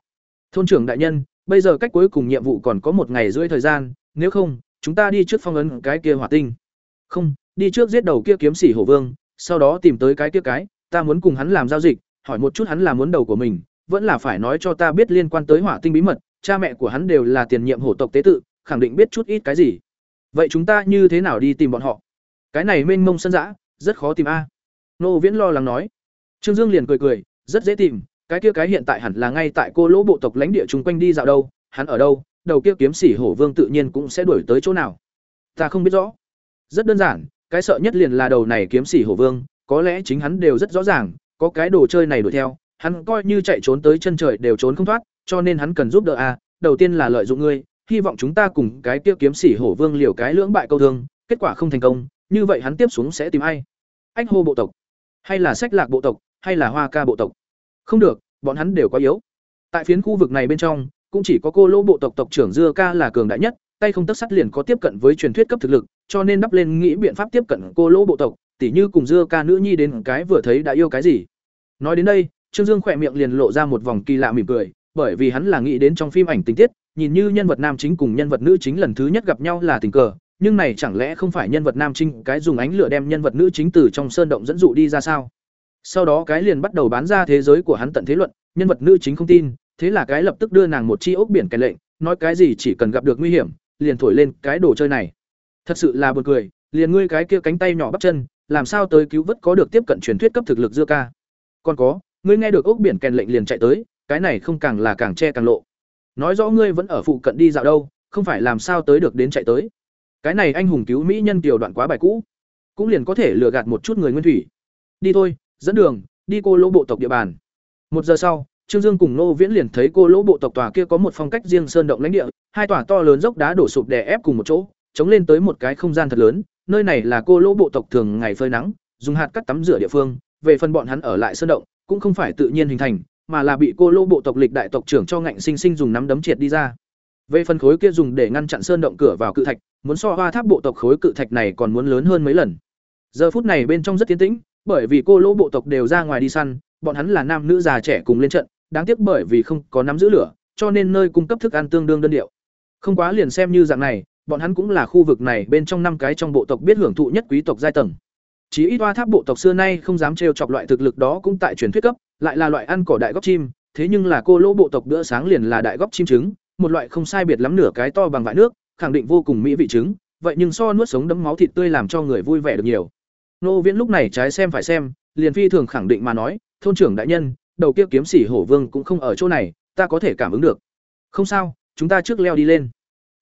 Thôn trưởng đại nhân, bây giờ cách cuối cùng nhiệm vụ còn có một ngày rưỡi thời gian, nếu không, chúng ta đi trước phong ấn cái kia hỏa tinh. Không, đi trước giết đầu kia kiếm sĩ hổ vương, sau đó tìm tới cái kia cái, ta muốn cùng hắn làm giao dịch, hỏi một chút hắn là muốn đầu của mình, vẫn là phải nói cho ta biết liên quan tới hỏa tinh bí mật, cha mẹ của hắn đều là tiền nhiệm hổ tộc tế tự, khẳng định biết chút ít cái gì. Vậy chúng ta như thế nào đi tìm bọn họ? Cái này mênh mông sân dã, rất khó tìm a. Nô Viễn lo lắng nói. Trương Dương liền cười cười, rất dễ tìm, cái kia cái hiện tại hẳn là ngay tại cô lỗ bộ tộc lãnh địa chung quanh đi dạo đâu, hắn ở đâu, đầu kia kiếm sĩ hổ vương tự nhiên cũng sẽ đuổi tới chỗ nào. Ta không biết rõ. Rất đơn giản, cái sợ nhất liền là đầu này kiếm sĩ hổ vương, có lẽ chính hắn đều rất rõ ràng, có cái đồ chơi này đuổi theo, hắn coi như chạy trốn tới chân trời đều trốn không thoát, cho nên hắn cần giúp đỡ a, đầu tiên là lợi dụng ngươi, hy vọng chúng ta cùng cái kia kiếm sĩ hổ vương liều cái lưỡng bại câu thương, kết quả không thành công, như vậy hắn tiếp xuống sẽ tìm ai? Ách hô bộ tộc, hay là sách lạc bộ tộc, hay là hoa ca bộ tộc? Không được, bọn hắn đều quá yếu. Tại phiến khu vực này bên trong, cũng chỉ có cô lô bộ tộc tộc trưởng dưa ca là cường đại nhất, tay không tất sắt liền có tiếp cận với truyền thuyết cấp thực lực, cho nên đắp lên nghĩ biện pháp tiếp cận cô lô bộ tộc, tỉ như cùng dưa ca nữ nhi đến cái vừa thấy đã yêu cái gì. Nói đến đây, Trương Dương khỏe miệng liền lộ ra một vòng kỳ lạ mỉm cười, bởi vì hắn là nghĩ đến trong phim ảnh tình tiết, nhìn như nhân vật nam chính cùng nhân vật nữ chính lần thứ nhất gặp nhau là tình cờ, nhưng này chẳng lẽ không phải nhân vật nam chính cái dùng ánh lửa đem nhân vật nữ chính từ trong sơn động dẫn dụ đi ra sao? Sau đó cái liền bắt đầu bán ra thế giới của hắn tận thế luận, nhân vật nữ chính không tin, thế là cái lập tức đưa nàng một chi ốc biển kèn lệnh, nói cái gì chỉ cần gặp được nguy hiểm, liền thổi lên cái đồ chơi này. Thật sự là buồn cười, liền ngươi cái kia cánh tay nhỏ bắp chân, làm sao tới cứu vớt có được tiếp cận truyền thuyết cấp thực lực dưa ca. Còn có, ngươi nghe được ốc biển kèn lệnh liền chạy tới, cái này không càng là càng che càng lộ. Nói rõ ngươi vẫn ở phụ cận đi dạo đâu, không phải làm sao tới được đến chạy tới. Cái này anh hùng cứu mỹ nhân tiểu đoạn quá bài cũ, cũng liền có thể lừa gạt một chút người nguyên thủy. Đi thôi, dẫn đường, đi cô lỗ bộ tộc địa bàn. Một giờ sau, Trương Dương cùng Nô Viễn liền thấy cô lỗ bộ tộc tòa kia có một phong cách riêng sơn động lãnh địa, hai tòa to lớn dốc đá đổ sụp đè ép cùng một chỗ, chống lên tới một cái không gian thật lớn, nơi này là cô lỗ bộ tộc thường ngày phơi nắng, dùng hạt cắt tắm rửa địa phương, về phần bọn hắn ở lại sơn động, cũng không phải tự nhiên hình thành, mà là bị cô lỗ bộ tộc lịch đại tộc trưởng cho ngạnh sinh sinh dùng nắm đấm triệt đi ra. Về phần khối kia dùng để ngăn chặn sơn động cửa vào cự thạch, muốn so hoa tháp bộ tộc khối cự thạch này còn muốn lớn hơn mấy lần. Giờ phút này bên trong rất tiến tĩnh, bởi vì cô lỗ bộ tộc đều ra ngoài đi săn, bọn hắn là nam nữ già trẻ cùng lên trận, đáng tiếc bởi vì không có nắm giữ lửa, cho nên nơi cung cấp thức ăn tương đương đơn điệu. Không quá liền xem như dạng này, bọn hắn cũng là khu vực này bên trong năm cái trong bộ tộc biết hưởng thụ nhất quý tộc giai tầng. Chỉ ít oa tháp bộ tộc xưa nay không dám trêu chọc loại thực lực đó cũng tại truyền thuyết cấp, lại là loại ăn cỏ đại góc chim, thế nhưng là cô lỗ bộ tộc bữa sáng liền là đại góc chim trứng, một loại không sai biệt lắm nửa cái to bằng vại nước, khẳng định vô cùng mỹ vị trứng, vậy nhưng so nuốt sống đấm máu thịt tươi làm cho người vui vẻ được nhiều. Nô Viễn lúc này trái xem phải xem, liền phi thường khẳng định mà nói, thôn trưởng đại nhân, đầu kia kiếm sĩ hổ vương cũng không ở chỗ này, ta có thể cảm ứng được. Không sao, chúng ta trước leo đi lên.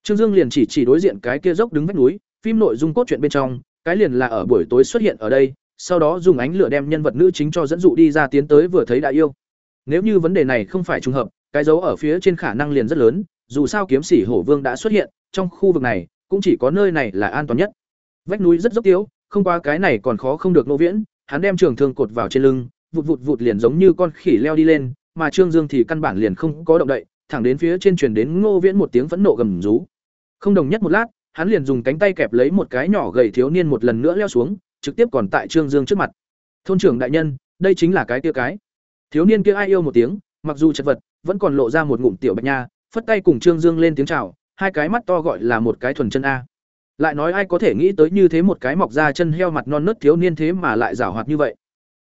Trương Dương liền chỉ chỉ đối diện cái kia dốc đứng vách núi, phim nội dung cốt truyện bên trong, cái liền là ở buổi tối xuất hiện ở đây, sau đó dùng ánh lửa đem nhân vật nữ chính cho dẫn dụ đi ra tiến tới vừa thấy đại yêu. Nếu như vấn đề này không phải trùng hợp, cái dấu ở phía trên khả năng liền rất lớn, dù sao kiếm sĩ hổ vương đã xuất hiện, trong khu vực này, cũng chỉ có nơi này là an toàn nhất. Vách núi rất dốc tiếu, không qua cái này còn khó không được nô viễn, hắn đem trường thương cột vào trên lưng, vụt vụt vụt liền giống như con khỉ leo đi lên, mà Trương Dương thì căn bản liền không có động đậy, thẳng đến phía trên truyền đến Ngô Viễn một tiếng phẫn nộ gầm rú. Không đồng nhất một lát, hắn liền dùng cánh tay kẹp lấy một cái nhỏ gầy thiếu niên một lần nữa leo xuống, trực tiếp còn tại Trương Dương trước mặt. "Thôn trưởng đại nhân, đây chính là cái kia cái." Thiếu niên kia ai yêu một tiếng, mặc dù chật vật, vẫn còn lộ ra một ngụm tiểu bạch nha, phất tay cùng Trương Dương lên tiếng chào, hai cái mắt to gọi là một cái thuần chân a. Lại nói ai có thể nghĩ tới như thế một cái mọc ra chân heo mặt non nớt thiếu niên thế mà lại giảo hoạt như vậy.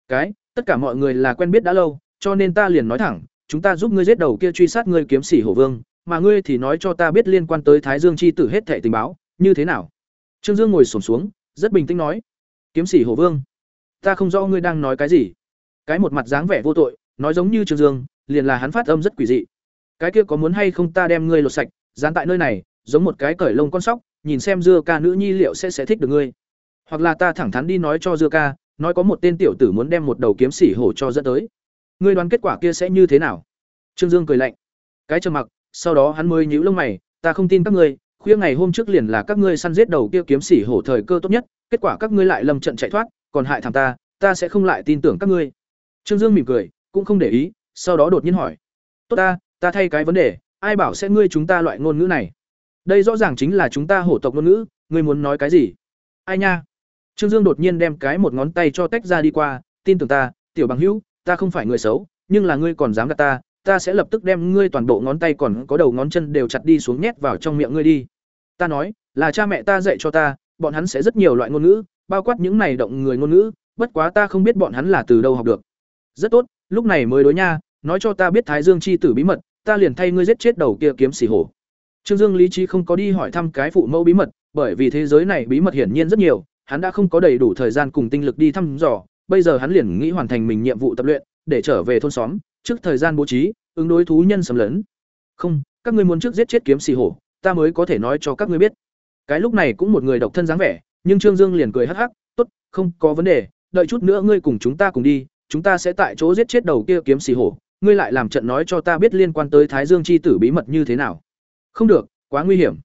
Cái, tất cả mọi người là quen biết đã lâu, cho nên ta liền nói thẳng, chúng ta giúp ngươi giết đầu kia truy sát ngươi kiếm sĩ hổ vương, mà ngươi thì nói cho ta biết liên quan tới Thái Dương chi tử hết thảy tình báo, như thế nào? Trương Dương ngồi xổm xuống, rất bình tĩnh nói: "Kiếm sĩ Hổ Vương, ta không rõ ngươi đang nói cái gì." Cái một mặt dáng vẻ vô tội, nói giống như Trương Dương, liền là hắn phát âm rất quỷ dị. "Cái kia có muốn hay không ta đem ngươi lột sạch, dán tại nơi này, giống một cái cởi lông con sóc, nhìn xem dưa ca nữ nhi liệu sẽ sẽ thích được ngươi." Hoặc là ta thẳng thắn đi nói cho dưa ca, nói có một tên tiểu tử muốn đem một đầu kiếm sĩ hổ cho dẫn tới. Ngươi đoán kết quả kia sẽ như thế nào? Trương Dương cười lạnh. Cái trầm mặc, sau đó hắn mới nhíu lông mày, ta không tin các ngươi, khuya ngày hôm trước liền là các ngươi săn giết đầu kia kiếm sĩ hổ thời cơ tốt nhất, kết quả các ngươi lại lầm trận chạy thoát, còn hại thằng ta, ta sẽ không lại tin tưởng các ngươi. Trương Dương mỉm cười, cũng không để ý, sau đó đột nhiên hỏi: "Tốt ta, ta thay cái vấn đề, ai bảo sẽ ngươi chúng ta loại ngôn ngữ này? Đây rõ ràng chính là chúng ta hổ tộc ngôn ngữ, ngươi muốn nói cái gì?" "Ai nha?" Trương Dương đột nhiên đem cái một ngón tay cho tách ra đi qua, "Tin tưởng ta, tiểu bằng hữu, ta không phải người xấu, nhưng là ngươi còn dám gạt ta, ta sẽ lập tức đem ngươi toàn bộ ngón tay còn có đầu ngón chân đều chặt đi xuống nhét vào trong miệng ngươi đi. Ta nói, là cha mẹ ta dạy cho ta, bọn hắn sẽ rất nhiều loại ngôn ngữ, bao quát những này động người ngôn ngữ, bất quá ta không biết bọn hắn là từ đâu học được. Rất tốt, lúc này mới đối nha, nói cho ta biết Thái Dương chi tử bí mật, ta liền thay ngươi giết chết đầu kia kiếm xỉ hổ. Trương Dương lý trí không có đi hỏi thăm cái phụ mẫu bí mật, bởi vì thế giới này bí mật hiển nhiên rất nhiều, hắn đã không có đầy đủ thời gian cùng tinh lực đi thăm dò, bây giờ hắn liền nghĩ hoàn thành mình nhiệm vụ tập luyện, để trở về thôn xóm, trước thời gian bố trí, ứng đối thú nhân xâm lấn. Không, các ngươi muốn trước giết chết kiếm xì hổ, ta mới có thể nói cho các ngươi biết. Cái lúc này cũng một người độc thân dáng vẻ, nhưng Trương Dương liền cười hắc hắc, "Tốt, không có vấn đề, đợi chút nữa ngươi cùng chúng ta cùng đi, chúng ta sẽ tại chỗ giết chết đầu kia kiếm xì hổ, ngươi lại làm trận nói cho ta biết liên quan tới Thái Dương chi tử bí mật như thế nào." "Không được, quá nguy hiểm."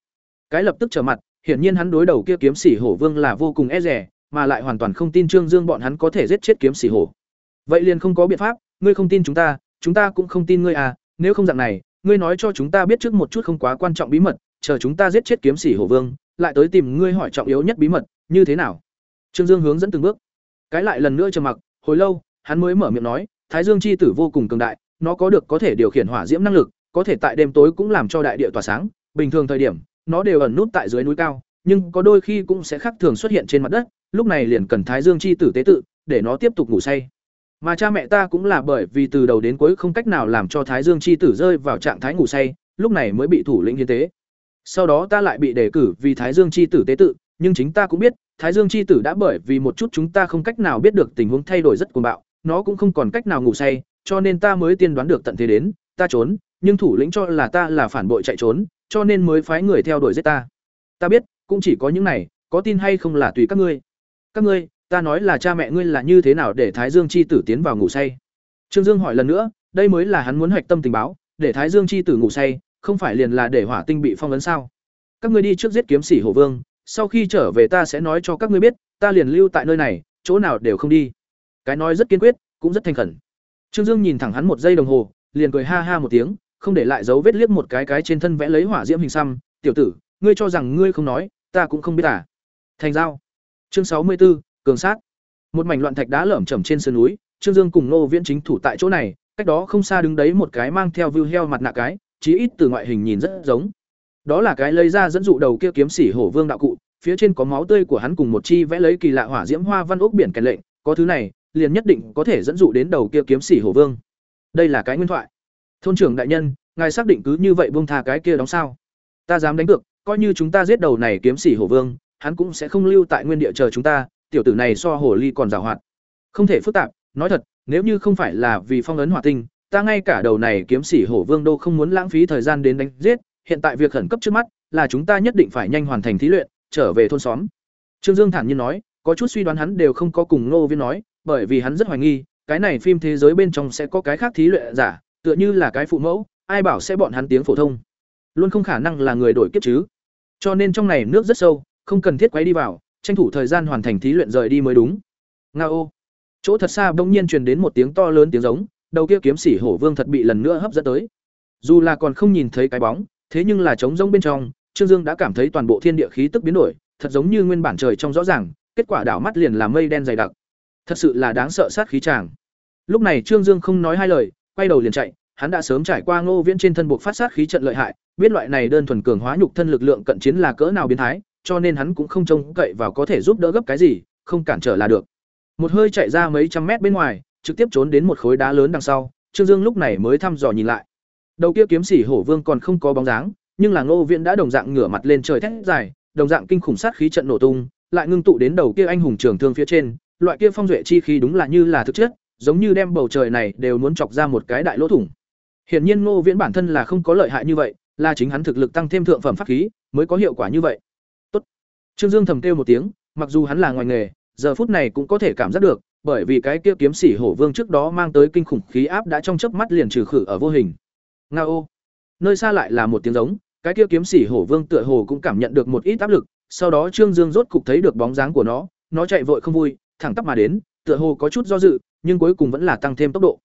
Cái lập tức trở mặt, hiển nhiên hắn đối đầu kia kiếm xỉ hổ vương là vô cùng e rẻ, mà lại hoàn toàn không tin Trương Dương bọn hắn có thể giết chết kiếm xỉ hổ. Vậy liền không có biện pháp, ngươi không tin chúng ta, chúng ta cũng không tin ngươi à, nếu không dạng này, ngươi nói cho chúng ta biết trước một chút không quá quan trọng bí mật, chờ chúng ta giết chết kiếm xỉ hổ vương, lại tới tìm ngươi hỏi trọng yếu nhất bí mật, như thế nào? Trương Dương hướng dẫn từng bước. Cái lại lần nữa trầm mặc, hồi lâu, hắn mới mở miệng nói, Thái Dương chi tử vô cùng cường đại, nó có được có thể điều khiển hỏa diễm năng lực, có thể tại đêm tối cũng làm cho đại địa tỏa sáng, bình thường thời điểm, nó đều ẩn nút tại dưới núi cao, nhưng có đôi khi cũng sẽ khác thường xuất hiện trên mặt đất, lúc này liền cần Thái Dương chi tử tế tự, để nó tiếp tục ngủ say. Mà cha mẹ ta cũng là bởi vì từ đầu đến cuối không cách nào làm cho Thái Dương chi tử rơi vào trạng thái ngủ say, lúc này mới bị thủ lĩnh hiến tế. Sau đó ta lại bị đề cử vì Thái Dương chi tử tế tự, nhưng chính ta cũng biết, Thái Dương chi tử đã bởi vì một chút chúng ta không cách nào biết được tình huống thay đổi rất cuồng bạo, nó cũng không còn cách nào ngủ say, cho nên ta mới tiên đoán được tận thế đến, ta trốn, nhưng thủ lĩnh cho là ta là phản bội chạy trốn, cho nên mới phái người theo đuổi giết ta. Ta biết, cũng chỉ có những này, có tin hay không là tùy các ngươi. Các ngươi, ta nói là cha mẹ ngươi là như thế nào để thái dương chi tử tiến vào ngủ say trương dương hỏi lần nữa đây mới là hắn muốn hoạch tâm tình báo để thái dương chi tử ngủ say không phải liền là để hỏa tinh bị phong ấn sao? Các ngươi đi trước giết kiếm sĩ hổ vương sau khi trở về ta sẽ nói cho các ngươi biết ta liền lưu tại nơi này chỗ nào đều không đi. Cái nói rất kiên quyết cũng rất thành khẩn. Trương dương nhìn thẳng hắn một giây đồng hồ liền cười ha ha một tiếng không để lại dấu vết liếc một cái cái trên thân vẽ lấy hỏa diễm hình xăm. Tiểu tử ngươi cho rằng ngươi không nói ta cũng không biết à? Thành giao. Chương sáu mươi 64, cường sát. Một mảnh loạn thạch đá lởm chởm trên sườn núi trương dương cùng nô viễn chính thủ tại chỗ này cách đó không xa đứng đấy một cái mang theo view heo mặt nạ cái chí ít từ ngoại hình nhìn rất giống. Đó là cái lấy ra dẫn dụ đầu kia kiếm sĩ hổ vương đạo cụ, phía trên có máu tươi của hắn cùng một chi vẽ lấy kỳ lạ hỏa diễm hoa văn ốc biển kèn lệnh, có thứ này, liền nhất định có thể dẫn dụ đến đầu kia kiếm sĩ hổ vương. Đây là cái nguyên thoại. Thôn trưởng đại nhân, ngài xác định cứ như vậy buông tha cái kia đóng sao? Ta dám đánh cược, coi như chúng ta giết đầu này kiếm sĩ hổ vương, hắn cũng sẽ không lưu tại nguyên địa chờ chúng ta, tiểu tử này so hồ ly còn giàu hoạt. Không thể phức tạp, nói thật, nếu như không phải là vì phong ấn hỏa tinh ta ngay cả đầu này kiếm sĩ hổ vương đô không muốn lãng phí thời gian đến đánh giết, hiện tại việc khẩn cấp trước mắt là chúng ta nhất định phải nhanh hoàn thành thí luyện, trở về thôn xóm. Trương dương thản nhiên nói, có chút suy đoán hắn đều không có cùng ngô viên nói, bởi vì hắn rất hoài nghi, cái này phim thế giới bên trong sẽ có cái khác thí luyện giả, tựa như là cái phụ mẫu, ai bảo sẽ bọn hắn tiếng phổ thông. Luôn không khả năng là người đổi kiếp chứ. Cho nên trong này nước rất sâu, không cần thiết quấy đi vào, tranh thủ thời gian hoàn thành thí luyện rời đi mới đúng. Nga ô chỗ thật xa bỗng nhiên truyền đến một tiếng to lớn tiếng giống đầu kia kiếm sĩ hổ vương thật bị lần nữa hấp dẫn tới. Dù là còn không nhìn thấy cái bóng thế nhưng là trống rỗng bên trong trương dương đã cảm thấy toàn bộ thiên địa khí tức biến đổi thật giống như nguyên bản trời trong rõ ràng kết quả đảo mắt liền là mây đen dày đặc. Thật sự là đáng sợ sát khí tràng. Lúc này trương dương không nói hai lời quay đầu liền chạy hắn đã sớm trải qua ngô viễn trên thân buộc phát sát khí trận lợi hại biết loại này đơn thuần cường hóa nhục thân lực lượng cận chiến là cỡ nào biến thái cho nên hắn cũng không trông cậy vào có thể giúp đỡ gấp cái gì, không cản trở là được. Một hơi chạy ra mấy trăm mét bên ngoài, trực tiếp trốn đến một khối đá lớn đằng sau, Trương Dương lúc này mới thăm dò nhìn lại. Đầu kia kiếm sĩ hổ vương còn không có bóng dáng, nhưng là Ngô Viễn đã đồng dạng ngửa mặt lên trời thét dài, đồng dạng kinh khủng sát khí trận nổ tung, lại ngưng tụ đến đầu kia anh hùng trường thương phía trên, loại kia phong duệ chi khí đúng là như là thực chất, giống như đem bầu trời này đều muốn chọc ra một cái đại lỗ thủng. Hiển nhiên Ngô Viễn bản thân là không có lợi hại như vậy, là chính hắn thực lực tăng thêm thượng phẩm pháp khí, mới có hiệu quả như vậy. Tốt. Trương Dương thầm kêu một tiếng, mặc dù hắn là ngoài nghề, giờ phút này cũng có thể cảm giác được, bởi vì cái kia kiếm sĩ hổ vương trước đó mang tới kinh khủng khí áp đã trong chớp mắt liền trừ khử ở vô hình. Ngao. Nơi xa lại là một tiếng giống, cái kia kiếm sĩ hổ vương tựa hồ cũng cảm nhận được một ít áp lực, sau đó Trương Dương rốt cục thấy được bóng dáng của nó, nó chạy vội không vui, thẳng tắp mà đến, tựa hồ có chút do dự, nhưng cuối cùng vẫn là tăng thêm tốc độ.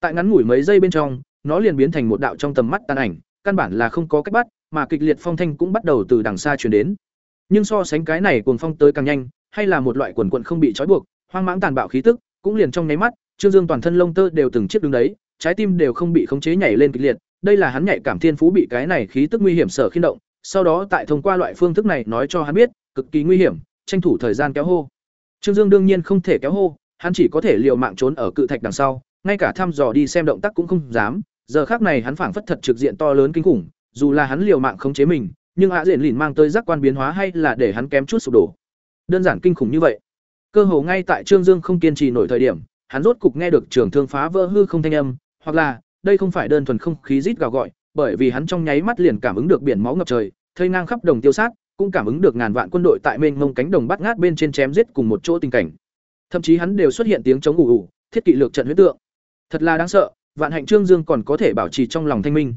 Tại ngắn ngủi mấy giây bên trong, nó liền biến thành một đạo trong tầm mắt tàn ảnh, căn bản là không có cách bắt, mà kịch liệt phong thanh cũng bắt đầu từ đằng xa truyền đến. Nhưng so sánh cái này cuồng phong tới càng nhanh, hay là một loại quần quần không bị trói buộc, hoang mãng tàn bạo khí tức, cũng liền trong nháy mắt, Trương Dương toàn thân lông tơ đều từng chiếc đứng đấy, trái tim đều không bị khống chế nhảy lên kịch liệt, đây là hắn nhạy cảm thiên phú bị cái này khí tức nguy hiểm sở khiên động, sau đó tại thông qua loại phương thức này nói cho hắn biết, cực kỳ nguy hiểm, tranh thủ thời gian kéo hô. Trương Dương đương nhiên không thể kéo hô, hắn chỉ có thể liều mạng trốn ở cự thạch đằng sau, ngay cả thăm dò đi xem động tác cũng không dám, giờ khác này hắn phảng phất thật trực diện to lớn kinh khủng, dù là hắn liều mạng khống chế mình, nhưng ạ diện lìn mang tới giác quan biến hóa hay là để hắn kém chút sụp đổ. Đơn giản kinh khủng như vậy. Cơ hồ ngay tại Trương Dương không kiên trì nổi thời điểm, hắn rốt cục nghe được trường thương phá vỡ hư không thanh âm, hoặc là, đây không phải đơn thuần không khí rít gào gọi, bởi vì hắn trong nháy mắt liền cảm ứng được biển máu ngập trời, thây ngang khắp đồng tiêu sát, cũng cảm ứng được ngàn vạn quân đội tại mênh mông cánh đồng bắt ngát bên trên chém giết cùng một chỗ tình cảnh. Thậm chí hắn đều xuất hiện tiếng chống ủ ủ, thiết kỵ lược trận huyết tượng. Thật là đáng sợ, vạn hạnh Trương Dương còn có thể bảo trì trong lòng thanh minh.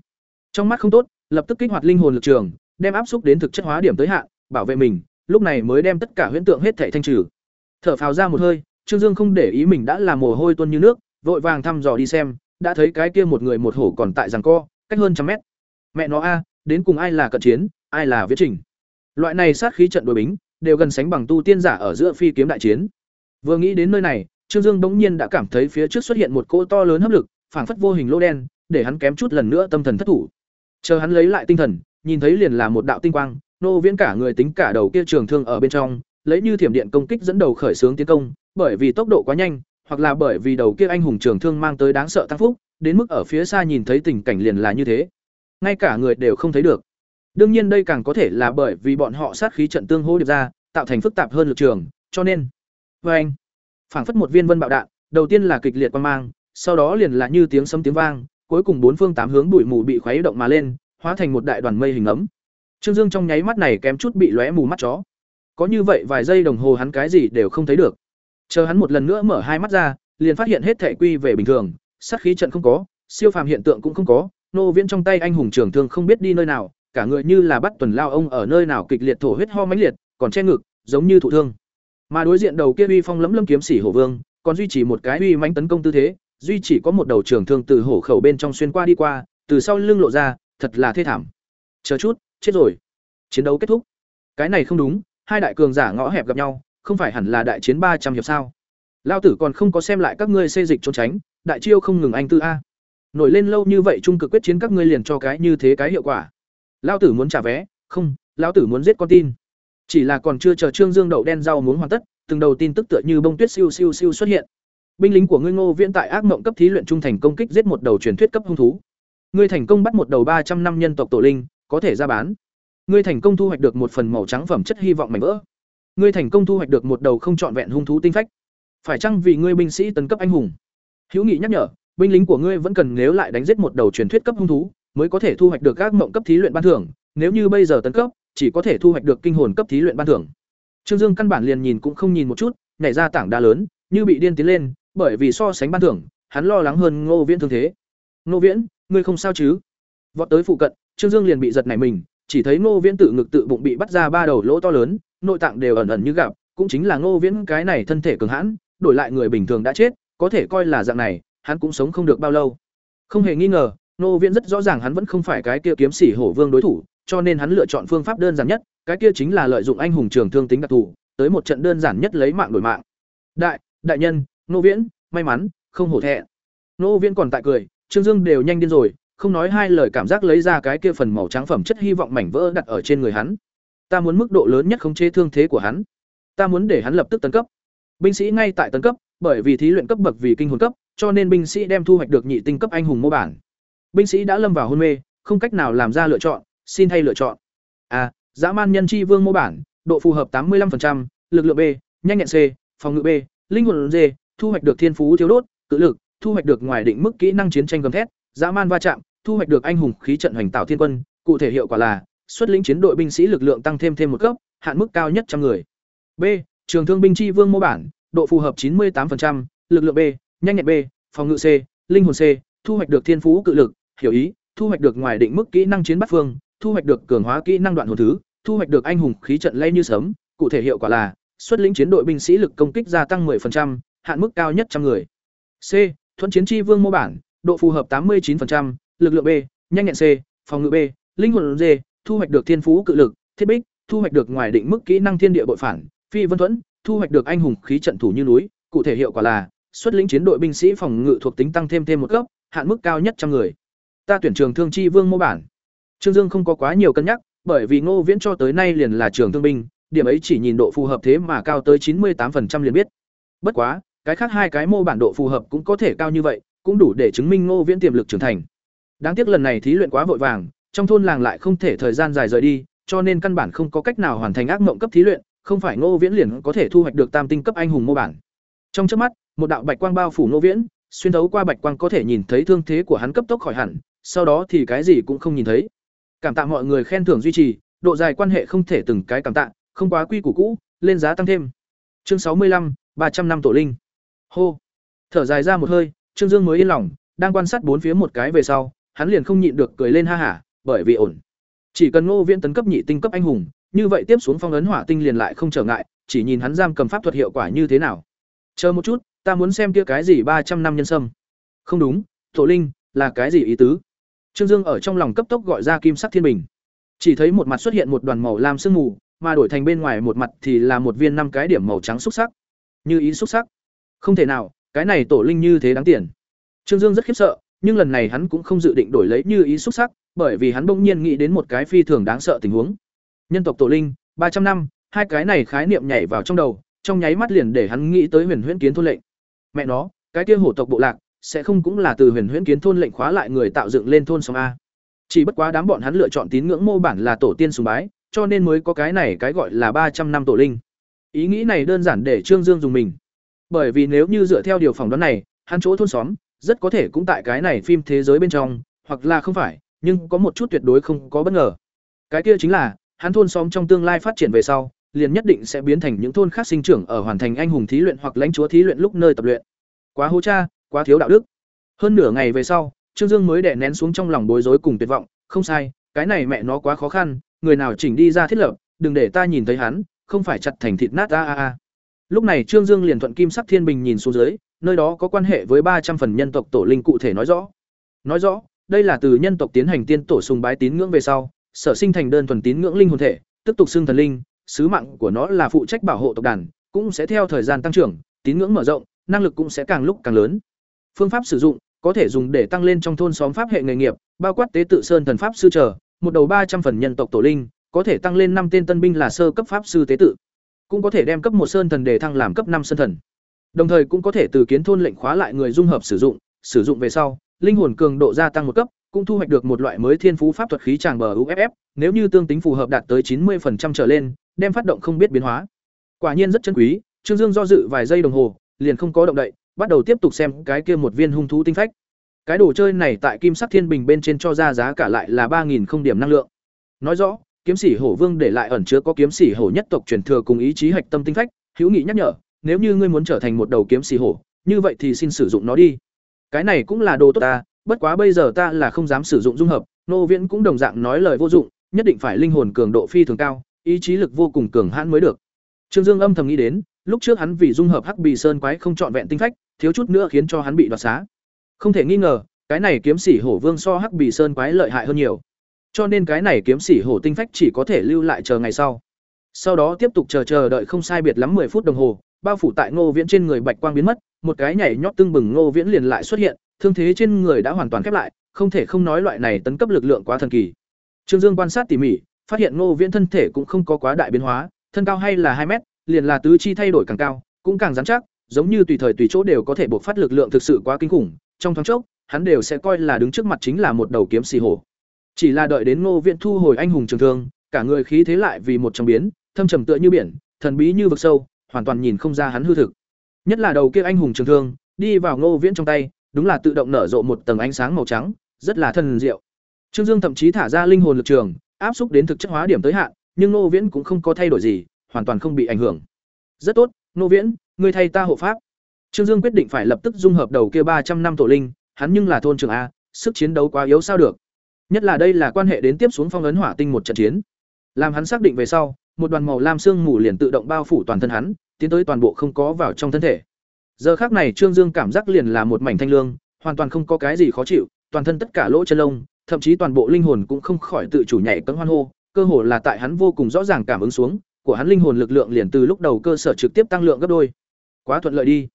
Trong mắt không tốt, lập tức kích hoạt linh hồn lực trường, đem áp xúc đến thực chất hóa điểm tới hạn, bảo vệ mình, lúc này mới đem tất cả huyễn tượng hết thảy thanh trừ. Thở phào ra một hơi, Trương Dương không để ý mình đã là mồ hôi tuôn như nước, vội vàng thăm dò đi xem, đã thấy cái kia một người một hổ còn tại giằng co, cách hơn trăm mét. Mẹ nó a, đến cùng ai là cận chiến, ai là viễn trình. Loại này sát khí trận đối bính, đều gần sánh bằng tu tiên giả ở giữa phi kiếm đại chiến. Vừa nghĩ đến nơi này, Trương Dương bỗng nhiên đã cảm thấy phía trước xuất hiện một cỗ to lớn hấp lực, phảng phất vô hình lỗ đen, để hắn kém chút lần nữa tâm thần thất thủ. Chờ hắn lấy lại tinh thần, nhìn thấy liền là một đạo tinh quang, nô viễn cả người tính cả đầu kia trường thương ở bên trong, lấy như thiểm điện công kích dẫn đầu khởi xướng tiến công, bởi vì tốc độ quá nhanh, hoặc là bởi vì đầu kia anh hùng trường thương mang tới đáng sợ tăng phúc, đến mức ở phía xa nhìn thấy tình cảnh liền là như thế. Ngay cả người đều không thấy được. Đương nhiên đây càng có thể là bởi vì bọn họ sát khí trận tương hỗ điệp ra, tạo thành phức tạp hơn lực trường, cho nên. Và anh, phảng phất một viên vân bạo đạn, đầu tiên là kịch liệt quang mang, sau đó liền là như tiếng sấm tiếng vang, cuối cùng bốn phương tám hướng bụi mù bị khuấy động mà lên, hóa thành một đại đoàn mây hình ấm. Trương Dương trong nháy mắt này kém chút bị lóe mù mắt chó. Có như vậy vài giây đồng hồ hắn cái gì đều không thấy được. Chờ hắn một lần nữa mở hai mắt ra, liền phát hiện hết thể quy về bình thường, sát khí trận không có, siêu phàm hiện tượng cũng không có, nô viễn trong tay anh hùng trưởng thương không biết đi nơi nào, cả người như là bắt tuần lao ông ở nơi nào kịch liệt thổ huyết ho mãnh liệt, còn che ngực, giống như thụ thương. Mà đối diện đầu kia uy phong lẫm lâm kiếm sĩ hổ vương, còn duy trì một cái uy mãnh tấn công tư thế, duy chỉ có một đầu trường thương từ hổ khẩu bên trong xuyên qua đi qua, từ sau lưng lộ ra, thật là thê thảm. Chờ chút, chết rồi. Chiến đấu kết thúc. Cái này không đúng, hai đại cường giả ngõ hẹp gặp nhau, không phải hẳn là đại chiến ba trăm hiệp sao? Lão tử còn không có xem lại các ngươi xây dịch trốn tránh, đại chiêu không ngừng anh tư a. Nổi lên lâu như vậy trung cực quyết chiến các ngươi liền cho cái như thế cái hiệu quả. Lão tử muốn trả vé, không, lão tử muốn giết con tin. Chỉ là còn chưa chờ Trương Dương đậu đen rau muốn hoàn tất, từng đầu tin tức tựa như bông tuyết siêu siêu siêu xuất hiện. Binh lính của ngươi Ngô Viễn tại ác mộng cấp thí luyện trung thành công kích giết một đầu truyền thuyết cấp hung thú. Ngươi thành công bắt một đầu ba trăm năm nhân tộc tổ linh, có thể ra bán. Ngươi thành công thu hoạch được một phần màu trắng phẩm chất hy vọng mảnh vỡ. Ngươi thành công thu hoạch được một đầu không trọn vẹn hung thú tinh phách. Phải chăng vì ngươi binh sĩ tấn cấp anh hùng? Hữu Nghị nhắc nhở, binh lính của ngươi vẫn cần nếu lại đánh giết một đầu truyền thuyết cấp hung thú, mới có thể thu hoạch được các mộng cấp thí luyện ban thưởng, nếu như bây giờ tấn cấp, chỉ có thể thu hoạch được kinh hồn cấp thí luyện ban thưởng. Trương Dương căn bản liền nhìn cũng không nhìn một chút, nhảy ra tảng đá lớn, như bị điên tiến lên, bởi vì so sánh ban thưởng, hắn lo lắng hơn Ngô Viễn thương thế. "Ngô Viễn, ngươi không sao chứ?" Vọt tới phụ cận, Trương Dương liền bị giật nảy mình, chỉ thấy Ngô Viễn tự ngực tự bụng bị bắt ra ba đầu lỗ to lớn, nội tạng đều ẩn ẩn như gặp, cũng chính là Ngô Viễn cái này thân thể cường hãn, đổi lại người bình thường đã chết, có thể coi là dạng này, hắn cũng sống không được bao lâu. Không hề nghi ngờ, Ngô Viễn rất rõ ràng hắn vẫn không phải cái kia kiếm sĩ hổ vương đối thủ, cho nên hắn lựa chọn phương pháp đơn giản nhất, cái kia chính là lợi dụng anh hùng trường thương tính đặc thù, tới một trận đơn giản nhất lấy mạng đổi mạng. Đại, đại nhân, Ngô Viễn, may mắn, không hổ thẹn. Ngô Viễn còn tại cười, Trương Dương đều nhanh điên rồi, không nói hai lời cảm giác lấy ra cái kia phần màu trắng phẩm chất hy vọng mảnh vỡ đặt ở trên người hắn. Ta muốn mức độ lớn nhất khống chế thương thế của hắn. Ta muốn để hắn lập tức tấn cấp. Binh sĩ ngay tại tấn cấp, bởi vì thí luyện cấp bậc vì kinh hồn cấp, cho nên binh sĩ đem thu hoạch được nhị tinh cấp anh hùng mô bản. binh sĩ đã lâm vào hôn mê không cách nào làm ra lựa chọn xin thay lựa chọn a dã man nhân chi vương mô bản độ phù hợp 85%, lực lượng b nhanh nhẹn c phòng ngự b linh hồn d thu hoạch được thiên phú thiếu đốt cự lực thu hoạch được ngoài định mức kỹ năng chiến tranh gầm thét dã man va chạm thu hoạch được anh hùng khí trận hoành tạo thiên quân cụ thể hiệu quả là xuất lĩnh chiến đội binh sĩ lực lượng tăng thêm thêm một cấp hạn mức cao nhất trăm người. B trường thương binh chi vương mô bản độ phù hợp chín mươi 98%, lực lượng b nhanh nhẹn b phòng ngự c linh hồn c thu hoạch được thiên phú cự lực hiểu ý thu hoạch được ngoài định mức kỹ năng chiến bắt phương thu hoạch được cường hóa kỹ năng đoạn hồn thứ thu hoạch được anh hùng khí trận lay như sớm cụ thể hiệu quả là xuất lĩnh chiến đội binh sĩ lực công kích gia tăng 10%, hạn mức cao nhất trăm người. C thuận chiến chi vương mô bản độ phù hợp 89%, lực lượng b nhanh nhẹn c phòng ngự b linh hồn d thu hoạch được thiên phú cự lực thiết bích thu hoạch được ngoài định mức kỹ năng thiên địa bội phản phi vân thuẫn thu hoạch được anh hùng khí trận thủ như núi cụ thể hiệu quả là xuất lĩnh chiến đội binh sĩ phòng ngự thuộc tính tăng thêm thêm một cấp hạn mức cao nhất trăm người. Ta tuyển trường thương chi vương mô bản. Trương dương không có quá nhiều cân nhắc bởi vì ngô viễn cho tới nay liền là trường thương binh điểm ấy chỉ nhìn độ phù hợp thế mà cao tới chín mươi 98% liền biết. Bất quá cái khác hai cái mô bản độ phù hợp cũng có thể cao như vậy cũng đủ để chứng minh ngô viễn tiềm lực trưởng thành. Đáng tiếc lần này thí luyện quá vội vàng, trong thôn làng lại không thể thời gian dài rời đi, cho nên căn bản không có cách nào hoàn thành ác mộng cấp thí luyện, không phải ngô viễn liền có thể thu hoạch được tam tinh cấp anh hùng mô bản. Trong chớp mắt, một đạo bạch quang bao phủ ngô viễn, xuyên thấu qua bạch quang có thể nhìn thấy thương thế của hắn cấp tốc khỏi hẳn, sau đó thì cái gì cũng không nhìn thấy. Cảm tạ mọi người khen thưởng duy trì, độ dài quan hệ không thể từng cái cảm tạ, không quá quy củ cũ, lên giá tăng thêm. Chương sáu mươi lăm, ba trăm năm tổ linh. Hô. Thở dài ra một hơi trương dương mới yên lòng, đang quan sát bốn phía một cái về sau, hắn liền không nhịn được cười lên ha hả, bởi vì ổn. Chỉ cần ngô viễn tấn cấp nhị tinh cấp anh hùng, như vậy tiếp xuống phong ấn hỏa tinh liền lại không trở ngại, chỉ nhìn hắn giam cầm pháp thuật hiệu quả như thế nào. Chờ một chút, ta muốn xem kia cái gì ba trăm năm nhân sâm. Không đúng tổ linh, là cái gì ý tứ? Trương dương ở trong lòng cấp tốc gọi ra kim sắc thiên bình. Chỉ thấy một mặt xuất hiện một đoàn màu lam sương mù, mà đổi thành bên ngoài một mặt thì là một viên năm cái điểm màu trắng xúc sắc. Như ý xúc sắc. Không thể nào cái này tổ linh như thế đáng tiền. Trương dương rất khiếp sợ, nhưng lần này hắn cũng không dự định đổi lấy như ý xúc sắc, bởi vì hắn bỗng nhiên nghĩ đến một cái phi thường đáng sợ tình huống. Nhân tộc tổ linh, ba trăm năm, hai cái này khái niệm nhảy vào trong đầu, trong nháy mắt liền để hắn nghĩ tới huyền huyễn kiến thôn lệnh. Mẹ nó, cái kia hổ tộc bộ lạc, sẽ không cũng là từ huyền huyễn kiến thôn lệnh khóa lại người tạo dựng lên thôn sông a. Chỉ bất quá đám bọn hắn lựa chọn tín ngưỡng mô bản là tổ tiên sùng bái, cho nên mới có cái này cái gọi là ba trăm năm tổ linh. Ý nghĩ này đơn giản để trương dương dùng mình bởi vì nếu như dựa theo điều phỏng đoán này, hắn chỗ thôn xóm rất có thể cũng tại cái này phim thế giới bên trong, hoặc là không phải, nhưng có một chút tuyệt đối không có bất ngờ. Cái kia chính là, hắn thôn xóm trong tương lai phát triển về sau, liền nhất định sẽ biến thành những thôn khác sinh trưởng ở hoàn thành anh hùng thí luyện hoặc lãnh chúa thí luyện lúc nơi tập luyện. Quá hô cha, quá thiếu đạo đức. Hơn nửa ngày về sau, trương dương mới đè nén xuống trong lòng bối rối cùng tuyệt vọng, không sai, cái này mẹ nó quá khó khăn, người nào chỉnh đi ra thiết lập, đừng để ta nhìn thấy hắn, không phải chặt thành thịt nát, a a a lúc này trương dương liền thuận kim sắc thiên bình nhìn xuống dưới, nơi đó có quan hệ với ba trăm phần nhân tộc tổ linh cụ thể nói rõ. Nói rõ, đây là từ nhân tộc tiến hành tiên tổ sùng bái tín ngưỡng về sau, sở sinh thành đơn thuần tín ngưỡng linh hồn thể tiếp tục xưng thần linh, sứ mạng của nó là phụ trách bảo hộ tộc đàn, cũng sẽ theo thời gian tăng trưởng, tín ngưỡng mở rộng, năng lực cũng sẽ càng lúc càng lớn. Phương pháp sử dụng, có thể dùng để tăng lên trong thôn xóm pháp hệ nghề nghiệp, bao quát tế tự sơn thần pháp sư trở một đầu ba trăm phần nhân tộc tổ linh, có thể tăng lên năm tên tân binh là sơ cấp pháp sư tế tự cũng có thể đem cấp một sơn thần đề thăng làm cấp năm sơn thần. Đồng thời cũng có thể từ kiến thôn lệnh khóa lại người dung hợp sử dụng sử dụng về sau, linh hồn cường độ gia tăng một cấp, cũng thu hoạch được một loại mới thiên phú pháp thuật khí tràng bờ uff nếu như tương tính phù hợp đạt tới chín 90% trở lên, đem phát động không biết biến hóa. Quả nhiên rất chân quý, trương dương do dự vài giây đồng hồ, liền không có động đậy, bắt đầu tiếp tục xem cái kia một viên hung thú tinh phách. Cái đồ chơi này tại kim sắc thiên bình bên trên cho ra giá cả lại là ba nghìn không điểm năng lượng. Nói rõ kiếm sĩ hổ vương để lại ẩn chứa có kiếm sĩ hổ nhất tộc truyền thừa cùng ý chí hạch tâm tinh phách, hữu nghị nhắc nhở, nếu như ngươi muốn trở thành một đầu kiếm sĩ hổ, như vậy thì xin sử dụng nó đi. Cái này cũng là đồ tốt ta, bất quá bây giờ ta là không dám sử dụng dung hợp, nô viễn cũng đồng dạng nói lời vô dụng, nhất định phải linh hồn cường độ phi thường cao, ý chí lực vô cùng cường hãn mới được. Trương dương âm thầm nghĩ đến, lúc trước hắn vì dung hợp hắc bì sơn quái không trọn vẹn tinh phách, thiếu chút nữa khiến cho hắn bị đoạt xá. Không thể nghi ngờ, cái này kiếm sĩ hổ vương so hắc bì sơn quái lợi hại hơn nhiều cho nên cái này kiếm sĩ hổ tinh phách chỉ có thể lưu lại chờ ngày sau sau đó tiếp tục chờ chờ đợi không sai biệt lắm 10 phút đồng hồ, bao phủ tại ngô viễn trên người bạch quang biến mất, một cái nhảy nhót tương bừng ngô viễn liền lại xuất hiện, thương thế trên người đã hoàn toàn khép lại, không thể không nói loại này tấn cấp lực lượng quá thần kỳ trương dương quan sát tỉ mỉ, phát hiện ngô viễn thân thể cũng không có quá đại biến hóa, thân cao hay là hai mét, liền là tứ chi thay đổi càng cao, cũng càng dán chắc, giống như tùy thời tùy chỗ đều có thể buộc phát lực lượng thực sự quá kinh khủng, trong thoáng chốc, hắn đều sẽ coi là đứng trước mặt chính là một đầu kiếm xì hổ. Chỉ là đợi đến Ngô Viễn thu hồi anh hùng trường thương, cả người khí thế lại vì một trong biến, thâm trầm tựa như biển, thần bí như vực sâu, hoàn toàn nhìn không ra hắn hư thực. Nhất là đầu kia anh hùng trường thương, đi vào Ngô Viễn trong tay, đúng là tự động nở rộ một tầng ánh sáng màu trắng, rất là thần diệu. Trương Dương thậm chí thả ra linh hồn lực trường, áp xúc đến thực chất hóa điểm tới hạn, nhưng Ngô Viễn cũng không có thay đổi gì, hoàn toàn không bị ảnh hưởng. Rất tốt, Ngô Viễn, ngươi thay ta hộ pháp. Trương Dương quyết định phải lập tức dung hợp đầu kia ba trăm năm tổ linh, hắn nhưng là thôn trưởng a, sức chiến đấu quá yếu sao được. Nhất là đây là quan hệ đến tiếp xuống phong ấn hỏa tinh một trận chiến. Làm hắn xác định về sau, một đoàn màu lam sương mù liền tự động bao phủ toàn thân hắn, tiến tới toàn bộ không có vào trong thân thể. Giờ khắc này Trương Dương cảm giác liền là một mảnh thanh lương, hoàn toàn không có cái gì khó chịu, toàn thân tất cả lỗ chân lông, thậm chí toàn bộ linh hồn cũng không khỏi tự chủ nhảy cẫng hoan hô, cơ hồ là tại hắn vô cùng rõ ràng cảm ứng xuống, của hắn linh hồn lực lượng liền từ lúc đầu cơ sở trực tiếp tăng lượng gấp đôi. Quá thuận lợi đi.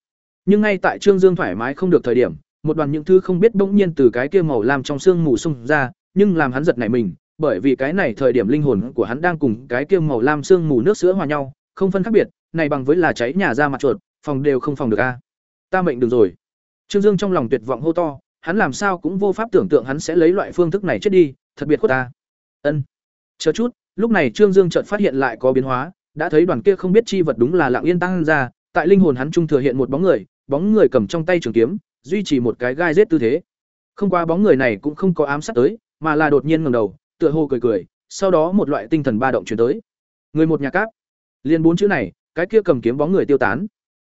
Nhưng ngay tại Trương Dương thoải mái không được thời điểm, một đoàn những thứ không biết bỗng nhiên từ cái kia màu lam trong xương mù xung ra, nhưng làm hắn giật nảy mình, bởi vì cái này thời điểm linh hồn của hắn đang cùng cái kia màu lam xương mù nước sữa hòa nhau, không phân khác biệt, này bằng với là cháy nhà ra mặt chuột, phòng đều không phòng được a. Ta mệnh được rồi. Trương Dương trong lòng tuyệt vọng hô to, hắn làm sao cũng vô pháp tưởng tượng hắn sẽ lấy loại phương thức này chết đi, thật biệt của ta. Ân. Chờ chút, lúc này Trương Dương chợt phát hiện lại có biến hóa, đã thấy đoàn kia không biết chi vật đúng là Lặng Yên tăng ra, tại linh hồn hắn trung thừa hiện một bóng người, bóng người cầm trong tay trường kiếm, duy trì một cái gai giết tư thế. Không qua bóng người này cũng không có ám sát tới, mà là đột nhiên ngẩng đầu, tựa hồ cười cười, sau đó một loại tinh thần ba động truyền tới. Người một nhà cáp. Liên bốn chữ này, cái kia cầm kiếm bóng người tiêu tán.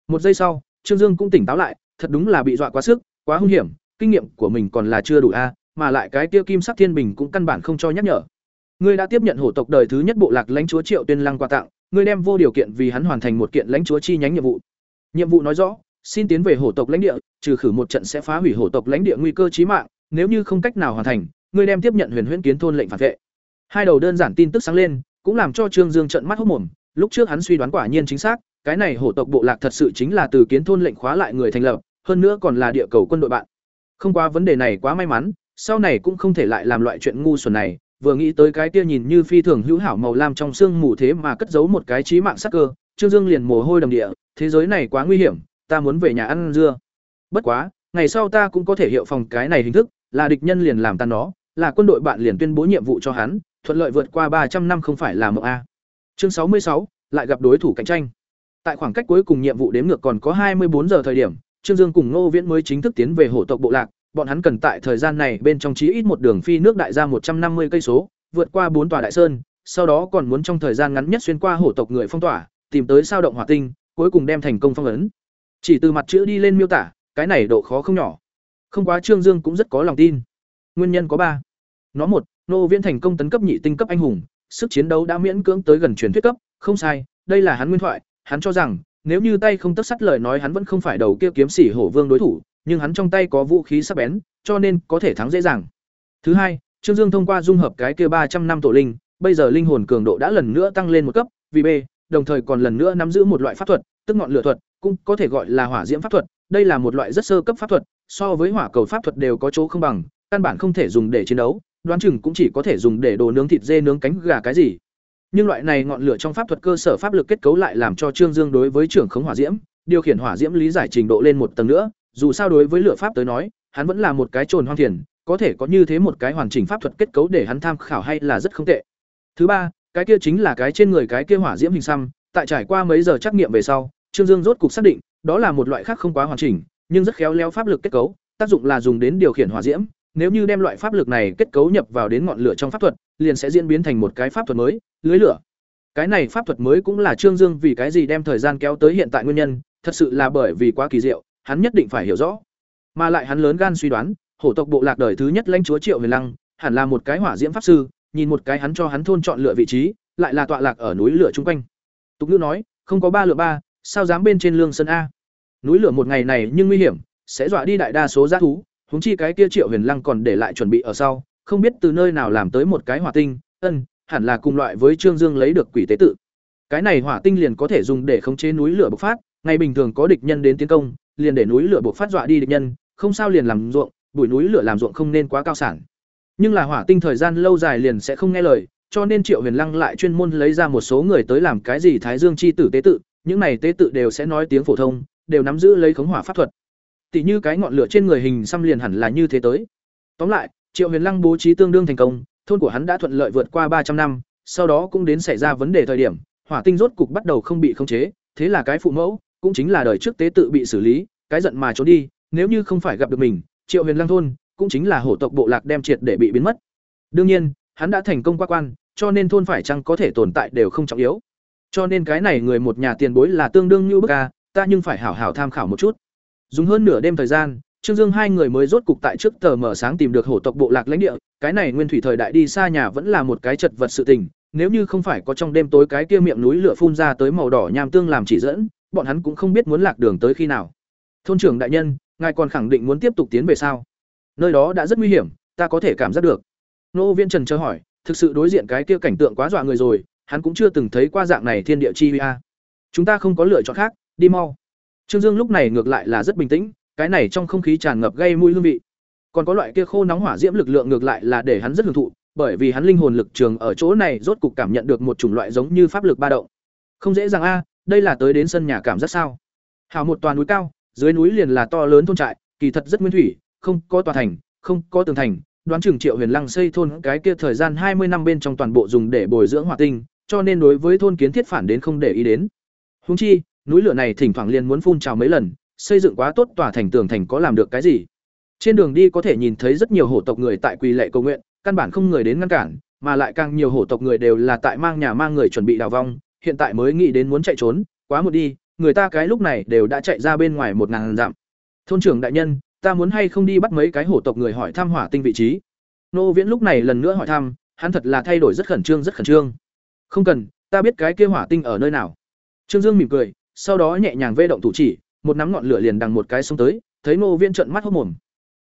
Một giây sau, Trương Dương cũng tỉnh táo lại, thật đúng là bị dọa quá sức, quá hung hiểm, kinh nghiệm của mình còn là chưa đủ a, mà lại cái kia kim sắc thiên bình cũng căn bản không cho nhắc nhở. Ngươi đã tiếp nhận hổ tộc đời thứ nhất bộ lạc lãnh chúa Triệu Tuyên Lăng quà tặng, ngươi đem vô điều kiện vì hắn hoàn thành một kiện lãnh chúa chi nhánh nhiệm vụ. Nhiệm vụ nói rõ, xin tiến về hổ tộc lãnh địa, trừ khử một trận sẽ phá hủy hổ tộc lãnh địa nguy cơ chí mạng, nếu như không cách nào hoàn thành, ngươi đem tiếp nhận Huyền Huyễn Kiến thôn lệnh phản vệ. Hai đầu đơn giản tin tức sáng lên, cũng làm cho Trương Dương trợn mắt hốt mồm, lúc trước hắn suy đoán quả nhiên chính xác, cái này hổ tộc bộ lạc thật sự chính là từ kiến thôn lệnh khóa lại người thành lập, hơn nữa còn là địa cầu quân đội bạn. Không qua vấn đề này quá may mắn, sau này cũng không thể lại làm loại chuyện ngu xuẩn này, vừa nghĩ tới cái kia nhìn như phi thường hữu hảo màu lam trong xương mù thế mà cất giấu một cái chí mạng sắc cơ, Trương Dương liền mồ hôi đầm địa, thế giới này quá nguy hiểm, ta muốn về nhà ăn dưa. Bất quá, ngày sau ta cũng có thể hiệu phòng cái này hình thức, là địch nhân liền làm tan nó, là quân đội bạn liền tuyên bố nhiệm vụ cho hắn, thuận lợi vượt qua ba trăm năm không phải là mộng a. Chương sáu mươi sáu lại gặp đối thủ cạnh tranh. Tại khoảng cách cuối cùng nhiệm vụ đếm ngược còn có hai mươi bốn giờ thời điểm, Trương Dương cùng Ngô Viễn mới chính thức tiến về hổ tộc bộ lạc, bọn hắn cần tại thời gian này bên trong chí ít một đường phi nước đại ra một trăm năm mươi cây số, vượt qua bốn tòa đại sơn, sau đó còn muốn trong thời gian ngắn nhất xuyên qua hổ tộc người phong tỏa, tìm tới sao động hỏa tinh, cuối cùng đem thành công phong ấn. Chỉ từ mặt chữ đi lên miêu tả, cái này độ khó không nhỏ. Không quá Trương Dương cũng rất có lòng tin. Nguyên nhân có ba. Nó một, Nô Viễn thành công tấn cấp nhị tinh cấp anh hùng, sức chiến đấu đã miễn cưỡng tới gần truyền thuyết cấp, không sai, đây là hắn nguyên thoại, hắn cho rằng nếu như tay không tất sắt lời nói hắn vẫn không phải đầu kia kiếm sĩ hổ vương đối thủ, nhưng hắn trong tay có vũ khí sắc bén, cho nên có thể thắng dễ dàng. Thứ hai, Trương Dương thông qua dung hợp cái kia ba trăm năm tổ linh, bây giờ linh hồn cường độ đã lần nữa tăng lên một cấp, vì B, đồng thời còn lần nữa nắm giữ một loại pháp thuật, tức ngọn lửa thuật, cũng có thể gọi là hỏa diễm pháp thuật, đây là một loại rất sơ cấp pháp thuật, so với hỏa cầu pháp thuật đều có chỗ không bằng, căn bản không thể dùng để chiến đấu, đoán chừng cũng chỉ có thể dùng để đồ nướng thịt dê nướng cánh gà cái gì. Nhưng loại này ngọn lửa trong pháp thuật cơ sở pháp lực kết cấu lại làm cho Trương Dương đối với trưởng khống hỏa diễm, điều khiển hỏa diễm lý giải trình độ lên một tầng nữa, dù sao đối với lửa pháp tới nói, hắn vẫn là một cái trồn hoang thiền, có thể có như thế một cái hoàn chỉnh pháp thuật kết cấu để hắn tham khảo hay là rất không tệ. Thứ ba, cái kia chính là cái trên người cái kia hỏa diễm hình xăm, tại trải qua mấy giờ trắc nghiệm về sau, Trương Dương rốt cục xác định, đó là một loại khác không quá hoàn chỉnh, nhưng rất khéo léo pháp lực kết cấu, tác dụng là dùng đến điều khiển hỏa diễm, nếu như đem loại pháp lực này kết cấu nhập vào đến ngọn lửa trong pháp thuật, liền sẽ diễn biến thành một cái pháp thuật mới, lưới lửa. Cái này pháp thuật mới cũng là Trương Dương vì cái gì đem thời gian kéo tới hiện tại nguyên nhân, thật sự là bởi vì quá kỳ diệu, hắn nhất định phải hiểu rõ. Mà lại hắn lớn gan suy đoán, hổ tộc bộ lạc đời thứ nhất lãnh chúa Triệu Huyền Lăng, hẳn là một cái hỏa diễm pháp sư, nhìn một cái hắn cho hắn thôn chọn lựa vị trí, lại là tọa lạc ở núi lửa chung quanh. Tục ngữ nói, không có ba lựa ba, sao dám bên trên lương sơn a. Núi lửa một ngày này nhưng nguy hiểm, sẽ dọa đi đại đa số dã thú, huống chi cái kia Triệu Huyền Lăng còn để lại chuẩn bị ở sau, không biết từ nơi nào làm tới một cái hỏa tinh, ân, hẳn là cùng loại với Trương Dương lấy được quỷ tế tự. Cái này hỏa tinh liền có thể dùng để khống chế núi lửa bộc phát, ngày bình thường có địch nhân đến tiến công, liền để núi lửa bộc phát dọa đi địch nhân, không sao liền làm ruộng, bụi núi lửa làm ruộng không nên quá cao sản. Nhưng là hỏa tinh thời gian lâu dài liền sẽ không nghe lời, cho nên Triệu Huyền Lăng lại chuyên môn lấy ra một số người tới làm cái gì Thái Dương chi tử tế tự, những này tế tự đều sẽ nói tiếng phổ thông, đều nắm giữ lấy khống hỏa pháp thuật tỉ như cái ngọn lửa trên người hình xăm liền hẳn là như thế tới. Tóm lại, Triệu Huyền Lăng bố trí tương đương thành công, thôn của hắn đã thuận lợi vượt qua ba trăm năm, sau đó cũng đến xảy ra vấn đề thời điểm, hỏa tinh rốt cục bắt đầu không bị khống chế, thế là cái phụ mẫu, cũng chính là đời trước tế tự bị xử lý, cái giận mà trốn đi, nếu như không phải gặp được mình, Triệu Huyền Lăng thôn cũng chính là hổ tộc bộ lạc đem triệt để bị biến mất. Đương nhiên, hắn đã thành công qua quan, cho nên thôn phải chăng có thể tồn tại đều không trọng yếu. Cho nên cái này người một nhà tiền bối là tương đương như bức a, ta nhưng phải hảo hảo tham khảo một chút. Dùng hơn nửa đêm thời gian, Trương Dương hai người mới rốt cục tại trước tờ mở sáng tìm được hổ tộc bộ lạc lãnh địa, cái này nguyên thủy thời đại đi xa nhà vẫn là một cái chật vật sự tình, nếu như không phải có trong đêm tối cái kia miệng núi lửa phun ra tới màu đỏ nham tương làm chỉ dẫn, bọn hắn cũng không biết muốn lạc đường tới khi nào. Thôn trưởng đại nhân, ngài còn khẳng định muốn tiếp tục tiến về sao? Nơi đó đã rất nguy hiểm, ta có thể cảm giác được. Nô Viên Trần chờ hỏi, thực sự đối diện cái kia cảnh tượng quá dọa người rồi, hắn cũng chưa từng thấy qua dạng này thiên địa chi uy a. Chúng ta không có lựa chọn khác, đi mau. Trương Dương lúc này ngược lại là rất bình tĩnh, cái này trong không khí tràn ngập gây mùi hương vị. Còn có loại kia khô nóng hỏa diễm lực lượng ngược lại là để hắn rất hưởng thụ, bởi vì hắn linh hồn lực trường ở chỗ này rốt cục cảm nhận được một chủng loại giống như pháp lực ba động. Không dễ dàng a, đây là tới đến sân nhà cảm giác sao? Hào một toàn núi cao, dưới núi liền là to lớn thôn trại, kỳ thật rất nguyên thủy, không có tòa thành, không có tường thành, đoán chừng Triệu Huyền Lăng xây thôn cái kia thời gian hai mươi năm bên trong toàn bộ dùng để bồi dưỡng hỏa tinh, cho nên đối với thôn kiến thiết phản đến không để ý đến. Huống chi, núi lửa này thỉnh thoảng liền muốn phun trào mấy lần, xây dựng quá tốt tòa thành tường thành có làm được cái gì? Trên đường đi có thể nhìn thấy rất nhiều hổ tộc người tại quỳ lệ cầu nguyện, căn bản không người đến ngăn cản, mà lại càng nhiều hổ tộc người đều là tại mang nhà mang người chuẩn bị đào vong, hiện tại mới nghĩ đến muốn chạy trốn, quá một đi, người ta cái lúc này đều đã chạy ra bên ngoài một ngàn dặm. Thôn trưởng đại nhân, ta muốn hay không đi bắt mấy cái hổ tộc người hỏi thăm hỏa tinh vị trí. Nô Viễn lúc này lần nữa hỏi thăm, hắn thật là thay đổi rất khẩn trương rất khẩn trương. Không cần, ta biết cái kia hỏa tinh ở nơi nào. Trương Dương mỉm cười, sau đó nhẹ nhàng vê động thủ chỉ, một nắm ngọn lửa liền đằng một cái xông tới, thấy Nô Viễn trợn mắt hốt mồm.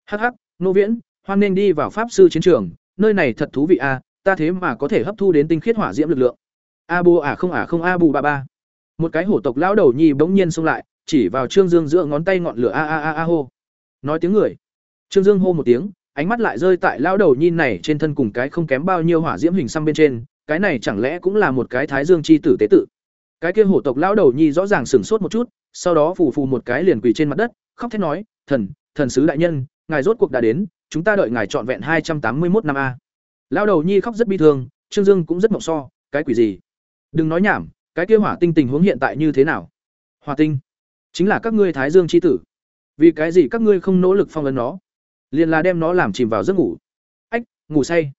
Hắc hắc, Nô Viễn, hoan nên đi vào pháp sư chiến trường, nơi này thật thú vị a, ta thế mà có thể hấp thu đến tinh khiết hỏa diễm lực lượng. A bu à không à không a bù ba ba. Một cái hổ tộc lão đầu nhi bỗng nhiên xông lại, chỉ vào Trương Dương giữa ngón tay ngọn lửa a a a a hô. Nói tiếng người. Trương Dương hô một tiếng, ánh mắt lại rơi tại lão đầu nhi này trên thân cùng cái không kém bao nhiêu hỏa diễm hình xăm bên trên, cái này chẳng lẽ cũng là một cái Thái Dương chi tử tế tự. Cái kia hổ tộc lão đầu nhi rõ ràng sửng sốt một chút, sau đó phù phù một cái liền quỳ trên mặt đất, khóc thét nói, "Thần, thần sứ đại nhân, ngài rốt cuộc đã đến, chúng ta đợi ngài trọn vẹn hai trăm tám mươi một năm a." Lão đầu nhi khóc rất bi thương, Trương Dương cũng rất mộng so, cái quỷ gì? Đừng nói nhảm, cái kia hỏa tinh tình huống hiện tại như thế nào? Hỏa tinh, chính là các ngươi Thái Dương chi tử. Vì cái gì các ngươi không nỗ lực phong ấn nó? Liền là đem nó làm chìm vào giấc ngủ. Ách, ngủ say.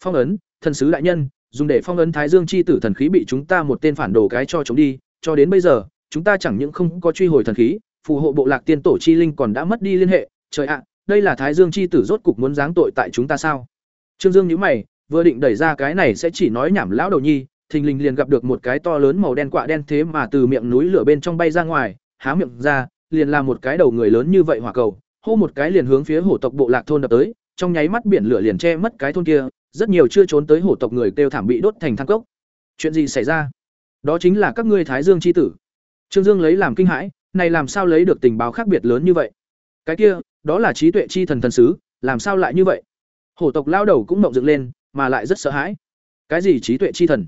Phong ấn, thần sứ đại nhân, dùng để phong ấn Thái Dương chi tử thần khí bị chúng ta một tên phản đồ cái cho chống đi, cho đến bây giờ, chúng ta chẳng những không có truy hồi thần khí, phù hộ bộ lạc tiên tổ chi linh còn đã mất đi liên hệ, trời ạ, đây là Thái Dương chi tử rốt cục muốn giáng tội tại chúng ta sao? Trương Dương nhữ mày, vừa định đẩy ra cái này sẽ chỉ nói nhảm lão đầu nhi, thình lình liền gặp được một cái to lớn màu đen quạ đen thế mà từ miệng núi lửa bên trong bay ra ngoài, há miệng ra, liền làm một cái đầu người lớn như vậy hỏa cầu, hô một cái liền hướng phía hổ tộc bộ lạc thôn đập tới, trong nháy mắt biển lửa liền che mất cái thôn kia, rất nhiều chưa trốn tới hổ tộc người kêu thảm bị đốt thành than cốc. Chuyện gì xảy ra? Đó chính là các ngươi Thái Dương chi tử. Trương Dương lấy làm kinh hãi, này làm sao lấy được tình báo khác biệt lớn như vậy? Cái kia, đó là trí tuệ chi thần thần sứ, làm sao lại như vậy? Hổ tộc lao đầu cũng mộng dựng lên, mà lại rất sợ hãi. Cái gì trí tuệ chi thần?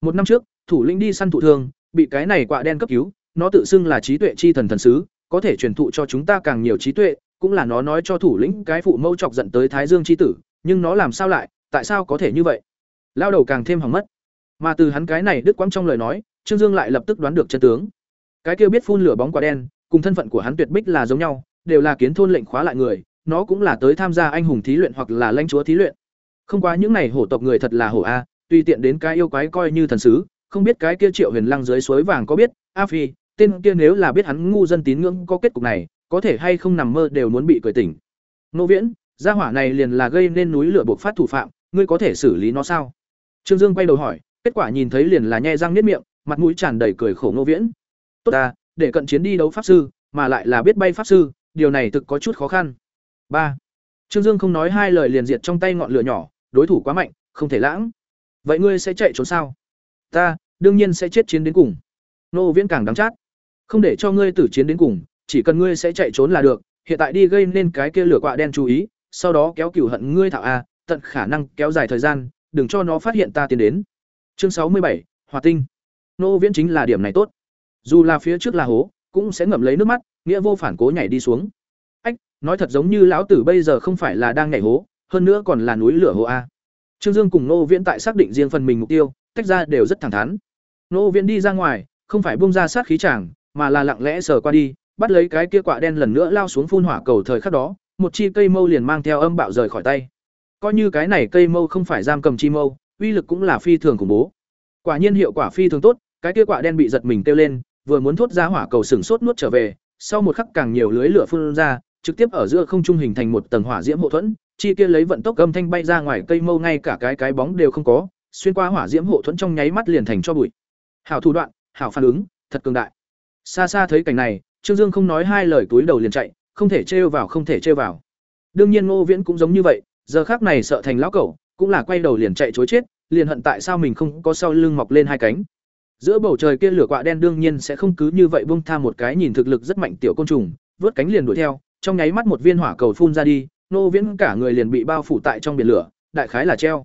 Một năm trước, thủ lĩnh đi săn thụ thương, bị cái này quạ đen cấp cứu, nó tự xưng là trí tuệ chi thần thần sứ, có thể truyền thụ cho chúng ta càng nhiều trí tuệ, cũng là nó nói cho thủ lĩnh cái phụ mẫu chọc giận tới Thái Dương chi tử, nhưng nó làm sao lại, tại sao có thể như vậy? Lao đầu càng thêm hỏng mất. Mà từ hắn cái này đứt quãng trong lời nói, Trương Dương lại lập tức đoán được chân tướng. Cái kia biết phun lửa bóng quả đen, cùng thân phận của hắn tuyệt bích là giống nhau, đều là kiến thôn lệnh khóa lại người, nó cũng là tới tham gia anh hùng thí luyện hoặc là lãnh chúa thí luyện. Không quá những này hổ tộc người thật là hổ a, tùy tiện đến cái yêu quái coi như thần sứ, không biết cái kia Triệu Huyền Lăng dưới suối vàng có biết, A Phi, tên kia nếu là biết hắn ngu dân tín ngưỡng có kết cục này, có thể hay không nằm mơ đều muốn bị cười tỉnh. Nô Viễn, gia hỏa này liền là gây nên núi lửa buộc phát thủ phạm, ngươi có thể xử lý nó sao? Trương Dương quay đầu hỏi, kết quả nhìn thấy liền là nhe răng niết miệng, mặt mũi tràn đầy cười khổ Nô Viễn. Tốt ta, để cận chiến đi đấu pháp sư, mà lại là biết bay pháp sư, điều này thực có chút khó khăn. ba Trương Dương không nói hai lời liền diệt trong tay ngọn lửa nhỏ, đối thủ quá mạnh, không thể lãng. Vậy ngươi sẽ chạy trốn sao? Ta, đương nhiên sẽ chết chiến đến cùng. Nô Viễn càng đáng chát. Không để cho ngươi tử chiến đến cùng, chỉ cần ngươi sẽ chạy trốn là được, hiện tại đi gây nên cái kia lửa quạ đen chú ý, sau đó kéo cửu hận ngươi thạo a, tận khả năng kéo dài thời gian, đừng cho nó phát hiện ta tiến đến. Chương sáu mươi bảy, Hỏa tinh. Nô Viễn chính là điểm này tốt. Dù là phía trước là hố, cũng sẽ ngậm lấy nước mắt, nghĩa vô phản cố nhảy đi xuống. Ách, nói thật giống như lão tử bây giờ không phải là đang nhảy hố hơn nữa còn là núi lửa hố a trương dương cùng nô viễn tại xác định riêng phần mình mục tiêu tách ra đều rất thẳng thắn nô viễn đi ra ngoài không phải bung ra sát khí chàng mà là lặng lẽ sờ qua đi bắt lấy cái kia quạ đen lần nữa lao xuống phun hỏa cầu thời khắc đó một chi cây mâu liền mang theo âm bạo rời khỏi tay coi như cái này cây mâu không phải giam cầm chi mâu, uy lực cũng là phi thường khủng bố. Quả nhiên hiệu quả phi thường tốt, cái kia quả đen bị giật mình kêu lên, vừa muốn thốt ra hỏa cầu sừng sốt nuốt trở về, sau một khắc càng nhiều lưới lửa phun ra, trực tiếp ở giữa không trung hình thành một tầng hỏa diễm hộ thuẫn, chi kia lấy vận tốc âm thanh bay ra ngoài cây mâu ngay cả cái cái bóng đều không có, xuyên qua hỏa diễm hộ thuẫn trong nháy mắt liền thành cho bụi. Hảo thủ đoạn, hảo phản ứng, thật cường đại. Xa xa thấy cảnh này, trương dương không nói hai lời túi đầu liền chạy, không thể trêu vào, không thể trêu vào. Đương nhiên ngô viễn cũng giống như vậy giờ khác này sợ thành lão cẩu, cũng là quay đầu liền chạy chối chết, liền hận tại sao mình không có sau lưng mọc lên hai cánh. Giữa bầu trời kia lửa quạ đen đương nhiên sẽ không cứ như vậy bung tha một cái nhìn thực lực rất mạnh tiểu côn trùng, vớt cánh liền đuổi theo, trong nháy mắt một viên hỏa cầu phun ra đi, nô viễn cả người liền bị bao phủ tại trong biển lửa, đại khái là treo.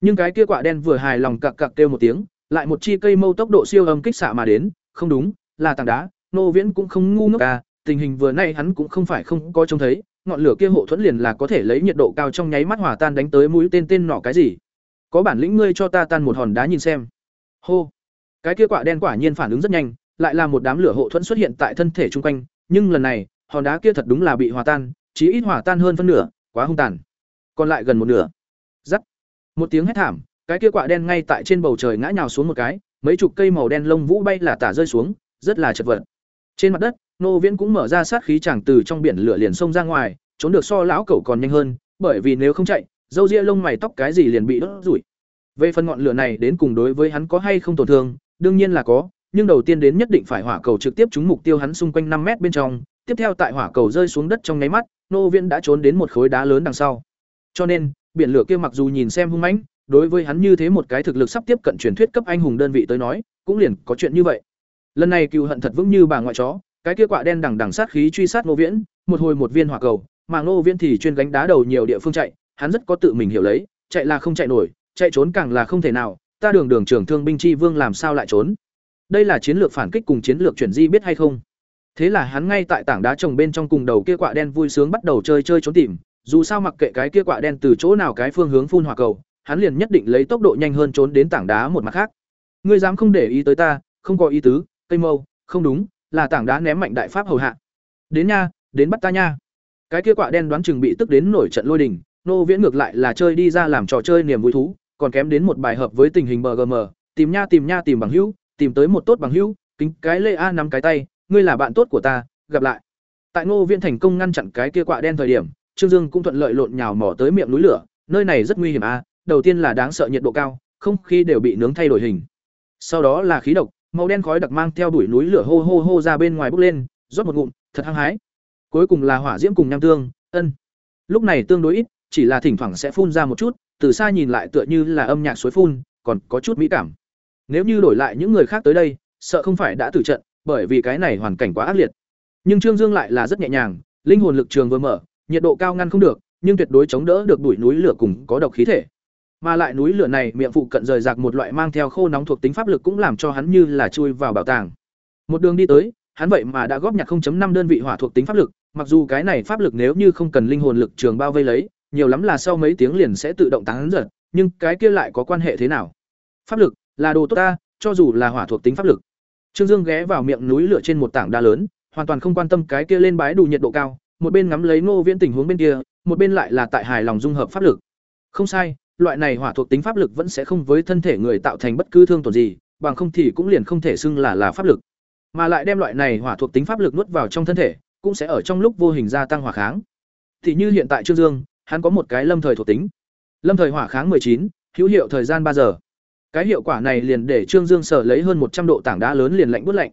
Nhưng cái kia quạ đen vừa hài lòng cặc cặc kêu một tiếng, lại một chi cây mâu tốc độ siêu âm kích xạ mà đến, không đúng, là tảng đá, nô viễn cũng không ngu ngốc à tình hình vừa nay hắn cũng không phải không có trông thấy ngọn lửa kia hộ thuẫn liền là có thể lấy nhiệt độ cao trong nháy mắt hòa tan đánh tới mũi tên tên nọ cái gì? Có bản lĩnh ngươi cho ta tan một hòn đá nhìn xem. Hô. Cái kia quả đen quả nhiên phản ứng rất nhanh, lại là một đám lửa hộ thuẫn xuất hiện tại thân thể chung quanh, nhưng lần này, hòn đá kia thật đúng là bị hòa tan, chí ít hòa tan hơn phân nửa, quá hung tàn. Còn lại gần một nửa. Giắt một tiếng hét thảm, cái kia quả đen ngay tại trên bầu trời ngã nhào xuống một cái, mấy chục cây màu đen lông vũ bay là tả rơi xuống, rất là chật vật. Trên mặt đất nô viễn cũng mở ra sát khí chàng từ trong biển lửa liền xông ra ngoài, trốn được so lão cẩu còn nhanh hơn, bởi vì nếu không chạy, dâu ria lông mày tóc cái gì liền bị đốt rủi. Về phần ngọn lửa này đến cùng đối với hắn có hay không tổn thương, đương nhiên là có, nhưng đầu tiên đến nhất định phải hỏa cầu trực tiếp trúng mục tiêu hắn xung quanh năm mét bên trong. Tiếp theo tại hỏa cầu rơi xuống đất trong nháy mắt, nô viễn đã trốn đến một khối đá lớn đằng sau. Cho nên, biển lửa kia mặc dù nhìn xem hung mãnh, đối với hắn như thế một cái thực lực sắp tiếp cận truyền thuyết cấp anh hùng đơn vị tới nói, cũng liền có chuyện như vậy. Lần này cựu hận thật vững như bà ngoại chó cái kia quạ đen đằng đằng sát khí truy sát Ngô Viễn, một hồi một viên hỏa cầu, mà Ngô Viễn thì chuyên gánh đá đầu nhiều địa phương chạy, hắn rất có tự mình hiểu lấy, chạy là không chạy nổi, chạy trốn càng là không thể nào, ta đường đường trưởng thương binh chi vương làm sao lại trốn? Đây là chiến lược phản kích cùng chiến lược chuyển di biết hay không? Thế là hắn ngay tại tảng đá trồng bên trong cùng đầu kia quạ đen vui sướng bắt đầu chơi chơi trốn tìm, dù sao mặc kệ cái kia quạ đen từ chỗ nào cái phương hướng phun hỏa cầu, hắn liền nhất định lấy tốc độ nhanh hơn trốn đến tảng đá một mặt khác. Ngươi dám không để ý tới ta, không có ý tứ, cây mâu, không đúng, là tảng đá ném mạnh đại pháp hầu hạ. Đến nha, đến bắt ta nha. Cái kia quạ đen đoán chừng bị tức đến nổi trận lôi đình, nô viễn ngược lại là chơi đi ra làm trò chơi niềm vui thú, còn kém đến một bài hợp với tình hình bgm tìm nha tìm nha, tìm bằng hữu, tìm tới một tốt bằng hữu, kính cái lê a nắm cái tay, ngươi là bạn tốt của ta, gặp lại. Tại nô viễn thành công ngăn chặn cái kia quạ đen thời điểm, trương dương cũng thuận lợi lộn nhào mỏ tới miệng núi lửa, nơi này rất nguy hiểm a, đầu tiên là đáng sợ nhiệt độ cao, không khí đều bị nướng thay đổi hình. Sau đó là khí độc màu đen khói đặc mang theo đuổi núi lửa hô hô hô ra bên ngoài bốc lên, rót một ngụm, thật hăng hái. Cuối cùng là hỏa diễm cùng nham tương, ân. Lúc này tương đối ít, chỉ là thỉnh thoảng sẽ phun ra một chút, từ xa nhìn lại tựa như là âm nhạc suối phun, còn có chút mỹ cảm. Nếu như đổi lại những người khác tới đây, sợ không phải đã tử trận, bởi vì cái này hoàn cảnh quá ác liệt. Nhưng trương dương lại là rất nhẹ nhàng, linh hồn lực trường vừa mở, nhiệt độ cao ngăn không được, nhưng tuyệt đối chống đỡ được đuổi núi lửa cùng có độc khí thể mà lại núi lửa này miệng phụ cận rời rạc một loại mang theo khô nóng thuộc tính pháp lực cũng làm cho hắn như là chui vào bảo tàng. Một đường đi tới, hắn vậy mà đã góp nhặt 0.5 đơn vị hỏa thuộc tính pháp lực, mặc dù cái này pháp lực nếu như không cần linh hồn lực trường bao vây lấy, nhiều lắm là sau mấy tiếng liền sẽ tự động tán giật, nhưng cái kia lại có quan hệ thế nào? Pháp lực là đồ tốt ta, cho dù là hỏa thuộc tính pháp lực. Trương dương ghé vào miệng núi lửa trên một tảng đá lớn, hoàn toàn không quan tâm cái kia lên bái đủ nhiệt độ cao, một bên ngắm lấy ngô viễn tình huống bên kia, một bên lại là tại hài lòng dung hợp pháp lực. Không sai loại này hỏa thuộc tính pháp lực vẫn sẽ không với thân thể người tạo thành bất cứ thương tổn gì, bằng không thì cũng liền không thể xưng là là pháp lực. Mà lại đem loại này hỏa thuộc tính pháp lực nuốt vào trong thân thể, cũng sẽ ở trong lúc vô hình gia tăng hỏa kháng. Thì như hiện tại Trương Dương, hắn có một cái lâm thời thuộc tính. Lâm thời hỏa kháng chín, hữu hiệu thời gian ba giờ. Cái hiệu quả này liền để Trương Dương sở lấy hơn một trăm độ tảng đá lớn liền lạnh bút lạnh.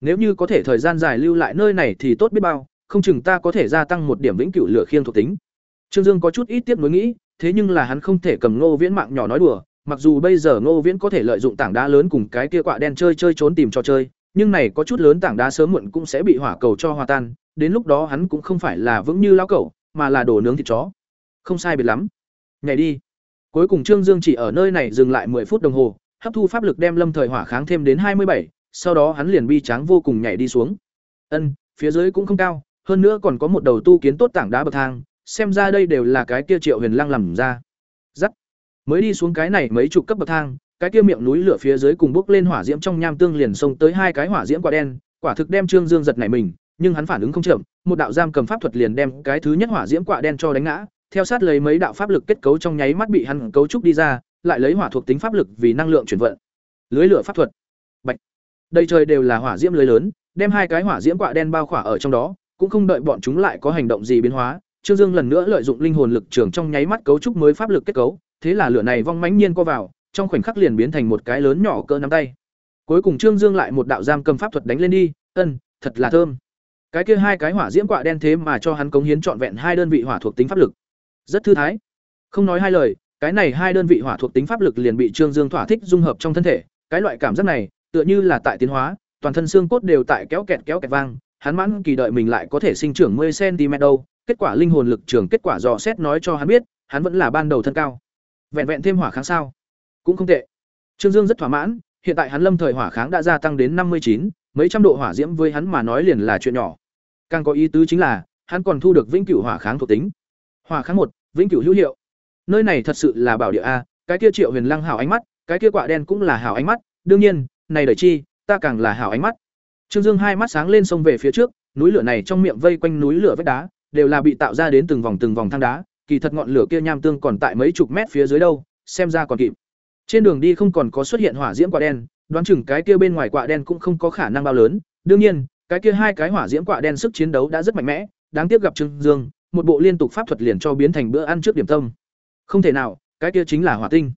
Nếu như có thể thời gian dài lưu lại nơi này thì tốt biết bao, không chừng ta có thể gia tăng một điểm vĩnh cửu lửa khiêng thuộc tính. Trương Dương có chút ít tiếp nối nghĩ, thế nhưng là hắn không thể cầm Ngô Viễn mạng nhỏ nói đùa, mặc dù bây giờ Ngô Viễn có thể lợi dụng tảng đá lớn cùng cái kia quạ đen chơi chơi trốn tìm trò chơi, nhưng này có chút lớn tảng đá sớm muộn cũng sẽ bị hỏa cầu cho hòa tan, đến lúc đó hắn cũng không phải là vững như lão cẩu, mà là đồ nướng thịt chó. Không sai biệt lắm. Nhảy đi. Cuối cùng Trương Dương chỉ ở nơi này dừng lại 10 phút đồng hồ, hấp thu pháp lực đem lâm thời hỏa kháng thêm đến 27, sau đó hắn liền bi tráng vô cùng nhảy đi xuống. Ân, phía dưới cũng không cao, hơn nữa còn có một đầu tu kiến tốt tảng đá bậc thang, xem ra đây đều là cái kia Triệu Huyền Lăng làm ra. Dắt. Mới đi xuống cái này mấy chục cấp bậc thang, cái kia miệng núi lửa phía dưới cùng bốc lên hỏa diễm trong nham tương liền xông tới hai cái hỏa diễm quả đen, quả thực đem Trương Dương giật nảy mình, nhưng hắn phản ứng không chậm, một đạo giam cầm pháp thuật liền đem cái thứ nhất hỏa diễm quả đen cho đánh ngã, theo sát lấy mấy đạo pháp lực kết cấu trong nháy mắt bị hắn cấu trúc đi ra, lại lấy hỏa thuộc tính pháp lực vì năng lượng chuyển vận. Lưới lửa pháp thuật. Bạch. Đây trời đều là hỏa diễm lưới lớn, đem hai cái hỏa diễm quạ đen bao khỏa ở trong đó, cũng không đợi bọn chúng lại có hành động gì biến hóa, Trương Dương lần nữa lợi dụng linh hồn lực trường trong nháy mắt cấu trúc mới pháp lực kết cấu, thế là lửa này vong mãnh nhiên co vào, trong khoảnh khắc liền biến thành một cái lớn nhỏ cỡ nắm tay. Cuối cùng Trương Dương lại một đạo giam cầm pháp thuật đánh lên đi, ân, thật là thơm. Cái kia hai cái hỏa diễm quạ đen thế mà cho hắn cống hiến trọn vẹn hai đơn vị hỏa thuộc tính pháp lực. Rất thư thái. Không nói hai lời, cái này hai đơn vị hỏa thuộc tính pháp lực liền bị Trương Dương thỏa thích dung hợp trong thân thể, cái loại cảm giác này, tựa như là tại tiến hóa, toàn thân xương cốt đều tại kéo kẹt kéo kẹt vang, hắn mãn kỳ đợi mình lại có thể sinh trưởng 10 cm đâu, kết quả linh hồn lực trường kết quả dò xét nói cho hắn biết, hắn vẫn là ban đầu thân cao. Vẹn vẹn thêm hỏa kháng sao? Cũng không tệ. Trương Dương rất thỏa mãn, hiện tại hắn lâm thời hỏa kháng đã gia tăng đến 59, mấy trăm độ hỏa diễm với hắn mà nói liền là chuyện nhỏ. Càng có ý tứ chính là, hắn còn thu được vĩnh cửu hỏa kháng thuộc tính. Hỏa kháng một, vĩnh cửu hữu hiệu. Nơi này thật sự là bảo địa a, cái kia Triệu Huyền Lăng hảo ánh mắt, cái kia quạ đen cũng là hảo ánh mắt, đương nhiên, này đợi chi, ta càng là hảo ánh mắt. Trương Dương hai mắt sáng lên sông về phía trước, núi lửa này trong miệng vây quanh núi lửa vách đá, đều là bị tạo ra đến từng vòng từng vòng thang đá, kỳ thật ngọn lửa kia nham tương còn tại mấy chục mét phía dưới đâu, xem ra còn kịp. Trên đường đi không còn có xuất hiện hỏa diễm quạ đen, đoán chừng cái kia bên ngoài quạ đen cũng không có khả năng bao lớn, đương nhiên, cái kia hai cái hỏa diễm quạ đen sức chiến đấu đã rất mạnh mẽ, đáng tiếc gặp Trương Dương, một bộ liên tục pháp thuật liền cho biến thành bữa ăn trước điểm tâm. Không thể nào, cái kia chính là hỏa tinh.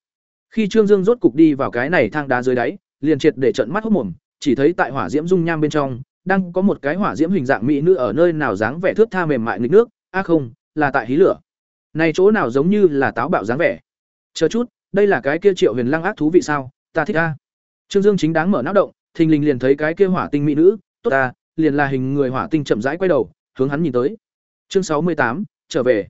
Khi Trương Dương rốt cục đi vào cái này thang đá dưới đáy, liền triệt để trận mắt hốt mồm, chỉ thấy tại hỏa diễm dung nham bên trong, đang có một cái hỏa diễm hình dạng mỹ nữ ở nơi nào dáng vẻ thước tha mềm mại nghịch nước, a không, là tại hí lửa. Này chỗ nào giống như là táo bạo dáng vẻ. Chờ chút, đây là cái kia Triệu Huyền Lăng ác thú vị sao? Ta thích a. Trương Dương chính đáng mở não động, thình lình liền thấy cái kia hỏa tinh mỹ nữ, tốt ta, liền là hình người hỏa tinh chậm rãi quay đầu, hướng hắn nhìn tới. Chương sáu mươi tám trở về.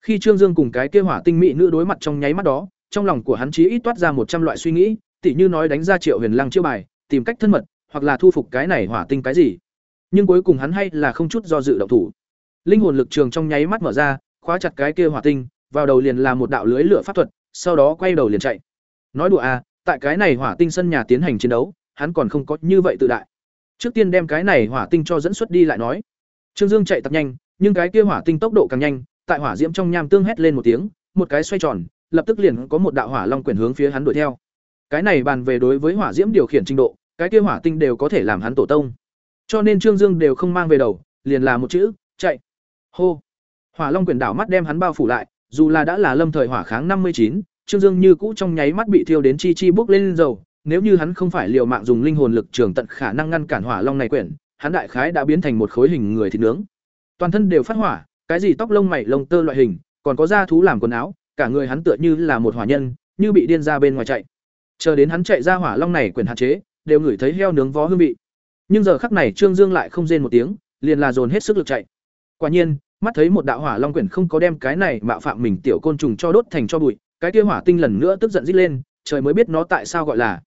Khi Trương Dương cùng cái kia hỏa tinh mỹ nữ đối mặt trong nháy mắt đó, trong lòng của hắn chí ít toát ra một trăm loại suy nghĩ, tỉ như nói đánh ra Triệu Huyền Lăng chiêu bài, tìm cách thân mật, hoặc là thu phục cái này hỏa tinh cái gì. Nhưng cuối cùng hắn hay là không chút do dự động thủ. Linh hồn lực trường trong nháy mắt mở ra, khóa chặt cái kia hỏa tinh, vào đầu liền là một đạo lưới lửa pháp thuật, sau đó quay đầu liền chạy. Nói đùa à, tại cái này hỏa tinh sân nhà tiến hành chiến đấu, hắn còn không có như vậy tự đại. Trước tiên đem cái này hỏa tinh cho dẫn xuất đi lại nói. Trương Dương chạy thật nhanh, nhưng cái kia hỏa tinh tốc độ càng nhanh, tại hỏa diễm trong nham tương hét lên một tiếng, một cái xoay tròn, lập tức liền có một đạo hỏa long quyển hướng phía hắn đuổi theo. Cái này bàn về đối với hỏa diễm điều khiển trình độ, cái kia hỏa tinh đều có thể làm hắn tổ tông. Cho nên Trương Dương đều không mang về đầu, liền là một chữ, chạy. Hô. Hỏa long quyền đảo mắt đem hắn bao phủ lại, dù là đã là lâm thời hỏa kháng năm mươi chín, Trương Dương như cũ trong nháy mắt bị thiêu đến chi chi bốc lên dầu, nếu như hắn không phải liều mạng dùng linh hồn lực trường tận khả năng ngăn cản hỏa long này quyển, hắn đại khái đã biến thành một khối hình người thịt nướng. Toàn thân đều phát hỏa, cái gì tóc lông mày lông tơ loại hình, còn có da thú làm quần áo, cả người hắn tựa như là một hỏa nhân, như bị điên ra bên ngoài chạy. Chờ đến hắn chạy ra hỏa long này quyền hạn chế, đều ngửi thấy heo nướng vó hương vị. Nhưng giờ khắc này Trương Dương lại không rên một tiếng, liền là dồn hết sức lực chạy. Quả nhiên, mắt thấy một đạo hỏa long quyển không có đem cái này mạo phạm mình tiểu côn trùng cho đốt thành cho bụi, cái kia hỏa tinh lần nữa tức giận rít lên, trời mới biết nó tại sao gọi là.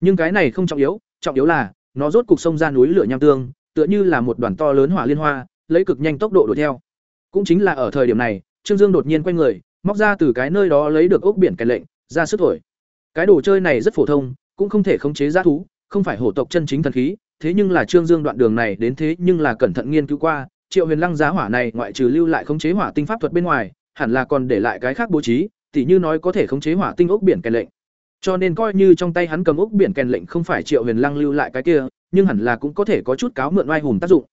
Nhưng cái này không trọng yếu, trọng yếu là nó rốt cục sông ra núi lửa nham tương, tựa như là một đoàn to lớn hỏa liên hoa, lấy cực nhanh tốc độ đuổi theo. Cũng chính là ở thời điểm này, Trương Dương đột nhiên quay người, móc ra từ cái nơi đó lấy được ốc biển cái lệnh, ra sức thổi. Cái đồ chơi này rất phổ thông, cũng không thể khống chế giá thú, không phải hổ tộc chân chính thần khí, thế nhưng là Trương Dương đoạn đường này đến thế nhưng là cẩn thận nghiên cứu qua, Triệu Huyền Lăng giá hỏa này ngoại trừ lưu lại khống chế hỏa tinh pháp thuật bên ngoài, hẳn là còn để lại cái khác bố trí, tỉ như nói có thể khống chế hỏa tinh ốc biển kèn lệnh. Cho nên coi như trong tay hắn cầm ốc biển kèn lệnh không phải Triệu Huyền Lăng lưu lại cái kia, nhưng hẳn là cũng có thể có chút cáo mượn oai hùng tác dụng.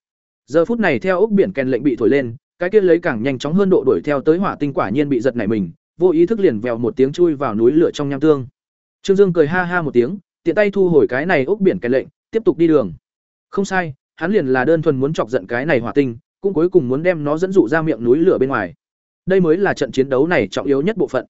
Giờ phút này theo ốc biển kèn lệnh bị thổi lên, cái kia lấy càng nhanh chóng hơn độ đuổi theo tới hỏa tinh quả nhiên bị giật nảy mình, vô ý thức liền vèo một tiếng chui vào núi lửa trong nham tương. Trương Dương cười ha ha một tiếng, tiện tay thu hồi cái này ốc biển cái lệnh, tiếp tục đi đường. Không sai, hắn liền là đơn thuần muốn chọc giận cái này hỏa tinh, cũng cuối cùng muốn đem nó dẫn dụ ra miệng núi lửa bên ngoài. Đây mới là trận chiến đấu này trọng yếu nhất bộ phận.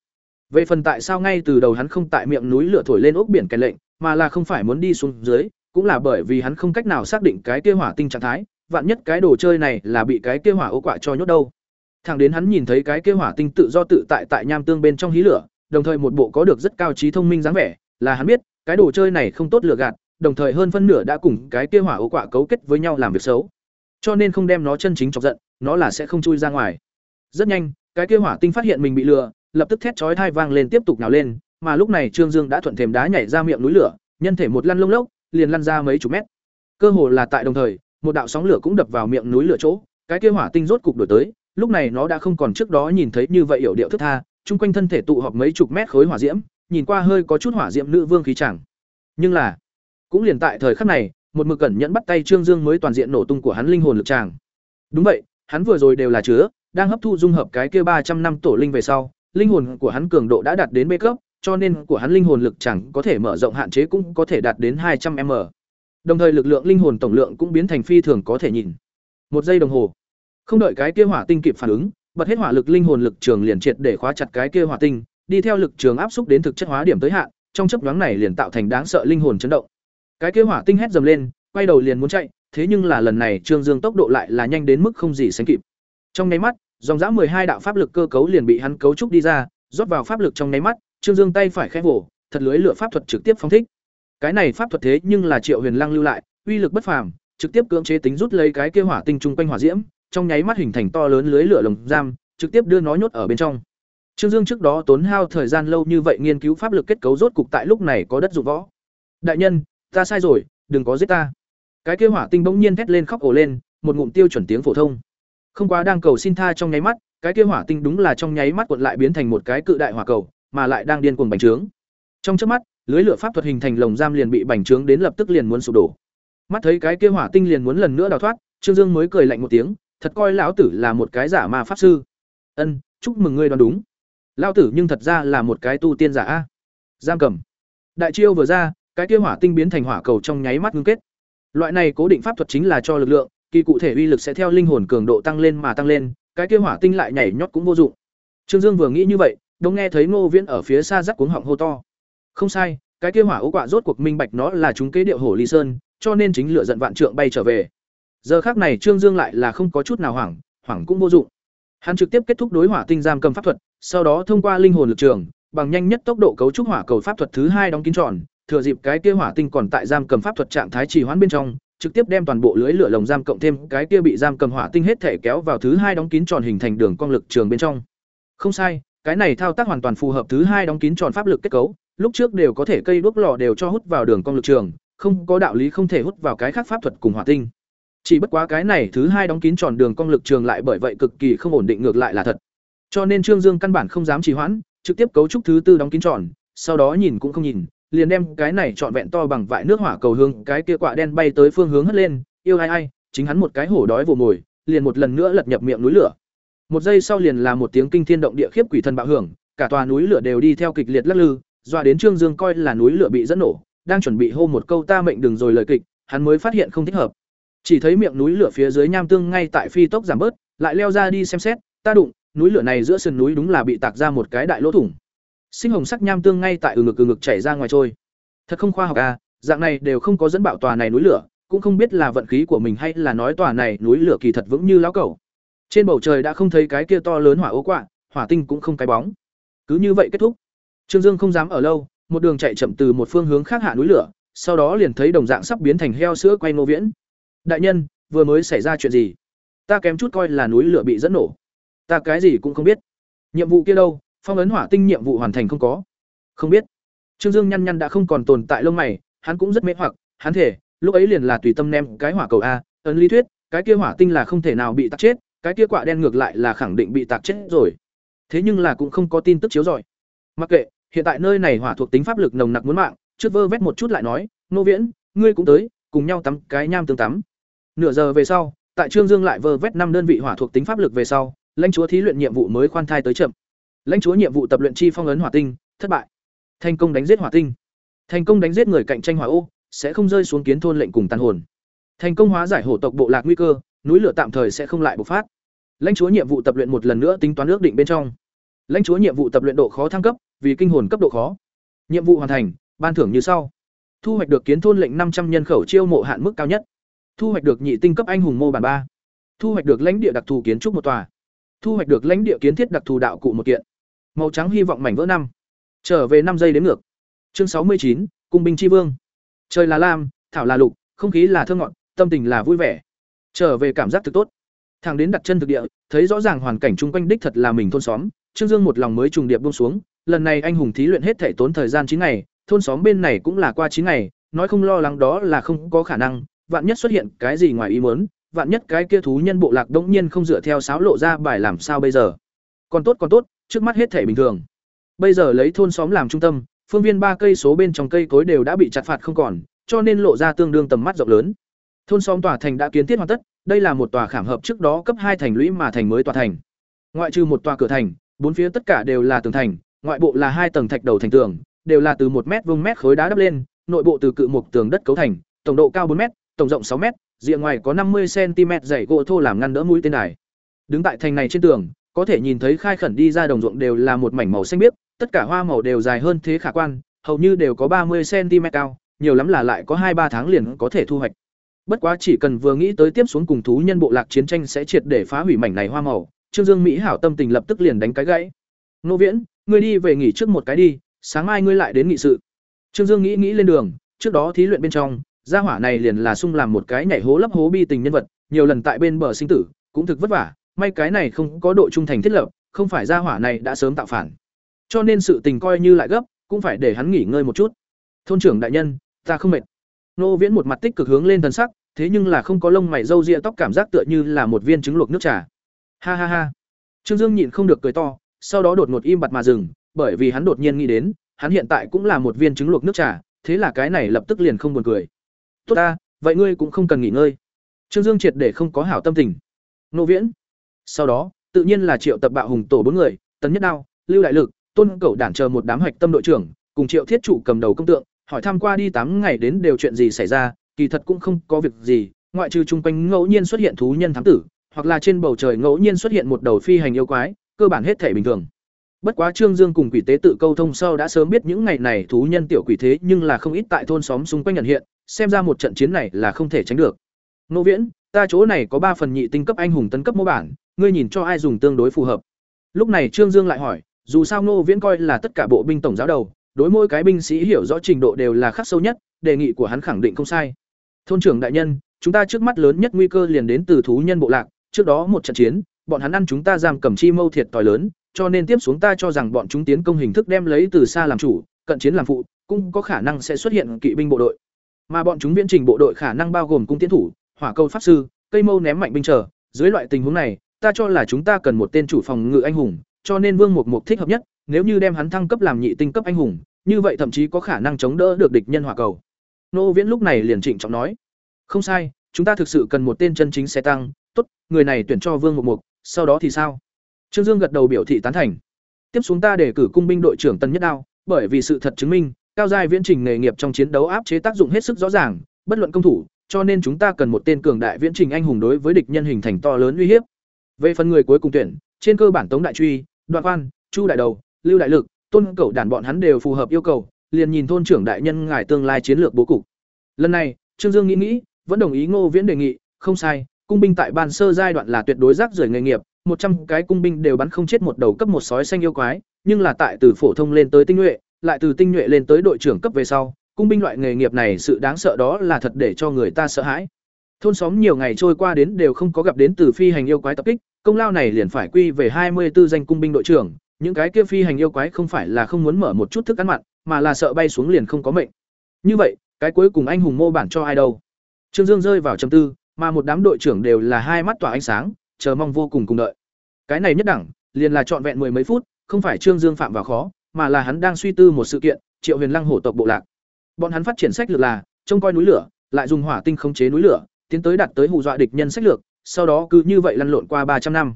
Về phần tại sao ngay từ đầu hắn không tại miệng núi lửa thổi lên ốc biển cái lệnh, mà là không phải muốn đi xuống dưới, cũng là bởi vì hắn không cách nào xác định cái kia hỏa tinh trạng thái, vạn nhất cái đồ chơi này là bị cái kia hỏa ô quạ cho nhốt đâu. Thẳng đến hắn nhìn thấy cái kia hỏa tinh tự do tự tại tại nham tương bên trong hí lửa, đồng thời một bộ có được rất cao trí thông minh dáng vẻ, là hắn biết, cái đồ chơi này không tốt lừa gạt, đồng thời hơn phân nửa đã cùng cái kia hỏa ố quả cấu kết với nhau làm việc xấu. cho nên không đem nó chân chính chọc giận nó là sẽ không chui ra ngoài. Rất nhanh cái kia hỏa tinh phát hiện mình bị lừa lập tức thét chói thai vang lên tiếp tục nhào lên mà lúc này trương dương đã thuận thềm đá nhảy ra miệng núi lửa nhân thể một lăn lông lốc liền lăn ra mấy chục mét. Cơ hồ là tại đồng thời một đạo sóng lửa cũng đập vào miệng núi lửa chỗ cái kia hỏa tinh rốt cục đổi tới lúc này nó đã không còn trước đó nhìn thấy như vậy hiểu điệu thức tha chung quanh thân thể tụ họp mấy chục mét khối hỏa diễm nhìn qua hơi có chút hỏa diệm nữ vương khí chẳng. Nhưng là, cũng liền tại thời khắc này, một mực cẩn nhẫn bắt tay trương dương mới toàn diện nổ tung của hắn linh hồn lực chàng. đúng vậy, hắn vừa rồi đều là chứa, đang hấp thu dung hợp cái kia ba trăm năm tổ linh về sau, linh hồn của hắn cường độ đã đạt đến B cấp, cho nên của hắn linh hồn lực chẳng có thể mở rộng hạn chế cũng có thể đạt đến hai trăm m. Đồng thời lực lượng linh hồn tổng lượng cũng biến thành phi thường có thể nhìn. Một giây đồng hồ, không đợi cái kia hỏa tinh kịp phản ứng, bật hết hỏa lực linh hồn lực trường liền triệt để khóa chặt cái kia hỏa tinh đi theo lực trường áp xúc đến thực chất hóa điểm tới hạn, trong chớp nhoáng này liền tạo thành đáng sợ linh hồn chấn động. Cái kia hỏa tinh hét dầm lên, quay đầu liền muốn chạy, thế nhưng là lần này trương dương tốc độ lại là nhanh đến mức không gì sánh kịp. Trong nháy mắt, dòng dã hai đạo pháp lực cơ cấu liền bị hắn cấu trúc đi ra, rót vào pháp lực trong nháy mắt, trương dương tay phải khẽ vỗ thật lưới lửa pháp thuật trực tiếp phóng thích. Cái này pháp thuật thế nhưng là triệu huyền lăng lưu lại, uy lực bất phàm, trực tiếp cưỡng chế tính rút lấy cái kia hỏa tinh trung quanh hỏa diễm, trong nháy mắt hình thành to lớn lưới lửa lồng giam, trực tiếp đưa nó nhốt ở bên trong trương dương trước đó tốn hao thời gian lâu như vậy nghiên cứu pháp lực kết cấu rốt cục tại lúc này có đất dụng võ. Đại nhân, ta sai rồi, đừng có giết ta. Cái kia hỏa tinh bỗng nhiên thét lên khóc ồ lên, một ngụm tiêu chuẩn tiếng phổ thông. Không quá đang cầu xin tha trong nháy mắt, cái kia hỏa tinh đúng là trong nháy mắt cuộn lại biến thành một cái cự đại hỏa cầu, mà lại đang điên cuồng bành trướng. Trong chớp mắt, lưới lửa pháp thuật hình thành lồng giam liền bị bành trướng đến lập tức liền muốn sụp đổ. Mắt thấy cái kia hỏa tinh liền muốn lần nữa đào thoát, trương dương mới cười lạnh một tiếng, thật coi lão tử là một cái giả ma pháp sư. Ân, chúc mừng ngươi đoán đúng lão tử nhưng thật ra là một cái tu tiên giả a. Giam cầm. Đại chiêu vừa ra, cái kia hỏa tinh biến thành hỏa cầu trong nháy mắt ngưng kết. Loại này cố định pháp thuật chính là cho lực lượng, kỳ cụ thể uy lực sẽ theo linh hồn cường độ tăng lên mà tăng lên, cái kia hỏa tinh lại nhảy nhót cũng vô dụng. Trương dương vừa nghĩ như vậy đông nghe thấy ngô viễn ở phía xa rắc cuống họng hô to. Không sai, cái kia hỏa ố quạ rốt cuộc minh bạch nó là chúng kế điệu hổ ly sơn, cho nên chính lựa giận vạn trượng bay trở về. Giờ khác này trương dương lại là không có chút nào hoảng hoảng cũng vô dụng hắn trực tiếp kết thúc đối hỏa tinh giam cầm pháp thuật, sau đó thông qua linh hồn lực trường, bằng nhanh nhất tốc độ cấu trúc hỏa cầu pháp thuật thứ hai đóng kín tròn, thừa dịp cái kia hỏa tinh còn tại giam cầm pháp thuật trạng thái trì hoãn bên trong, trực tiếp đem toàn bộ lưới lửa lồng giam cộng thêm cái kia bị giam cầm hỏa tinh hết thể kéo vào thứ hai đóng kín tròn hình thành đường cong lực trường bên trong. Không sai, cái này thao tác hoàn toàn phù hợp thứ hai đóng kín tròn pháp lực kết cấu, lúc trước đều có thể cây đuốc lò đều cho hút vào đường cong lực trường, không có đạo lý không thể hút vào cái khác pháp thuật cùng hỏa tinh chỉ bất quá cái này thứ hai đóng kín tròn đường cong lực trường lại bởi vậy cực kỳ không ổn định ngược lại là thật. Cho nên trương dương căn bản không dám trì hoãn, trực tiếp cấu trúc thứ tư đóng kín tròn, sau đó nhìn cũng không nhìn, liền đem cái này trọn vẹn to bằng vại nước hỏa cầu hương cái kia quạ đen bay tới phương hướng hất lên, yêu ai ai, chính hắn một cái hổ đói vồ mồi, liền một lần nữa lật nhập miệng núi lửa. Một giây sau liền là một tiếng kinh thiên động địa khiếp quỷ thần bạo hưởng, cả tòa núi lửa đều đi theo kịch liệt lắc lư dọa đến trương dương coi là núi lửa bị dẫn nổ, đang chuẩn bị hô một câu ta mệnh đừng rồi lời kịch, hắn mới phát hiện không thích hợp chỉ thấy miệng núi lửa phía dưới nham tương ngay tại phi tốc giảm bớt, lại leo ra đi xem xét, ta đụng, núi lửa này giữa sườn núi đúng là bị tạc ra một cái đại lỗ thủng. Sinh hồng sắc nham tương ngay tại ừ ngực ừ ngực chảy ra ngoài trôi. Thật không khoa học à dạng này đều không có dẫn bạo tòa này núi lửa, cũng không biết là vận khí của mình hay là nói tòa này núi lửa kỳ thật vững như lão cẩu. Trên bầu trời đã không thấy cái kia to lớn hỏa ố quạ, hỏa tinh cũng không cái bóng. Cứ như vậy kết thúc. Trương dương không dám ở lâu, một đường chạy chậm từ một phương hướng khác hạ núi lửa, sau đó liền thấy đồng dạng sắp biến thành heo sữa quay nô viễn đại nhân, vừa mới xảy ra chuyện gì? Ta kém chút coi là núi lửa bị dẫn nổ. Ta cái gì cũng không biết. Nhiệm vụ kia đâu? Phong ấn hỏa tinh nhiệm vụ hoàn thành không có. Không biết. Trương dương nhăn nhăn đã không còn tồn tại lông mày, hắn cũng rất mê hoặc, hắn thể lúc ấy liền là tùy tâm nem cái hỏa cầu a, ấn lý thuyết, cái kia hỏa tinh là không thể nào bị tạc chết, cái kia quạ đen ngược lại là khẳng định bị tạc chết rồi. Thế nhưng là cũng không có tin tức chiếu rọi. Mặc kệ, hiện tại nơi này hỏa thuộc tính pháp lực nồng nặc muốn mạng, trước vơ vét một chút lại nói, nô viễn, ngươi cũng tới, cùng nhau tắm cái nham tương tắm nửa giờ về sau, tại trương dương lại vơ vét năm đơn vị hỏa thuộc tính pháp lực về sau, lãnh chúa thí luyện nhiệm vụ mới khoan thai tới chậm. Lãnh chúa nhiệm vụ tập luyện chi phong ấn hỏa tinh, thất bại. Thành công đánh giết hỏa tinh. Thành công đánh giết người cạnh tranh hỏa ô, sẽ không rơi xuống kiến thôn lệnh cùng tàn hồn. Thành công hóa giải hổ tộc bộ lạc nguy cơ, núi lửa tạm thời sẽ không lại bộc phát. Lãnh chúa nhiệm vụ tập luyện một lần nữa tính toán ước định bên trong. Lãnh chúa nhiệm vụ tập luyện độ khó thăng cấp, vì kinh hồn cấp độ khó. Nhiệm vụ hoàn thành, ban thưởng như sau. Thu hoạch được kiến thôn lệnh năm trăm nhân khẩu chiêu mộ hạn mức cao nhất thu hoạch được nhị tinh cấp anh hùng mô bản ba. Thu hoạch được lãnh địa đặc thù kiến trúc một tòa. Thu hoạch được lãnh địa kiến thiết đặc thù đạo cụ một kiện. Màu trắng hy vọng mảnh vỡ năm. Trở về năm giây đến ngược. Chương sáu mươi chín, cung binh tri vương. Trời là lam, thảo là lục, không khí là thơ ngọt, tâm tình là vui vẻ. Trở về cảm giác thực tốt. Thằng đến đặt chân thực địa, thấy rõ ràng hoàn cảnh chung quanh đích thật là mình thôn xóm, trương dương một lòng mới trùng điệp buông xuống, lần này anh hùng thí luyện hết thể tốn thời gian chín ngày, thôn xóm bên này cũng là qua chín ngày, nói không lo lắng đó là không có khả năng vạn nhất xuất hiện cái gì ngoài ý muốn, vạn nhất cái kia thú nhân bộ lạc đống nhiên không dựa theo sáo lộ ra bài làm sao bây giờ? Còn tốt còn tốt, trước mắt hết thể bình thường. Bây giờ lấy thôn xóm làm trung tâm, phương viên ba cây số bên trong cây cối đều đã bị chặt phạt không còn, cho nên lộ ra tương đương tầm mắt rộng lớn. Thôn xóm tòa thành đã kiến thiết hoàn tất, đây là một tòa khảm hợp trước đó cấp hai thành lũy mà thành mới tòa thành. Ngoại trừ một tòa cửa thành, bốn phía tất cả đều là tường thành, ngoại bộ là hai tầng thạch đầu thành tường, đều là từ một mét vuông mét khối đá đắp lên, nội bộ từ cự mục tường đất cấu thành, tổng độ cao bốn mét tổng rộng sáu mét, rìa ngoài có năm mươi cm dày gỗ thô làm ngăn đỡ mũi tên đài. Đứng tại thành này trên tường, có thể nhìn thấy khai khẩn đi ra đồng ruộng đều là một mảnh màu xanh biếc, tất cả hoa màu đều dài hơn thế khả quan, hầu như đều có ba mươi cm cao, nhiều lắm là lại có hai ba tháng liền có thể thu hoạch. Bất quá chỉ cần vừa nghĩ tới tiếp xuống cùng thú nhân bộ lạc chiến tranh sẽ triệt để phá hủy mảnh này hoa màu, trương dương mỹ hảo tâm tình lập tức liền đánh cái gãy. Nô viễn, ngươi đi về nghỉ trước một cái đi, sáng mai ngươi lại đến nghị sự. Trương dương nghĩ nghĩ lên đường, trước đó thí luyện bên trong gia hỏa này liền là sung làm một cái nhảy hố lấp hố bi tình nhân vật, nhiều lần tại bên bờ sinh tử, cũng thực vất vả, may cái này không có độ trung thành thiết lập, không phải gia hỏa này đã sớm tạo phản. Cho nên sự tình coi như lại gấp, cũng phải để hắn nghỉ ngơi một chút. Thôn trưởng đại nhân, ta không mệt. Nô viễn một mặt tích cực hướng lên thần sắc, thế nhưng là không có lông mày râu ria tóc cảm giác tựa như là một viên trứng luộc nước trà. Ha ha ha. Trương dương nhịn không được cười to, sau đó đột ngột im bặt mà dừng, bởi vì hắn đột nhiên nghĩ đến, hắn hiện tại cũng là một viên trứng luộc nước trà, thế là cái này lập tức liền không buồn cười tốt ta, vậy ngươi cũng không cần nghỉ ngơi. Trương dương triệt để không có hảo tâm tình. Nô viễn. Sau đó, tự nhiên là triệu tập bạo hùng tổ bốn người tấn nhất đao, lưu đại lực, tôn cẩu đản chờ một đám hạch tâm đội trưởng, cùng triệu thiết chủ cầm đầu công tượng, hỏi thăm qua đi tám ngày đến đều chuyện gì xảy ra, kỳ thật cũng không có việc gì, ngoại trừ chung quanh ngẫu nhiên xuất hiện thú nhân thám tử, hoặc là trên bầu trời ngẫu nhiên xuất hiện một đầu phi hành yêu quái, cơ bản hết thể bình thường. Bất quá trương dương cùng quỷ tế tự câu thông sau đã sớm biết những ngày này thú nhân tiểu quỷ thế nhưng là không ít tại thôn xóm xung quanh nhận hiện xem ra một trận chiến này là không thể tránh được. Nô viễn, ta chỗ này có ba phần nhị tinh cấp anh hùng tấn cấp mô bản, ngươi nhìn cho ai dùng tương đối phù hợp. Lúc này trương dương lại hỏi, dù sao nô viễn coi là tất cả bộ binh tổng giáo đầu, đối mỗi cái binh sĩ hiểu rõ trình độ đều là khắc sâu nhất, đề nghị của hắn khẳng định không sai. Thôn trưởng đại nhân, chúng ta trước mắt lớn nhất nguy cơ liền đến từ thú nhân bộ lạc, trước đó một trận chiến, bọn hắn ăn chúng ta giam cầm chi mâu thiệt tỏi lớn, cho nên tiếp xuống ta cho rằng bọn chúng tiến công hình thức đem lấy từ xa làm chủ, cận chiến làm phụ, cũng có khả năng sẽ xuất hiện kỵ binh bộ đội mà bọn chúng viễn trình bộ đội khả năng bao gồm cung tiến thủ, hỏa câu pháp sư, cây mâu ném mạnh binh trở. Dưới loại tình huống này, ta cho là chúng ta cần một tên chủ phòng ngự anh hùng, cho nên vương mục mục thích hợp nhất, nếu như đem hắn thăng cấp làm nhị tinh cấp anh hùng, như vậy thậm chí có khả năng chống đỡ được địch nhân hỏa cầu. Nô viễn lúc này liền trịnh trọng nói, không sai, chúng ta thực sự cần một tên chân chính xe tăng. Tốt, người này tuyển cho vương mục mục, sau đó thì sao? Trương dương gật đầu biểu thị tán thành. Tiếp xuống ta để cử cung binh đội trưởng tân nhất đao, bởi vì sự thật chứng minh cao giai viễn trình nghề nghiệp trong chiến đấu áp chế tác dụng hết sức rõ ràng, bất luận công thủ, cho nên chúng ta cần một tên cường đại viễn trình anh hùng đối với địch nhân hình thành to lớn uy hiếp. Về phần người cuối cùng tuyển, trên cơ bản tống đại truy, đoạn quan, chu đại đầu, lưu đại lực, tôn cẩu đàn bọn hắn đều phù hợp yêu cầu, liền nhìn thôn trưởng đại nhân ngài tương lai chiến lược bố cục. Lần này, trương dương nghĩ nghĩ, vẫn đồng ý ngô viễn đề nghị, không sai, cung binh tại ban sơ giai đoạn là tuyệt đối rác rưởi nghề nghiệp, một trăm cái cung binh đều bắn không chết một đầu cấp một sói xanh yêu quái, nhưng là tại từ phổ thông lên tới tinh nhuệ lại từ tinh nhuệ lên tới đội trưởng cấp về sau, cung binh loại nghề nghiệp này sự đáng sợ đó là thật để cho người ta sợ hãi. Thôn xóm nhiều ngày trôi qua đến đều không có gặp đến từ phi hành yêu quái tập kích, công lao này liền phải quy về hai mươi 24 danh cung binh đội trưởng, những cái kia phi hành yêu quái không phải là không muốn mở một chút thức ăn mặn, mà là sợ bay xuống liền không có mệnh. Như vậy, cái cuối cùng anh hùng mô bản cho ai đâu? Trương dương rơi vào trầm tư, mà một đám đội trưởng đều là hai mắt tỏa ánh sáng, chờ mong vô cùng cùng đợi. Cái này nhất đẳng, liền là trọn vẹn mười mấy phút, không phải trương dương phạm vào khó mà là hắn đang suy tư một sự kiện, triệu huyền lăng hổ tộc bộ lạc. Bọn hắn phát triển sách lược là, trông coi núi lửa, lại dùng hỏa tinh khống chế núi lửa, tiến tới đạt tới hù dọa địch nhân sách lược, sau đó cứ như vậy lăn lộn qua ba trăm năm.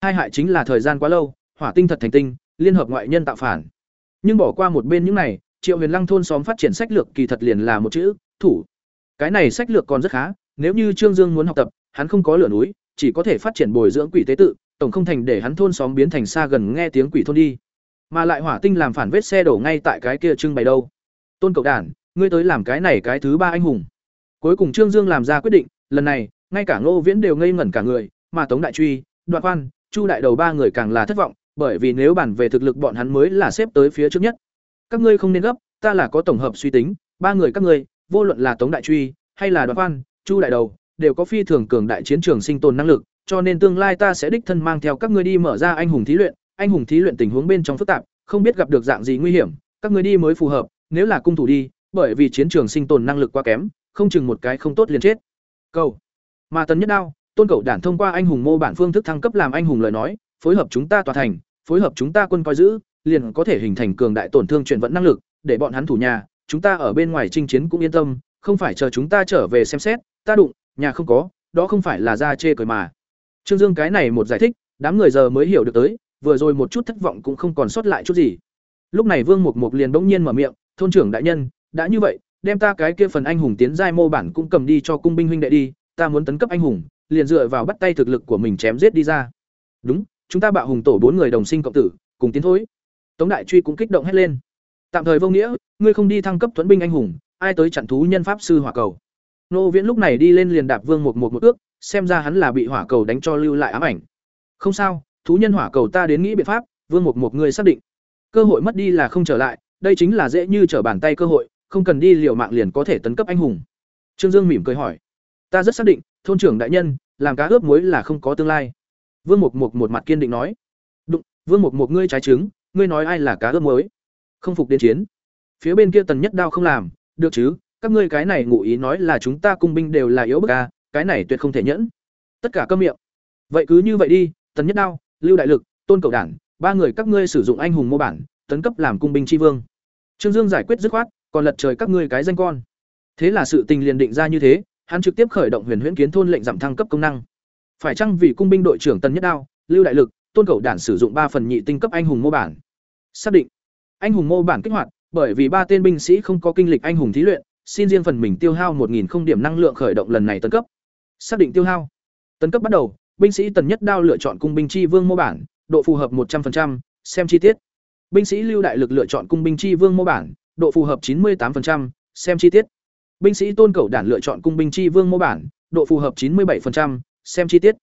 Hai hại chính là thời gian quá lâu, hỏa tinh thật thành tinh, liên hợp ngoại nhân tạo phản. Nhưng bỏ qua một bên những này, triệu huyền lăng thôn xóm phát triển sách lược kỳ thật liền là một chữ, thủ. Cái này sách lược còn rất khá, nếu như trương dương muốn học tập, hắn không có lửa núi, chỉ có thể phát triển bồi dưỡng quỷ tế tự, tổng không thành để hắn thôn xóm biến thành xa gần nghe tiếng quỷ thôn đi mà lại hỏa tinh làm phản vết xe đổ ngay tại cái kia trưng bày đâu. Tôn cậu đản ngươi tới làm cái này cái thứ ba anh hùng. Cuối cùng trương dương làm ra quyết định lần này ngay cả ngô viễn đều ngây ngẩn cả người mà tống đại truy đoạn quan chu đại đầu ba người càng là thất vọng bởi vì nếu bản về thực lực bọn hắn mới là xếp tới phía trước nhất. Các ngươi không nên gấp ta là có tổng hợp suy tính ba người các ngươi vô luận là tống đại truy hay là đoạn quan chu đại đầu đều có phi thường cường đại chiến trường sinh tồn năng lực, cho nên tương lai ta sẽ đích thân mang theo các ngươi đi mở ra anh hùng thí luyện, anh hùng thí luyện tình huống bên trong phức tạp, không biết gặp được dạng gì nguy hiểm, các người đi mới phù hợp, nếu là cung thủ đi, bởi vì chiến trường sinh tồn năng lực quá kém, không chừng một cái không tốt liền chết. Cầu. Mà tần nhất đao, tôn cậu đản thông qua anh hùng mô bản phương thức thăng cấp làm anh hùng lời nói, phối hợp chúng ta tòa thành, phối hợp chúng ta quân coi giữ, liền có thể hình thành cường đại tổn thương chuyển vận năng lực, để bọn hắn thủ nhà, chúng ta ở bên ngoài chinh chiến cũng yên tâm, không phải chờ chúng ta trở về xem xét, ta đụng, nhà không có, đó không phải là ra chê cười mà. Trương Dương cái này một giải thích, đám người giờ mới hiểu được tới, vừa rồi một chút thất vọng cũng không còn sót lại chút gì. Lúc này Vương Mục Mục liền bỗng nhiên mở miệng, "Thôn trưởng đại nhân, đã như vậy, đem ta cái kia phần anh hùng tiến giai mô bản cũng cầm đi cho cung binh huynh đệ đi, ta muốn tấn cấp anh hùng, liền dựa vào bắt tay thực lực của mình chém giết đi ra." "Đúng, chúng ta bạo hùng tổ bốn người đồng sinh cộng tử, cùng tiến thối." Tống Đại Truy cũng kích động hét lên. "Tạm thời vô nghĩa, ngươi không đi thăng cấp tuấn binh anh hùng, ai tới chặn thú nhân pháp sư hỏa cầu?" Nô Viễn lúc này đi lên liền đạp Vương Mục Mục một ước, xem ra hắn là bị hỏa cầu đánh cho lưu lại ám ảnh. Không sao, thú nhân hỏa cầu ta đến nghĩ biện pháp, Vương Mục Mục người xác định. Cơ hội mất đi là không trở lại, đây chính là dễ như trở bàn tay cơ hội, không cần đi liều mạng liền có thể tấn cấp anh hùng. Trương Dương mỉm cười hỏi, ta rất xác định, thôn trưởng đại nhân, làm cá ướp muối là không có tương lai. Vương Mục Mục một mặt kiên định nói, "Đụng, Vương Mục Mục ngươi trái trứng, ngươi nói ai là cá ướp muối?" Không phục đến chiến. Phía bên kia Tần Nhất Đao không làm, được chứ, các ngươi cái này ngụ ý nói là chúng ta cung binh đều là yếu bức a, cái này tuyệt không thể nhẫn. Tất cả câm miệng. Vậy cứ như vậy đi, Tần Nhất Đao, Lưu Đại Lực, Tôn Cầu Đản, ba người các ngươi sử dụng anh hùng mô bản, tấn cấp làm cung binh tri vương. Trương Dương giải quyết dứt khoát, còn lật trời các ngươi cái danh con. Thế là sự tình liền định ra như thế, hắn trực tiếp khởi động Huyền Huyễn Kiến thôn lệnh giảm thăng cấp công năng. Phải chăng vì cung binh đội trưởng Tần Nhất Đao, Lưu Đại Lực, Tôn Cầu Đản sử dụng ba phần nhị tinh cấp anh hùng mô bản. Xác định. Anh hùng mô bản kích hoạt, bởi vì ba tên binh sĩ không có kinh lịch anh hùng thí luyện, xin riêng phần mình tiêu hao 1000 không điểm năng lượng khởi động lần này tấn cấp. Xác định tiêu hao. Tấn cấp bắt đầu, binh sĩ Tần Nhất Đao lựa chọn cung binh chi vương mô bản, độ phù hợp 100%, xem chi tiết. Binh sĩ Lưu Đại Lực lựa chọn cung binh chi vương mô bản, độ phù hợp 98%, xem chi tiết. Binh sĩ Tôn Cẩu Đản lựa chọn cung binh chi vương mô bản, độ phù hợp 97%, xem chi tiết.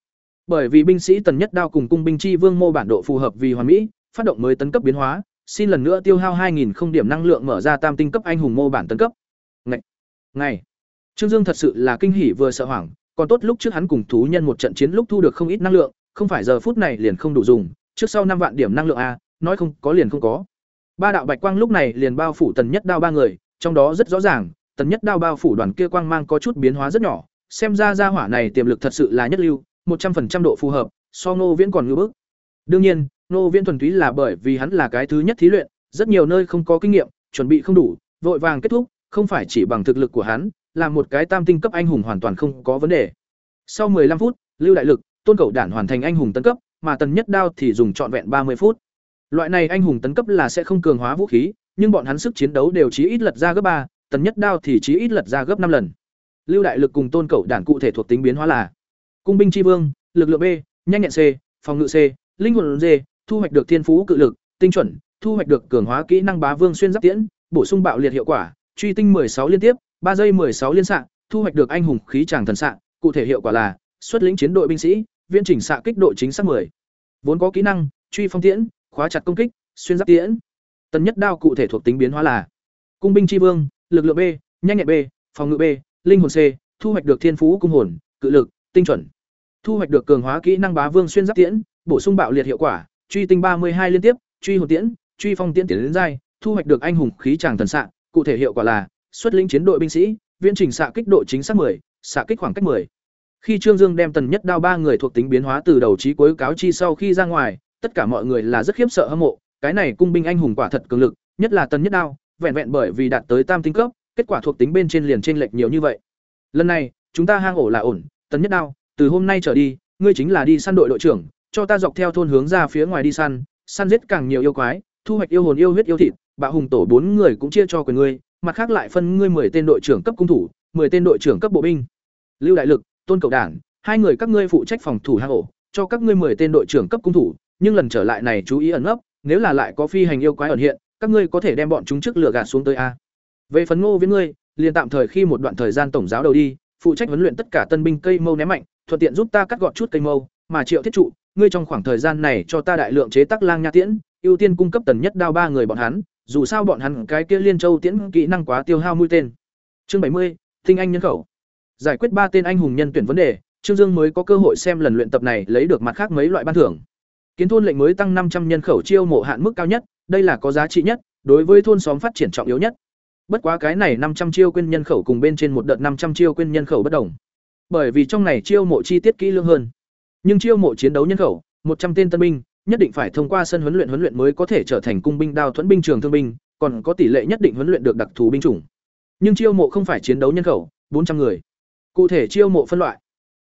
Bởi vì binh sĩ Tần Nhất Đao cùng cung binh chi vương mô bản độ phù hợp vì hoàn mỹ, phát động mới tấn cấp biến hóa, xin lần nữa tiêu hao 2000 không điểm năng lượng mở ra tam tinh cấp anh hùng mô bản tấn cấp. Ngày, ngày. Trương Dương thật sự là kinh hỉ vừa sợ hoảng, còn tốt lúc trước hắn cùng thú nhân một trận chiến lúc thu được không ít năng lượng, không phải giờ phút này liền không đủ dùng, trước sau năm vạn điểm năng lượng a, nói không có liền không có. Ba đạo bạch quang lúc này liền bao phủ tần nhất đao ba người, trong đó rất rõ ràng, tần nhất đao bao phủ đoàn kia quang mang có chút biến hóa rất nhỏ, xem ra gia hỏa này tiềm lực thật sự là nhất lưu, một trăm 100% độ phù hợp, so Ngô Viễn còn ngưỡng bức. Đương nhiên, Ngô Viễn thuần túy là bởi vì hắn là cái thứ nhất thí luyện, rất nhiều nơi không có kinh nghiệm, chuẩn bị không đủ, vội vàng kết thúc, không phải chỉ bằng thực lực của hắn, là một cái tam tinh cấp anh hùng hoàn toàn không có vấn đề. Sau 15 phút, Lưu Đại Lực, Tôn Cẩu Đản hoàn thành anh hùng tấn cấp, mà Tần Nhất Đao thì dùng trọn vẹn 30 phút. Loại này anh hùng tấn cấp là sẽ không cường hóa vũ khí, nhưng bọn hắn sức chiến đấu đều chí ít lật ra gấp ba, Tần Nhất Đao thì chí ít lật ra gấp năm lần. Lưu Đại Lực cùng Tôn Cẩu Đản cụ thể thuộc tính biến hóa là: Cung binh chi vương, lực lượng B, nhanh nhẹn C, phòng ngự C, linh hồn D, thu hoạch được thiên phú cự lực, tinh chuẩn, thu hoạch được cường hóa kỹ năng bá vương xuyên giáp tiễn, bổ sung bạo liệt hiệu quả, truy tinh 16 liên tiếp, 3 giây 16 liên xạ, thu hoạch được anh hùng khí tràng thần xạ, cụ thể hiệu quả là xuất lĩnh chiến đội binh sĩ, viên chỉnh xạ kích độ chính xác 10. Vốn có kỹ năng, truy phong tiễn, khóa chặt công kích, xuyên giáp tiễn. Tần nhất đao cụ thể thuộc tính biến hóa là: Cung binh chi vương, lực lượng B, nhanh nhẹn B, phòng ngự B, linh hồn C, thu hoạch được thiên phú cung hồn, cự lực, tinh chuẩn. Thu hoạch được cường hóa kỹ năng bá vương xuyên giáp tiễn, bổ sung bạo liệt hiệu quả, truy tinh 32 liên tiếp, truy hồn tiễn, truy phong tiễn tiến đến giai, thu hoạch được anh hùng khí tràng thần xạ, cụ thể hiệu quả là xuất lĩnh chiến đội binh sĩ, viễn trình xạ kích độ chính xác 10, xạ kích khoảng cách 10. Khi Trương Dương đem tần nhất đao ba người thuộc tính biến hóa từ đầu chí cuối cáo chi sau khi ra ngoài, tất cả mọi người là rất khiếp sợ hâm mộ, cái này cung binh anh hùng quả thật cường lực, nhất là tần nhất đao, vẹn vẹn bởi vì đạt tới tam tinh cấp, kết quả thuộc tính bên trên liền chênh lệch nhiều như vậy. Lần này, chúng ta hang ổ là ổn, tần nhất đao, từ hôm nay trở đi, ngươi chính là đi săn đội đội trưởng, cho ta dọc theo thôn hướng ra phía ngoài đi săn, săn giết càng nhiều yêu quái, thu hoạch yêu hồn yêu huyết yêu thịt, bạo hùng tổ bốn người cũng chia cho quyền ngươi, mặt khác lại phân ngươi 10 tên đội trưởng cấp cung thủ, 10 tên đội trưởng cấp bộ binh. Lưu Đại Lực, Tôn Cầu Đảng, hai người các ngươi phụ trách phòng thủ hang ổ, cho các ngươi 10 tên đội trưởng cấp cung thủ, nhưng lần trở lại này chú ý ẩn nấp, nếu là lại có phi hành yêu quái ẩn hiện, các ngươi có thể đem bọn chúng trước lửa gạt xuống tới a. Về phần Ngô Viễn ngươi, liền tạm thời khi một đoạn thời gian tổng giáo đầu đi, phụ trách huấn luyện tất cả tân binh cây mâu ném mạnh, thuận tiện giúp ta cắt gọt chút cây mâu, mà Triệu Thiết trụ, ngươi trong khoảng thời gian này cho ta đại lượng chế tác lang nha tiễn, ưu tiên cung cấp tần nhất đao ba người bọn hắn, dù sao bọn hắn cái kia liên châu tiễn kỹ năng quá tiêu hao mũi tên. Chương bảy mươi, tinh anh nhân khẩu. Giải quyết ba tên anh hùng nhân tuyển vấn đề, Trương Dương mới có cơ hội xem lần luyện tập này lấy được mặt khác mấy loại ban thưởng. Kiến thôn lệnh mới tăng năm trăm nhân khẩu chiêu mộ hạn mức cao nhất, đây là có giá trị nhất, đối với thôn xóm phát triển trọng yếu nhất. Bất quá cái này năm trăm chiêu quên nhân khẩu cùng bên trên một đợt năm trăm chiêu quên nhân khẩu bất đồng. Bởi vì trong này chiêu mộ chi tiết kỹ lưỡng hơn. Nhưng chiêu mộ chiến đấu nhân khẩu, một trăm tên tân binh, nhất định phải thông qua sân huấn luyện huấn luyện mới có thể trở thành cung binh đao thuẫn binh trường thương binh, còn có tỷ lệ nhất định huấn luyện được đặc thù binh chủng. Nhưng chiêu mộ không phải chiến đấu nhân khẩu, bốn trăm người. Cụ thể chiêu mộ phân loại: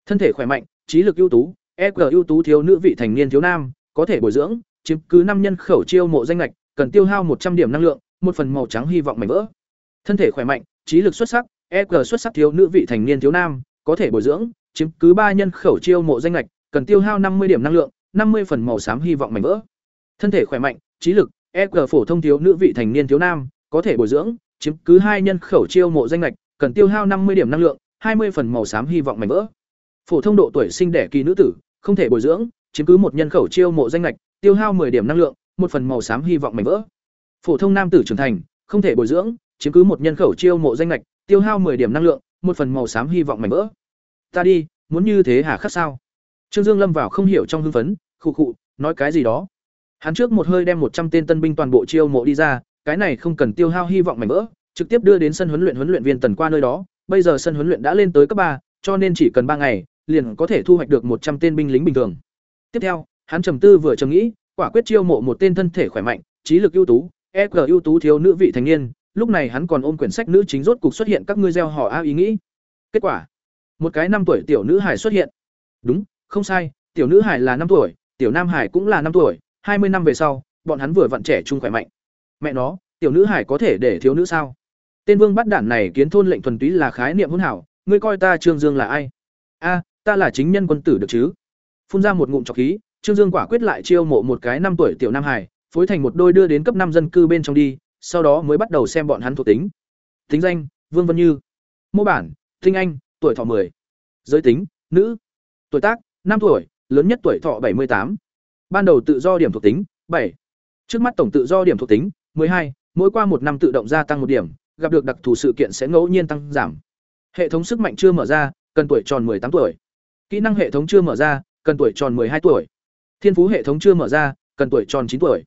thân thể khỏe mạnh, trí lực ưu tú, EQ ưu tú thiếu nữ vị thành niên thiếu nam, có thể bồi dưỡng, chiếm cứ năm nhân khẩu chiêu mộ danh lệch, cần tiêu hao một trăm điểm năng lượng, một phần màu trắng hy vọng mảnh vỡ. Thân thể khỏe mạnh, trí lực xuất sắc, EQ xuất sắc thiếu nữ vị thành niên thiếu nam, có thể bồi dưỡng, chiếm cứ ba nhân khẩu chiêu mộ danh lệch, cần tiêu hao năm mươi điểm năng lượng, năm mươi phần màu xám hy vọng mảnh vỡ. Thân thể khỏe mạnh, trí lực, EQ phổ thông thiếu nữ vị thành niên thiếu nam, có thể bồi dưỡng, chiếm cứ hai nhân khẩu chiêu mộ danh ngạch, cần tiêu hao năm mươi điểm năng lượng, hai mươi phần màu xám hy vọng mảnh vỡ. Phổ thông độ tuổi sinh đẻ kỳ nữ tử, không thể bồi dưỡng, chiếm cứ một nhân khẩu chiêu mộ danh ngạch, tiêu hao 10 điểm năng lượng, một phần màu xám hy vọng mảnh vỡ. Phổ thông nam tử trưởng thành, không thể bồi dưỡng, chiếm cứ một nhân khẩu chiêu mộ danh ngạch, tiêu hao 10 điểm năng lượng, một phần màu xám hy vọng mảnh vỡ. Ta đi, muốn như thế hả khắc sao? Trương Dương lâm vào không hiểu trong hưng phấn, khụ khụ, nói cái gì đó. Hắn trước một hơi đem một trăm tên tân binh toàn bộ chiêu mộ đi ra, cái này không cần tiêu hao hy vọng mảnh vỡ, trực tiếp đưa đến sân huấn luyện huấn luyện viên tần qua nơi đó, bây giờ sân huấn luyện đã lên tới cấp ba, cho nên chỉ cần ba ngày, liền có thể thu hoạch được một trăm tên binh lính bình thường. Tiếp theo, hắn trầm tư vừa trầm nghĩ, quả quyết chiêu mộ một tên thân thể khỏe mạnh, trí lực ưu tú, EQ ưu tú thiếu nữ vị thành niên, lúc này hắn còn ôm quyển sách nữ chính rốt cục xuất hiện các ngươi gieo họ a ý nghĩ. Kết quả, một cái năm tuổi tiểu nữ hải xuất hiện. Đúng, không sai, tiểu nữ hải là năm tuổi, tiểu nam hải cũng là năm tuổi, hai mươi năm về sau, bọn hắn vừa vặn trẻ trung khỏe mạnh. Mẹ nó, tiểu nữ hải có thể để thiếu nữ sao? Tên Vương bắt đản này kiến thôn lệnh thuần túy là khái niệm hỗn hảo, ngươi coi ta Trương Dương là ai? A, ta là chính nhân quân tử được chứ? Phun ra một ngụm trọc khí, Trương Dương quả quyết lại chiêu mộ một cái năm tuổi tiểu nam hải, phối thành một đôi đưa đến cấp năm dân cư bên trong đi, sau đó mới bắt đầu xem bọn hắn thuộc tính. Tính danh: Vương Vân Như. Mô bản: Tinh Anh, tuổi thọ 10. Giới tính: nữ. Tuổi tác: năm tuổi, lớn nhất tuổi thọ 78. Ban đầu tự do điểm thuộc tính: 7. Trước mắt tổng tự do điểm thuộc tính: 12, mỗi qua một năm tự động gia tăng một điểm, gặp được đặc thù sự kiện sẽ ngẫu nhiên tăng giảm. Hệ thống sức mạnh chưa mở ra, cần tuổi tròn 18 tuổi. Kỹ năng hệ thống chưa mở ra, cần tuổi tròn 12 tuổi. Thiên phú hệ thống chưa mở ra, cần tuổi tròn 9 tuổi.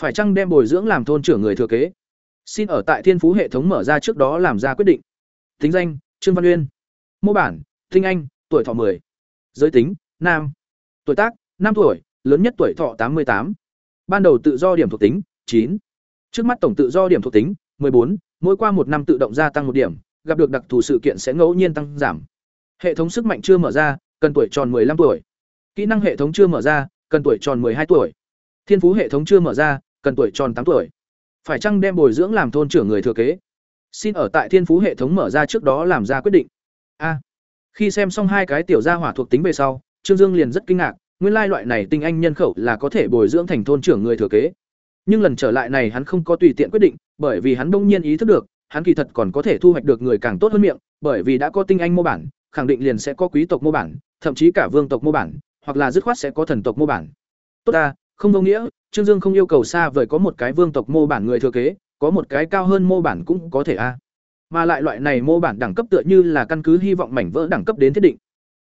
Phải chăng đem bồi dưỡng làm thôn trưởng người thừa kế? Xin ở tại thiên phú hệ thống mở ra trước đó làm ra quyết định. Tính danh: Trương Văn Uyên. Mô bản: Tinh Anh, tuổi thọ 10. Giới tính: nam. Tuổi tác: năm tuổi, lớn nhất tuổi thọ 88. Ban đầu tự do điểm thuộc tính: chín. Trước mắt tổng tự do điểm thuộc tính: bốn. mỗi qua một năm tự động gia tăng một điểm, gặp được đặc thù sự kiện sẽ ngẫu nhiên tăng giảm. Hệ thống sức mạnh chưa mở ra, cần tuổi tròn 15 tuổi. Kỹ năng hệ thống chưa mở ra, cần tuổi tròn hai tuổi. Thiên phú hệ thống chưa mở ra, cần tuổi tròn tám tuổi. Phải chăng đem bồi dưỡng làm thôn trưởng người thừa kế? Xin ở tại thiên phú hệ thống mở ra trước đó làm ra quyết định. A. khi xem xong hai cái tiểu gia hỏa thuộc tính về sau, Trương Dương liền rất kinh ngạc, nguyên lai loại này tinh anh nhân khẩu là có thể bồi dưỡng thành thôn trưởng người thừa kế. Nhưng lần trở lại này hắn không có tùy tiện quyết định, bởi vì hắn đông nhiên ý thức được, hắn kỳ thật còn có thể thu hoạch được người càng tốt hơn miệng, bởi vì đã có tinh anh mô bản, khẳng định liền sẽ có quý tộc mô bản, thậm chí cả vương tộc mô bản, hoặc là dứt khoát sẽ có thần tộc mô bản. Tốt ta, không vô nghĩa, Trương Dương không yêu cầu xa vời có một cái vương tộc mô bản người thừa kế, có một cái cao hơn mô bản cũng có thể a. Mà lại loại này mô bản đẳng cấp tựa như là căn cứ hy vọng mảnh vỡ đẳng cấp đến thiết định,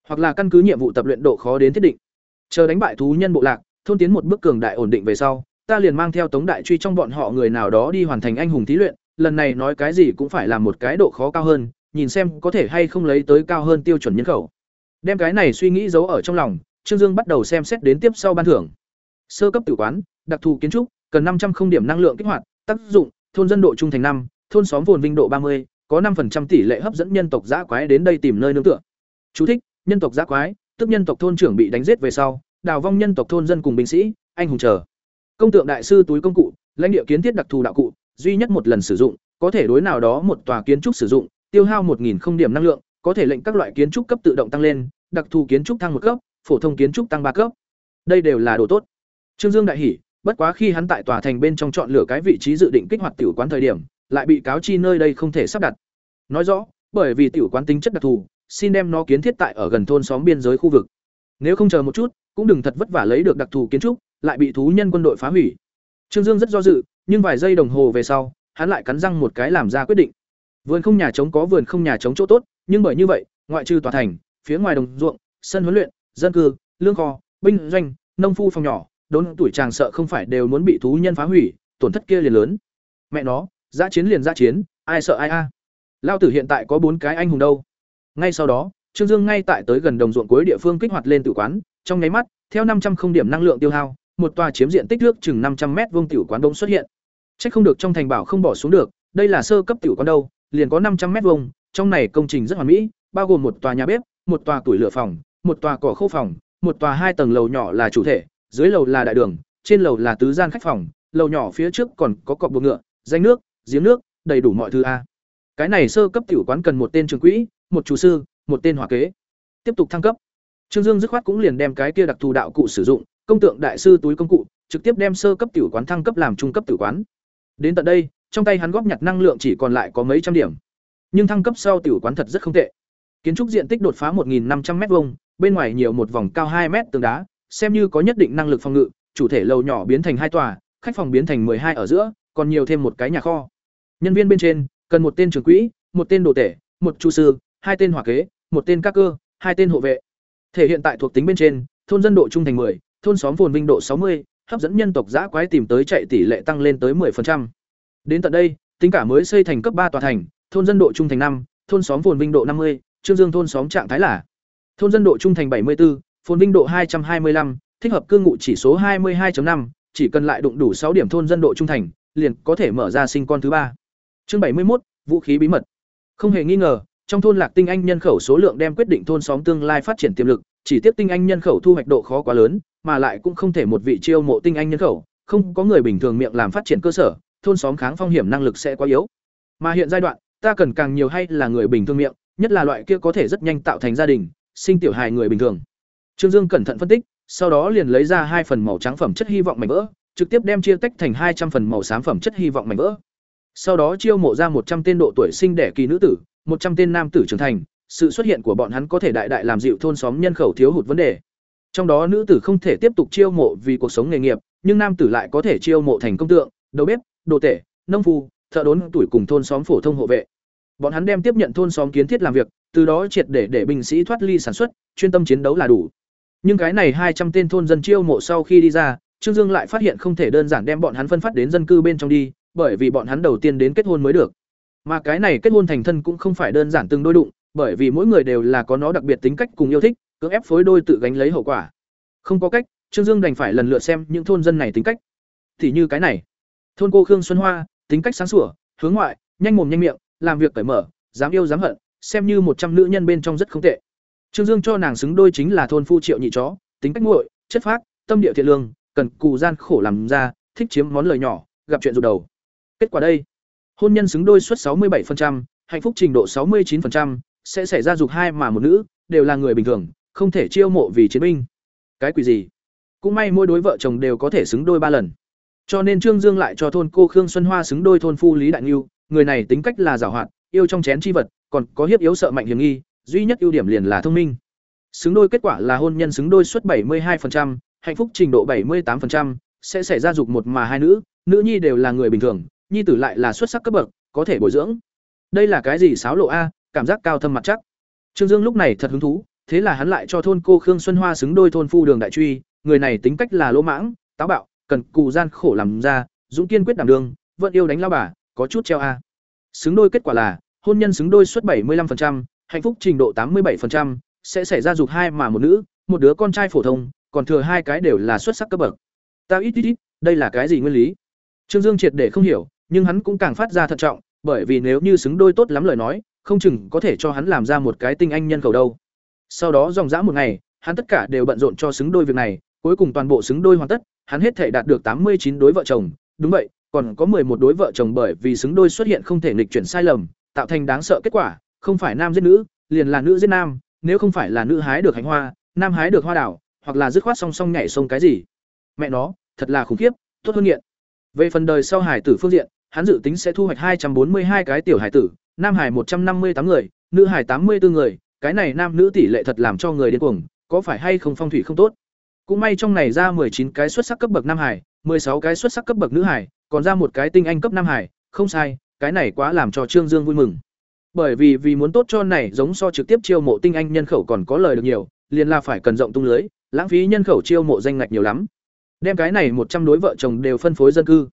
hoặc là căn cứ nhiệm vụ tập luyện độ khó đến thiết định. Chờ đánh bại thú nhân bộ lạc, thôn tiến một bước cường đại ổn định về sau, ta liền mang theo Tống đại truy trong bọn họ người nào đó đi hoàn thành anh hùng thí luyện, lần này nói cái gì cũng phải làm một cái độ khó cao hơn, nhìn xem có thể hay không lấy tới cao hơn tiêu chuẩn nhân khẩu. Đem cái này suy nghĩ giấu ở trong lòng, Trương Dương bắt đầu xem xét đến tiếp sau ban thưởng. Sơ cấp tử quán, đặc thù kiến trúc, cần năm trăm không điểm năng lượng kích hoạt, tác dụng, thôn dân độ trung thành năm, thôn xóm vồn vinh độ ba mươi, có 5% tỷ lệ hấp dẫn nhân tộc dã quái đến đây tìm nơi nương tựa. Chú thích: Nhân tộc dã quái, tức nhân tộc thôn trưởng bị đánh giết về sau, đào vong nhân tộc thôn dân cùng binh sĩ, anh hùng chờ. Công tượng đại sư túi công cụ, lãnh địa kiến thiết đặc thù đạo cụ, duy nhất một lần sử dụng, có thể đối nào đó một tòa kiến trúc sử dụng, tiêu hao 1000 không điểm năng lượng, có thể lệnh các loại kiến trúc cấp tự động tăng lên, đặc thù kiến trúc thăng một cấp, phổ thông kiến trúc tăng ba cấp. Đây đều là đồ tốt. Trương Dương đại hỉ, bất quá khi hắn tại tòa thành bên trong chọn lựa cái vị trí dự định kích hoạt tiểu quán thời điểm, lại bị cáo chi nơi đây không thể sắp đặt. Nói rõ, bởi vì tiểu quán tính chất đặc thù, xin đem nó kiến thiết tại ở gần thôn xóm biên giới khu vực. Nếu không chờ một chút, cũng đừng thật vất vả lấy được đặc thù kiến trúc, lại bị thú nhân quân đội phá hủy. Trương Dương rất do dự, nhưng vài giây đồng hồ về sau, hắn lại cắn răng một cái làm ra quyết định. Vườn không nhà trống có vườn không nhà trống chỗ tốt, nhưng bởi như vậy, ngoại trừ tòa thành, phía ngoài đồng ruộng, sân huấn luyện, dân cư, lương kho, binh doanh, nông phu phòng nhỏ, đốn tuổi chàng sợ không phải đều muốn bị thú nhân phá hủy, tổn thất kia liền lớn. Mẹ nó, dã chiến liền dã chiến, ai sợ ai a. À. Lao tử hiện tại có bốn cái anh hùng đâu. Ngay sau đó, Trương Dương ngay tại tới gần đồng ruộng cuối địa phương kích hoạt lên tử quán, trong nháy mắt, theo năm trăm không điểm năng lượng tiêu hao, một tòa chiếm diện tích nước chừng năm trăm vuông tiểu quán bỗng xuất hiện. Chắc không được trong thành bảo không bỏ xuống được, đây là sơ cấp tiểu quán đâu, liền có năm trăm vuông, trong này công trình rất hoàn mỹ, bao gồm một tòa nhà bếp, một tòa tuổi lửa phòng, một tòa cỏ khô phòng, một tòa hai tầng lầu nhỏ là chủ thể, dưới lầu là đại đường, trên lầu là tứ gian khách phòng, lầu nhỏ phía trước còn có cọc buộc ngựa, danh nước, giếng nước, đầy đủ mọi thứ a. Cái này sơ cấp tiểu quán cần một tên trưởng quỹ, một chủ sư, một tên hỏa kế. Tiếp tục thăng cấp. Trương Dương dứt khoát cũng liền đem cái kia đặc thù đạo cụ sử dụng, công tượng đại sư túi công cụ, trực tiếp đem sơ cấp tiểu quán thăng cấp làm trung cấp tiểu quán. Đến tận đây, trong tay hắn góp nhặt năng lượng chỉ còn lại có mấy trăm điểm. Nhưng thăng cấp sau tiểu quán thật rất không tệ. Kiến trúc diện tích đột phá 1500 m hai bên ngoài nhiều một vòng cao hai m tường đá, xem như có nhất định năng lực phòng ngự, chủ thể lầu nhỏ biến thành hai tòa, khách phòng biến thành hai ở giữa, còn nhiều thêm một cái nhà kho. Nhân viên bên trên, cần một tên trưởng quỹ, một tên đồ tể, một chu sư, hai tên hỏa kế, một tên các cơ, hai tên hộ vệ. Thể hiện tại thuộc tính bên trên, thôn dân độ trung thành 10, thôn xóm phồn vinh độ 60, hấp dẫn nhân tộc dã quái tìm tới chạy tỷ lệ tăng lên tới 10%. Đến tận đây, tính cả mới xây thành cấp ba tòa thành, thôn dân độ trung thành 5, thôn xóm phồn vinh độ 50, Trương Dương thôn xóm trạng thái là thôn dân độ trung thành 74, phồn vinh độ 225, thích hợp cư ngụ chỉ số 22.5, chỉ cần lại đụng đủ 6 điểm thôn dân độ trung thành, liền có thể mở ra sinh con thứ ba. Chương 71, vũ khí bí mật. Không hề nghi ngờ, trong thôn Lạc Tinh Anh nhân khẩu số lượng đem quyết định thôn xóm tương lai phát triển tiềm lực, chỉ tiếc Tinh Anh nhân khẩu thu hoạch độ khó quá lớn, mà lại cũng không thể một vị chiêu mộ Tinh Anh nhân khẩu, không có người bình thường miệng làm phát triển cơ sở, thôn xóm kháng phong hiểm năng lực sẽ quá yếu. Mà hiện giai đoạn, ta cần càng nhiều hay là người bình thường miệng, nhất là loại kia có thể rất nhanh tạo thành gia đình, sinh tiểu hài người bình thường. Trương Dương cẩn thận phân tích, sau đó liền lấy ra hai phần màu trắng phẩm chất hy vọng mảnh vỡ, trực tiếp đem chia tách thành hai trăm phần màu xám phẩm chất hy vọng mảnh vỡ. Sau đó chiêu mộ ra một trăm tên độ tuổi sinh đẻ kỳ nữ tử, một trăm tên nam tử trưởng thành, sự xuất hiện của bọn hắn có thể đại đại làm dịu thôn xóm nhân khẩu thiếu hụt vấn đề. Trong đó nữ tử không thể tiếp tục chiêu mộ vì cuộc sống nghề nghiệp, nhưng nam tử lại có thể chiêu mộ thành công tượng, đầu bếp, đồ tể, nông phu, thợ đốn tuổi cùng thôn xóm phổ thông hộ vệ. Bọn hắn đem tiếp nhận thôn xóm kiến thiết làm việc, từ đó triệt để để binh sĩ thoát ly sản xuất, chuyên tâm chiến đấu là đủ. Nhưng cái này hai trăm tên thôn dân chiêu mộ sau khi đi ra, Trương Dương lại phát hiện không thể đơn giản đem bọn hắn phân phát đến dân cư bên trong đi, bởi vì bọn hắn đầu tiên đến kết hôn mới được. Mà cái này kết hôn thành thân cũng không phải đơn giản từng đôi đụng, bởi vì mỗi người đều là có nó đặc biệt tính cách cùng yêu thích, cưỡng ép phối đôi tự gánh lấy hậu quả. Không có cách, Trương Dương đành phải lần lượt xem những thôn dân này tính cách. Thì như cái này, thôn cô Khương Xuân Hoa, tính cách sáng sủa, hướng ngoại, nhanh mồm nhanh miệng, làm việc cởi mở, dám yêu dám hận, xem như một trăm nữ nhân bên trong rất không tệ. Trương Dương cho nàng xứng đôi chính là thôn phu Triệu Nhị chó, tính cách nguội, chất phác, tâm địa thiện lương, cần cù gian khổ làm ra, thích chiếm món lời nhỏ, gặp chuyện rụt đầu. Kết quả đây, hôn nhân xứng đôi suất 67%, hạnh phúc trình độ 69%, sẽ xảy ra dục hai mà một nữ, đều là người bình thường, không thể chiêu mộ vì chiến binh. Cái quỷ gì? Cũng may mỗi đối vợ chồng đều có thể xứng đôi ba lần. Cho nên Trương Dương lại cho thôn cô Khương Xuân Hoa xứng đôi thôn phu Lý Đại Nưu, người này tính cách là giàu hoạt, yêu trong chén chi vật, còn có hiếp yếu sợ mạnh hiểm nghi, duy nhất ưu điểm liền là thông minh. Xứng đôi kết quả là hôn nhân xứng đôi suất 72%, hạnh phúc trình độ 78%, sẽ xảy ra dục một mà hai nữ, nữ nhi đều là người bình thường, nhi tử lại là xuất sắc cấp bậc, có thể bồi dưỡng. Đây là cái gì xáo lộ a, cảm giác cao thâm mặt chắc. Trương Dương lúc này thật hứng thú, thế là hắn lại cho thôn cô Khương Xuân Hoa xứng đôi thôn phu Đường Đại Truy, người này tính cách là lỗ mãng, táo bạo, cần cù gian khổ làm ra, dũng kiên quyết đảm đường, vẫn yêu đánh lao bà, có chút treo a. Xứng đôi kết quả là hôn nhân xứng đôi suất 75%, hạnh phúc trình độ 87%, sẽ xảy ra dục hai mà một nữ, một đứa con trai phổ thông, còn thừa hai cái đều là xuất sắc cấp bậc. Ta ít ít ít, đây là cái gì nguyên lý? Trương Dương triệt để không hiểu, nhưng hắn cũng càng phát ra thận trọng, bởi vì nếu như xứng đôi tốt lắm lời nói, không chừng có thể cho hắn làm ra một cái tinh anh nhân khẩu đâu. Sau đó dòng dã một ngày, hắn tất cả đều bận rộn cho xứng đôi việc này, cuối cùng toàn bộ xứng đôi hoàn tất, hắn hết thể đạt được tám mươi chín đối vợ chồng, đúng vậy, còn có một đối vợ chồng bởi vì xứng đôi xuất hiện không thể nghịch chuyển sai lầm, tạo thành đáng sợ kết quả, không phải nam giết nữ, liền là nữ giết nam, nếu không phải là nữ hái được hành hoa, nam hái được hoa đảo, hoặc là dứt khoát song song nhảy sông cái gì. Mẹ nó, thật là khủng khiếp, tốt hơn nghiện. Về phần đời sau hải tử phương diện, hắn dự tính sẽ thu hoạch hai trăm bốn mươi hai cái tiểu hải tử, nam hải một trăm năm mươi tám người, nữ hải tám mươi bốn người, cái này nam nữ tỷ lệ thật làm cho người điên cuồng, có phải hay không phong thủy không tốt. Cũng may trong này ra chín cái xuất sắc cấp bậc nam hải, sáu cái xuất sắc cấp bậc nữ hải, còn ra một cái tinh anh cấp nam hải, không sai, cái này quá làm cho Trương Dương vui mừng. Bởi vì vì muốn tốt cho này giống so trực tiếp chiêu mộ tinh anh nhân khẩu còn có lời được nhiều, liền là phải cần rộng tung lưới, lãng phí nhân khẩu chiêu mộ danh ngạch nhiều lắm. Đem cái này một trăm đối vợ chồng đều phân phối dân cư.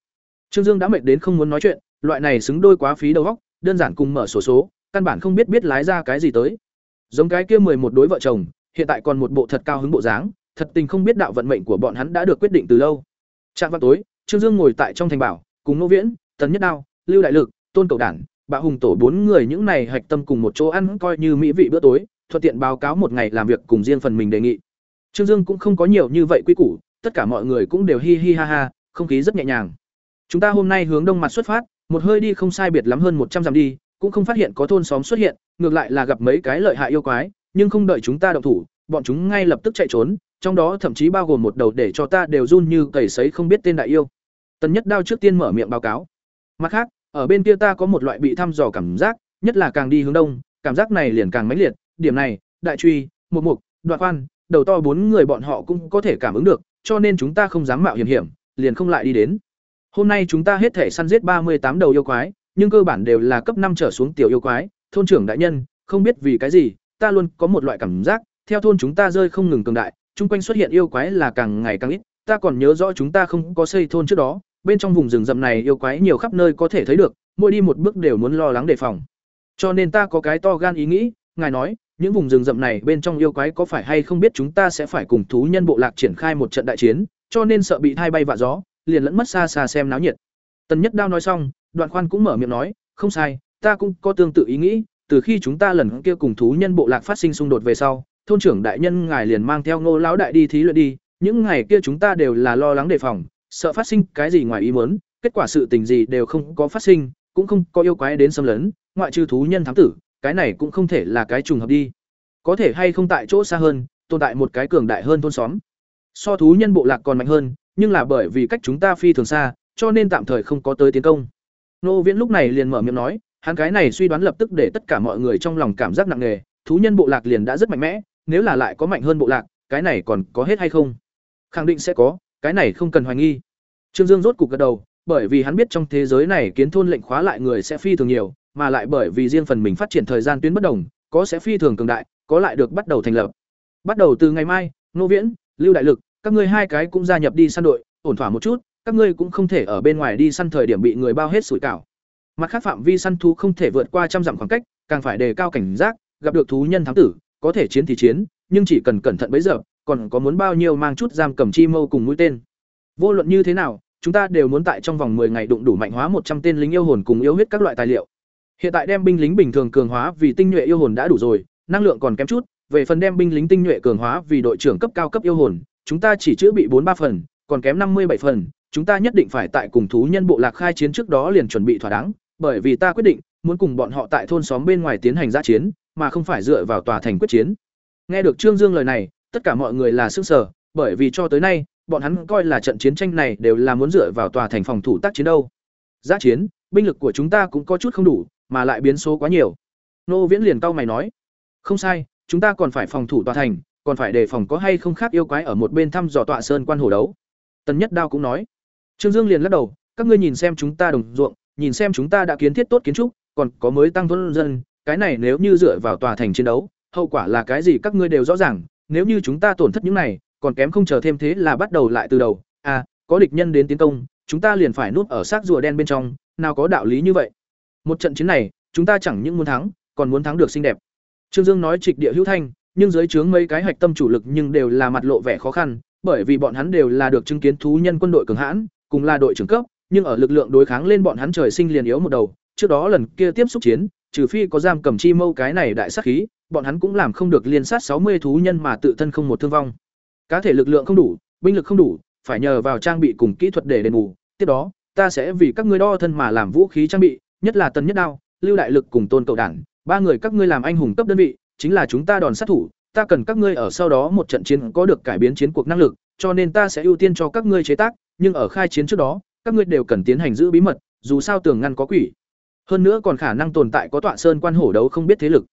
Trương Dương đã mệt đến không muốn nói chuyện, loại này xứng đôi quá phí đầu óc, đơn giản cùng mở sổ số, căn bản không biết biết lái ra cái gì tới. Giống cái kia một đối vợ chồng, hiện tại còn một bộ thật cao hứng bộ dáng, thật tình không biết đạo vận mệnh của bọn hắn đã được quyết định từ lâu. Trạng vào tối, Trương Dương ngồi tại trong thành bảo, cùng Nô Viễn, Tần Nhất Đao, Lưu Đại Lực, Tôn Cầu Đản, Bạ Hùng tổ bốn người những này hạch tâm cùng một chỗ ăn coi như mỹ vị bữa tối, thuận tiện báo cáo một ngày làm việc cùng riêng phần mình đề nghị. Trương Dương cũng không có nhiều như vậy quy củ, tất cả mọi người cũng đều hi hi ha ha, không khí rất nhẹ nhàng. Chúng ta hôm nay hướng đông mặt xuất phát, một hơi đi không sai biệt lắm hơn một trăm dặm đi, cũng không phát hiện có thôn xóm xuất hiện, ngược lại là gặp mấy cái lợi hại yêu quái, nhưng không đợi chúng ta động thủ, bọn chúng ngay lập tức chạy trốn, trong đó thậm chí bao gồm một đầu để cho ta đều run như cầy sấy không biết tên đại yêu. Tần Nhất Đao trước tiên mở miệng báo cáo. Mặt khác, ở bên kia ta có một loại bị thăm dò cảm giác, nhất là càng đi hướng đông, cảm giác này liền càng mãnh liệt, điểm này, đại truy, một mục, đoạn khoan đầu to bốn người bọn họ cũng có thể cảm ứng được, cho nên chúng ta không dám mạo hiểm hiểm, liền không lại đi đến. Hôm nay chúng ta hết thể săn giết ba mươi tám đầu yêu quái, nhưng cơ bản đều là cấp năm trở xuống tiểu yêu quái, thôn trưởng đại nhân, không biết vì cái gì, ta luôn có một loại cảm giác, theo thôn chúng ta rơi không ngừng cường đại, chung quanh xuất hiện yêu quái là càng ngày càng ít, ta còn nhớ rõ chúng ta không có xây thôn trước đó, bên trong vùng rừng rậm này yêu quái nhiều khắp nơi có thể thấy được, mỗi đi một bước đều muốn lo lắng đề phòng. Cho nên ta có cái to gan ý nghĩ, ngài nói, những vùng rừng rậm này bên trong yêu quái có phải hay không biết chúng ta sẽ phải cùng thú nhân bộ lạc triển khai một trận đại chiến, cho nên sợ bị thai bay vạ gió, liền lẫn mất xa xa xem náo nhiệt. Tần Nhất Đao nói xong, Đoạn Khoan cũng mở miệng nói, không sai, ta cũng có tương tự ý nghĩ, từ khi chúng ta lần kia cùng thú nhân bộ lạc phát sinh xung đột về sau, thôn trưởng đại nhân ngài liền mang theo Ngô lão đại đi thí luyện đi, những ngày kia chúng ta đều là lo lắng đề phòng, sợ phát sinh cái gì ngoài ý muốn, kết quả sự tình gì đều không có phát sinh, cũng không có yêu quái đến xâm lấn, ngoại trừ thú nhân thám tử, cái này cũng không thể là cái trùng hợp đi. Có thể hay không tại chỗ xa hơn, tồn tại một cái cường đại hơn thôn xóm. So thú nhân bộ lạc còn mạnh hơn, nhưng là bởi vì cách chúng ta phi thường xa, cho nên tạm thời không có tới tiến công. Nô Viễn lúc này liền mở miệng nói, hắn cái này suy đoán lập tức để tất cả mọi người trong lòng cảm giác nặng nề, thú nhân bộ lạc liền đã rất mạnh mẽ, nếu là lại có mạnh hơn bộ lạc, cái này còn có hết hay không? Khẳng định sẽ có, cái này không cần hoài nghi. Trương Dương rốt cục gật đầu, bởi vì hắn biết trong thế giới này kiến thôn lệnh khóa lại người sẽ phi thường nhiều, mà lại bởi vì riêng phần mình phát triển thời gian tuyến bất đồng, có sẽ phi thường cường đại, có lại được bắt đầu thành lập. Bắt đầu từ ngày mai, Nô Viễn, Lưu Đại Lực, các ngươi hai cái cũng gia nhập đi săn đội, ổn thỏa một chút, các ngươi cũng không thể ở bên ngoài đi săn thời điểm bị người bao hết sủi cảo. Mặt khác phạm vi săn thú không thể vượt qua trăm dặm khoảng cách, càng phải đề cao cảnh giác, gặp được thú nhân thám tử, có thể chiến thì chiến, nhưng chỉ cần cẩn thận bấy giờ, còn có muốn bao nhiêu mang chút giam cầm chi mâu cùng mũi tên. Vô luận như thế nào, chúng ta đều muốn tại trong vòng 10 ngày đụng đủ mạnh hóa một trăm tên lính yêu hồn cùng yêu huyết các loại tài liệu. Hiện tại đem binh lính bình thường cường hóa vì tinh nhuệ yêu hồn đã đủ rồi, năng lượng còn kém chút, về phần đem binh lính tinh nhuệ cường hóa vì đội trưởng cấp cao cấp yêu hồn, chúng ta chỉ chữa bị bốn ba phần, còn kém năm mươi bảy phần, chúng ta nhất định phải tại cùng thú nhân bộ lạc khai chiến trước đó liền chuẩn bị thỏa đáng, bởi vì ta quyết định muốn cùng bọn họ tại thôn xóm bên ngoài tiến hành ra chiến, mà không phải dựa vào tòa thành quyết chiến. Nghe được Trương Dương lời này, tất cả mọi người là sửng sở, bởi vì cho tới nay, bọn hắn coi là trận chiến tranh này đều là muốn dựa vào tòa thành phòng thủ tác chiến đâu. Giã chiến, binh lực của chúng ta cũng có chút không đủ, mà lại biến số quá nhiều. Nô Viễn liền cau mày nói, không sai, chúng ta còn phải phòng thủ tòa thành, còn phải đề phòng có hay không khác yêu quái ở một bên thăm dò tọa sơn quan hồ đấu. Tần Nhất Đao cũng nói. Trương Dương liền lắc đầu, các ngươi nhìn xem chúng ta đồng ruộng, nhìn xem chúng ta đã kiến thiết tốt kiến trúc, còn có mới tăng thôn dân, cái này nếu như dựa vào tòa thành chiến đấu, hậu quả là cái gì các ngươi đều rõ ràng, nếu như chúng ta tổn thất những này, còn kém không chờ thêm thế là bắt đầu lại từ đầu, à, có địch nhân đến tiến công, chúng ta liền phải núp ở xác rùa đen bên trong, nào có đạo lý như vậy. Một trận chiến này, chúng ta chẳng những muốn thắng, còn muốn thắng được xinh đẹp. Trương Dương nói trịch địa hữu thanh, nhưng dưới trướng mấy cái hạch tâm chủ lực nhưng đều là mặt lộ vẻ khó khăn, bởi vì bọn hắn đều là được chứng kiến thú nhân quân đội cường hãn, cùng là đội trưởng cấp, nhưng ở lực lượng đối kháng lên bọn hắn trời sinh liền yếu một đầu, trước đó lần kia tiếp xúc chiến, trừ phi có giam cầm chi mâu cái này đại sát khí, bọn hắn cũng làm không được liên sát sáu mươi thú nhân mà tự thân không một thương vong. Cá thể lực lượng không đủ, binh lực không đủ, phải nhờ vào trang bị cùng kỹ thuật để đền bù. Tiếp đó, ta sẽ vì các ngươi đo thân mà làm vũ khí trang bị, nhất là tần nhất đao, lưu đại lực cùng tôn cầu Đản, ba người các ngươi làm anh hùng cấp đơn vị, chính là chúng ta đòn sát thủ, ta cần các ngươi ở sau đó một trận chiến có được cải biến chiến cuộc năng lực, cho nên ta sẽ ưu tiên cho các ngươi chế tác, nhưng ở khai chiến trước đó, các ngươi đều cần tiến hành giữ bí mật, dù sao tường ngăn có quỷ. Hơn nữa còn khả năng tồn tại có tọa sơn quan hổ đấu không biết thế lực.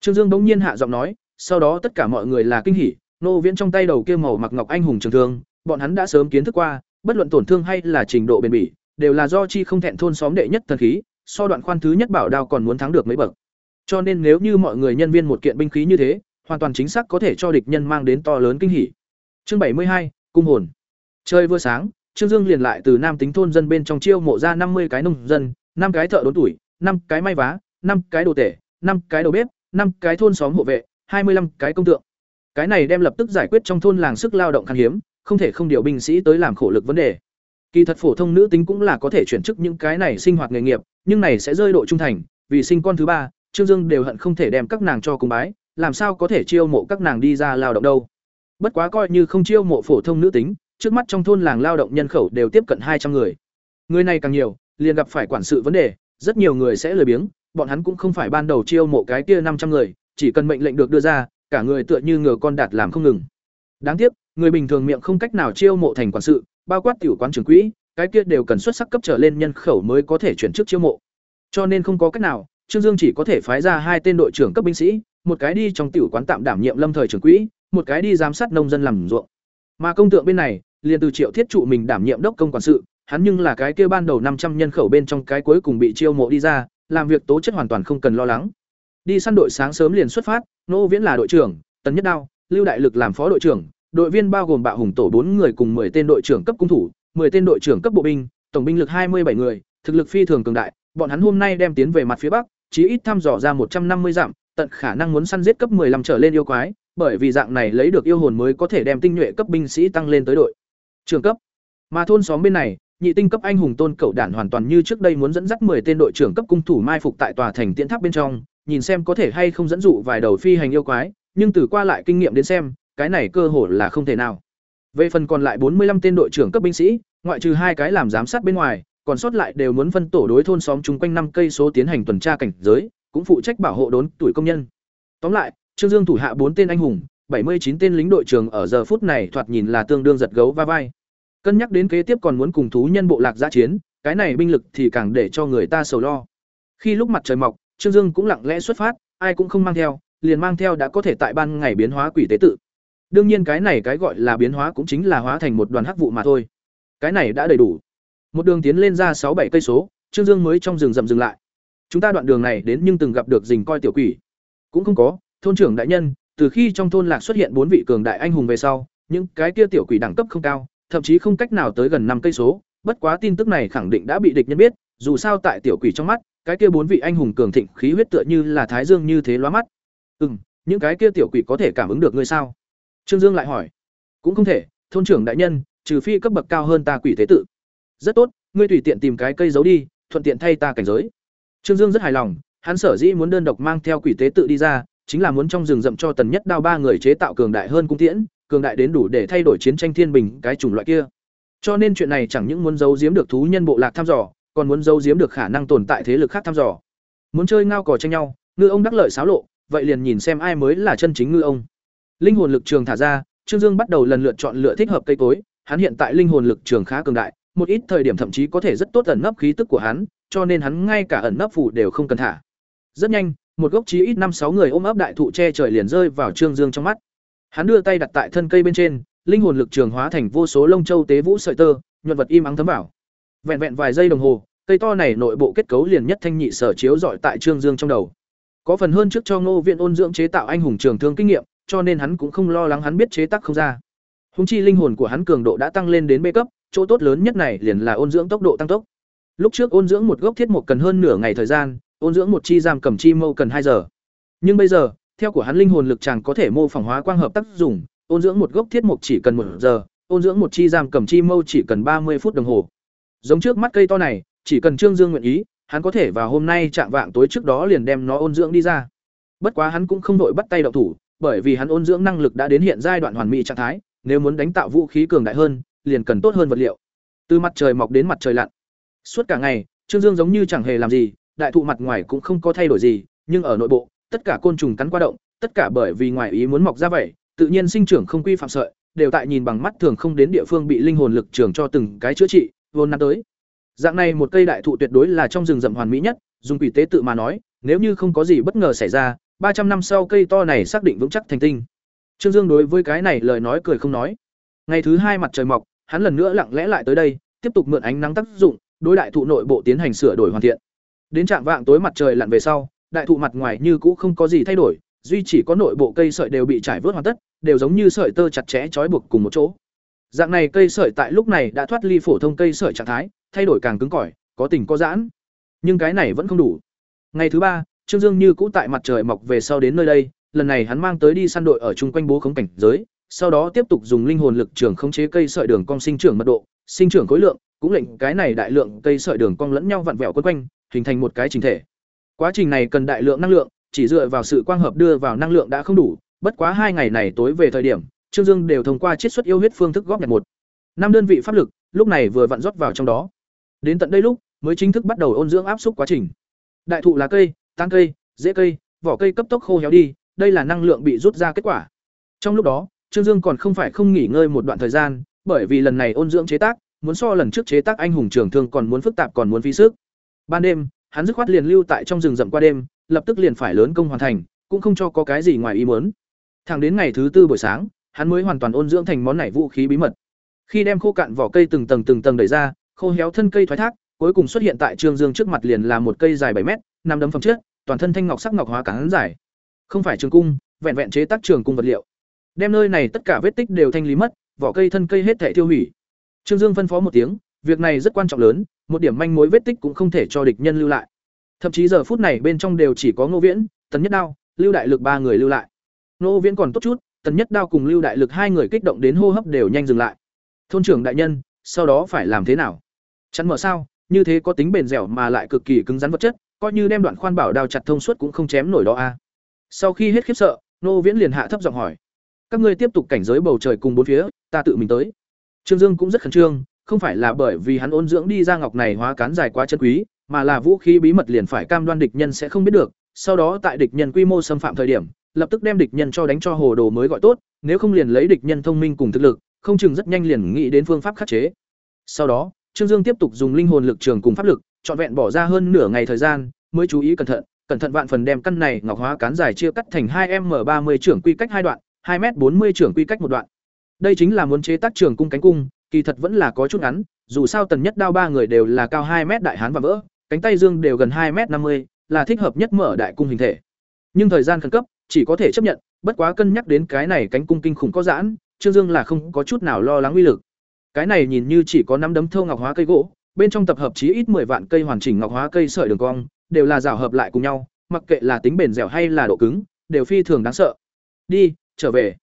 Trương Dương bỗng nhiên hạ giọng nói, sau đó tất cả mọi người là kinh hỉ, nô viễn trong tay đầu kia màu mặc ngọc anh hùng trường thương, bọn hắn đã sớm kiến thức qua, bất luận tổn thương hay là trình độ bền bỉ, đều là do chi không thẹn thôn xóm đệ nhất thần khí, so đoạn khoan thứ nhất bảo đao còn muốn thắng được mấy bậc. Cho nên nếu như mọi người nhân viên một kiện binh khí như thế, hoàn toàn chính xác có thể cho địch nhân mang đến to lớn kinh hỉ. Chương bảy mươi hai, cung hồn. Trời vừa sáng, Trương Dương liền lại từ Nam Tính thôn dân bên trong chiêu mộ ra năm mươi cái nông dân, năm cái thợ đốn tuổi, năm cái may vá, năm cái đồ tể, năm cái đầu bếp, năm cái thôn xóm hộ vệ, hai mươi 25 cái công tượng. Cái này đem lập tức giải quyết trong thôn làng sức lao động khan hiếm, không thể không điều binh sĩ tới làm khổ lực vấn đề. Kỳ thật phổ thông nữ tính cũng là có thể chuyển chức những cái này sinh hoạt nghề nghiệp, nhưng này sẽ rơi độ trung thành, vì sinh con thứ ba, Trương Dương đều hận không thể đem các nàng cho cùng bái, làm sao có thể chiêu mộ các nàng đi ra lao động đâu. Bất quá coi như không chiêu mộ phổ thông nữ tính, trước mắt trong thôn làng lao động nhân khẩu đều tiếp cận hai trăm người. Người này càng nhiều, liền gặp phải quản sự vấn đề, rất nhiều người sẽ lười biếng, bọn hắn cũng không phải ban đầu chiêu mộ cái kia năm trăm người, chỉ cần mệnh lệnh được đưa ra, cả người tựa như ngựa con đạt làm không ngừng. Đáng tiếc, người bình thường miệng không cách nào chiêu mộ thành quản sự, bao quát tiểu quán trưởng quỹ, cái kia đều cần xuất sắc cấp trở lên nhân khẩu mới có thể chuyển chức chiêu mộ. Cho nên không có cách nào, Trương Dương chỉ có thể phái ra hai tên đội trưởng cấp binh sĩ, một cái đi trong tiểu quán tạm đảm nhiệm lâm thời trưởng quỹ, một cái đi giám sát nông dân làm ruộng. Mà công tượng bên này, liền từ Triệu Thiết trụ mình đảm nhiệm đốc công quản sự, hắn nhưng là cái kia ban đầu năm trăm nhân khẩu bên trong cái cuối cùng bị chiêu mộ đi ra, làm việc tố chất hoàn toàn không cần lo lắng. Đi săn đội sáng sớm liền xuất phát, Nô Viễn là đội trưởng, Tần Nhất Đao, Lưu Đại Lực làm phó đội trưởng, đội viên bao gồm Bạo Hùng tổ bốn người cùng 10 tên đội trưởng cấp cung thủ, 10 tên đội trưởng cấp bộ binh, tổng binh lực hai mươi bảy người, thực lực phi thường cường đại, bọn hắn hôm nay đem tiến về mặt phía bắc, chí ít thăm dò ra một trăm năm mươi dặm, tận khả năng muốn săn giết cấp 15 trở lên yêu quái, bởi vì dạng này lấy được yêu hồn mới có thể đem tinh nhuệ cấp binh sĩ tăng lên tới đội trưởng cấp. Mà thôn xóm bên này, nhị tinh cấp anh hùng tôn cẩu đản hoàn toàn như trước đây muốn dẫn dắt 10 tên đội trưởng cấp cung thủ mai phục tại tòa thành tiễn tháp bên trong, nhìn xem có thể hay không dẫn dụ vài đầu phi hành yêu quái, nhưng từ qua lại kinh nghiệm đến xem, cái này cơ hội là không thể nào. Về phần còn lại 45 tên đội trưởng cấp binh sĩ, ngoại trừ hai cái làm giám sát bên ngoài, còn sót lại đều muốn phân tổ đối thôn xóm chung quanh năm cây số tiến hành tuần tra cảnh giới, cũng phụ trách bảo hộ đốn tuổi công nhân. Tóm lại, Trương Dương thủ hạ bốn tên anh hùng, bảy mươi chín tên lính đội trưởng ở giờ phút này thoạt nhìn là tương đương giật gấu va vai. Cân nhắc đến kế tiếp còn muốn cùng thú nhân bộ lạc giã chiến, cái này binh lực thì càng để cho người ta sầu lo. Khi lúc mặt trời mọc, Trương Dương cũng lặng lẽ xuất phát, ai cũng không mang theo, liền mang theo đã có thể tại ban ngày biến hóa quỷ tế tự. Đương nhiên cái này cái gọi là biến hóa cũng chính là hóa thành một đoàn hắc vụ mà thôi. Cái này đã đầy đủ. Một đường tiến lên ra sáu bảy cây số, Trương Dương mới trong rừng rậm dừng lại. Chúng ta đoạn đường này đến nhưng từng gặp được rình coi tiểu quỷ. Cũng không có, thôn trưởng đại nhân, từ khi trong thôn lạc xuất hiện bốn vị cường đại anh hùng về sau, những cái kia tiểu quỷ đẳng cấp không cao, thậm chí không cách nào tới gần năm cây số, bất quá tin tức này khẳng định đã bị địch nhân biết, dù sao tại tiểu quỷ trong mắt, cái kia bốn vị anh hùng cường thịnh khí huyết tựa như là thái dương như thế lóa mắt. Ừm, những cái kia tiểu quỷ có thể cảm ứng được ngươi sao? Trương Dương lại hỏi. Cũng không thể, thôn trưởng đại nhân, trừ phi cấp bậc cao hơn ta quỷ thế tự. Rất tốt, ngươi tùy tiện tìm cái cây giấu đi, thuận tiện thay ta cảnh giới. Trương Dương rất hài lòng, hắn sở dĩ muốn đơn độc mang theo quỷ tế tự đi ra, chính là muốn trong rừng rậm cho tần nhất đao ba người chế tạo cường đại hơn cung tiễn, cường đại đến đủ để thay đổi chiến tranh thiên bình cái chủng loại kia. Cho nên chuyện này chẳng những muốn giấu giếm được thú nhân bộ lạc thăm dò, còn muốn giấu giếm được khả năng tồn tại thế lực khác thăm dò. Muốn chơi ngao cò tranh nhau, ngư ông đắc lợi xáo lộ, vậy liền nhìn xem ai mới là chân chính ngư ông. Linh hồn lực trường thả ra, Trương Dương bắt đầu lần lượt chọn lựa thích hợp cây cối, hắn hiện tại linh hồn lực trường khá cường đại, một ít thời điểm thậm chí có thể rất tốt ẩn nấp khí tức của hắn, cho nên hắn ngay cả ẩn nấp phủ đều không cần thả. Rất nhanh, một gốc chí ít năm sáu người ôm ấp đại thụ che trời liền rơi vào Trương Dương trong mắt. Hắn đưa tay đặt tại thân cây bên trên, linh hồn lực trường hóa thành vô số lông châu tế vũ sợi tơ, nhuận vật im ắng thấm vào. Vẹn vẹn vài giây đồng hồ, cây to này nội bộ kết cấu liền nhất thanh nhị sở chiếu rọi tại Trương Dương trong đầu. Có phần hơn trước cho Ngô Viện ôn dưỡng chế tạo anh hùng trường thương kinh nghiệm, cho nên hắn cũng không lo lắng hắn biết chế tác không ra. Hùng chi linh hồn của hắn cường độ đã tăng lên đến B cấp, chỗ tốt lớn nhất này liền là ôn dưỡng tốc độ tăng tốc. Lúc trước ôn dưỡng một gốc thiết mục cần hơn nửa ngày thời gian, ôn dưỡng một chi giam cầm chi mâu cần hai giờ. Nhưng bây giờ, theo của hắn linh hồn lực chàng có thể mô phỏng hóa quang hợp tác dụng, ôn dưỡng một gốc thiết mục chỉ cần một giờ, ôn dưỡng một chi giam cầm chi mâu chỉ cần ba mươi phút đồng hồ. Giống trước mắt cây to này, chỉ cần Trương Dương nguyện ý, hắn có thể vào hôm nay chạm vạng tối trước đó liền đem nó ôn dưỡng đi ra. Bất quá hắn cũng không đội bắt tay động thủ, bởi vì hắn ôn dưỡng năng lực đã đến hiện giai đoạn hoàn mỹ trạng thái, nếu muốn đánh tạo vũ khí cường đại hơn, liền cần tốt hơn vật liệu. Từ mặt trời mọc đến mặt trời lặn, suốt cả ngày, Trương Dương giống như chẳng hề làm gì, đại thụ mặt ngoài cũng không có thay đổi gì, nhưng ở nội bộ, tất cả côn trùng cắn qua động, tất cả bởi vì ngoài ý muốn mọc ra vậy, tự nhiên sinh trưởng không quy phạm sợi, đều tại nhìn bằng mắt thường không đến địa phương bị linh hồn lực trường cho từng cái chữa trị, vốn năm tới. Dạng này một cây đại thụ tuyệt đối là trong rừng rậm hoàn mỹ nhất, dùng quỷ tế tự mà nói, nếu như không có gì bất ngờ xảy ra, ba trăm năm sau cây to này xác định vững chắc thành tinh. Trương Dương đối với cái này lời nói cười không nói. Ngày thứ hai mặt trời mọc, hắn lần nữa lặng lẽ lại tới đây, tiếp tục mượn ánh nắng tác dụng, đối đại thụ nội bộ tiến hành sửa đổi hoàn thiện. Đến trạng vạng tối mặt trời lặn về sau, đại thụ mặt ngoài như cũ không có gì thay đổi, duy chỉ có nội bộ cây sợi đều bị trải vớt hoàn tất, đều giống như sợi tơ chặt chẽ trói buộc cùng một chỗ. Dạng này cây sợi tại lúc này đã thoát ly phổ thông cây sợi trạng thái, thay đổi càng cứng cỏi, có tình có giãn. Nhưng cái này vẫn không đủ. Ngày thứ ba, Trương Dương như cũ tại mặt trời mọc về sau đến nơi đây, lần này hắn mang tới đi săn đội ở chung quanh bố khống cảnh giới, sau đó tiếp tục dùng linh hồn lực trường khống chế cây sợi đường cong sinh trưởng mật độ, sinh trưởng khối lượng, cũng lệnh cái này đại lượng cây sợi đường cong lẫn nhau vặn vẹo quấn quanh, hình thành một cái chỉnh thể. Quá trình này cần đại lượng năng lượng, chỉ dựa vào sự quang hợp đưa vào năng lượng đã không đủ, bất quá hai ngày này tối về thời điểm, Trương Dương đều thông qua chiết xuất yêu huyết phương thức góp nhặt một năm đơn vị pháp lực, lúc này vừa vặn rót vào trong đó. Đến tận đây lúc, mới chính thức bắt đầu ôn dưỡng áp xúc quá trình. Đại thụ lá cây, tán cây, rễ cây, vỏ cây cấp tốc khô héo đi, đây là năng lượng bị rút ra kết quả. Trong lúc đó, Trương Dương còn không phải không nghỉ ngơi một đoạn thời gian, bởi vì lần này ôn dưỡng chế tác, muốn so lần trước chế tác anh hùng trường thương còn muốn phức tạp còn muốn phí sức. Ban đêm, hắn dứt khoát liền lưu tại trong rừng rậm qua đêm, lập tức liền phải lớn công hoàn thành, cũng không cho có cái gì ngoài ý muốn. Thẳng đến ngày thứ tư buổi sáng, hắn mới hoàn toàn ôn dưỡng thành món này vũ khí bí mật. Khi đem khô cạn vỏ cây từng tầng từng tầng đẩy ra, khô héo thân cây thoái thác, cuối cùng xuất hiện tại Trương Dương trước mặt liền là một cây dài bảy mét, năm đấm phẩm trước, toàn thân thanh ngọc sắc ngọc hóa cán dài. Không phải trường cung, vẹn vẹn chế tác trường cung vật liệu. Đem nơi này tất cả vết tích đều thanh lý mất, vỏ cây thân cây hết thảy tiêu hủy. Trương Dương phân phó một tiếng, việc này rất quan trọng lớn, một điểm manh mối vết tích cũng không thể cho địch nhân lưu lại. Thậm chí giờ phút này bên trong đều chỉ có Ngô Viễn, Tần Nhất Đao, Lưu Đại Lực ba người lưu lại. Ngô Viễn còn tốt chút, Tần Nhất Đao cùng Lưu Đại Lực hai người kích động đến hô hấp đều nhanh dừng lại. Thôn trưởng đại nhân, sau đó phải làm thế nào? Chắn mở sao? Như thế có tính bền dẻo mà lại cực kỳ cứng rắn vật chất, coi như đem đoạn khoan bảo đao chặt thông suốt cũng không chém nổi đó a. Sau khi hết khiếp sợ, Nô Viễn liền hạ thấp giọng hỏi: "Các ngươi tiếp tục cảnh giới bầu trời cùng bốn phía, ta tự mình tới." Trương Dương cũng rất khẩn trương, không phải là bởi vì hắn ôn dưỡng đi ra ngọc này hóa cán dài quá chân quý, mà là vũ khí bí mật liền phải cam đoan địch nhân sẽ không biết được, sau đó tại địch nhân quy mô xâm phạm thời điểm, lập tức đem địch nhân cho đánh cho hồ đồ mới gọi tốt, nếu không liền lấy địch nhân thông minh cùng thực lực, không chừng rất nhanh liền nghĩ đến phương pháp khắc chế. Sau đó, Trương Dương tiếp tục dùng linh hồn lực trường cùng pháp lực, trọn vẹn bỏ ra hơn nửa ngày thời gian, mới chú ý cẩn thận, cẩn thận vạn phần đem căn này ngọc hóa cán dài chia cắt thành hai m ba mươi trưởng quy cách hai đoạn, hai m bốn mươi trưởng quy cách một đoạn. Đây chính là muốn chế tác trường cung cánh cung, kỳ thật vẫn là có chút ngắn, dù sao tần nhất đao ba người đều là cao hai mét đại hán và vỡ, cánh tay dương đều gần hai m năm mươi, là thích hợp nhất mở đại cung hình thể. Nhưng thời gian khẩn cấp, chỉ có thể chấp nhận, bất quá cân nhắc đến cái này cánh cung kinh khủng có giãn, Trương Dương là không có chút nào lo lắng uy lực. Cái này nhìn như chỉ có năm đấm thô ngọc hóa cây gỗ, bên trong tập hợp chí ít 10 vạn cây hoàn chỉnh ngọc hóa cây sợi đường cong, đều là rào hợp lại cùng nhau, mặc kệ là tính bền dẻo hay là độ cứng, đều phi thường đáng sợ. Đi, trở về.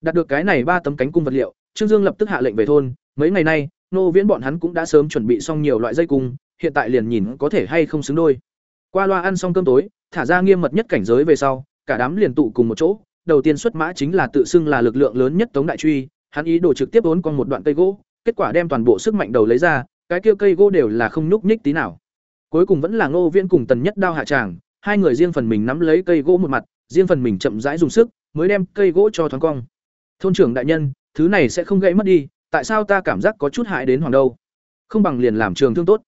Đạt được cái này ba tấm cánh cung vật liệu, Trương Dương lập tức hạ lệnh về thôn, mấy ngày nay, nô viễn bọn hắn cũng đã sớm chuẩn bị xong nhiều loại dây cung, hiện tại liền nhìn có thể hay không xứng đôi. Qua loa ăn xong cơm tối, thả ra nghiêm mật nhất cảnh giới về sau, cả đám liền tụ cùng một chỗ, đầu tiên xuất mã chính là tự xưng là lực lượng lớn nhất Tống Đại Truy, hắn ý đồ trực tiếp uốn con một đoạn cây gỗ, kết quả đem toàn bộ sức mạnh đầu lấy ra, cái kia cây gỗ đều là không nhúc nhích tí nào. Cuối cùng vẫn là Ngô Viễn cùng Tần Nhất Đao hạ tràng, hai người riêng phần mình nắm lấy cây gỗ một mặt, riêng phần mình chậm rãi dùng sức, mới đem cây gỗ cho thoáng cong. Thôn trưởng đại nhân, thứ này sẽ không gãy mất đi, tại sao ta cảm giác có chút hại đến hoàng đâu? Không bằng liền làm trường thương tốt.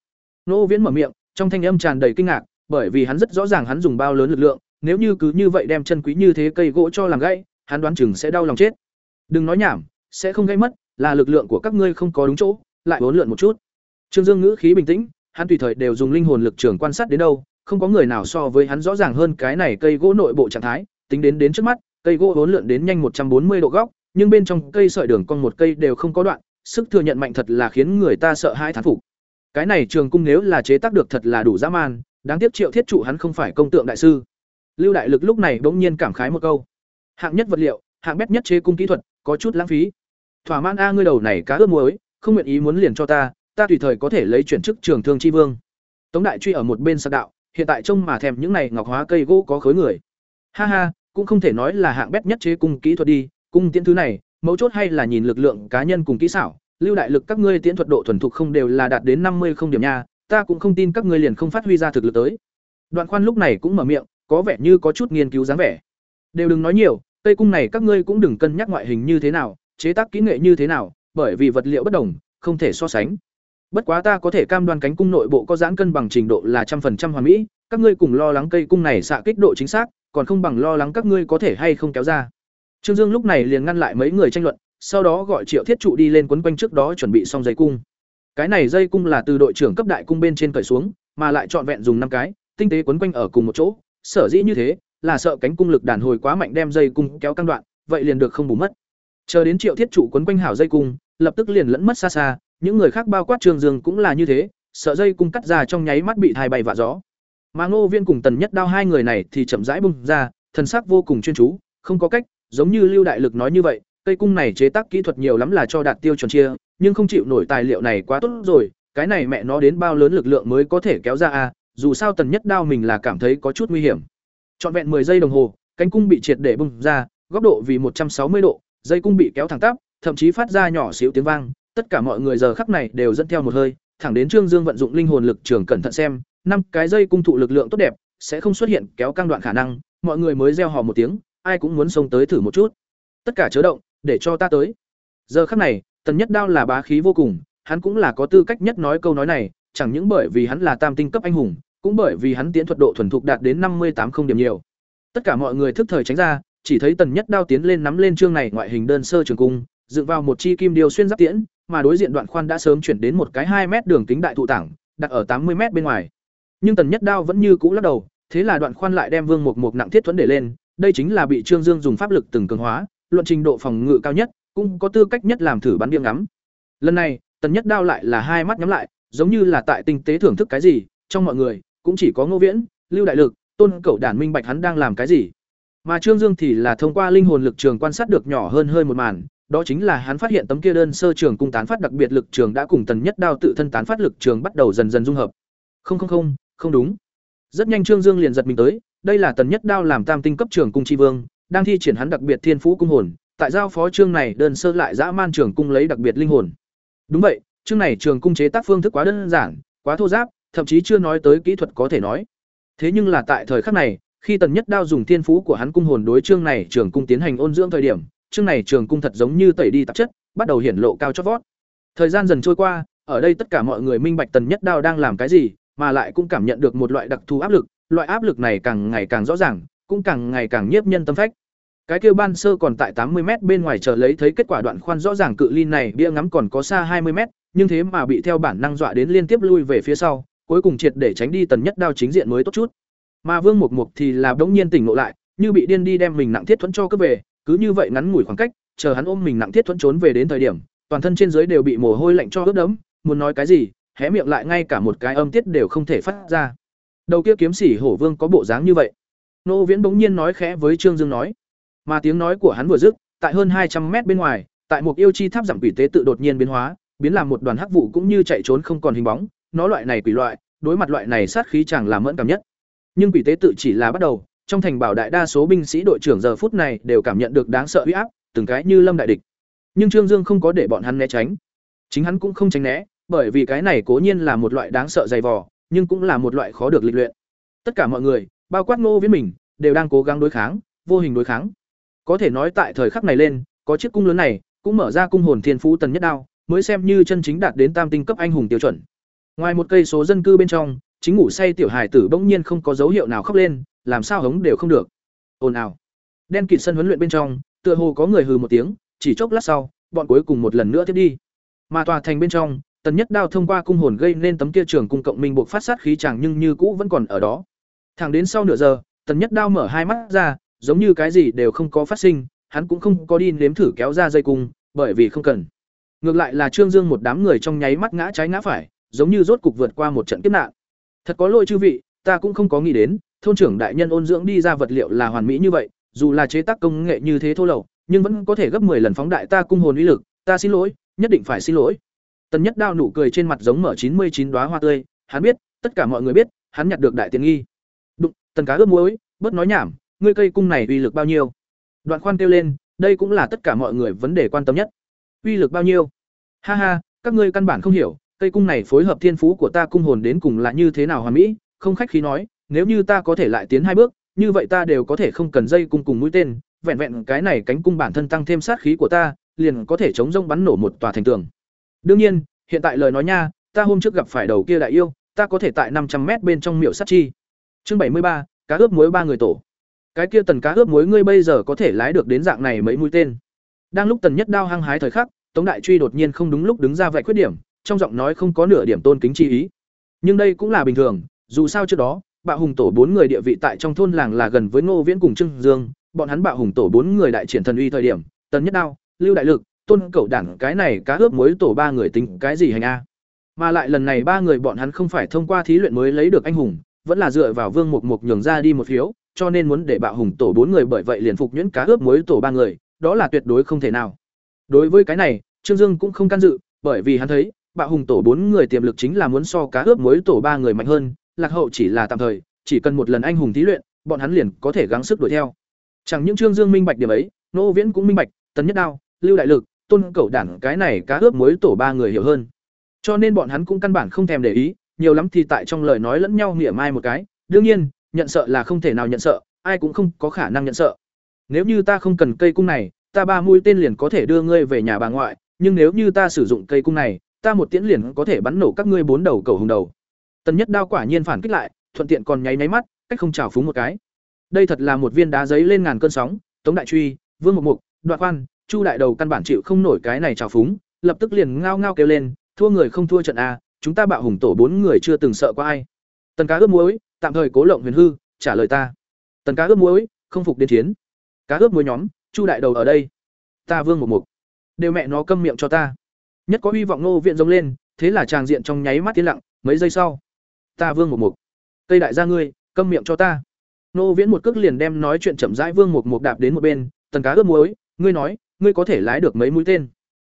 Nô Viễn mở miệng, trong thanh âm tràn đầy kinh ngạc, bởi vì hắn rất rõ ràng hắn dùng bao lớn lực lượng, nếu như cứ như vậy đem chân quý như thế cây gỗ cho làm gãy, hắn đoán chừng sẽ đau lòng chết. Đừng nói nhảm, sẽ không gãy mất, là lực lượng của các ngươi không có đúng chỗ, lại uốn lượn một chút. Trương Dương ngữ khí bình tĩnh, hắn tùy thời đều dùng linh hồn lực trường quan sát đến đâu, không có người nào so với hắn rõ ràng hơn cái này cây gỗ nội bộ trạng thái, tính đến đến trước mắt, cây gỗ uốn lượn đến nhanh một trăm bốn mươi độ góc, nhưng bên trong cây sợi đường con một cây đều không có đoạn, sức thừa nhận mạnh thật là khiến người ta sợ hãi thán phục. Cái này trường cung nếu là chế tác được thật là đủ dã man, đáng tiếc Triệu Thiết trụ hắn không phải công tượng đại sư. Lưu Đại Lực lúc này bỗng nhiên cảm khái một câu. Hạng nhất vật liệu, hạng bét nhất chế cung kỹ thuật, có chút lãng phí. Thỏa mãn a ngươi đầu này cá ướp muối, không nguyện ý muốn liền cho ta, ta tùy thời có thể lấy chuyển chức trường thương chi vương. Tống Đại truy ở một bên sắc đạo, hiện tại trông mà thèm những này ngọc hóa cây gỗ có khối người. Ha ha, cũng không thể nói là hạng bét nhất chế cung kỹ thuật đi, cung tiễn thứ này, mấu chốt hay là nhìn lực lượng cá nhân cùng kỹ xảo, lưu đại lực các ngươi tiễn thuật độ thuần thục không đều là đạt đến năm mươi không điểm nha, ta cũng không tin các ngươi liền không phát huy ra thực lực tới. Đoạn Khoan lúc này cũng mở miệng, có vẻ như có chút nghiên cứu dáng vẻ. Đều đừng nói nhiều, cây cung này các ngươi cũng đừng cân nhắc ngoại hình như thế nào, chế tác kỹ nghệ như thế nào, bởi vì vật liệu bất đồng, không thể so sánh. Bất quá ta có thể cam đoan cánh cung nội bộ có giãn cân bằng trình độ là trăm phần trăm hoàn mỹ, các ngươi cùng lo lắng cây cung này xạ kích độ chính xác, còn không bằng lo lắng các ngươi có thể hay không kéo ra. Trương Dương lúc này liền ngăn lại mấy người tranh luận, sau đó gọi Triệu Thiết trụ đi lên quấn quanh trước đó chuẩn bị xong dây cung. Cái này dây cung là từ đội trưởng cấp đại cung bên trên cởi xuống, mà lại trọn vẹn dùng năm cái, tinh tế quấn quanh ở cùng một chỗ, sở dĩ như thế là sợ cánh cung lực đàn hồi quá mạnh đem dây cung kéo căng đoạn, vậy liền được không bù mất. Chờ đến Triệu Thiết trụ quấn quanh hảo dây cung, lập tức liền lẫn mất xa xa, những người khác bao quát Trường Dương cũng là như thế, sợ dây cung cắt ra trong nháy mắt bị thai bay vạ gió. Mà Ngô Viên cùng Tần Nhất Đao hai người này thì chậm rãi bung ra, thần sắc vô cùng chuyên chú, không có cách, giống như Lưu Đại Lực nói như vậy, cây cung này chế tác kỹ thuật nhiều lắm là cho đạt tiêu chuẩn chia, nhưng không chịu nổi tài liệu này quá tốt rồi, cái này mẹ nó đến bao lớn lực lượng mới có thể kéo ra à? dù sao Tần Nhất Đao mình là cảm thấy có chút nguy hiểm. Trọn vẹn 10 giây đồng hồ, cánh cung bị triệt để bung ra, góc độ vì 160 độ, dây cung bị kéo thẳng tắp, thậm chí phát ra nhỏ xíu tiếng vang, tất cả mọi người giờ khắc này đều dẫn theo một hơi, thẳng đến Trương Dương vận dụng linh hồn lực trường cẩn thận xem, năm cái dây cung thụ lực lượng tốt đẹp, sẽ không xuất hiện kéo căng đoạn khả năng, mọi người mới reo hò một tiếng, ai cũng muốn xông tới thử một chút. Tất cả chớ động, để cho ta tới. Giờ khắc này, Tần Nhất Đao là bá khí vô cùng, hắn cũng là có tư cách nhất nói câu nói này, chẳng những bởi vì hắn là tam tinh cấp anh hùng, cũng bởi vì hắn tiến thuật độ thuần thục đạt đến năm mươi tám không điểm nhiều. Tất cả mọi người thức thời tránh ra, chỉ thấy Tần Nhất Đao tiến lên nắm lên chương này ngoại hình đơn sơ trường cung, dựng vào một chi kim điều xuyên giáp tiễn, mà đối diện đoạn khoan đã sớm chuyển đến một cái hai mét đường kính đại thụ tảng, đặt ở tám mươi mét bên ngoài. Nhưng Tần Nhất Đao vẫn như cũ lắc đầu, thế là đoạn khoan lại đem Vương Mục Mục nặng thiết thuẫn để lên, đây chính là bị Trương Dương dùng pháp lực từng cường hóa, luận trình độ phòng ngự cao nhất, cũng có tư cách nhất làm thử bắn biếng ngắm. Lần này, Tần Nhất Đao lại là hai mắt nhắm lại, giống như là tại tinh tế thưởng thức cái gì, trong mọi người, cũng chỉ có Ngô Viễn, Lưu Đại Lực, Tôn Cẩu Đản minh bạch hắn đang làm cái gì. Mà Trương Dương thì là thông qua linh hồn lực trường quan sát được nhỏ hơn hơi một màn, đó chính là hắn phát hiện tấm kia đơn sơ trường cung tán phát đặc biệt lực trường đã cùng Tần Nhất Đao tự thân tán phát lực trường bắt đầu dần dần dung hợp. Không không không, không đúng. Rất nhanh Trương Dương liền giật mình tới, đây là Tần Nhất Đao làm tam tinh cấp trưởng cung chi vương, đang thi triển hắn đặc biệt thiên phú cung hồn, tại giao phó chương này đơn sơ lại dã man trường cung lấy đặc biệt linh hồn. Đúng vậy, chương này trường cung chế tác phương thức quá đơn giản, quá thô giáp, thậm chí chưa nói tới kỹ thuật có thể nói. Thế nhưng là tại thời khắc này, khi Tần Nhất Đao dùng thiên phú của hắn cung hồn đối chương này trường cung tiến hành ôn dưỡng thời điểm, chương này trường cung thật giống như tẩy đi tạp chất, bắt đầu hiển lộ cao chót vót. Thời gian dần trôi qua, ở đây tất cả mọi người minh bạch Tần Nhất Đao đang làm cái gì, mà lại cũng cảm nhận được một loại đặc thù áp lực, loại áp lực này càng ngày càng rõ ràng, cũng càng ngày càng nhiếp nhân tâm phách. Cái kia ban sơ còn tại tám mươi m bên ngoài chờ lấy thấy kết quả đoạn khoan rõ ràng cự ly này bia ngắm còn có xa hai mươi m, nhưng thế mà bị theo bản năng dọa đến liên tiếp lui về phía sau, cuối cùng triệt để tránh đi tần nhất đao chính diện mới tốt chút. Mà Vương Mục Mục thì là đống nhiên tỉnh ngộ lại, như bị điên đi đem mình nặng thiết thuẫn cho cướp về, cứ như vậy ngắn ngủi khoảng cách, chờ hắn ôm mình nặng thiết thuẫn trốn về đến thời điểm, toàn thân trên dưới đều bị mồ hôi lạnh cho ướt đẫm, muốn nói cái gì, hé miệng lại ngay cả một cái âm tiết đều không thể phát ra. Đầu kia kiếm sĩ hổ vương có bộ dáng như vậy. Nô Viễn bỗng nhiên nói khẽ với Trương Dương nói, mà tiếng nói của hắn vừa dứt, tại hơn hai trăm mét bên ngoài, tại một yêu chi tháp giảm quỷ tế tự đột nhiên biến hóa, biến làm một đoàn hắc vụ cũng như chạy trốn không còn hình bóng, nó loại này quỷ loại, đối mặt loại này sát khí chẳng làm mẫn cảm nhất. Nhưng quỷ tế tự chỉ là bắt đầu, trong thành bảo đại đa số binh sĩ đội trưởng giờ phút này đều cảm nhận được đáng sợ uy áp, từng cái như lâm đại địch. Nhưng Trương Dương không có để bọn hắn né tránh, chính hắn cũng không tránh né, bởi vì cái này cố nhiên là một loại đáng sợ dày vò, nhưng cũng là một loại khó được lịch luyện. Tất cả mọi người, bao quát Ngô Viễn mình, đều đang cố gắng đối kháng, vô hình đối kháng. Có thể nói tại thời khắc này lên, có chiếc cung lớn này, cũng mở ra cung hồn thiên phú tần nhất đao, mới xem như chân chính đạt đến tam tinh cấp anh hùng tiêu chuẩn. Ngoài một cây số dân cư bên trong, chính ngủ say tiểu hải tử bỗng nhiên không có dấu hiệu nào khóc lên, làm sao hống đều không được. Ồn ào. Đen kịt sân huấn luyện bên trong, tựa hồ có người hừ một tiếng, chỉ chốc lát sau, bọn cuối cùng một lần nữa tiếp đi. Mà tòa thành bên trong, tần nhất đao thông qua cung hồn gây nên tấm kia trường cung cộng minh buộc phát sát khí chàng nhưng như cũ vẫn còn ở đó. Thẳng đến sau nửa giờ, tần nhất đao mở hai mắt ra, giống như cái gì đều không có phát sinh, hắn cũng không có đi nếm thử kéo ra dây cung, bởi vì không cần. Ngược lại là Trương Dương một đám người trong nháy mắt ngã trái ngã phải, giống như rốt cục vượt qua một trận kiếp nạn. Thật có lỗi chư vị, ta cũng không có nghĩ đến, thôn trưởng đại nhân ôn dưỡng đi ra vật liệu là hoàn mỹ như vậy, dù là chế tác công nghệ như thế thô lậu, nhưng vẫn có thể gấp 10 lần phóng đại ta cung hồn uy lực, ta xin lỗi, nhất định phải xin lỗi. Tần Nhất Đao nụ cười trên mặt giống mở chín mươi chín đóa hoa tươi, hắn biết, tất cả mọi người biết, hắn nhặt được đại tiền nghi. Đụng, tần cá ướp muối, bớt nói nhảm, ngươi cây cung này uy lực bao nhiêu? Đoạn Khoan kêu lên, đây cũng là tất cả mọi người vấn đề quan tâm nhất. Uy lực bao nhiêu? Ha ha, các ngươi căn bản không hiểu, cây cung này phối hợp thiên phú của ta cung hồn đến cùng là như thế nào hoàn mỹ, không khách khí nói, nếu như ta có thể lại tiến hai bước, như vậy ta đều có thể không cần dây cung cùng mũi tên, vẹn vẹn cái này cánh cung bản thân tăng thêm sát khí của ta, liền có thể chống rông bắn nổ một tòa thành tường. Đương nhiên, hiện tại lời nói nha, ta hôm trước gặp phải đầu kia đại yêu, ta có thể tại năm trăm mét bên trong miểu sát chi. Chương bảy mươi ba, cá ướp muối ba người tổ. Cái kia tần cá ướp muối ngươi bây giờ có thể lái được đến dạng này mấy mũi tên. Đang lúc tần nhất đao hăng hái thời khắc, Tống Đại Truy đột nhiên không đúng lúc đứng ra vạch khuyết điểm, trong giọng nói không có nửa điểm tôn kính chi ý. Nhưng đây cũng là bình thường, dù sao trước đó, Bạo Hùng tổ bốn người địa vị tại trong thôn làng là gần với Ngô Viễn cùng Trương Dương, bọn hắn Bạo Hùng tổ bốn người đại triển thần uy thời điểm, Tần Nhất Đao, Lưu Đại Lực, Tôn Cẩu đản cái này cá ướp muối tổ ba người tính cái gì hành a? Mà lại lần này ba người bọn hắn không phải thông qua thí luyện mới lấy được anh hùng, vẫn là dựa vào Vương Mục Mục nhường ra đi một phiếu, cho nên muốn để Bạo Hùng tổ bốn người bởi vậy liền phục nhuyễn cá ướp muối tổ ba người, đó là tuyệt đối không thể nào. Đối với cái này, Trương Dương cũng không can dự, bởi vì hắn thấy, Bạo Hùng tổ bốn người tiềm lực chính là muốn so cá ướp muối tổ ba người mạnh hơn, lạc hậu chỉ là tạm thời, chỉ cần một lần anh hùng thí luyện, bọn hắn liền có thể gắng sức đuổi theo. Chẳng những Trương Dương minh bạch điểm ấy, Nô Viễn cũng minh bạch, Tấn Nhất Đao, Lưu Đại Lực, Tôn Cẩu Đản cái này cá ướp muối tổ ba người hiểu hơn. Cho nên bọn hắn cũng căn bản không thèm để ý, nhiều lắm thì tại trong lời nói lẫn nhau mỉa mai một cái, đương nhiên, nhận sợ là không thể nào nhận sợ, ai cũng không có khả năng nhận sợ. Nếu như ta không cần cây cung này, ta ba mũi tên liền có thể đưa ngươi về nhà bà ngoại, nhưng nếu như ta sử dụng cây cung này, ta một tiễn liền có thể bắn nổ các ngươi bốn đầu cầu hùng đầu. Tần Nhất Đao quả nhiên phản kích lại, thuận tiện còn nháy nháy mắt, cách không chào phúng một cái. Đây thật là một viên đá giấy lên ngàn cơn sóng, Tống Đại Truy, Vương Mộc Mục, Đoạn Quan, Chu Đại Đầu căn bản chịu không nổi cái này trào phúng, lập tức liền ngao ngao kêu lên, thua người không thua trận a, chúng ta bạo hùng tổ bốn người chưa từng sợ qua ai. Tần Cá ướp muối, tạm thời cố lộng huyền hư, trả lời ta. Tần Cá ướp muối, không phục đến chiến. Cá ướp muối nhóm, Chu Đại Đầu ở đây. Ta Vương Mục Mục, đều mẹ nó câm miệng cho ta. Nhất có hy vọng nô viện giống lên, thế là tràng diện trong nháy mắt tiến lặng, mấy giây sau, ta Vương Mục Mục, cây đại gia ngươi, câm miệng cho ta. Nô Viễn một cước liền đem nói chuyện chậm rãi Vương Mục Mục đạp đến một bên, tần cá ướp muối, ngươi nói, ngươi có thể lái được mấy mũi tên?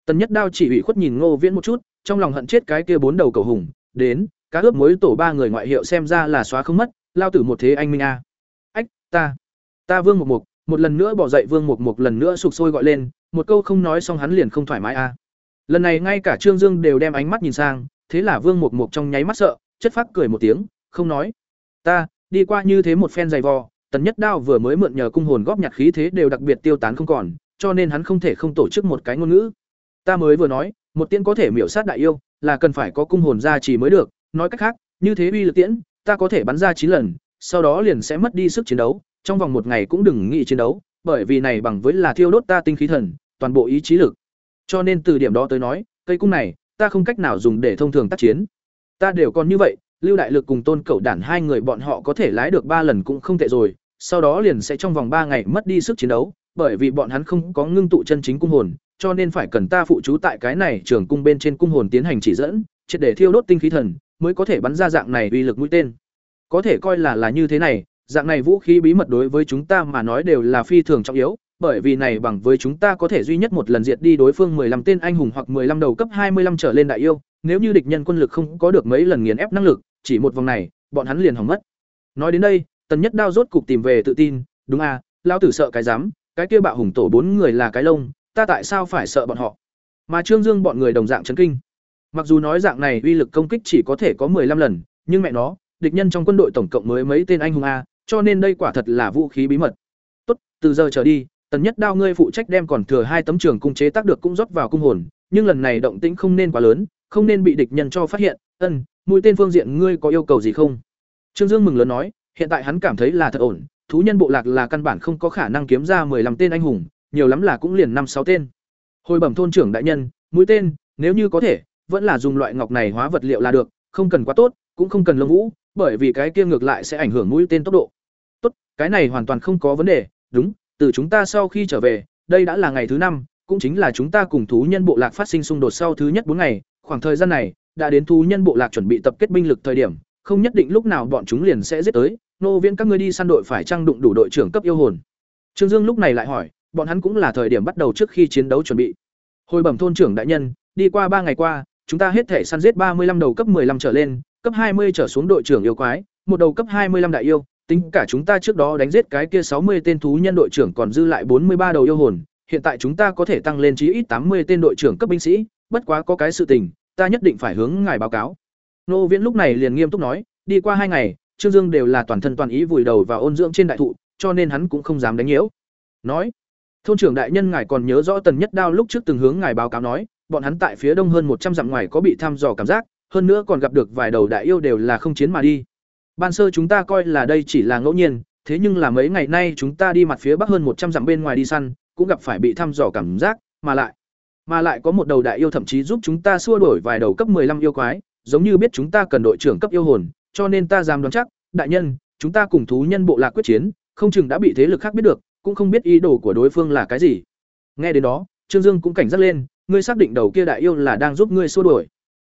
Tần Nhất Đao chỉ ủy khuất nhìn Ngô Viễn một chút, trong lòng hận chết cái kia bốn đầu cầu hùng, đến, cá ướp muối tổ ba người ngoại hiệu xem ra là xóa không mất, lao tử một thế anh minh a. Ách, ta, ta Vương Mục Mục, một lần nữa bỏ dậy Vương Mục Mục lần nữa sụp sôi gọi lên, một câu không nói xong hắn liền không thoải mái a. Lần này ngay cả Trương Dương đều đem ánh mắt nhìn sang, thế là Vương Mục Mục trong nháy mắt sợ, chất phác cười một tiếng, không nói. Ta, đi qua như thế một phen dày vò, Tần Nhất Đao vừa mới mượn nhờ cung hồn góp nhặt khí thế đều đặc biệt tiêu tán không còn, cho nên hắn không thể không tổ chức một cái ngôn ngữ. Ta mới vừa nói, một tiễn có thể miểu sát đại yêu, là cần phải có cung hồn gia trì mới được, nói cách khác, như thế uy lực tiễn, ta có thể bắn ra chín lần, sau đó liền sẽ mất đi sức chiến đấu, trong vòng một ngày cũng đừng nghĩ chiến đấu, bởi vì này bằng với là thiêu đốt ta tinh khí thần, toàn bộ ý chí lực. Cho nên từ điểm đó tới nói, cây cung này, ta không cách nào dùng để thông thường tác chiến. Ta đều còn như vậy, Lưu Đại Lực cùng Tôn Cẩu Đản hai người bọn họ có thể lái được ba lần cũng không tệ rồi, sau đó liền sẽ trong vòng ba ngày mất đi sức chiến đấu, bởi vì bọn hắn không có ngưng tụ chân chính cung hồn, cho nên phải cần ta phụ chú tại cái này trường cung bên trên cung hồn tiến hành chỉ dẫn, triệt để thiêu đốt tinh khí thần, mới có thể bắn ra dạng này uy lực mũi tên. Có thể coi là là như thế này, dạng này vũ khí bí mật đối với chúng ta mà nói đều là phi thường trọng yếu, bởi vì này bằng với chúng ta có thể duy nhất một lần diệt đi đối phương 15 tên anh hùng hoặc 15 đầu cấp 25 trở lên đại yêu, nếu như địch nhân quân lực không có được mấy lần nghiền ép năng lực, chỉ một vòng này, bọn hắn liền hỏng mất. Nói đến đây, Tần Nhất Đao rốt cục tìm về tự tin, đúng à, lão tử sợ cái dám, cái kia bạo hùng tổ bốn người là cái lông, ta tại sao phải sợ bọn họ? Mà Trương Dương bọn người đồng dạng chấn kinh. Mặc dù nói dạng này uy lực công kích chỉ có thể có 15 lần, nhưng mẹ nó, địch nhân trong quân đội tổng cộng mới mấy tên anh hùng a, cho nên đây quả thật là vũ khí bí mật. Tốt, từ giờ trở đi, Tần Nhất Đao ngươi phụ trách đem còn thừa hai tấm trường cung chế tác được cũng rót vào cung hồn, nhưng lần này động tĩnh không nên quá lớn, không nên bị địch nhân cho phát hiện. Ân, mũi tên phương diện ngươi có yêu cầu gì không? Trương Dương mừng lớn nói, hiện tại hắn cảm thấy là thật ổn, thú nhân bộ lạc là căn bản không có khả năng kiếm ra 15 tên anh hùng, nhiều lắm là cũng liền năm sáu tên. Hồi bẩm thôn trưởng đại nhân, mũi tên, nếu như có thể, vẫn là dùng loại ngọc này hóa vật liệu là được, không cần quá tốt, cũng không cần lông vũ, bởi vì cái kia ngược lại sẽ ảnh hưởng mũi tên tốc độ. Tốt, cái này hoàn toàn không có vấn đề, đúng, từ chúng ta sau khi trở về, đây đã là ngày thứ năm, cũng chính là chúng ta cùng thú nhân bộ lạc phát sinh xung đột sau thứ nhất bốn ngày, khoảng thời gian này, đã đến thú nhân bộ lạc chuẩn bị tập kết binh lực thời điểm, không nhất định lúc nào bọn chúng liền sẽ giết tới, nô viễn các ngươi đi săn đội phải trang đụng đủ đội trưởng cấp yêu hồn. Trương Dương lúc này lại hỏi, bọn hắn cũng là thời điểm bắt đầu trước khi chiến đấu chuẩn bị. Hồi bẩm thôn trưởng đại nhân, đi qua ba ngày qua, chúng ta hết thể săn giết ba mươi 35 đầu cấp 15 trở lên, cấp 20 trở xuống đội trưởng yêu quái, một đầu cấp 25 đại yêu, tính cả chúng ta trước đó đánh giết cái kia 60 tên thú nhân đội trưởng còn dư lại 43 đầu yêu hồn, hiện tại chúng ta có thể tăng lên chí ít 80 tên đội trưởng cấp binh sĩ, bất quá có cái sự tình, ta nhất định phải hướng ngài báo cáo. Nô Viễn lúc này liền nghiêm túc nói, đi qua hai ngày, Trương Dương đều là toàn thân toàn ý vùi đầu vào ôn dưỡng trên đại thụ, cho nên hắn cũng không dám đánh nhiễu. Nói, thôn trưởng đại nhân ngài còn nhớ rõ Tần Nhất Đao lúc trước từng hướng ngài báo cáo nói, bọn hắn tại phía đông hơn một trăm dặm ngoài có bị thăm dò cảm giác, hơn nữa còn gặp được vài đầu đại yêu đều là không chiến mà đi. Ban sơ chúng ta coi là đây chỉ là ngẫu nhiên, thế nhưng là mấy ngày nay chúng ta đi mặt phía bắc hơn một trăm dặm bên ngoài đi săn, cũng gặp phải bị thăm dò cảm giác, mà lại mà lại có một đầu đại yêu thậm chí giúp chúng ta xua đuổi vài đầu cấp 15 yêu quái, giống như biết chúng ta cần đội trưởng cấp yêu hồn, cho nên ta dám đoán chắc, đại nhân, chúng ta cùng thú nhân bộ lạc quyết chiến, không chừng đã bị thế lực khác biết được, cũng không biết ý đồ của đối phương là cái gì. Nghe đến đó, Trương Dương cũng cảnh giác lên, ngươi xác định đầu kia đại yêu là đang giúp ngươi xua đuổi.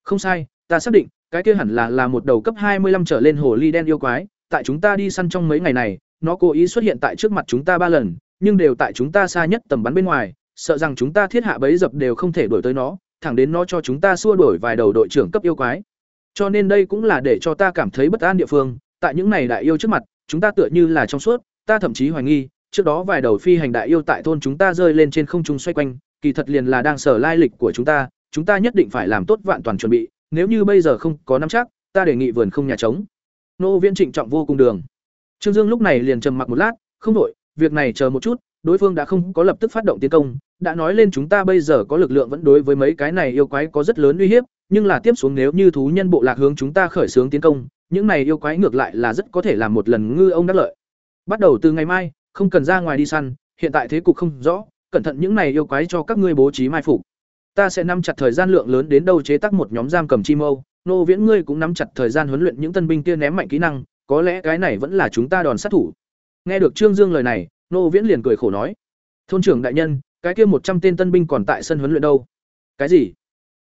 Không sai, ta xác định, cái kia hẳn là là một đầu cấp hai mươi 25 trở lên hồ ly đen yêu quái, tại chúng ta đi săn trong mấy ngày này, nó cố ý xuất hiện tại trước mặt chúng ta ba lần, nhưng đều tại chúng ta xa nhất tầm bắn bên ngoài, sợ rằng chúng ta thiết hạ bẫy dập đều không thể đuổi tới nó, thẳng đến nó cho chúng ta xua đuổi vài đầu đội trưởng cấp yêu quái. Cho nên đây cũng là để cho ta cảm thấy bất an địa phương, tại những này đại yêu trước mặt, chúng ta tựa như là trong suốt, ta thậm chí hoài nghi, trước đó vài đầu phi hành đại yêu tại thôn chúng ta rơi lên trên không trung xoay quanh, kỳ thật liền là đang sở lai lịch của chúng ta, chúng ta nhất định phải làm tốt vạn toàn chuẩn bị, nếu như bây giờ không có nắm chắc, ta đề nghị vườn không nhà trống. Nô Viễn trịnh trọng vô cùng đường. Trương Dương lúc này liền trầm mặc một lát, không đổi, việc này chờ một chút, đối phương đã không có lập tức phát động tiến công, đã nói lên chúng ta bây giờ có lực lượng vẫn đối với mấy cái này yêu quái có rất lớn uy hiếp, nhưng là tiếp xuống nếu như thú nhân bộ lạc hướng chúng ta khởi xướng tiến công, những này yêu quái ngược lại là rất có thể làm một lần ngư ông đắc lợi. Bắt đầu từ ngày mai, không cần ra ngoài đi săn, hiện tại thế cục không rõ, cẩn thận những này yêu quái cho các ngươi bố trí mai phục. Ta sẽ nắm chặt thời gian lượng lớn đến đâu chế tác một nhóm giam cầm chi mâu, nô viễn ngươi cũng nắm chặt thời gian huấn luyện những tân binh kia ném mạnh kỹ năng, có lẽ cái này vẫn là chúng ta đòn sát thủ. Nghe được Trương Dương lời này, nô viễn liền cười khổ nói: "Thôn trưởng đại nhân, cái kia một trăm tên tân binh còn tại sân huấn luyện đâu?" "Cái gì?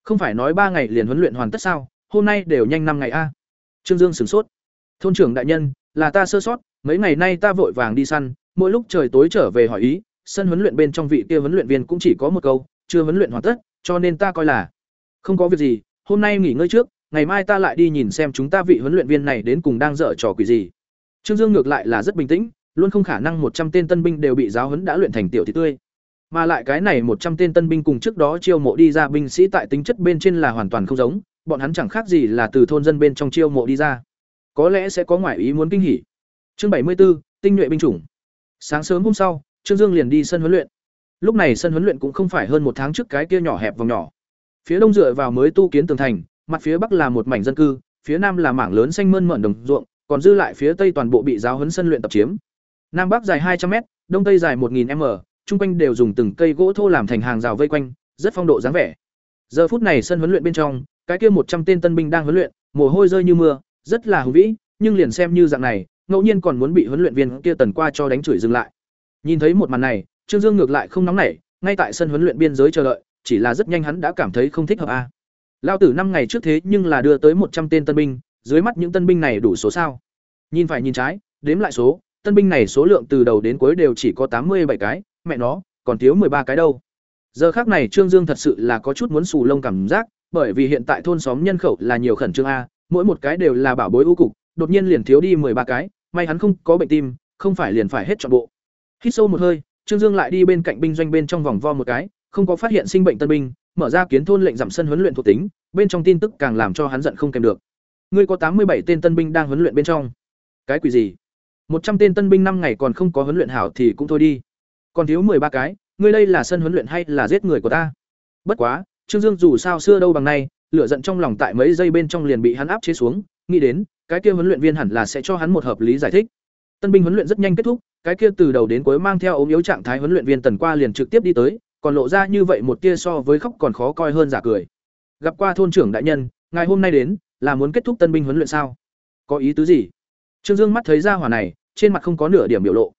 Không phải nói ba ngày liền huấn luyện hoàn tất sao? Hôm nay đều nhanh năm ngày a." Trương Dương sửng sốt. "Thôn trưởng đại nhân, là ta sơ sót, mấy ngày nay ta vội vàng đi săn, mỗi lúc trời tối trở về hỏi ý, sân huấn luyện bên trong vị kia huấn luyện viên cũng chỉ có một câu, chưa huấn luyện hoàn tất, cho nên ta coi là không có việc gì, hôm nay nghỉ ngơi trước, ngày mai ta lại đi nhìn xem chúng ta vị huấn luyện viên này đến cùng đang dở trò quỷ gì. Trương Dương ngược lại là rất bình tĩnh, luôn không khả năng một trăm tên tân binh đều bị giáo huấn đã luyện thành tiểu thị tươi. Mà lại cái này một trăm tên tân binh cùng trước đó chiêu mộ đi ra binh sĩ tại tính chất bên trên là hoàn toàn không giống, bọn hắn chẳng khác gì là từ thôn dân bên trong chiêu mộ đi ra. Có lẽ sẽ có ngoại ý muốn kinh hỉ. Chương bảy mươi 74, tinh nhuệ binh chủng. Sáng sớm hôm sau, Trương Dương liền đi sân huấn luyện. Lúc này sân huấn luyện cũng không phải hơn một tháng trước cái kia nhỏ hẹp vòng nhỏ. Phía đông dựa vào mới tu kiến tường thành, mặt phía bắc là một mảnh dân cư, phía nam là mảng lớn xanh mơn mởn đồng ruộng, còn dư lại phía tây toàn bộ bị giáo huấn sân luyện tập chiếm. Nam bắc dài hai trăm m đông tây dài 1000m, chung quanh đều dùng từng cây gỗ thô làm thành hàng rào vây quanh, rất phong độ dáng vẻ. Giờ phút này sân huấn luyện bên trong, cái kia một trăm tên tân binh đang huấn luyện, mồ hôi rơi như mưa, rất là hùng vĩ, nhưng liền xem như dạng này, ngẫu nhiên còn muốn bị huấn luyện viên kia tần qua cho đánh chửi dừng lại. Nhìn thấy một màn này, Trương Dương ngược lại không nóng nảy, ngay tại sân huấn luyện biên giới chờ đợi, chỉ là rất nhanh hắn đã cảm thấy không thích hợp a. À. Lao tử năm ngày trước thế nhưng là đưa tới một trăm tên tân binh, dưới mắt những tân binh này đủ số sao? Nhìn phải nhìn trái, đếm lại số, tân binh này số lượng từ đầu đến cuối đều chỉ có tám mươi bảy cái, mẹ nó, còn thiếu ba cái đâu. Giờ khác này Trương Dương thật sự là có chút muốn xù lông cảm giác, bởi vì hiện tại thôn xóm nhân khẩu là nhiều khẩn trương a, mỗi một cái đều là bảo bối ưu cục, đột nhiên liền thiếu đi ba cái, may hắn không có bệnh tim, không phải liền phải hết trọn bộ. Hít sâu một hơi, Trương Dương lại đi bên cạnh binh doanh bên trong vòng vo một cái, không có phát hiện sinh bệnh tân binh, mở ra kiến thôn lệnh giảm sân huấn luyện thuộc tính, bên trong tin tức càng làm cho hắn giận không kèm được. Ngươi có tám mươi bảy tên tân binh đang huấn luyện bên trong. Cái quỷ gì? một trăm tên tân binh năm ngày còn không có huấn luyện hảo thì cũng thôi đi. Còn thiếu ba cái, ngươi đây là sân huấn luyện hay là giết người của ta? Bất quá, Trương Dương dù sao xưa đâu bằng nay, lửa giận trong lòng tại mấy giây bên trong liền bị hắn áp chế xuống, nghĩ đến, cái kia huấn luyện viên hẳn là sẽ cho hắn một hợp lý giải thích. Tân binh huấn luyện rất nhanh kết thúc, cái kia từ đầu đến cuối mang theo ốm yếu trạng thái huấn luyện viên Tần Qua liền trực tiếp đi tới, còn lộ ra như vậy một tia so với khóc còn khó coi hơn giả cười. Gặp qua thôn trưởng đại nhân, ngày hôm nay đến, là muốn kết thúc tân binh huấn luyện sao? Có ý tứ gì? Trương Dương mắt thấy ra hỏa này, trên mặt không có nửa điểm biểu lộ.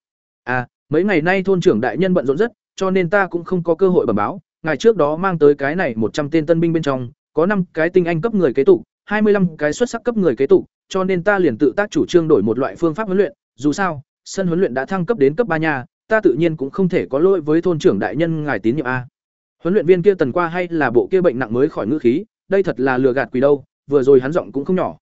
À, mấy ngày nay thôn trưởng đại nhân bận rộn rất, cho nên ta cũng không có cơ hội bẩm báo, ngày trước đó mang tới cái này một trăm tên tân binh bên trong, có năm cái tinh anh cấp người kế tục, hai mươi 25 cái xuất sắc cấp người kế tục, cho nên ta liền tự tác chủ trương đổi một loại phương pháp huấn luyện, dù sao, sân huấn luyện đã thăng cấp đến cấp ba nhà, ta tự nhiên cũng không thể có lỗi với thôn trưởng đại nhân ngài tín nhiệm a. Huấn luyện viên kia tần qua hay là bộ kia bệnh nặng mới khỏi ngữ khí, đây thật là lừa gạt quỷ đâu, vừa rồi hắn giọng cũng không nhỏ.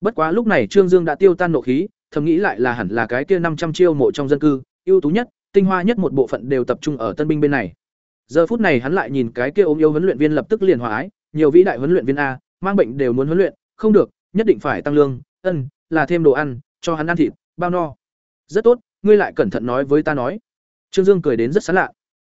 Bất quá lúc này Trương Dương đã tiêu tan nộ khí, thầm nghĩ lại là hẳn là cái kia năm trăm chiêu mộ trong dân cư, ưu tú nhất, tinh hoa nhất một bộ phận đều tập trung ở tân binh bên này. Giờ phút này hắn lại nhìn cái kia ôm yêu huấn luyện viên lập tức liền hòa ái, nhiều vĩ đại huấn luyện viên a, mang bệnh đều muốn huấn luyện, không được, nhất định phải tăng lương, ân, là thêm đồ ăn, cho hắn ăn thịt, bao no. Rất tốt, ngươi lại cẩn thận nói với ta nói. Trương Dương cười đến rất sán lạ.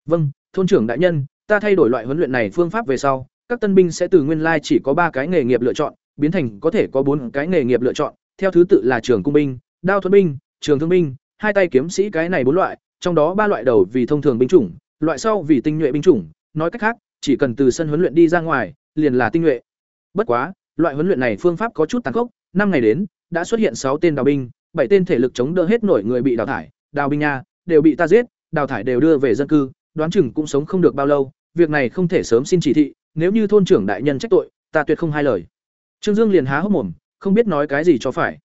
Vâng, thôn trưởng đại nhân, ta thay đổi loại huấn luyện này phương pháp về sau, các tân binh sẽ từ nguyên lai chỉ có ba cái nghề nghiệp lựa chọn, biến thành có thể có bốn cái nghề nghiệp lựa chọn, theo thứ tự là trường cung binh, đao thuẫn binh, trường thương binh, hai tay kiếm sĩ cái này bốn loại, trong đó ba loại đầu vì thông thường binh chủng, loại sau vì tinh nhuệ binh chủng, nói cách khác, chỉ cần từ sân huấn luyện đi ra ngoài, liền là tinh nhuệ. Bất quá, loại huấn luyện này phương pháp có chút tàn khốc, năm ngày đến, đã xuất hiện sáu tên đào binh, bảy tên thể lực chống đỡ hết nổi người bị đào thải, đào binh nha, đều bị ta giết, đào thải đều đưa về dân cư, đoán chừng cũng sống không được bao lâu, việc này không thể sớm xin chỉ thị, nếu như thôn trưởng đại nhân trách tội, ta tuyệt không hai lời. Trương Dương liền há hốc mồm, không biết nói cái gì cho phải.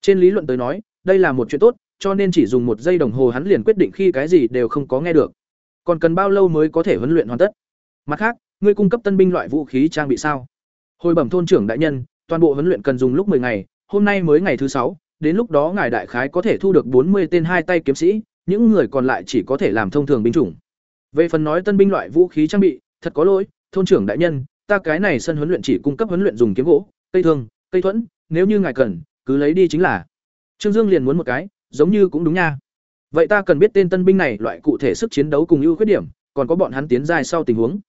Trên lý luận tới nói, đây là một chuyện tốt, cho nên chỉ dùng một giây đồng hồ hắn liền quyết định khi cái gì đều không có nghe được. Còn cần bao lâu mới có thể huấn luyện hoàn tất? Mặt khác, ngươi cung cấp tân binh loại vũ khí trang bị sao? Hồi bẩm thôn trưởng đại nhân, toàn bộ huấn luyện cần dùng lúc 10 ngày, hôm nay mới ngày thứ sáu, đến lúc đó ngài đại khái có thể thu được bốn mươi tên hai tay kiếm sĩ, những người còn lại chỉ có thể làm thông thường binh chủng. Về phần nói tân binh loại vũ khí trang bị, thật có lỗi, thôn trưởng đại nhân, ta cái này sân huấn luyện chỉ cung cấp huấn luyện dùng kiếm gỗ, cây thương, cây thuẫn, nếu như ngài cần, cứ lấy đi chính là. Trương Dương liền muốn một cái, giống như cũng đúng nha. Vậy ta cần biết tên tân binh này loại cụ thể sức chiến đấu cùng ưu khuyết điểm, còn có bọn hắn tiến giai sau tình huống.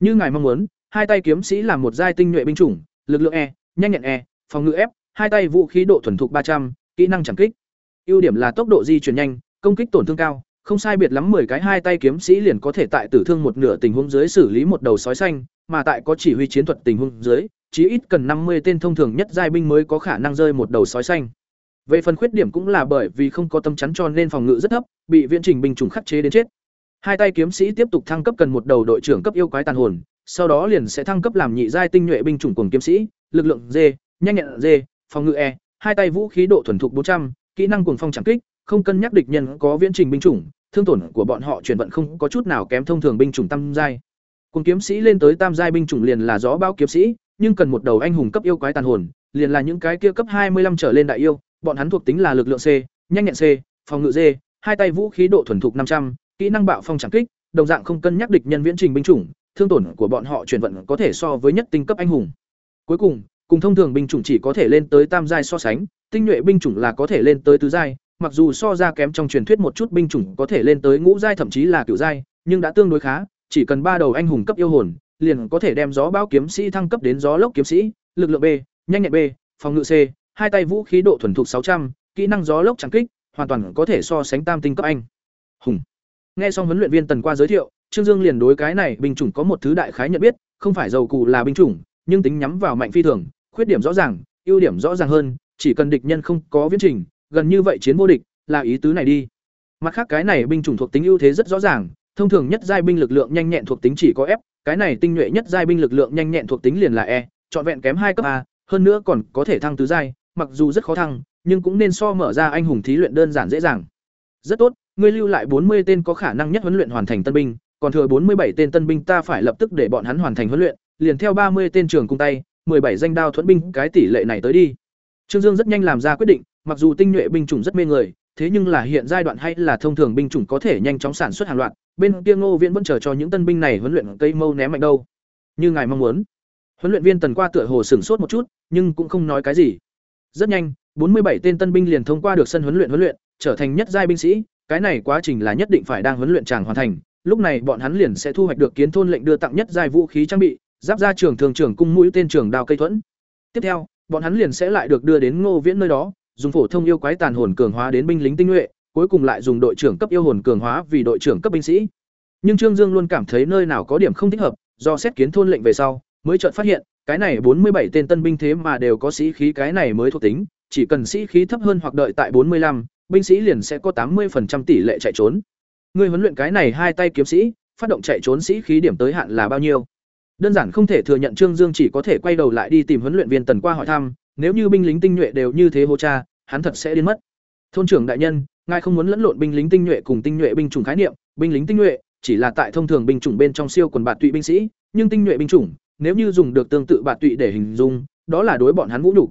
Như ngài mong muốn, hai tay kiếm sĩ là một giai tinh nhuệ binh chủng, lực lượng E, nhanh nhẹn E, phòng ngự F, hai tay vũ khí độ thuần thục ba trăm, kỹ năng chẳng kích. Ưu điểm là tốc độ di chuyển nhanh, công kích tổn thương cao, không sai biệt lắm 10 cái hai tay kiếm sĩ liền có thể tại tử thương một nửa tình huống dưới xử lý một đầu sói xanh, mà tại có chỉ huy chiến thuật tình huống dưới, chí ít cần 50 tên thông thường nhất giai binh mới có khả năng rơi một đầu sói xanh. Về phần khuyết điểm cũng là bởi vì không có tâm chắn cho nên phòng ngự rất thấp, bị viễn trình binh trùng khắc chế đến chết. Hai tay kiếm sĩ tiếp tục thăng cấp cần một đầu đội trưởng cấp yêu quái tàn hồn, sau đó liền sẽ thăng cấp làm nhị giai tinh nhuệ binh chủng cùng kiếm sĩ, lực lượng D, nhanh nhẹn D, phòng ngự E, hai tay vũ khí độ thuần thục 400, kỹ năng cuồng phong chẳng kích, không cân nhắc địch nhân có viễn trình binh chủng, thương tổn của bọn họ chuyển vận không có chút nào kém thông thường binh chủng tam giai. Cùng kiếm sĩ lên tới tam giai binh chủng liền là gió bão kiếm sĩ, nhưng cần một đầu anh hùng cấp yêu quái tàn hồn, liền là những cái kia cấp 25 trở lên đại yêu, bọn hắn thuộc tính là lực lượng C, nhanh nhẹn C, phòng ngự D, hai tay vũ khí độ thuần thục 500, kỹ năng bạo phong chẳng kích, đồng dạng không cân nhắc địch nhân viễn trình binh chủng, thương tổn của bọn họ chuyển vận có thể so với nhất tinh cấp anh hùng. Cuối cùng, cùng thông thường binh chủng chỉ có thể lên tới tam giai so sánh, tinh nhuệ binh chủng là có thể lên tới tứ giai, mặc dù so ra kém trong truyền thuyết một chút binh chủng có thể lên tới ngũ giai thậm chí là cửu giai, nhưng đã tương đối khá, chỉ cần ba đầu anh hùng cấp yêu hồn, liền có thể đem gió bão kiếm sĩ thăng cấp đến gió lốc kiếm sĩ, lực lượng B, nhanh nhẹn B, phòng ngự C, hai tay vũ khí độ thuần thục 600, kỹ năng gió lốc chẳng kích, hoàn toàn có thể so sánh tam tinh cấp anh. Hùng. Nghe xong huấn luyện viên Tần qua giới thiệu, Trương Dương liền đối cái này binh chủng có một thứ đại khái nhận biết, không phải dầu cụ là binh chủng, nhưng tính nhắm vào mạnh phi thường, khuyết điểm rõ ràng, ưu điểm rõ ràng hơn, chỉ cần địch nhân không có viễn trình, gần như vậy chiến vô địch, là ý tứ này đi. Mặt khác cái này binh chủng thuộc tính ưu thế rất rõ ràng, thông thường nhất giai binh lực lượng nhanh nhẹn thuộc tính chỉ có F, cái này tinh nhuệ nhất giai binh lực lượng nhanh nhẹn thuộc tính liền là E, chọn vẹn kém hai cấp A, hơn nữa còn có thể thăng tứ giai, mặc dù rất khó thăng, nhưng cũng nên so mở ra anh hùng thí luyện đơn giản dễ dàng. Rất tốt, ngươi lưu lại bốn mươi tên có khả năng nhất huấn luyện hoàn thành tân binh, còn thừa bốn mươi bảy tên tân binh ta phải lập tức để bọn hắn hoàn thành huấn luyện, liền theo ba mươi tên trưởng cung tay, bảy danh đao thuẫn binh, cái tỷ lệ này tới đi. Trương Dương rất nhanh làm ra quyết định, mặc dù tinh nhuệ binh chủng rất mê người, thế nhưng là hiện giai đoạn hay là thông thường binh chủng có thể nhanh chóng sản xuất hàng loạt, bên kia Ngô Viễn vẫn chờ cho những tân binh này huấn luyện cây mâu ném mạnh đâu. Như ngài mong muốn. Huấn luyện viên Tần qua tựa hồ sửng sốt một chút, nhưng cũng không nói cái gì. Rất nhanh, bốn mươi bảy tên tân binh liền thông qua được sân huấn luyện huấn luyện, trở thành nhất giai binh sĩ, cái này quá trình là nhất định phải đang huấn luyện chàng hoàn thành, lúc này bọn hắn liền sẽ thu hoạch được kiến thôn lệnh đưa tặng nhất giai vũ khí trang bị, giáp ra trường thường trưởng cung mũi tên trường đao cây thuẫn. Tiếp theo, bọn hắn liền sẽ lại được đưa đến Ngô Viễn nơi đó, dùng phổ thông yêu quái tàn hồn cường hóa đến binh lính tinh nhuệ, cuối cùng lại dùng đội trưởng cấp yêu hồn cường hóa vì đội trưởng cấp binh sĩ. Nhưng Trương Dương luôn cảm thấy nơi nào có điểm không thích hợp, do xét kiến thôn lệnh về sau, mới chợt phát hiện, cái này bốn mươi bảy tên tân binh thế mà đều có sĩ khí cái này mới thuộc tính, chỉ cần sĩ khí thấp hơn hoặc đợi tại bốn mươi lăm, binh sĩ liền sẽ có tám 80% tỷ lệ chạy trốn. Người huấn luyện cái này hai tay kiếm sĩ, phát động chạy trốn sĩ khí điểm tới hạn là bao nhiêu? Đơn giản không thể thừa nhận Trương Dương chỉ có thể quay đầu lại đi tìm huấn luyện viên Tần qua hỏi thăm, nếu như binh lính tinh nhuệ đều như thế hô cha, hắn thật sẽ điên mất. Thôn trưởng đại nhân, ngài không muốn lẫn lộn binh lính tinh nhuệ cùng tinh nhuệ binh chủng khái niệm, binh lính tinh nhuệ chỉ là tại thông thường binh chủng bên trong siêu quần bạt tụy binh sĩ, nhưng tinh nhuệ binh chủng, nếu như dùng được tương tự bạt tụy để hình dung, đó là đối bọn hắn vũ nhục.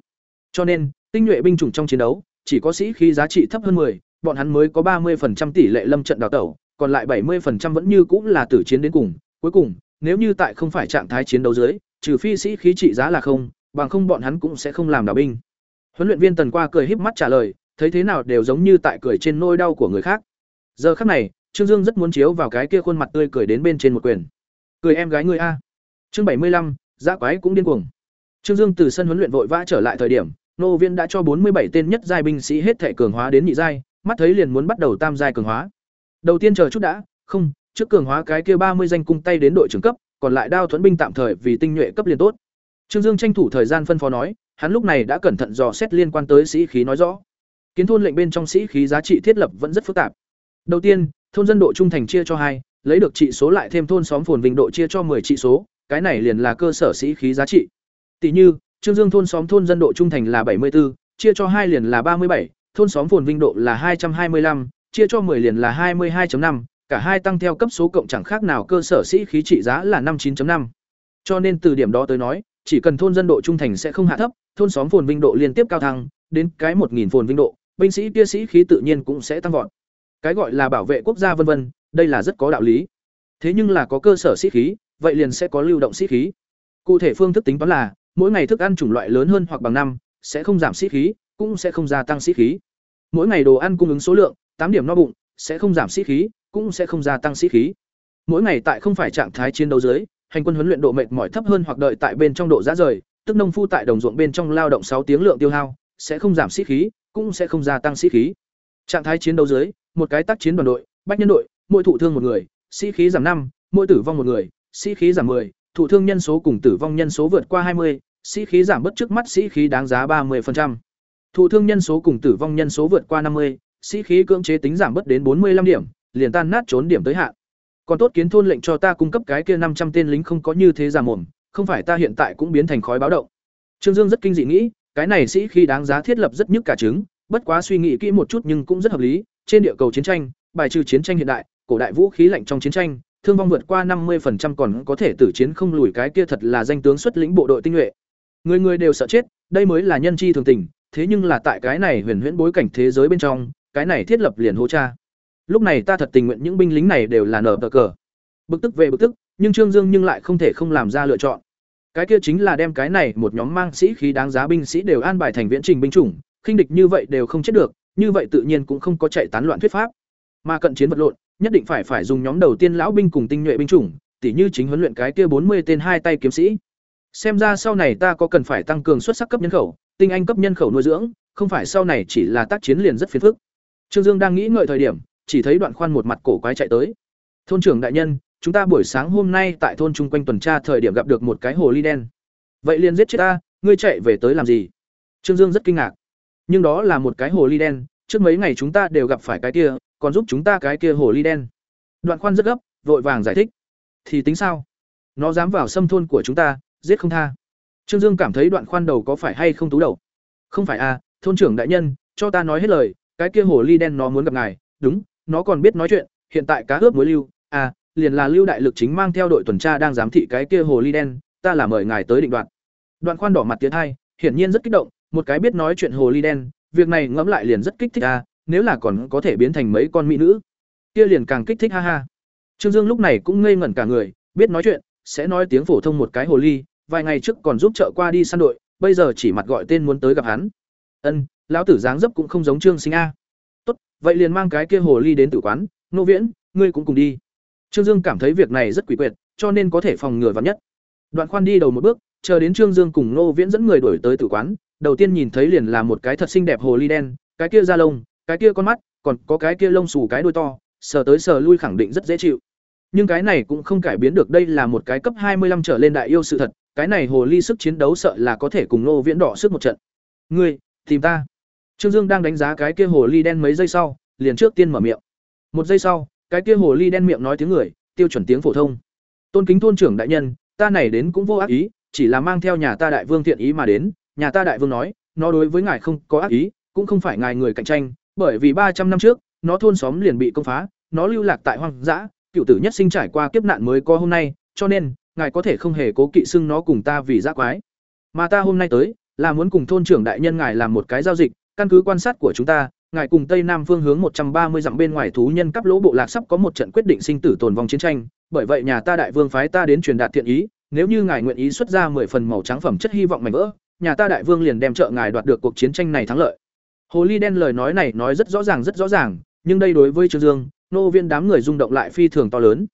Cho nên, tinh nhuệ binh chủng trong chiến đấu, chỉ có sĩ khí giá trị thấp hơn 10, bọn hắn mới có 30% tỷ lệ lâm trận đào tẩu, còn lại 70% vẫn như cũng là tử chiến đến cùng. Cuối cùng, nếu như tại không phải trạng thái chiến đấu dưới, trừ phi sĩ khí trị giá là không, bằng không bọn hắn cũng sẽ không làm đào binh. Huấn luyện viên Tần Qua cười híp mắt trả lời, thấy thế nào đều giống như tại cười trên nỗi đau của người khác. Giờ khắc này, Trương Dương rất muốn chiếu vào cái kia khuôn mặt tươi cười đến bên trên một quyền. Cười em gái ngươi a. Chương bảy mươi lăm, Dã quái cũng điên cuồng. Trương Dương từ sân huấn luyện vội vã trở lại thời điểm, nô viên đã cho bốn mươi bảy tên nhất giai binh sĩ hết thể cường hóa đến nhị giai, mắt thấy liền muốn bắt đầu tam giai cường hóa. Đầu tiên chờ chút đã, không, trước cường hóa cái kia ba mươi danh cung tay đến đội trưởng cấp, còn lại đao thuẫn binh tạm thời vì tinh nhuệ cấp liền tốt. Trương Dương tranh thủ thời gian phân phó nói, hắn lúc này đã cẩn thận dò xét liên quan tới sĩ khí nói rõ. Kiến thôn lệnh bên trong sĩ khí giá trị thiết lập vẫn rất phức tạp. Đầu tiên, thôn dân độ trung thành chia cho hai, lấy được trị số lại thêm thôn xóm phồn vinh độ chia cho 10 trị số, cái này liền là cơ sở sĩ khí giá trị. Tỷ như, Trương Dương thôn xóm thôn dân độ trung thành là 74, chia cho hai liền là 37, thôn xóm phồn vinh độ là 225, chia cho 10 liền là 22.5, cả hai tăng theo cấp số cộng chẳng khác nào cơ sở sĩ khí trị giá là 59.5. Cho nên từ điểm đó tới nói, chỉ cần thôn dân độ trung thành sẽ không hạ thấp, thôn xóm phồn vinh độ liên tiếp cao thăng, đến cái 1000 phồn vinh độ, binh sĩ kia sĩ khí tự nhiên cũng sẽ tăng vọt. Cái gọi là bảo vệ quốc gia vân vân, đây là rất có đạo lý. Thế nhưng là có cơ sở sĩ khí, vậy liền sẽ có lưu động sĩ khí. Cụ thể phương thức tính toán là, mỗi ngày thức ăn chủng loại lớn hơn hoặc bằng năm, sẽ không giảm sĩ khí, cũng sẽ không gia tăng sĩ khí. Mỗi ngày đồ ăn cung ứng số lượng, tám điểm no bụng, sẽ không giảm sĩ khí, cũng sẽ không gia tăng sĩ khí. Mỗi ngày tại không phải trạng thái chiến đấu dưới, hành quân huấn luyện độ mệt mỏi thấp hơn hoặc đợi tại bên trong độ giá rời, tức nông phu tại đồng ruộng bên trong lao động sáu tiếng lượng tiêu hao, sẽ không giảm sĩ khí, cũng sẽ không gia tăng sĩ khí. Trạng thái chiến đấu dưới, một cái tác chiến đoàn đội, bách nhân đội, mỗi thụ thương một người, sĩ khí giảm năm, mỗi tử vong một người, sĩ khí giảm 10, thụ thương nhân số cùng tử vong nhân số vượt qua 20, sĩ khí giảm bất trước mắt sĩ khí đáng giá 30%. Thụ thương nhân số cùng tử vong nhân số vượt qua 50, sĩ khí cưỡng chế tính giảm bất đến 45 điểm, liền tan nát trốn điểm tới hạn. Còn tốt kiến thôn lệnh cho ta cung cấp cái kia 500 tên lính không có như thế giảm mồm, không phải ta hiện tại cũng biến thành khói báo động. Trương Dương rất kinh dị nghĩ, cái này sĩ khí đáng giá thiết lập rất nhức cả trứng, bất quá suy nghĩ kỹ một chút nhưng cũng rất hợp lý, trên địa cầu chiến tranh, bài trừ chiến tranh hiện đại, cổ đại vũ khí lạnh trong chiến tranh, thương vong vượt qua 50% còn có thể tử chiến không lùi cái kia thật là danh tướng xuất lĩnh bộ đội tinh nhuệ. Người người đều sợ chết, đây mới là nhân chi thường tình, thế nhưng là tại cái này huyền huyễn bối cảnh thế giới bên trong, cái này thiết lập liền hô cha. Lúc này ta thật tình nguyện những binh lính này đều là nở tờ cờ. Bực tức về bực tức, nhưng Trương Dương nhưng lại không thể không làm ra lựa chọn. Cái kia chính là đem cái này một nhóm mang sĩ khí đáng giá binh sĩ đều an bài thành viễn trình binh chủng, khinh địch như vậy đều không chết được, như vậy tự nhiên cũng không có chạy tán loạn thuyết pháp. Mà cận chiến vật lộn, nhất định phải phải dùng nhóm đầu tiên lão binh cùng tinh nhuệ binh chủng, tỉ như chính huấn luyện cái kia bốn mươi tên hai tay kiếm sĩ. Xem ra sau này ta có cần phải tăng cường xuất sắc cấp nhân khẩu, tinh anh cấp nhân khẩu nuôi dưỡng, không phải sau này chỉ là tác chiến liền rất phiền phức. Trương Dương đang nghĩ ngợi thời điểm, chỉ thấy Đoạn Khoan một mặt cổ quái chạy tới. "Thôn trưởng đại nhân, chúng ta buổi sáng hôm nay tại thôn chung quanh tuần tra thời điểm gặp được một cái hồ ly đen. Vậy liền giết chết ta, ngươi chạy về tới làm gì?" Trương Dương rất kinh ngạc. Nhưng đó là một cái hồ ly đen, trước mấy ngày chúng ta đều gặp phải cái kia, còn giúp chúng ta cái kia hồ ly đen. Đoạn Khoan rất gấp, vội vàng giải thích. "Thì tính sao? Nó dám vào xâm thôn của chúng ta, giết không tha." Trương Dương cảm thấy Đoạn Khoan đầu có phải hay không tú đầu. "Không phải à, thôn trưởng đại nhân, cho ta nói hết lời, cái kia hồ ly đen nó muốn gặp ngài, đúng, nó còn biết nói chuyện, hiện tại cá ướp mối lưu, à, liền là lưu đại lực chính mang theo đội tuần tra đang giám thị cái kia hồ ly đen, ta là mời ngài tới định đoạn. Đoạn Khoan đỏ mặt tiến hai, hiển nhiên rất kích động, một cái biết nói chuyện hồ ly đen, việc này ngẫm lại liền rất kích thích a, à, nếu là còn có thể biến thành mấy con mỹ nữ, kia liền càng kích thích ha ha. Trương Dương lúc này cũng ngây ngẩn cả người, biết nói chuyện, sẽ nói tiếng phổ thông một cái hồ ly, vài ngày trước còn giúp trợ qua đi săn đội, bây giờ chỉ mặt gọi tên muốn tới gặp hắn. Ân, lão tử dáng dấp cũng không giống Trương Sinh a. Tốt, vậy liền mang cái kia hồ ly đến tử quán, Nô Viễn, ngươi cũng cùng đi. Trương Dương cảm thấy việc này rất quỷ quyệt, cho nên có thể phòng ngừa vạn nhất. Đoạn Khoan đi đầu một bước, chờ đến Trương Dương cùng Nô Viễn dẫn người đuổi tới tử quán, đầu tiên nhìn thấy liền là một cái thật xinh đẹp hồ ly đen, cái kia da lông, cái kia con mắt, còn có cái kia lông xù cái đuôi to, sờ tới sờ lui khẳng định rất dễ chịu. Nhưng cái này cũng không cải biến được đây là một cái cấp hai mươi 25 trở lên đại yêu sự thật, cái này hồ ly sức chiến đấu sợ là có thể cùng Nô Viễn đỏ sức một trận. Ngươi, tìm ta. Trương Dương đang đánh giá cái kia hồ ly đen mấy giây sau, liền trước tiên mở miệng. Một giây sau, cái kia hồ ly đen miệng nói tiếng người, tiêu chuẩn tiếng phổ thông. Tôn kính thôn trưởng đại nhân, ta này đến cũng vô ác ý, chỉ là mang theo nhà ta đại vương thiện ý mà đến, nhà ta đại vương nói, nó đối với ngài không có ác ý, cũng không phải ngài người cạnh tranh, bởi vì ba trăm năm trước, nó thôn xóm liền bị công phá, nó lưu lạc tại hoang dã, cựu tử nhất sinh trải qua kiếp nạn mới có hôm nay, cho nên, ngài có thể không hề cố kỵ xưng nó cùng ta vì dã quái. Mà ta hôm nay tới, là muốn cùng thôn trưởng đại nhân ngài làm một cái giao dịch, căn cứ quan sát của chúng ta, ngài cùng Tây Nam phương hướng một trăm ba mươi dặm bên ngoài thú nhân cấp lỗ bộ lạc sắp có một trận quyết định sinh tử tồn vong chiến tranh, bởi vậy nhà ta đại vương phái ta đến truyền đạt thiện ý, nếu như ngài nguyện ý xuất ra 10 phần màu trắng phẩm chất hy vọng mảnh vỡ, nhà ta đại vương liền đem trợ ngài đoạt được cuộc chiến tranh này thắng lợi. Hồ ly đen lời nói này nói rất rõ ràng rất rõ ràng, nhưng đây đối với Trương Dương, nô viên đám người rung động lại phi thường to lớn.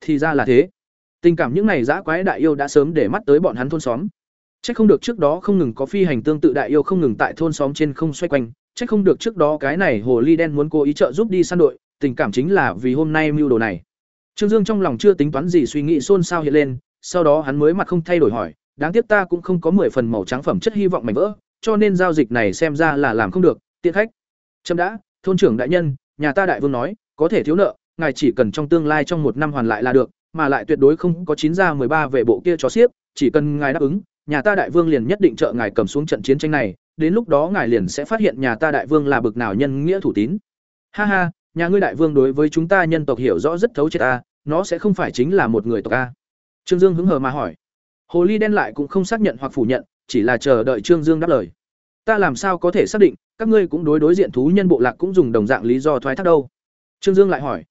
Thì ra là thế. Tình cảm những này dã quái đại yêu đã sớm để mắt tới bọn hắn thôn xóm. Chắc không được trước đó không ngừng có phi hành tương tự đại yêu không ngừng tại thôn xóm trên không xoay quanh, chắc không được trước đó cái này hồ ly đen muốn cố ý trợ giúp đi săn đội, tình cảm chính là vì hôm nay mưu đồ này. Trương Dương trong lòng chưa tính toán gì suy nghĩ xôn xao hiện lên, sau đó hắn mới mặt không thay đổi hỏi, đáng tiếc ta cũng không có mười phần màu trắng phẩm chất hy vọng mảnh vỡ, cho nên giao dịch này xem ra là làm không được, tiện khách. Chấm đã, thôn trưởng đại nhân, nhà ta đại vương nói, có thể thiếu nợ, ngài chỉ cần trong tương lai trong một năm hoàn lại là được, mà lại tuyệt đối không có chín ra ba về bộ kia chó xiếc, chỉ cần ngài đáp ứng, nhà ta đại vương liền nhất định trợ ngài cầm xuống trận chiến tranh này, đến lúc đó ngài liền sẽ phát hiện nhà ta đại vương là bực nào nhân nghĩa thủ tín. Ha ha, nhà ngươi đại vương đối với chúng ta nhân tộc hiểu rõ rất thấu triệt ta, nó sẽ không phải chính là một người tộc a. Trương Dương hứng hờ mà hỏi. Hồ ly đen lại cũng không xác nhận hoặc phủ nhận, chỉ là chờ đợi Trương Dương đáp lời. Ta làm sao có thể xác định, các ngươi cũng đối đối diện thú nhân bộ lạc cũng dùng đồng dạng lý do thoái thác đâu? Trương Dương lại hỏi.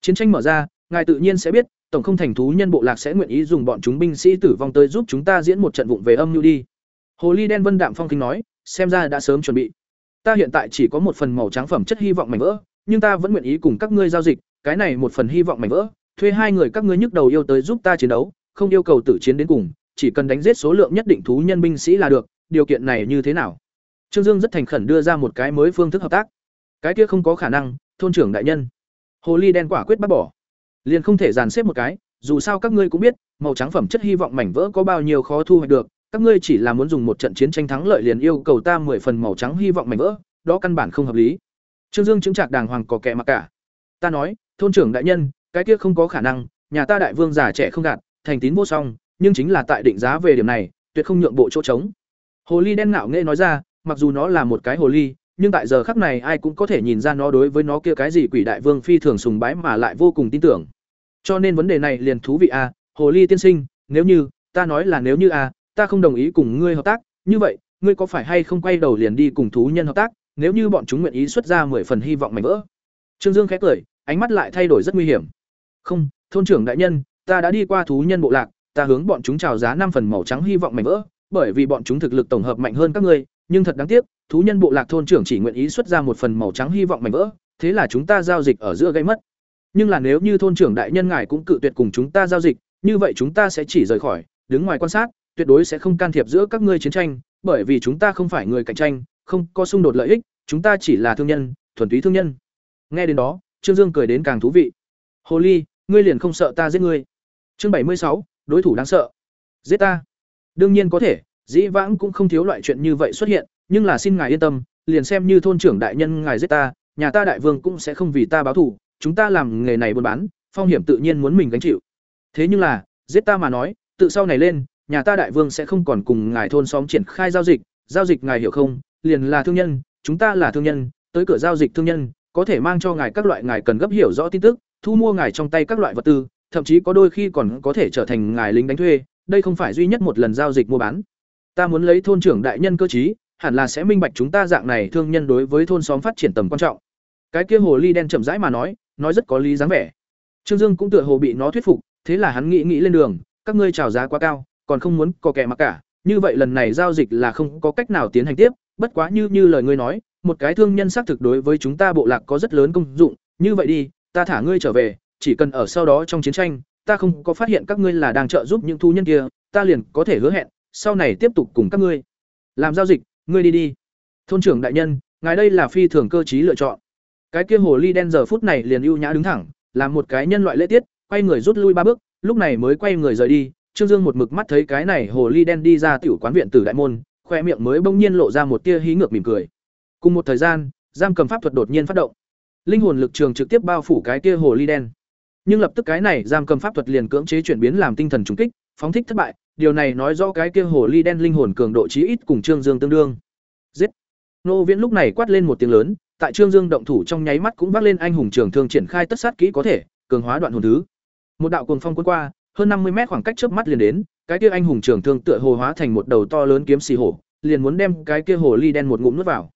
Chiến tranh mở ra, ngài tự nhiên sẽ biết, tổng không thành thú nhân bộ lạc sẽ nguyện ý dùng bọn chúng binh sĩ tử vong tới giúp chúng ta diễn một trận vụng về âm nhu đi. Hồ ly đen Vân Đạm Phong kính nói, xem ra đã sớm chuẩn bị. Ta hiện tại chỉ có một phần màu trắng phẩm chất hy vọng mảnh vỡ, nhưng ta vẫn nguyện ý cùng các ngươi giao dịch, cái này một phần hy vọng mảnh vỡ, thuê hai người các ngươi nhức đầu yêu tới giúp ta chiến đấu, không yêu cầu tử chiến đến cùng, chỉ cần đánh giết số lượng nhất định thú nhân binh sĩ là được, điều kiện này như thế nào? Trương Dương rất thành khẩn đưa ra một cái mới phương thức hợp tác. Cái kia không có khả năng, thôn trưởng đại nhân. Hồ ly đen quả quyết bắt bỏ. Liền không thể dàn xếp một cái, dù sao các ngươi cũng biết, màu trắng phẩm chất hy vọng mảnh vỡ có bao nhiêu khó thu hoạch được, các ngươi chỉ là muốn dùng một trận chiến tranh thắng lợi liền yêu cầu ta mười phần màu trắng hy vọng mảnh vỡ, đó căn bản không hợp lý. Trương Dương chứng trạc đàng hoàng có kẻ mà cả. Ta nói, thôn trưởng đại nhân, cái kia không có khả năng, nhà ta đại vương già trẻ không gạt, thành tín vô song, nhưng chính là tại định giá về điểm này, tuyệt không nhượng bộ chỗ trống. Hồ ly đen ngạo nghễ nói ra, mặc dù nó là một cái hồ ly, nhưng tại giờ khắc này ai cũng có thể nhìn ra nó đối với nó kia cái gì quỷ đại vương phi thường sùng bái mà lại vô cùng tin tưởng. Cho nên vấn đề này liền thú vị a, hồ ly tiên sinh, nếu như, ta nói là nếu như a, ta không đồng ý cùng ngươi hợp tác, như vậy, ngươi có phải hay không quay đầu liền đi cùng thú nhân hợp tác, nếu như bọn chúng nguyện ý xuất ra mười phần hy vọng mảnh vỡ. Trương Dương khẽ cười, ánh mắt lại thay đổi rất nguy hiểm. Không, thôn trưởng đại nhân, ta đã đi qua thú nhân bộ lạc, ta hướng bọn chúng chào giá năm phần màu trắng hy vọng mảnh vỡ, bởi vì bọn chúng thực lực tổng hợp mạnh hơn các ngươi, nhưng thật đáng tiếc, thú nhân bộ lạc thôn trưởng chỉ nguyện ý xuất ra một phần màu trắng hy vọng mảnh vỡ, thế là chúng ta giao dịch ở giữa gây mất. Nhưng là nếu như thôn trưởng đại nhân ngài cũng cự tuyệt cùng chúng ta giao dịch, như vậy chúng ta sẽ chỉ rời khỏi, đứng ngoài quan sát, tuyệt đối sẽ không can thiệp giữa các ngươi chiến tranh, bởi vì chúng ta không phải người cạnh tranh, không có xung đột lợi ích, chúng ta chỉ là thương nhân, thuần túy thương nhân. Nghe đến đó, Trương Dương cười đến càng thú vị. Hồ ly, ngươi liền không sợ ta giết ngươi? Chương bảy mươi sáu, đối thủ đáng sợ. Giết ta? Đương nhiên có thể, dĩ vãng cũng không thiếu loại chuyện như vậy xuất hiện, nhưng là xin ngài yên tâm, liền xem như thôn trưởng đại nhân ngài giết ta, nhà ta đại vương cũng sẽ không vì ta báo thù, chúng ta làm nghề này buôn bán, phong hiểm tự nhiên muốn mình gánh chịu. Thế nhưng là, giết ta mà nói, tự sau này lên, nhà ta đại vương sẽ không còn cùng ngài thôn xóm triển khai giao dịch, giao dịch ngài hiểu không? Liền là thương nhân, chúng ta là thương nhân, tới cửa giao dịch thương nhân, có thể mang cho ngài các loại ngài cần gấp hiểu rõ tin tức, thu mua ngài trong tay các loại vật tư, thậm chí có đôi khi còn có thể trở thành ngài lính đánh thuê, đây không phải duy nhất một lần giao dịch mua bán. Ta muốn lấy thôn trưởng đại nhân cơ trí, hẳn là sẽ minh bạch chúng ta dạng này thương nhân đối với thôn xóm phát triển tầm quan trọng. Cái kia hồ ly đen chậm rãi mà nói, nói rất có lý dáng vẻ. Trương Dương cũng tựa hồ bị nó thuyết phục, thế là hắn nghĩ nghĩ lên đường, các ngươi chào giá quá cao, còn không muốn có kẻ mặc cả, như vậy lần này giao dịch là không có cách nào tiến hành tiếp, bất quá như như lời ngươi nói, một cái thương nhân xác thực đối với chúng ta bộ lạc có rất lớn công dụng, như vậy đi, ta thả ngươi trở về, chỉ cần ở sau đó trong chiến tranh, ta không có phát hiện các ngươi là đang trợ giúp những thu nhân kia, ta liền có thể hứa hẹn, sau này tiếp tục cùng các ngươi làm giao dịch, ngươi đi đi. Thôn trưởng đại nhân, ngài đây là phi thường cơ trí lựa chọn. Cái kia hồ ly đen giờ phút này liền ưu nhã đứng thẳng, làm một cái nhân loại lễ tiết, quay người rút lui ba bước, lúc này mới quay người rời đi. Trương Dương một mực mắt thấy cái này hồ ly đen đi ra tiểu quán viện tử đại môn, khoe miệng mới bỗng nhiên lộ ra một tia hí ngược mỉm cười. Cùng một thời gian, giam cầm pháp thuật đột nhiên phát động. Linh hồn lực trường trực tiếp bao phủ cái kia hồ ly đen. Nhưng lập tức cái này giam cầm pháp thuật liền cưỡng chế chuyển biến làm tinh thần trùng kích, phóng thích thất bại, điều này nói rõ cái kia hồ ly đen linh hồn cường độ chí ít cùng Trương Dương tương đương. Giết. Nô Viễn lúc này quát lên một tiếng lớn, tại Trương Dương động thủ trong nháy mắt cũng vác lên anh hùng trường thương triển khai tất sát kỹ có thể, cường hóa đoạn hồn thứ. Một đạo cuồng phong cuốn qua, hơn năm mươi mét khoảng cách chớp mắt liền đến, cái kia anh hùng trường thương tựa hồ hóa thành một đầu to lớn kiếm xì hổ, liền muốn đem cái kia hồ ly đen một ngụm nuốt vào.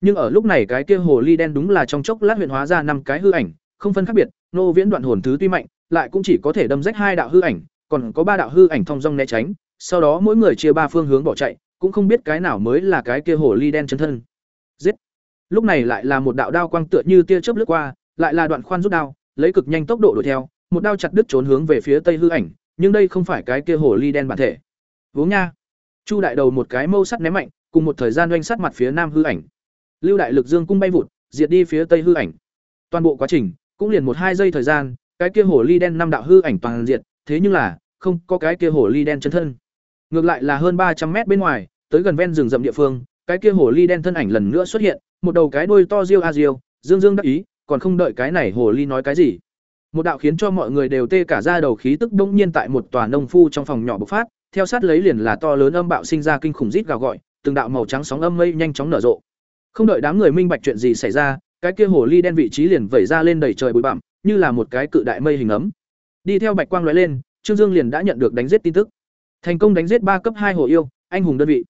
Nhưng ở lúc này cái kia hồ ly đen đúng là trong chốc lát huyện hóa ra năm cái hư ảnh, không phân khác biệt, nô viễn đoạn hồn thứ tuy mạnh, lại cũng chỉ có thể đâm rách hai đạo hư ảnh, còn có ba đạo hư ảnh thông dong né tránh, sau đó mỗi người chia ba phương hướng bỏ chạy, cũng không biết cái nào mới là cái kia hồ ly đen chân thân. Giết. Lúc này lại là một đạo đao quang tựa như tia chớp lướt qua, lại là đoạn khoan rút đao, lấy cực nhanh tốc độ đuổi theo, một đao chặt đứt trốn hướng về phía tây hư ảnh, nhưng đây không phải cái kia hồ ly đen bản thể. Vốn nha. Chu đại đầu một cái mâu sắt ném mạnh, cùng một thời gian oanh sát mặt phía nam hư ảnh. Lưu đại lực dương cung bay vụt, diệt đi phía tây hư ảnh. Toàn bộ quá trình cũng liền một hai giây thời gian, cái kia hồ ly đen năm đạo hư ảnh toàn diệt, thế nhưng là không có cái kia hồ ly đen chân thân. Ngược lại là hơn ba trăm mét bên ngoài, tới gần ven rừng rậm địa phương, cái kia hồ ly đen thân ảnh lần nữa xuất hiện, một đầu cái đuôi to riêu a riêu, dương dương đắc ý, còn không đợi cái này hồ ly nói cái gì. Một đạo khiến cho mọi người đều tê cả da đầu khí tức bỗng nhiên tại một tòa nông phu trong phòng nhỏ bộc phát, theo sát lấy liền là to lớn âm bạo sinh ra kinh khủng rít gào gọi, từng đạo màu trắng sóng âm mây nhanh chóng nở rộ. Không đợi đám người minh bạch chuyện gì xảy ra, cái kia hồ ly đen vị trí liền vẩy ra lên đầy trời bụi bặm, như là một cái cự đại mây hình ấm. Đi theo bạch quang lóe lên, Trương Dương liền đã nhận được đánh giết tin tức. Thành công đánh giết ba cấp hai hồ yêu, anh hùng đơn vị.